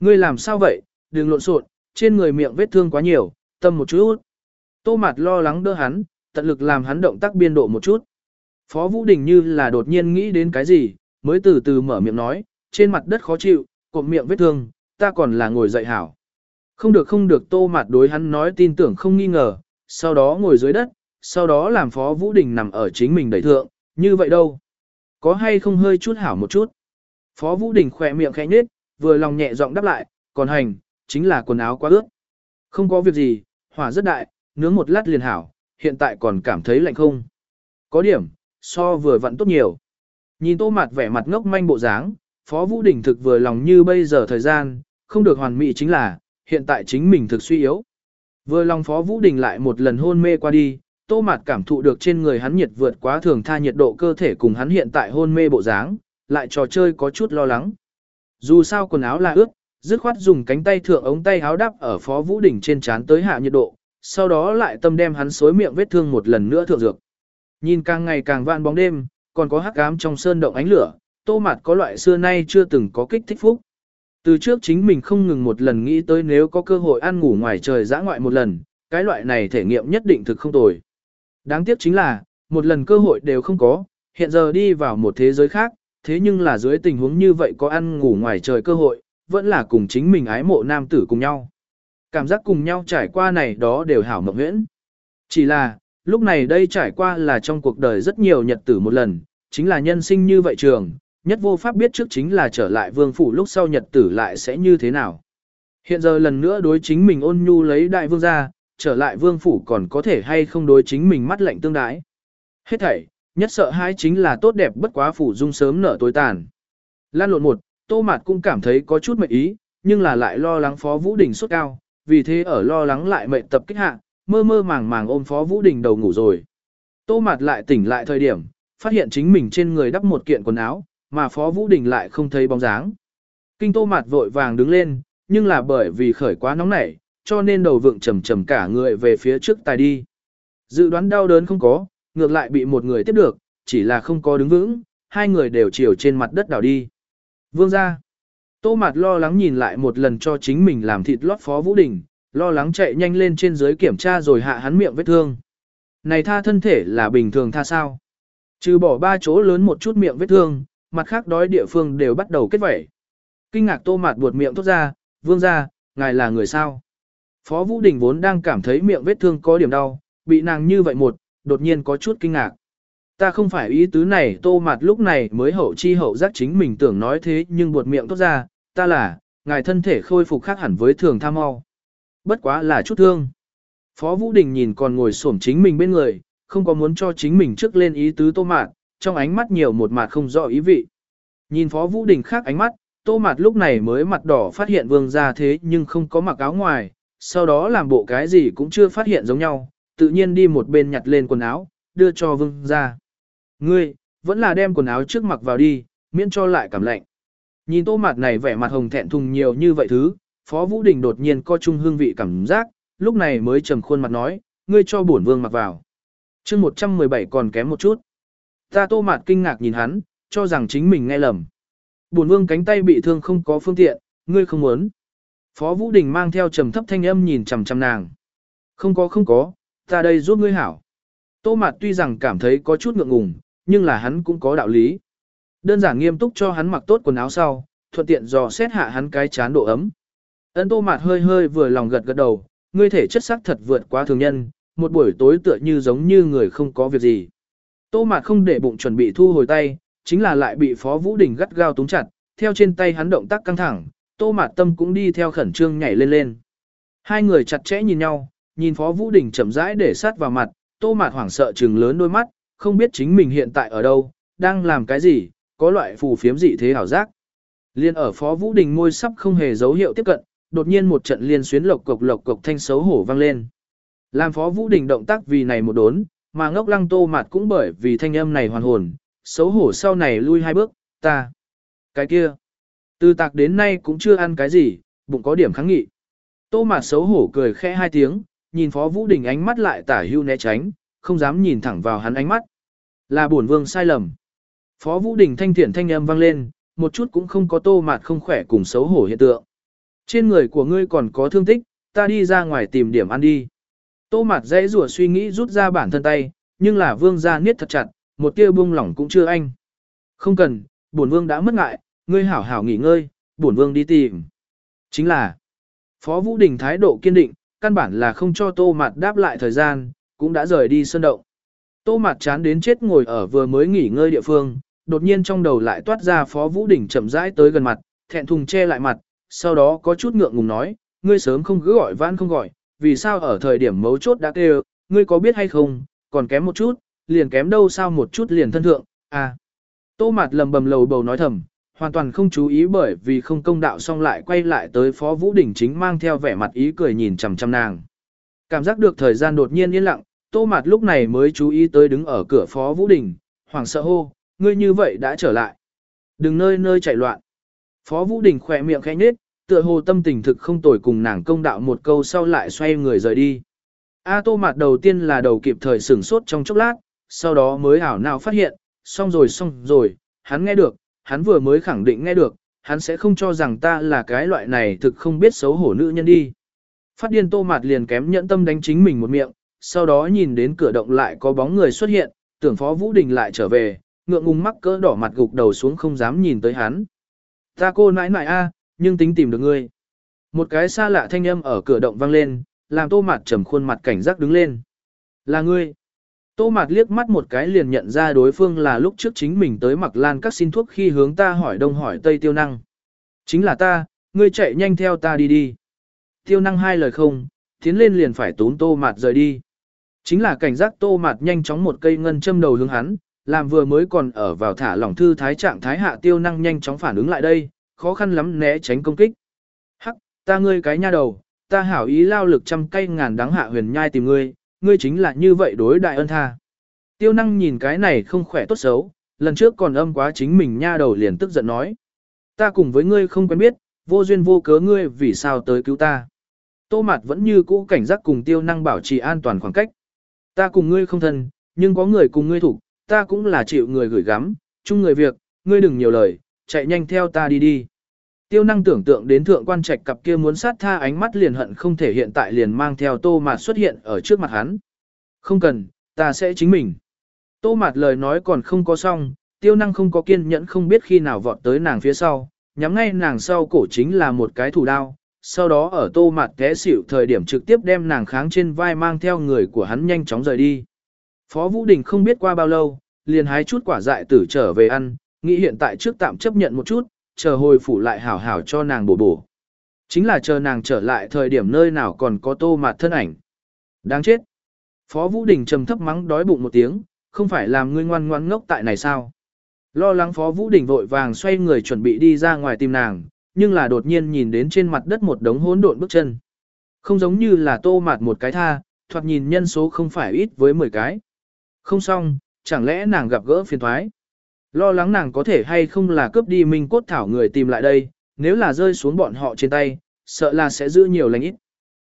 Ngươi làm sao vậy, đừng lộn xộn, trên người miệng vết thương quá nhiều, tâm một chút. Tô Mạt lo lắng đỡ hắn, tận lực làm hắn động tác biên độ một chút. Phó Vũ Đình như là đột nhiên nghĩ đến cái gì, mới từ từ mở miệng nói, trên mặt đất khó chịu, cộm miệng vết thương, ta còn là ngồi dậy hảo. Không được không được Tô Mạt đối hắn nói tin tưởng không nghi ngờ, sau đó ngồi dưới đất, sau đó làm Phó Vũ Đình nằm ở chính mình đẩy thượng, như vậy đâu. Có hay không hơi chút hảo một chút. Phó Vũ Đình khỏe miệng khẽ nhếch, vừa lòng nhẹ giọng đáp lại, còn hành, chính là quần áo quá ướt. Không có việc gì, hỏa rất đại, nướng một lát liền hảo, hiện tại còn cảm thấy lạnh không. Có điểm, so vừa vặn tốt nhiều. Nhìn tô mặt vẻ mặt ngốc manh bộ dáng, Phó Vũ Đình thực vừa lòng như bây giờ thời gian, không được hoàn mỹ chính là, hiện tại chính mình thực suy yếu. Vừa lòng Phó Vũ Đình lại một lần hôn mê qua đi, tô mặt cảm thụ được trên người hắn nhiệt vượt quá thường tha nhiệt độ cơ thể cùng hắn hiện tại hôn mê bộ dáng, lại trò chơi có chút lo lắng. Dù sao quần áo là ướt, dứt khoát dùng cánh tay thượng ống tay áo đắp ở Phó Vũ Đình trên trán tới hạ nhiệt độ, sau đó lại tâm đem hắn xối miệng vết thương một lần nữa thượng dược. Nhìn càng ngày càng vạn bóng đêm, còn có hắc ám trong sơn động ánh lửa, tô mặt có loại xưa nay chưa từng có kích thích phúc. Từ trước chính mình không ngừng một lần nghĩ tới nếu có cơ hội ăn ngủ ngoài trời dã ngoại một lần, cái loại này thể nghiệm nhất định thực không tồi. Đáng tiếc chính là, một lần cơ hội đều không có, hiện giờ đi vào một thế giới khác, thế nhưng là dưới tình huống như vậy có ăn ngủ ngoài trời cơ hội, vẫn là cùng chính mình ái mộ nam tử cùng nhau. Cảm giác cùng nhau trải qua này đó đều hảo mộng huyễn. Chỉ là, lúc này đây trải qua là trong cuộc đời rất nhiều nhật tử một lần, chính là nhân sinh như vậy trường, nhất vô pháp biết trước chính là trở lại vương phủ lúc sau nhật tử lại sẽ như thế nào. Hiện giờ lần nữa đối chính mình ôn nhu lấy đại vương ra, trở lại vương phủ còn có thể hay không đối chính mình mắt lạnh tương đái. Hết thảy, nhất sợ hai chính là tốt đẹp bất quá phủ dung sớm nở tối tàn. Lan lộn một, tô mạt cũng cảm thấy có chút mệt ý, nhưng là lại lo lắng phó vũ đình suốt cao, vì thế ở lo lắng lại mệt tập kích hạ, mơ mơ màng màng ôm phó vũ đình đầu ngủ rồi. Tô mạt lại tỉnh lại thời điểm, phát hiện chính mình trên người đắp một kiện quần áo, mà phó vũ đình lại không thấy bóng dáng. Kinh tô mạt vội vàng đứng lên, nhưng là bởi vì khởi quá nóng nảy, cho nên đầu vượng trầm trầm cả người về phía trước tài đi. Dự đoán đau đớn không có, ngược lại bị một người tiếp được, chỉ là không có đứng vững, hai người đều chiều trên mặt đất đảo đi. Vương ra. Tô Mạt lo lắng nhìn lại một lần cho chính mình làm thịt lót phó Vũ Đình, lo lắng chạy nhanh lên trên dưới kiểm tra rồi hạ hắn miệng vết thương. Này tha thân thể là bình thường tha sao? Trừ bỏ ba chỗ lớn một chút miệng vết thương, mặt khác đói địa phương đều bắt đầu kết vẩy. Kinh ngạc Tô Mạt buột miệng thốt ra, vương ra, ngài là người sao? Phó Vũ Đình vốn đang cảm thấy miệng vết thương có điểm đau, bị nàng như vậy một, đột nhiên có chút kinh ngạc. Ta không phải ý tứ này tô mạt lúc này mới hậu chi hậu giác chính mình tưởng nói thế nhưng buột miệng tốt ra, ta là, ngài thân thể khôi phục khác hẳn với thường tham mau. Bất quá là chút thương. Phó Vũ Đình nhìn còn ngồi xổm chính mình bên người, không có muốn cho chính mình trước lên ý tứ tô mạt, trong ánh mắt nhiều một mặt không rõ ý vị. Nhìn Phó Vũ Đình khác ánh mắt, tô mạt lúc này mới mặt đỏ phát hiện vương ra thế nhưng không có mặc áo ngoài, sau đó làm bộ cái gì cũng chưa phát hiện giống nhau, tự nhiên đi một bên nhặt lên quần áo, đưa cho vương ra. Ngươi, vẫn là đem quần áo trước mặc vào đi, miễn cho lại cảm lạnh. Nhìn tô mạt này vẻ mặt hồng thẹn thùng nhiều như vậy thứ, Phó Vũ Đình đột nhiên co chung hương vị cảm giác, lúc này mới trầm khuôn mặt nói, ngươi cho bổn vương mặc vào. chương 117 còn kém một chút. Ta tô mạt kinh ngạc nhìn hắn, cho rằng chính mình nghe lầm. Bổn vương cánh tay bị thương không có phương tiện, ngươi không muốn. Phó Vũ Đình mang theo trầm thấp thanh âm nhìn chằm chằm nàng. Không có không có, ta đây giúp ngươi hảo. Tô Mạt tuy rằng cảm thấy có chút ngượng ngùng, nhưng là hắn cũng có đạo lý. Đơn giản nghiêm túc cho hắn mặc tốt quần áo sau, thuận tiện dò xét hạ hắn cái chán độ ấm. Ân Tô Mạt hơi hơi vừa lòng gật gật đầu, ngươi thể chất sắc thật vượt quá thường nhân, một buổi tối tựa như giống như người không có việc gì. Tô Mạt không để bụng chuẩn bị thu hồi tay, chính là lại bị Phó Vũ Đình gắt gao túm chặt, theo trên tay hắn động tác căng thẳng, Tô Mạt Tâm cũng đi theo khẩn trương nhảy lên lên. Hai người chặt chẽ nhìn nhau, nhìn Phó Vũ Đình chậm rãi để sát vào mặt, Tô Mạt hoảng sợ trừng lớn đôi mắt, không biết chính mình hiện tại ở đâu, đang làm cái gì, có loại phù phiếm dị thế hảo giác. Liên ở Phó Vũ Đình ngôi sắp không hề dấu hiệu tiếp cận, đột nhiên một trận liên xuyến lộc cộc lộc cộc thanh xấu hổ vang lên. Làm Phó Vũ Đình động tác vì này một đốn, mà ngốc lăng Tô Mạt cũng bởi vì thanh âm này hoàn hồn, xấu hổ sau này lui hai bước, ta. Cái kia. Từ tạc đến nay cũng chưa ăn cái gì, bụng có điểm kháng nghị. Tô Mạt xấu hổ cười khẽ hai tiếng, nhìn Phó Vũ Đình ánh mắt lại tả hưu né tránh, không dám nhìn thẳng vào hắn ánh mắt. Là bổn vương sai lầm. Phó Vũ Đình thanh thiện thanh âm vang lên, một chút cũng không có tô mạt không khỏe cùng xấu hổ hiện tượng. Trên người của ngươi còn có thương tích, ta đi ra ngoài tìm điểm ăn đi. Tô mạt dãy rủa suy nghĩ rút ra bản thân tay, nhưng là vương ra niết thật chặt, một tia buông lỏng cũng chưa anh. Không cần, bổn vương đã mất ngại, ngươi hảo hảo nghỉ ngơi, bổn vương đi tìm. Chính là, Phó Vũ Đình thái độ kiên định, căn bản là không cho tô mạt đáp lại thời gian, cũng đã rời đi sơn động. Tô mạt chán đến chết ngồi ở vừa mới nghỉ ngơi địa phương, đột nhiên trong đầu lại toát ra Phó Vũ Đình chậm rãi tới gần mặt, thẹn thùng che lại mặt, sau đó có chút ngượng ngùng nói, ngươi sớm không cứ gọi vãn không gọi, vì sao ở thời điểm mấu chốt đã kêu, ngươi có biết hay không, còn kém một chút, liền kém đâu sao một chút liền thân thượng, à. Tô mạt lầm bầm lầu bầu nói thầm, hoàn toàn không chú ý bởi vì không công đạo xong lại quay lại tới Phó Vũ Đình chính mang theo vẻ mặt ý cười nhìn chằm chằm nàng. Cảm giác được thời gian đột nhiên yên lặng, Tô Mạt lúc này mới chú ý tới đứng ở cửa Phó Vũ Đình, hoảng sợ hô, ngươi như vậy đã trở lại. Đừng nơi nơi chạy loạn. Phó Vũ Đình khỏe miệng khẽ nhếch, tựa hồ tâm tình thực không tồi cùng nàng công đạo một câu sau lại xoay người rời đi. A Tô Mạt đầu tiên là đầu kịp thời sửng sốt trong chốc lát, sau đó mới ảo nào phát hiện, xong rồi xong rồi, hắn nghe được, hắn vừa mới khẳng định nghe được, hắn sẽ không cho rằng ta là cái loại này thực không biết xấu hổ nữ nhân đi. Phát điên tô mạt liền kém nhẫn tâm đánh chính mình một miệng, sau đó nhìn đến cửa động lại có bóng người xuất hiện, tưởng Phó Vũ Đình lại trở về, ngượng ngùng mắc cỡ đỏ mặt gục đầu xuống không dám nhìn tới hắn. Ta cô nãi nãi a, nhưng tính tìm được ngươi. Một cái xa lạ thanh âm ở cửa động vang lên, làm tô mạt trầm khuôn mặt cảnh giác đứng lên. Là ngươi. Tô mạt liếc mắt một cái liền nhận ra đối phương là lúc trước chính mình tới mặc lan các xin thuốc khi hướng ta hỏi đông hỏi tây tiêu năng. Chính là ta, ngươi chạy nhanh theo ta đi đi. Tiêu năng hai lời không, tiến lên liền phải tốn tô mạt rời đi. Chính là cảnh giác tô mạt nhanh chóng một cây ngân châm đầu hướng hắn, làm vừa mới còn ở vào thả lỏng thư thái trạng thái hạ tiêu năng nhanh chóng phản ứng lại đây, khó khăn lắm né tránh công kích. Hắc, ta ngươi cái nha đầu, ta hảo ý lao lực trăm cây ngàn đắng hạ huyền nhai tìm ngươi, ngươi chính là như vậy đối đại ân tha. Tiêu năng nhìn cái này không khỏe tốt xấu, lần trước còn âm quá chính mình nha đầu liền tức giận nói. Ta cùng với ngươi không quen biết, vô duyên vô cớ ngươi vì sao tới cứu ta. Tô mặt vẫn như cũ cảnh giác cùng tiêu năng bảo trì an toàn khoảng cách. Ta cùng ngươi không thân, nhưng có người cùng ngươi thủ, ta cũng là chịu người gửi gắm, chung người việc, ngươi đừng nhiều lời, chạy nhanh theo ta đi đi. Tiêu năng tưởng tượng đến thượng quan trạch cặp kia muốn sát tha ánh mắt liền hận không thể hiện tại liền mang theo tô mạt xuất hiện ở trước mặt hắn. Không cần, ta sẽ chính mình. Tô mạt lời nói còn không có xong, tiêu năng không có kiên nhẫn không biết khi nào vọt tới nàng phía sau, nhắm ngay nàng sau cổ chính là một cái thủ đao, sau đó ở tô mạt té xỉu thời điểm trực tiếp đem nàng kháng trên vai mang theo người của hắn nhanh chóng rời đi. Phó Vũ Đình không biết qua bao lâu, liền hái chút quả dại tử trở về ăn, nghĩ hiện tại trước tạm chấp nhận một chút, chờ hồi phủ lại hảo hảo cho nàng bổ bổ. Chính là chờ nàng trở lại thời điểm nơi nào còn có tô mạt thân ảnh. Đáng chết. Phó Vũ Đình trầm thấp mắng đói bụng một tiếng, không phải làm ngươi ngoan ngoan ngốc tại này sao. Lo lắng Phó Vũ Đình vội vàng xoay người chuẩn bị đi ra ngoài tìm nàng, nhưng là đột nhiên nhìn đến trên mặt đất một đống hỗn độn bước chân. Không giống như là tô mạt một cái tha, thoạt nhìn nhân số không phải ít với 10 cái. Không xong, chẳng lẽ nàng gặp gỡ phiền thoái. Lo lắng nàng có thể hay không là cướp đi minh cốt thảo người tìm lại đây, nếu là rơi xuống bọn họ trên tay, sợ là sẽ giữ nhiều lành ít.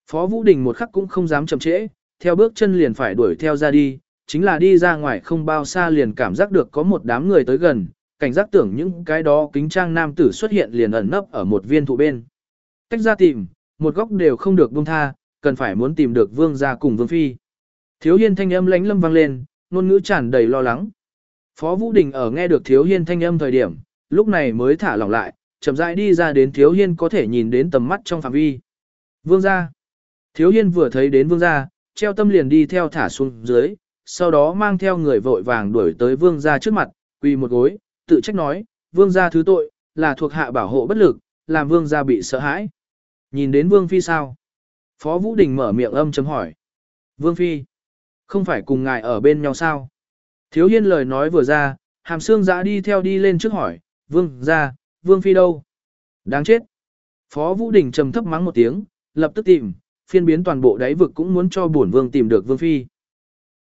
Phó Vũ Đình một khắc cũng không dám chậm trễ, theo bước chân liền phải đuổi theo ra đi, chính là đi ra ngoài không bao xa liền cảm giác được có một đám người tới gần, cảnh giác tưởng những cái đó kính trang nam tử xuất hiện liền ẩn nấp ở một viên thụ bên. Cách ra tìm, một góc đều không được buông tha, cần phải muốn tìm được vương gia cùng vương phi. Thiếu hiên thanh âm lánh lâm vang lên, ngôn ngữ tràn đầy lo lắng. Phó Vũ Đình ở nghe được Thiếu Hiên thanh âm thời điểm, lúc này mới thả lỏng lại, chậm rãi đi ra đến Thiếu Hiên có thể nhìn đến tầm mắt trong phạm vi. Vương gia. Thiếu Hiên vừa thấy đến Vương gia, treo tâm liền đi theo thả xuống dưới, sau đó mang theo người vội vàng đuổi tới Vương gia trước mặt, quỳ một gối, tự trách nói, Vương gia thứ tội, là thuộc hạ bảo hộ bất lực, làm Vương gia bị sợ hãi. Nhìn đến Vương Phi sao? Phó Vũ Đình mở miệng âm chấm hỏi. Vương Phi. Không phải cùng ngài ở bên nhau sao? Thiếu hiên lời nói vừa ra, hàm xương giã đi theo đi lên trước hỏi, vương ra, vương phi đâu? Đáng chết. Phó Vũ Đình trầm thấp mắng một tiếng, lập tức tìm, phiên biến toàn bộ đáy vực cũng muốn cho bổn vương tìm được vương phi.